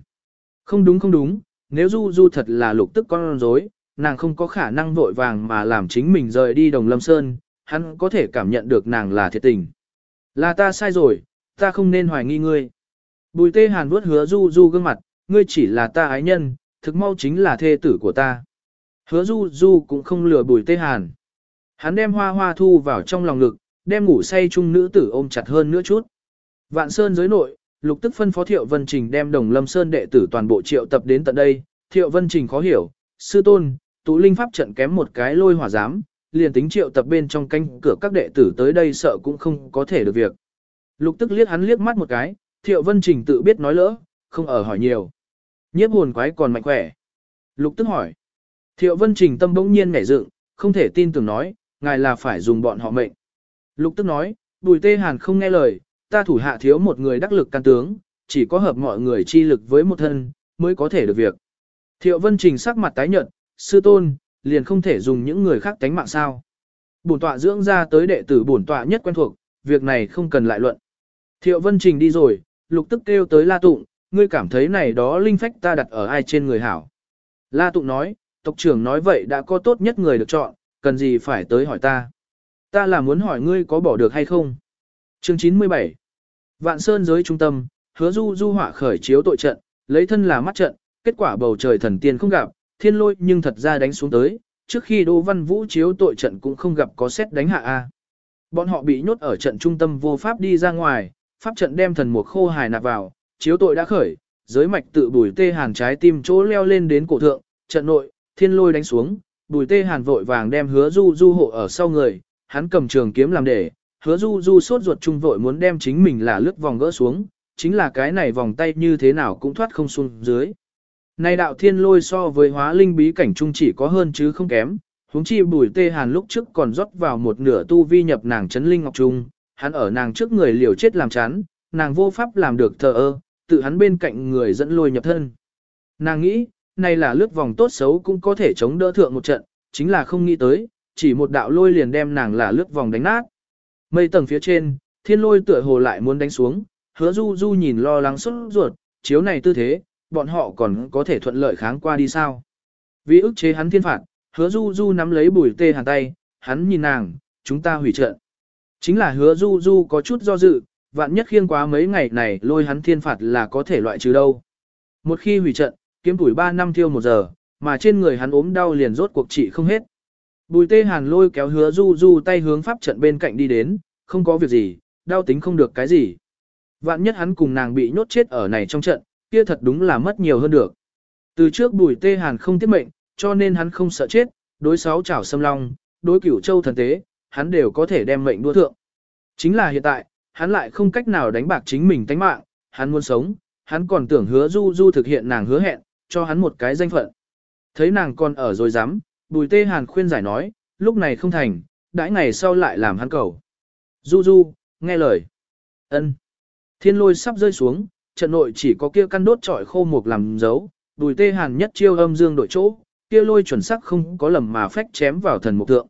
Không đúng không đúng, nếu du du thật là lục tức con rối, nàng không có khả năng vội vàng mà làm chính mình rời đi đồng lâm sơn, hắn có thể cảm nhận được nàng là thiệt tình. Là ta sai rồi, ta không nên hoài nghi ngươi. Bùi tê hàn vuốt hứa du du gương mặt, ngươi chỉ là ta ái nhân, thực mau chính là thê tử của ta. Hứa du du cũng không lừa bùi tê hàn. Hắn đem hoa hoa thu vào trong lòng ngực, đem ngủ say chung nữ tử ôm chặt hơn nữa chút. Vạn Sơn giới nội, lục tức phân phó Thiệu Vân Trình đem đồng lâm Sơn đệ tử toàn bộ triệu tập đến tận đây. Thiệu Vân Trình khó hiểu, sư tôn, tụ linh pháp trận kém một cái lôi hỏa giám, liền tính triệu tập bên trong canh cửa các đệ tử tới đây sợ cũng không có thể được việc. Lục tức liếc hắn liếc mắt một cái, Thiệu Vân Trình tự biết nói lỡ, không ở hỏi nhiều. Nhiếp hồn quái còn mạnh khỏe. Lục tức hỏi. Thiệu Vân Trình tâm bỗng nhiên nhảy dựng, không thể tin tưởng nói, ngài là phải dùng bọn họ mệnh. Lục tức nói, bùi tê hàn không nghe lời, ta thủ hạ thiếu một người đắc lực can tướng, chỉ có hợp mọi người chi lực với một thân, mới có thể được việc. Thiệu Vân Trình sắc mặt tái nhợt, sư tôn, liền không thể dùng những người khác tánh mạng sao. Bổn tọa dưỡng ra tới đệ tử bổn tọa nhất quen thuộc, việc này không cần lại luận. Thiệu Vân Trình đi rồi, lục tức kêu tới La Tụng, ngươi cảm thấy này đó linh phách ta đặt ở ai trên người hảo. La Tụng nói, tộc trưởng nói vậy đã có tốt nhất người được chọn, cần gì phải tới hỏi ta. Ta là muốn hỏi ngươi có bỏ được hay không. Chương 97 Vạn Sơn giới trung tâm, hứa du du hỏa khởi chiếu tội trận, lấy thân là mắt trận, kết quả bầu trời thần tiên không gặp, thiên lôi nhưng thật ra đánh xuống tới, trước khi Đỗ Văn Vũ chiếu tội trận cũng không gặp có xét đánh hạ A. Bọn họ bị nhốt ở trận trung tâm vô pháp đi ra ngoài, pháp trận đem thần mục khô hài nạp vào, chiếu tội đã khởi, giới mạch tự bùi tê hàn trái tim chỗ leo lên đến cổ thượng, trận nội, thiên lôi đánh xuống, bùi tê hàn vội vàng đem hứa du du hộ ở sau người, hắn cầm trường kiếm làm để, hứa du du sốt ruột trung vội muốn đem chính mình là lướt vòng gỡ xuống, chính là cái này vòng tay như thế nào cũng thoát không xuống dưới nay đạo thiên lôi so với hóa linh bí cảnh trung chỉ có hơn chứ không kém, huống chi bùi tê hàn lúc trước còn rót vào một nửa tu vi nhập nàng chấn linh ngọc trung, hắn ở nàng trước người liều chết làm chán, nàng vô pháp làm được thờ ơ, tự hắn bên cạnh người dẫn lôi nhập thân. Nàng nghĩ, này là lướt vòng tốt xấu cũng có thể chống đỡ thượng một trận, chính là không nghĩ tới, chỉ một đạo lôi liền đem nàng là lướt vòng đánh nát. Mây tầng phía trên, thiên lôi tựa hồ lại muốn đánh xuống, hứa du du nhìn lo lắng xuất ruột, chiếu này tư thế, bọn họ còn có thể thuận lợi kháng qua đi sao. Vì ức chế hắn thiên phạt, hứa du du nắm lấy bùi tê hàn tay, hắn nhìn nàng, chúng ta hủy trận. Chính là hứa du du có chút do dự, vạn nhất khiêng quá mấy ngày này lôi hắn thiên phạt là có thể loại trừ đâu. Một khi hủy trận, kiếm tuổi 3 năm thiêu một giờ, mà trên người hắn ốm đau liền rốt cuộc trị không hết. Bùi tê hàn lôi kéo hứa du du tay hướng pháp trận bên cạnh đi đến, không có việc gì, đau tính không được cái gì. Vạn nhất hắn cùng nàng bị nhốt chết ở này trong trận, kia thật đúng là mất nhiều hơn được. Từ trước bùi tê hàn không tiết mệnh, cho nên hắn không sợ chết, đối sáu chảo xâm long, đối cửu châu thần tế, hắn đều có thể đem mệnh đua thượng. Chính là hiện tại, hắn lại không cách nào đánh bạc chính mình tánh mạng, hắn muốn sống, hắn còn tưởng hứa du du thực hiện nàng hứa hẹn, cho hắn một cái danh phận. Thấy nàng còn ở rồi dám, bùi tê hàn khuyên giải nói, lúc này không thành, đãi ngày sau lại làm hắn cầu. Du du, nghe lời. ân Thiên lôi sắp rơi xuống, trận nội chỉ có kia căn đốt trọi khô mục làm dấu, đùi tê hàn nhất chiêu âm dương đội chỗ, kia lôi chuẩn sắc không có lầm mà phách chém vào thần mục tượng.